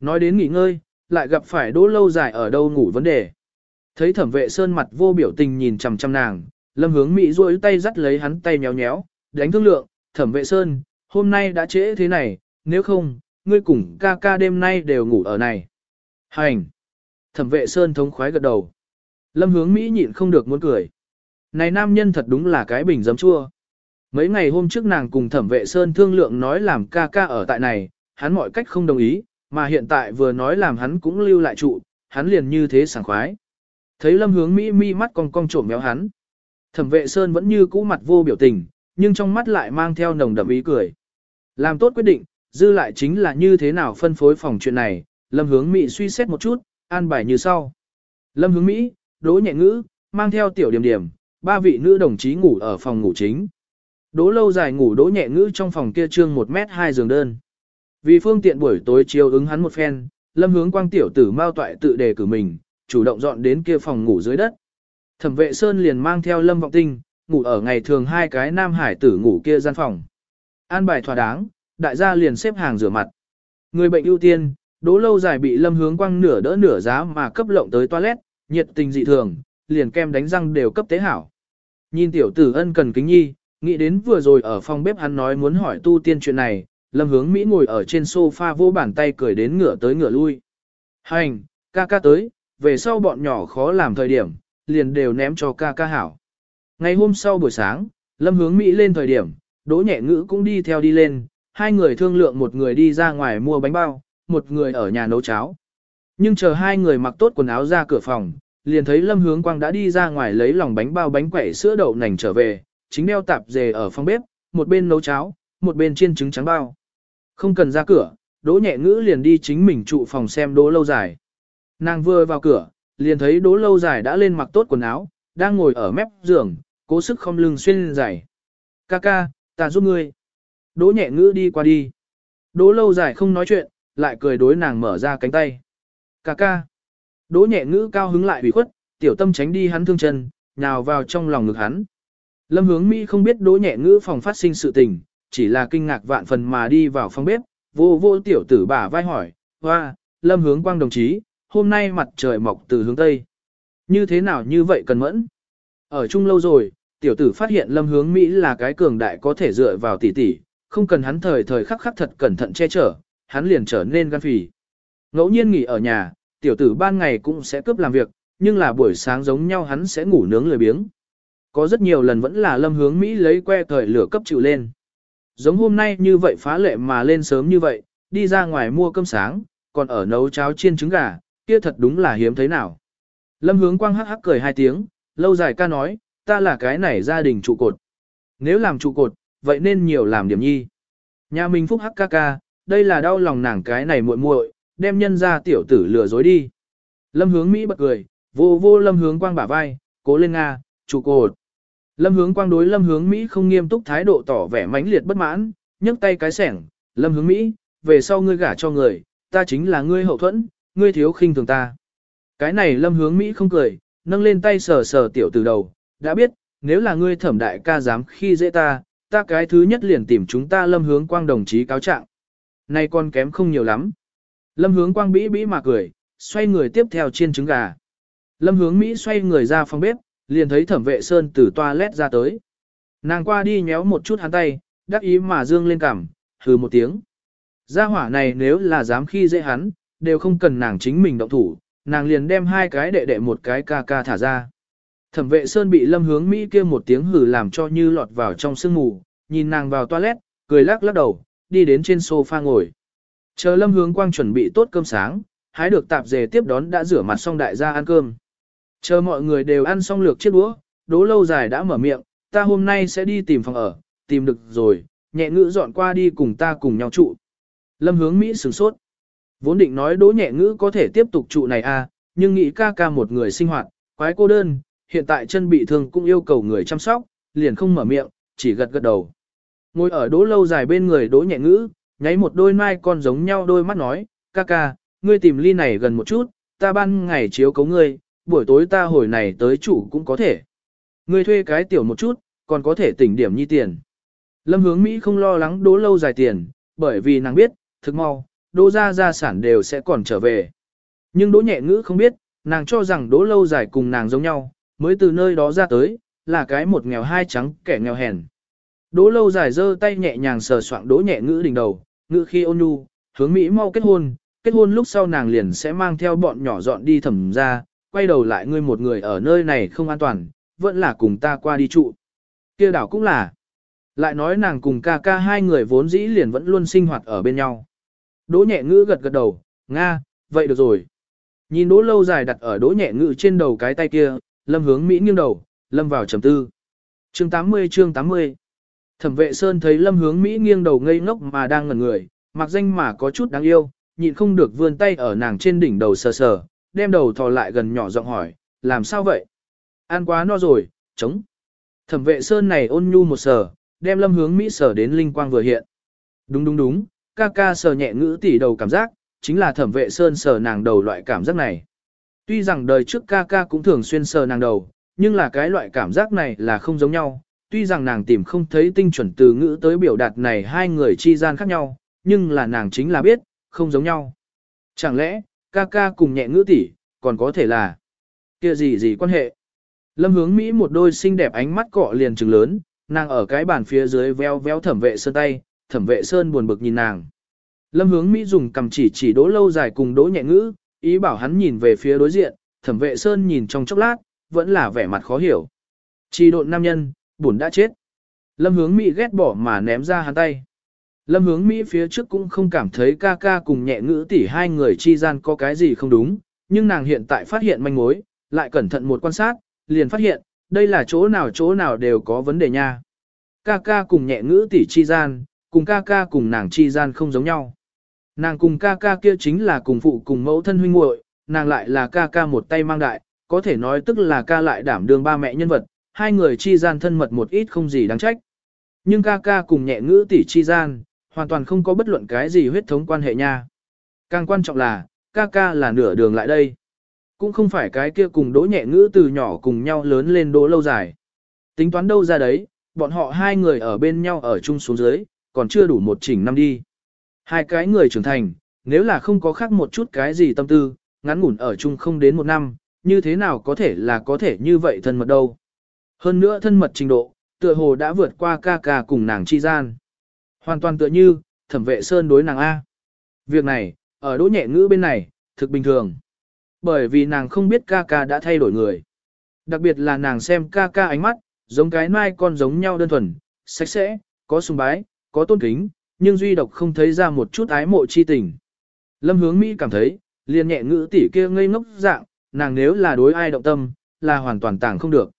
S1: Nói đến nghỉ ngơi, lại gặp phải đỗ lâu dài ở đâu ngủ vấn đề. Thấy thẩm vệ sơn mặt vô biểu tình nhìn chằm chằm nàng, lâm hướng Mỹ duỗi tay dắt lấy hắn tay nhéo nhéo, đánh thương lượng, thẩm vệ sơn, hôm nay đã trễ thế này, nếu không, ngươi cùng ca ca đêm nay đều ngủ ở này. Hành! Thẩm vệ sơn thống khoái gật đầu. Lâm hướng Mỹ nhịn không được muốn cười. Này nam nhân thật đúng là cái bình giấm chua. Mấy ngày hôm trước nàng cùng thẩm vệ sơn thương lượng nói làm ca ca ở tại này, hắn mọi cách không đồng ý, mà hiện tại vừa nói làm hắn cũng lưu lại trụ, hắn liền như thế sảng khoái. Thấy lâm hướng Mỹ mi mắt cong cong trộm méo hắn. Thẩm vệ sơn vẫn như cũ mặt vô biểu tình, nhưng trong mắt lại mang theo nồng đậm ý cười. Làm tốt quyết định, dư lại chính là như thế nào phân phối phòng chuyện này, lâm hướng Mỹ suy xét một chút, an bài như sau. Lâm hướng Mỹ, đỗ nhẹ ngữ, mang theo tiểu điểm điểm, ba vị nữ đồng chí ngủ ở phòng ngủ chính. Đỗ lâu dài ngủ đỗ nhẹ ngữ trong phòng kia trương 1 mét 2 giường đơn. Vì phương tiện buổi tối chiều ứng hắn một phen, lâm hướng quang tiểu tử mao toại tự đề cử mình, chủ động dọn đến kia phòng ngủ dưới đất. Thẩm vệ Sơn liền mang theo lâm vọng tinh, ngủ ở ngày thường hai cái nam hải tử ngủ kia gian phòng. An bài thỏa đáng, đại gia liền xếp hàng rửa mặt. Người bệnh ưu tiên, đỗ lâu dài bị lâm hướng quang nửa đỡ nửa giá mà cấp lộng tới toilet, nhiệt tình dị thường, liền kem đánh răng đều cấp tế hảo. Nhìn tiểu tử ân cần kính nhi, nghĩ đến vừa rồi ở phòng bếp hắn nói muốn hỏi tu tiên chuyện này, lâm hướng Mỹ ngồi ở trên sofa vô bàn tay cười đến ngửa tới ngửa lui. Hành, ca ca tới, về sau bọn nhỏ khó làm thời điểm, liền đều ném cho ca ca hảo. Ngày hôm sau buổi sáng, lâm hướng Mỹ lên thời điểm, đỗ nhẹ ngữ cũng đi theo đi lên, hai người thương lượng một người đi ra ngoài mua bánh bao, một người ở nhà nấu cháo. Nhưng chờ hai người mặc tốt quần áo ra cửa phòng, liền thấy Lâm Hướng Quang đã đi ra ngoài lấy lòng bánh bao bánh quẩy sữa đậu nành trở về, chính đeo tạp dề ở phòng bếp, một bên nấu cháo, một bên chiên trứng trắng bao. Không cần ra cửa, Đỗ Nhẹ Ngữ liền đi chính mình trụ phòng xem Đỗ Lâu Dài. Nàng vừa vào cửa, liền thấy Đỗ Lâu Dài đã lên mặc tốt quần áo, đang ngồi ở mép giường, cố sức không lưng xuyên giày. Ca ca, ta giúp ngươi. Đỗ Nhẹ Ngữ đi qua đi. Đỗ Lâu Dài không nói chuyện, lại cười đối nàng mở ra cánh tay. Ca ca. Đỗ nhẹ ngữ cao hứng lại bị khuất, tiểu tâm tránh đi hắn thương chân, nhào vào trong lòng ngực hắn. Lâm hướng Mỹ không biết đỗ nhẹ ngữ phòng phát sinh sự tình, chỉ là kinh ngạc vạn phần mà đi vào phòng bếp, vô vô tiểu tử bả vai hỏi, hoa, lâm hướng quang đồng chí, hôm nay mặt trời mọc từ hướng Tây. Như thế nào như vậy cần mẫn? Ở chung lâu rồi, tiểu tử phát hiện lâm hướng Mỹ là cái cường đại có thể dựa vào tỷ tỷ, không cần hắn thời thời khắc khắc thật cẩn thận che chở, hắn liền trở nên gan phì. Ngẫu nhiên nghỉ ở nhà, tiểu tử ban ngày cũng sẽ cướp làm việc, nhưng là buổi sáng giống nhau hắn sẽ ngủ nướng lười biếng. Có rất nhiều lần vẫn là lâm hướng Mỹ lấy que thời lửa cấp chịu lên. Giống hôm nay như vậy phá lệ mà lên sớm như vậy, đi ra ngoài mua cơm sáng, còn ở nấu cháo chiên trứng gà, kia thật đúng là hiếm thấy nào. Lâm hướng quang hắc hắc cười hai tiếng, lâu dài ca nói, ta là cái này gia đình trụ cột. Nếu làm trụ cột, vậy nên nhiều làm điểm nhi. Nhà mình phúc hắc ca ca, đây là đau lòng nàng cái này muội muội, đem nhân ra tiểu tử lừa dối đi. Lâm hướng Mỹ bật cười, vô vô lâm hướng quang bả vai, cố lên Nga, trụ cột. Lâm hướng quang đối lâm hướng Mỹ không nghiêm túc thái độ tỏ vẻ mãnh liệt bất mãn, nhấc tay cái sẻng, lâm hướng Mỹ, về sau ngươi gả cho người, ta chính là ngươi hậu thuẫn, ngươi thiếu khinh thường ta. Cái này lâm hướng Mỹ không cười, nâng lên tay sờ sờ tiểu từ đầu, đã biết, nếu là ngươi thẩm đại ca dám khi dễ ta, ta cái thứ nhất liền tìm chúng ta lâm hướng quang đồng chí cáo trạng. Nay con kém không nhiều lắm. Lâm hướng quang bĩ bĩ mà cười, xoay người tiếp theo chiên trứng gà. Lâm hướng Mỹ xoay người ra phòng bếp, liền thấy thẩm vệ sơn từ toilet ra tới. Nàng qua đi nhéo một chút hắn tay, đắc ý mà dương lên cằm, hừ một tiếng. Gia hỏa này nếu là dám khi dễ hắn, đều không cần nàng chính mình động thủ, nàng liền đem hai cái đệ đệ một cái ca ca thả ra. Thẩm vệ sơn bị lâm hướng Mỹ kia một tiếng hừ làm cho như lọt vào trong sương mù, nhìn nàng vào toilet, cười lắc lắc đầu, đi đến trên sofa ngồi. Chờ lâm hướng quang chuẩn bị tốt cơm sáng, hái được tạp dề tiếp đón đã rửa mặt xong đại gia ăn cơm. Chờ mọi người đều ăn xong lược chiếc đũa, đố lâu dài đã mở miệng, ta hôm nay sẽ đi tìm phòng ở, tìm được rồi, nhẹ ngữ dọn qua đi cùng ta cùng nhau trụ. Lâm hướng Mỹ sửng sốt. Vốn định nói đố nhẹ ngữ có thể tiếp tục trụ này à, nhưng nghĩ ca ca một người sinh hoạt, quái cô đơn, hiện tại chân bị thương cũng yêu cầu người chăm sóc, liền không mở miệng, chỉ gật gật đầu. Ngồi ở đố lâu dài bên người đố nhẹ ngữ, nháy một đôi mai con giống nhau đôi mắt nói, ca ca, ngươi tìm ly này gần một chút, ta ban ngày chiếu cấu ngươi, buổi tối ta hồi này tới chủ cũng có thể. Ngươi thuê cái tiểu một chút, còn có thể tỉnh điểm nhi tiền. Lâm hướng Mỹ không lo lắng đố lâu dài tiền, bởi vì nàng biết, thực mau, đỗ gia gia sản đều sẽ còn trở về. Nhưng đỗ nhẹ ngữ không biết, nàng cho rằng đỗ lâu dài cùng nàng giống nhau, mới từ nơi đó ra tới, là cái một nghèo hai trắng kẻ nghèo hèn. Đỗ lâu dài giơ tay nhẹ nhàng sờ soạng đỗ nhẹ ngữ đỉnh đầu, ngữ khi ôn nhu, hướng Mỹ mau kết hôn, kết hôn lúc sau nàng liền sẽ mang theo bọn nhỏ dọn đi thẩm ra, quay đầu lại ngươi một người ở nơi này không an toàn, vẫn là cùng ta qua đi trụ. kia đảo cũng là. Lại nói nàng cùng ca ca hai người vốn dĩ liền vẫn luôn sinh hoạt ở bên nhau. Đỗ nhẹ ngữ gật gật đầu, Nga, vậy được rồi. Nhìn đỗ lâu dài đặt ở đỗ nhẹ ngữ trên đầu cái tay kia, lâm hướng Mỹ nghiêng đầu, lâm vào trầm tư. Chương 80 chương 80 Thẩm vệ Sơn thấy lâm hướng Mỹ nghiêng đầu ngây ngốc mà đang ngẩn người, mặc danh mà có chút đáng yêu, nhịn không được vươn tay ở nàng trên đỉnh đầu sờ sờ, đem đầu thò lại gần nhỏ giọng hỏi, làm sao vậy? Ăn quá no rồi, trống. Thẩm vệ Sơn này ôn nhu một sờ, đem lâm hướng Mỹ sờ đến linh quang vừa hiện. Đúng đúng đúng, ca ca sờ nhẹ ngữ tỷ đầu cảm giác, chính là thẩm vệ Sơn sờ nàng đầu loại cảm giác này. Tuy rằng đời trước ca ca cũng thường xuyên sờ nàng đầu, nhưng là cái loại cảm giác này là không giống nhau. Tuy rằng nàng tìm không thấy tinh chuẩn từ ngữ tới biểu đạt này hai người chi gian khác nhau, nhưng là nàng chính là biết, không giống nhau. Chẳng lẽ, ca ca cùng nhẹ ngữ tỷ còn có thể là kia gì gì quan hệ. Lâm hướng Mỹ một đôi xinh đẹp ánh mắt cọ liền trừng lớn, nàng ở cái bàn phía dưới véo véo thẩm vệ sơn tay, thẩm vệ sơn buồn bực nhìn nàng. Lâm hướng Mỹ dùng cầm chỉ chỉ đỗ lâu dài cùng đỗ nhẹ ngữ, ý bảo hắn nhìn về phía đối diện, thẩm vệ sơn nhìn trong chốc lát, vẫn là vẻ mặt khó hiểu. Chỉ độn nam nhân, buồn đã chết. Lâm hướng Mỹ ghét bỏ mà ném ra hắn tay. Lâm hướng Mỹ phía trước cũng không cảm thấy ca ca cùng nhẹ ngữ tỷ hai người chi gian có cái gì không đúng, nhưng nàng hiện tại phát hiện manh mối, lại cẩn thận một quan sát, liền phát hiện, đây là chỗ nào chỗ nào đều có vấn đề nha. Ca ca cùng nhẹ ngữ tỷ chi gian, cùng ca ca cùng nàng chi gian không giống nhau. Nàng cùng ca ca kia chính là cùng phụ cùng mẫu thân huynh muội, nàng lại là ca ca một tay mang đại, có thể nói tức là ca lại đảm đương ba mẹ nhân vật, hai người chi gian thân mật một ít không gì đáng trách. Nhưng ca ca cùng nhẹ ngữ tỷ chi gian, hoàn toàn không có bất luận cái gì huyết thống quan hệ nha. Càng quan trọng là, ca ca là nửa đường lại đây. Cũng không phải cái kia cùng đỗ nhẹ ngữ từ nhỏ cùng nhau lớn lên đỗ lâu dài. Tính toán đâu ra đấy, bọn họ hai người ở bên nhau ở chung xuống dưới, còn chưa đủ một chỉnh năm đi. Hai cái người trưởng thành, nếu là không có khác một chút cái gì tâm tư, ngắn ngủn ở chung không đến một năm, như thế nào có thể là có thể như vậy thân mật đâu. Hơn nữa thân mật trình độ, tựa hồ đã vượt qua ca ca cùng nàng chi gian. Hoàn toàn tựa như, thẩm vệ sơn đối nàng A. Việc này, ở đỗ nhẹ ngữ bên này, thực bình thường. Bởi vì nàng không biết ca ca đã thay đổi người. Đặc biệt là nàng xem ca ca ánh mắt, giống cái mai con giống nhau đơn thuần, sạch sẽ, có sùng bái, có tôn kính, nhưng duy độc không thấy ra một chút ái mộ chi tình. Lâm hướng Mỹ cảm thấy, liền nhẹ ngữ tỷ kia ngây ngốc dạng, nàng nếu là đối ai động tâm, là hoàn toàn tàng không được.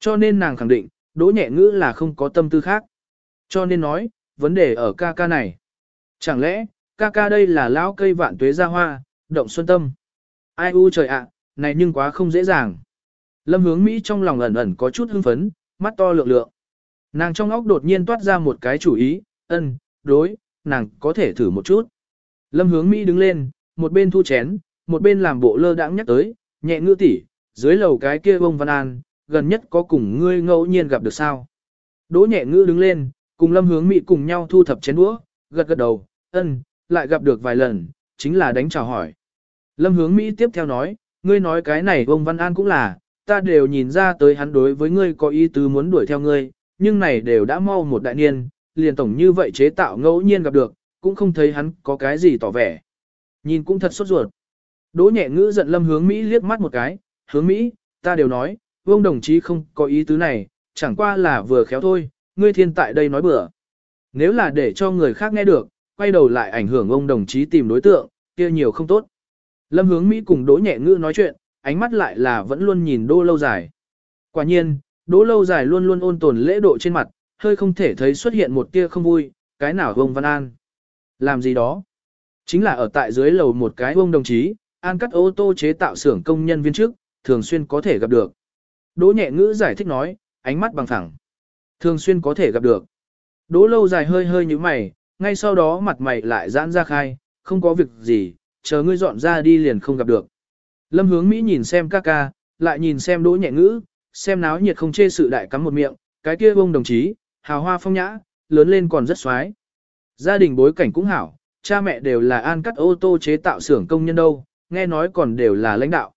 S1: Cho nên nàng khẳng định, đỗ nhẹ ngữ là không có tâm tư khác. Cho nên nói, vấn đề ở ca ca này. Chẳng lẽ, ca ca đây là lão cây vạn tuế ra hoa, động xuân tâm. Ai u trời ạ, này nhưng quá không dễ dàng. Lâm hướng Mỹ trong lòng ẩn ẩn có chút hưng phấn, mắt to lượng lượng. Nàng trong óc đột nhiên toát ra một cái chủ ý, ân, đối, nàng có thể thử một chút. Lâm hướng Mỹ đứng lên, một bên thu chén, một bên làm bộ lơ đãng nhắc tới, nhẹ ngữ tỷ, dưới lầu cái kia bông văn an, gần nhất có cùng ngươi ngẫu nhiên gặp được sao. Đỗ nhẹ ngữ đứng lên, cùng lâm hướng Mỹ cùng nhau thu thập chén đũa, gật gật đầu, ân, lại gặp được vài lần, chính là đánh chào hỏi. Lâm hướng Mỹ tiếp theo nói, ngươi nói cái này bông văn an cũng là, ta đều nhìn ra tới hắn đối với ngươi có ý tứ muốn đuổi theo ngươi, nhưng này đều đã mau một đại niên, liền tổng như vậy chế tạo ngẫu nhiên gặp được, cũng không thấy hắn có cái gì tỏ vẻ. Nhìn cũng thật sốt ruột. Đỗ nhẹ ngữ giận lâm hướng Mỹ liếc mắt một cái, hướng Mỹ, ta đều nói, vương đồng chí không có ý tứ này, chẳng qua là vừa khéo thôi, ngươi thiên tại đây nói bừa. Nếu là để cho người khác nghe được, quay đầu lại ảnh hưởng ông đồng chí tìm đối tượng, kia nhiều không tốt. Lâm hướng Mỹ cùng đỗ nhẹ ngữ nói chuyện, ánh mắt lại là vẫn luôn nhìn đỗ lâu dài. Quả nhiên, đỗ lâu dài luôn luôn ôn tồn lễ độ trên mặt, hơi không thể thấy xuất hiện một tia không vui, cái nào ông Văn An. Làm gì đó? Chính là ở tại dưới lầu một cái ông đồng chí, an cắt ô tô chế tạo xưởng công nhân viên trước, thường xuyên có thể gặp được. Đỗ nhẹ ngữ giải thích nói, ánh mắt bằng thẳng. Thường xuyên có thể gặp được. Đỗ lâu dài hơi hơi như mày, ngay sau đó mặt mày lại giãn ra khai, không có việc gì, chờ ngươi dọn ra đi liền không gặp được. Lâm hướng Mỹ nhìn xem ca ca, lại nhìn xem đỗ nhẹ ngữ, xem náo nhiệt không chê sự đại cắm một miệng, cái kia bông đồng chí, hào hoa phong nhã, lớn lên còn rất xoái. Gia đình bối cảnh cũng hảo, cha mẹ đều là an cắt ô tô chế tạo xưởng công nhân đâu, nghe nói còn đều là lãnh đạo.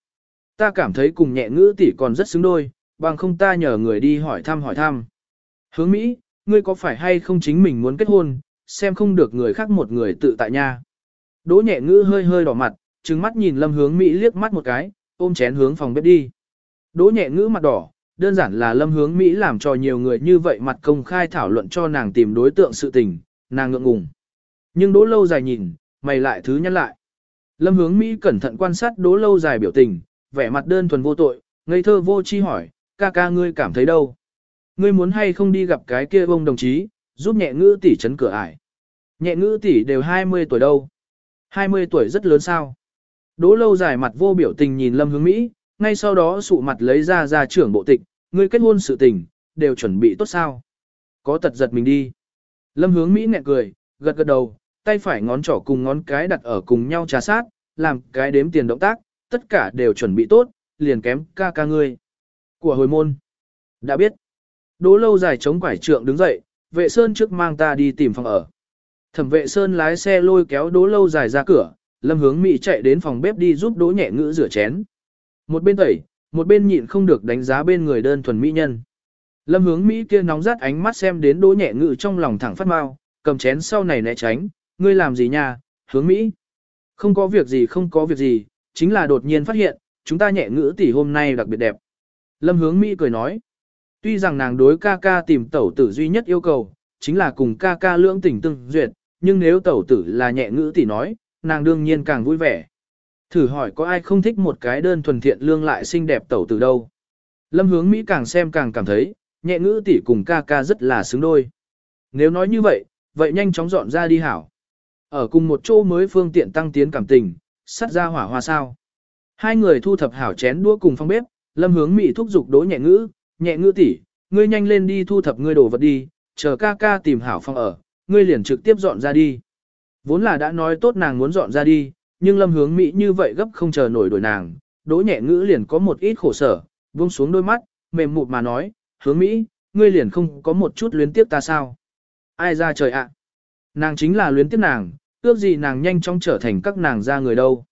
S1: Ta cảm thấy cùng nhẹ ngữ tỷ còn rất xứng đôi, bằng không ta nhờ người đi hỏi thăm hỏi thăm. Hướng Mỹ, ngươi có phải hay không chính mình muốn kết hôn, xem không được người khác một người tự tại nha. Đỗ nhẹ ngữ hơi hơi đỏ mặt, trừng mắt nhìn lâm hướng Mỹ liếc mắt một cái, ôm chén hướng phòng bếp đi. Đỗ nhẹ ngữ mặt đỏ, đơn giản là lâm hướng Mỹ làm cho nhiều người như vậy mặt công khai thảo luận cho nàng tìm đối tượng sự tình, nàng ngượng ngùng. Nhưng đỗ lâu dài nhìn, mày lại thứ nhăn lại. Lâm hướng Mỹ cẩn thận quan sát đỗ lâu dài biểu tình, vẻ mặt đơn thuần vô tội, ngây thơ vô chi hỏi, ca ca ngươi cảm thấy đâu? Ngươi muốn hay không đi gặp cái kia ông đồng chí, giúp nhẹ ngữ tỷ chấn cửa ải. Nhẹ ngữ tỷ đều 20 tuổi đâu. 20 tuổi rất lớn sao. Đỗ lâu dài mặt vô biểu tình nhìn Lâm Hướng Mỹ, ngay sau đó sụ mặt lấy ra ra trưởng bộ tịch, ngươi kết hôn sự tình, đều chuẩn bị tốt sao. Có tật giật mình đi. Lâm Hướng Mỹ nhẹ cười, gật gật đầu, tay phải ngón trỏ cùng ngón cái đặt ở cùng nhau trà sát, làm cái đếm tiền động tác, tất cả đều chuẩn bị tốt, liền kém ca ca ngươi. Của hồi môn. Đã biết. Đỗ lâu dài chống quải trượng đứng dậy, vệ sơn trước mang ta đi tìm phòng ở. Thẩm vệ sơn lái xe lôi kéo đỗ lâu dài ra cửa, lâm hướng Mỹ chạy đến phòng bếp đi giúp đỗ nhẹ ngữ rửa chén. Một bên tẩy, một bên nhịn không được đánh giá bên người đơn thuần mỹ nhân. Lâm hướng Mỹ kia nóng rát ánh mắt xem đến đỗ nhẹ ngự trong lòng thẳng phát mau, cầm chén sau này né tránh, ngươi làm gì nha, hướng Mỹ. Không có việc gì không có việc gì, chính là đột nhiên phát hiện, chúng ta nhẹ ngữ tỷ hôm nay đặc biệt đẹp. Lâm hướng Mỹ cười nói, tuy rằng nàng đối ca ca tìm tẩu tử duy nhất yêu cầu, chính là cùng ca ca lưỡng tình tương duyệt, nhưng nếu tẩu tử là nhẹ ngữ tỷ nói, nàng đương nhiên càng vui vẻ. Thử hỏi có ai không thích một cái đơn thuần thiện lương lại xinh đẹp tẩu từ đâu. Lâm hướng Mỹ càng xem càng cảm thấy, nhẹ ngữ tỷ cùng ca ca rất là xứng đôi. Nếu nói như vậy, vậy nhanh chóng dọn ra đi hảo. Ở cùng một chỗ mới phương tiện tăng tiến cảm tình, sắt ra hỏa hoa sao. Hai người thu thập hảo chén đũa cùng phong bếp, lâm hướng Mỹ thúc giục đối nhẹ ngữ, nhẹ ngữ tỷ, ngươi nhanh lên đi thu thập ngươi đồ vật đi, chờ ca ca tìm hảo phòng ở, ngươi liền trực tiếp dọn ra đi. Vốn là đã nói tốt nàng muốn dọn ra đi, nhưng lâm hướng Mỹ như vậy gấp không chờ nổi đổi nàng, đỗ nhẹ ngữ liền có một ít khổ sở, buông xuống đôi mắt, mềm mụt mà nói, hướng Mỹ, ngươi liền không có một chút luyến tiếc ta sao? Ai ra trời ạ? Nàng chính là luyến tiếc nàng, ước gì nàng nhanh chóng trở thành các nàng ra người đâu.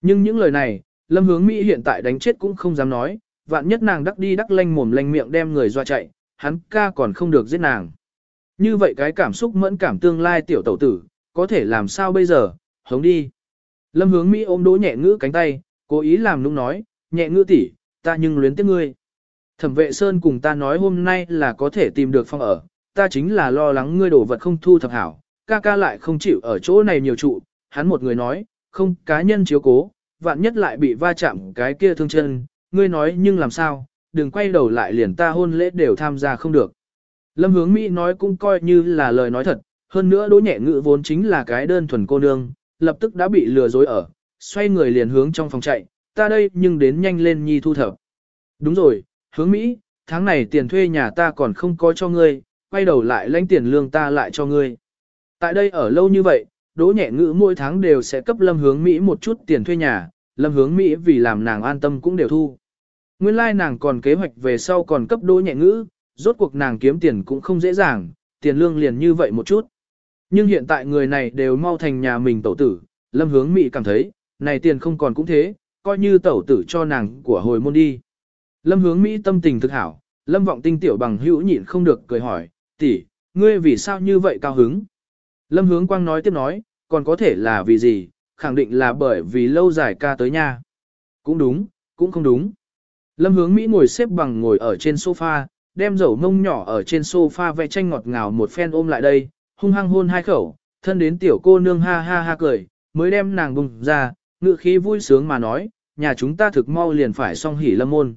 S1: Nhưng những lời này, lâm hướng Mỹ hiện tại đánh chết cũng không dám nói, vạn nhất nàng đắc đi đắc lanh mồm lanh miệng đem người doa chạy, hắn ca còn không được giết nàng. Như vậy cái cảm xúc mẫn cảm tương lai tiểu tẩu tử, có thể làm sao bây giờ, hống đi. Lâm hướng Mỹ ôm đỗ nhẹ ngữ cánh tay, cố ý làm nũng nói, nhẹ ngữ tỷ, ta nhưng luyến tiếc ngươi. Thẩm vệ Sơn cùng ta nói hôm nay là có thể tìm được phòng ở, ta chính là lo lắng ngươi đổ vật không thu thập hảo, ca ca lại không chịu ở chỗ này nhiều trụ, hắn một người nói, không cá nhân chiếu cố, vạn nhất lại bị va chạm cái kia thương chân, ngươi nói nhưng làm sao, đừng quay đầu lại liền ta hôn lễ đều tham gia không được. Lâm hướng Mỹ nói cũng coi như là lời nói thật, hơn nữa đỗ nhẹ ngữ vốn chính là cái đơn thuần cô nương, lập tức đã bị lừa dối ở, xoay người liền hướng trong phòng chạy, ta đây nhưng đến nhanh lên nhi thu thập. Đúng rồi, hướng Mỹ, tháng này tiền thuê nhà ta còn không có cho ngươi, quay đầu lại lãnh tiền lương ta lại cho ngươi. Tại đây ở lâu như vậy, đỗ nhẹ ngữ mỗi tháng đều sẽ cấp lâm hướng Mỹ một chút tiền thuê nhà, lâm hướng Mỹ vì làm nàng an tâm cũng đều thu. Nguyên lai like nàng còn kế hoạch về sau còn cấp đỗ nhẹ ngữ, rốt cuộc nàng kiếm tiền cũng không dễ dàng, tiền lương liền như vậy một chút. Nhưng hiện tại người này đều mau thành nhà mình tẩu tử, lâm hướng Mỹ cảm thấy, này tiền không còn cũng thế, coi như tẩu tử cho nàng của hồi môn đi. Lâm hướng Mỹ tâm tình thực hảo, lâm vọng tinh tiểu bằng hữu nhịn không được cười hỏi, tỷ, ngươi vì sao như vậy cao hứng? Lâm hướng quang nói tiếp nói, còn có thể là vì gì, khẳng định là bởi vì lâu dài ca tới nha. Cũng đúng, cũng không đúng. Lâm hướng Mỹ ngồi xếp bằng ngồi ở trên sofa, đem dầu mông nhỏ ở trên sofa vẽ tranh ngọt ngào một phen ôm lại đây, hung hăng hôn hai khẩu, thân đến tiểu cô nương ha ha ha cười, mới đem nàng bùng ra, ngự khí vui sướng mà nói, nhà chúng ta thực mau liền phải xong hỉ lâm môn.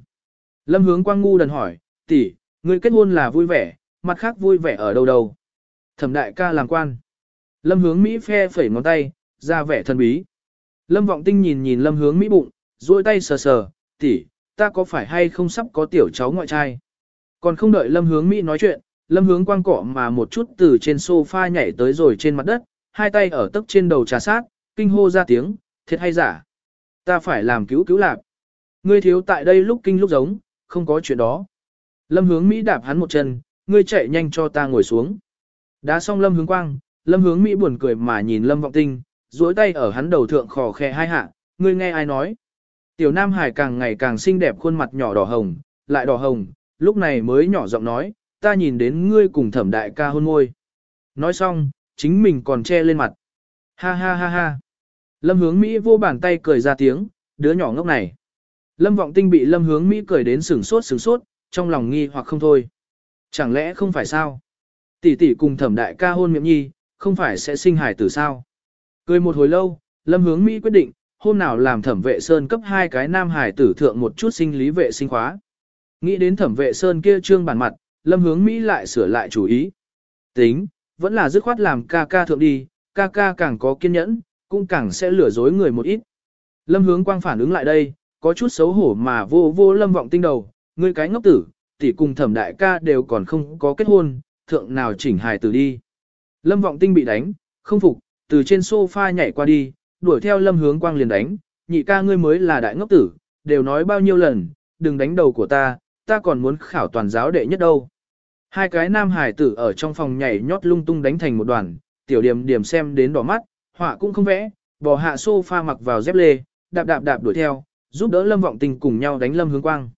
S1: Lâm hướng quang ngu đần hỏi, tỷ, người kết hôn là vui vẻ, mặt khác vui vẻ ở đâu đâu. Thẩm đại ca làm quan. Lâm hướng Mỹ phe phẩy ngón tay, ra vẻ thân bí. Lâm vọng tinh nhìn nhìn lâm hướng Mỹ bụng, duỗi tay sờ sờ, tỷ, ta có phải hay không sắp có tiểu cháu ngoại trai. Còn không đợi lâm hướng Mỹ nói chuyện, lâm hướng quang cọ mà một chút từ trên sofa nhảy tới rồi trên mặt đất, hai tay ở tấc trên đầu trà sát, kinh hô ra tiếng, thiệt hay giả. Ta phải làm cứu cứu lạc. Ngươi thiếu tại đây lúc kinh lúc giống, không có chuyện đó. Lâm hướng Mỹ đạp hắn một chân, ngươi chạy nhanh cho ta ngồi xuống. Đã xong lâm hướng quang, lâm hướng Mỹ buồn cười mà nhìn lâm vọng tinh, duỗi tay ở hắn đầu thượng khò khe hai hạ, ngươi nghe ai nói. Tiểu Nam Hải càng ngày càng xinh đẹp khuôn mặt nhỏ đỏ hồng, lại đỏ hồng, lúc này mới nhỏ giọng nói, ta nhìn đến ngươi cùng thẩm đại ca hôn môi. Nói xong, chính mình còn che lên mặt. Ha ha ha ha. Lâm hướng Mỹ vô bàn tay cười ra tiếng, đứa nhỏ ngốc này. Lâm vọng tinh bị lâm hướng Mỹ cười đến sửng sốt sửng sốt, trong lòng nghi hoặc không thôi. Chẳng lẽ không phải sao? Tỷ tỷ cùng thẩm đại ca hôn miệng nhi, không phải sẽ sinh hải tử sao? Cười một hồi lâu, lâm hướng Mỹ quyết định, hôm nào làm thẩm vệ sơn cấp hai cái nam hải tử thượng một chút sinh lý vệ sinh khóa. Nghĩ đến thẩm vệ sơn kia trương bản mặt, lâm hướng Mỹ lại sửa lại chủ ý. Tính, vẫn là dứt khoát làm ca ca thượng đi, ca ca càng có kiên nhẫn, cũng càng sẽ lừa dối người một ít. Lâm hướng quang phản ứng lại đây, có chút xấu hổ mà vô vô lâm vọng tinh đầu, ngươi cái ngốc tử, tỷ cùng thẩm đại ca đều còn không có kết hôn, thượng nào chỉnh hài tử đi. Lâm vọng tinh bị đánh, không phục, từ trên sofa nhảy qua đi, đuổi theo lâm hướng quang liền đánh, nhị ca ngươi mới là đại ngốc tử, đều nói bao nhiêu lần, đừng đánh đầu của ta, ta còn muốn khảo toàn giáo đệ nhất đâu. Hai cái nam hải tử ở trong phòng nhảy nhót lung tung đánh thành một đoàn, tiểu điểm điểm xem đến đỏ mắt, họa cũng không vẽ, bỏ hạ sofa mặc vào dép lê, đạp đạp đạp đuổi theo, giúp đỡ Lâm Vọng Tình cùng nhau đánh Lâm Hướng Quang.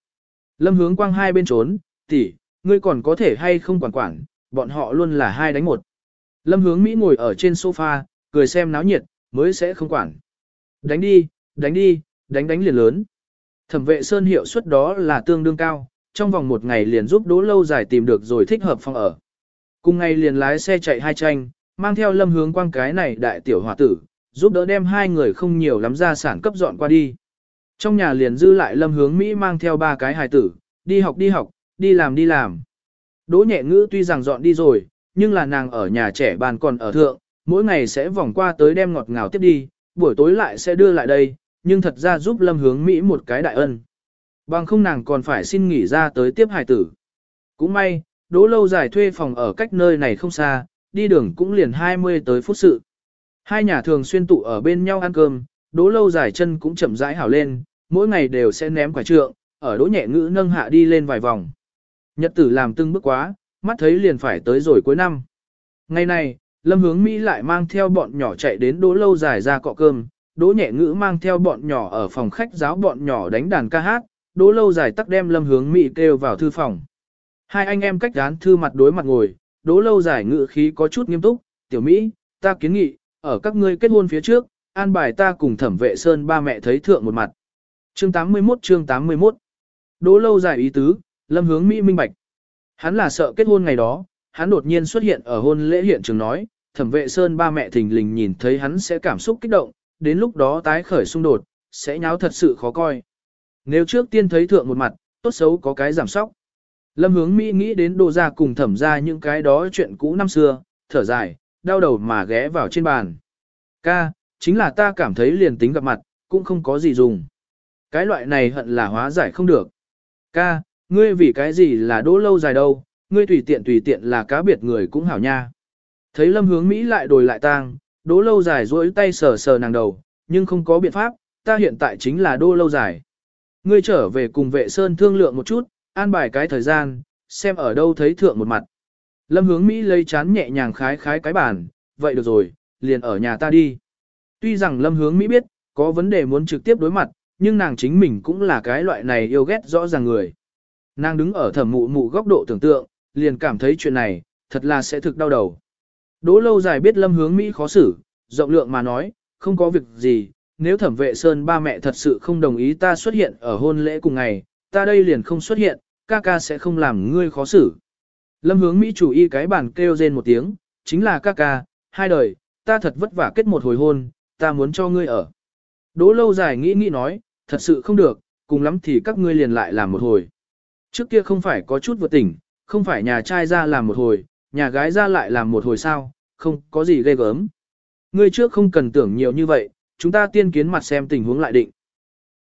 S1: Lâm Hướng Quang hai bên trốn, tỷ, ngươi còn có thể hay không quản quản, bọn họ luôn là hai đánh một. Lâm Hướng Mỹ ngồi ở trên sofa, cười xem náo nhiệt, mới sẽ không quản. Đánh đi, đánh đi, đánh đánh liền lớn. Thẩm vệ sơn hiệu suất đó là tương đương cao, trong vòng một ngày liền giúp đỗ lâu dài tìm được rồi thích hợp phòng ở. Cùng ngày liền lái xe chạy hai tranh, mang theo lâm hướng quang cái này đại tiểu hòa tử, giúp đỡ đem hai người không nhiều lắm ra sản cấp dọn qua đi. Trong nhà liền dư lại lâm hướng Mỹ mang theo ba cái hài tử, đi học đi học, đi làm đi làm. Đỗ nhẹ ngữ tuy rằng dọn đi rồi, nhưng là nàng ở nhà trẻ bàn còn ở thượng, mỗi ngày sẽ vòng qua tới đem ngọt ngào tiếp đi, buổi tối lại sẽ đưa lại đây, nhưng thật ra giúp lâm hướng Mỹ một cái đại ân. Bằng không nàng còn phải xin nghỉ ra tới tiếp hài tử. Cũng may, đỗ lâu dài thuê phòng ở cách nơi này không xa, đi đường cũng liền 20 tới phút sự. Hai nhà thường xuyên tụ ở bên nhau ăn cơm, đỗ lâu dài chân cũng chậm rãi hảo lên, mỗi ngày đều sẽ ném quả trượng, ở đỗ nhẹ ngữ nâng hạ đi lên vài vòng. Nhật tử làm từng bước quá, mắt thấy liền phải tới rồi cuối năm. Ngày này, Lâm Hướng Mỹ lại mang theo bọn nhỏ chạy đến đỗ lâu dài ra cọ cơm, đỗ nhẹ ngữ mang theo bọn nhỏ ở phòng khách giáo bọn nhỏ đánh đàn ca hát, đỗ lâu dài tắc đem Lâm Hướng Mỹ kêu vào thư phòng. Hai anh em cách gán thư mặt đối mặt ngồi, đỗ lâu dài ngữ khí có chút nghiêm túc, tiểu Mỹ, ta kiến nghị, ở các ngươi kết hôn phía trước, an bài ta cùng thẩm vệ sơn ba mẹ thấy thượng một mặt. Chương 81 chương 81 Đỗ lâu dài ý tứ, lâm hướng Mỹ minh bạch. Hắn là sợ kết hôn ngày đó, hắn đột nhiên xuất hiện ở hôn lễ hiện trường nói, thẩm vệ sơn ba mẹ thình lình nhìn thấy hắn sẽ cảm xúc kích động, đến lúc đó tái khởi xung đột, sẽ nháo thật sự khó coi. Nếu trước tiên thấy thượng một mặt, tốt xấu có cái giảm sóc. Lâm hướng Mỹ nghĩ đến đồ ra cùng thẩm ra những cái đó chuyện cũ năm xưa, thở dài, đau đầu mà ghé vào trên bàn. Ca, chính là ta cảm thấy liền tính gặp mặt, cũng không có gì dùng. Cái loại này hận là hóa giải không được. Ca, ngươi vì cái gì là đỗ lâu dài đâu, ngươi tùy tiện tùy tiện là cá biệt người cũng hảo nha. Thấy lâm hướng Mỹ lại đồi lại tang, đỗ lâu dài duỗi tay sờ sờ nàng đầu, nhưng không có biện pháp, ta hiện tại chính là đỗ lâu dài. Ngươi trở về cùng vệ sơn thương lượng một chút, an bài cái thời gian, xem ở đâu thấy thượng một mặt. Lâm hướng Mỹ lấy chán nhẹ nhàng khái khái cái bàn, vậy được rồi, liền ở nhà ta đi. Tuy rằng lâm hướng Mỹ biết, có vấn đề muốn trực tiếp đối mặt, nhưng nàng chính mình cũng là cái loại này yêu ghét rõ ràng người. Nàng đứng ở thẩm mụ mụ góc độ tưởng tượng, liền cảm thấy chuyện này, thật là sẽ thực đau đầu. Đỗ lâu dài biết lâm hướng Mỹ khó xử, rộng lượng mà nói, không có việc gì, nếu thẩm vệ sơn ba mẹ thật sự không đồng ý ta xuất hiện ở hôn lễ cùng ngày, ta đây liền không xuất hiện, ca ca sẽ không làm ngươi khó xử. Lâm hướng Mỹ chủ y cái bản kêu rên một tiếng, chính là ca ca, hai đời, ta thật vất vả kết một hồi hôn, ta muốn cho ngươi ở. Đỗ lâu dài nghĩ nghĩ nói, thật sự không được, cùng lắm thì các ngươi liền lại làm một hồi. Trước kia không phải có chút vượt tỉnh, không phải nhà trai ra làm một hồi, nhà gái ra lại làm một hồi sao, không có gì ghê gớm. Ngươi trước không cần tưởng nhiều như vậy, chúng ta tiên kiến mặt xem tình huống lại định.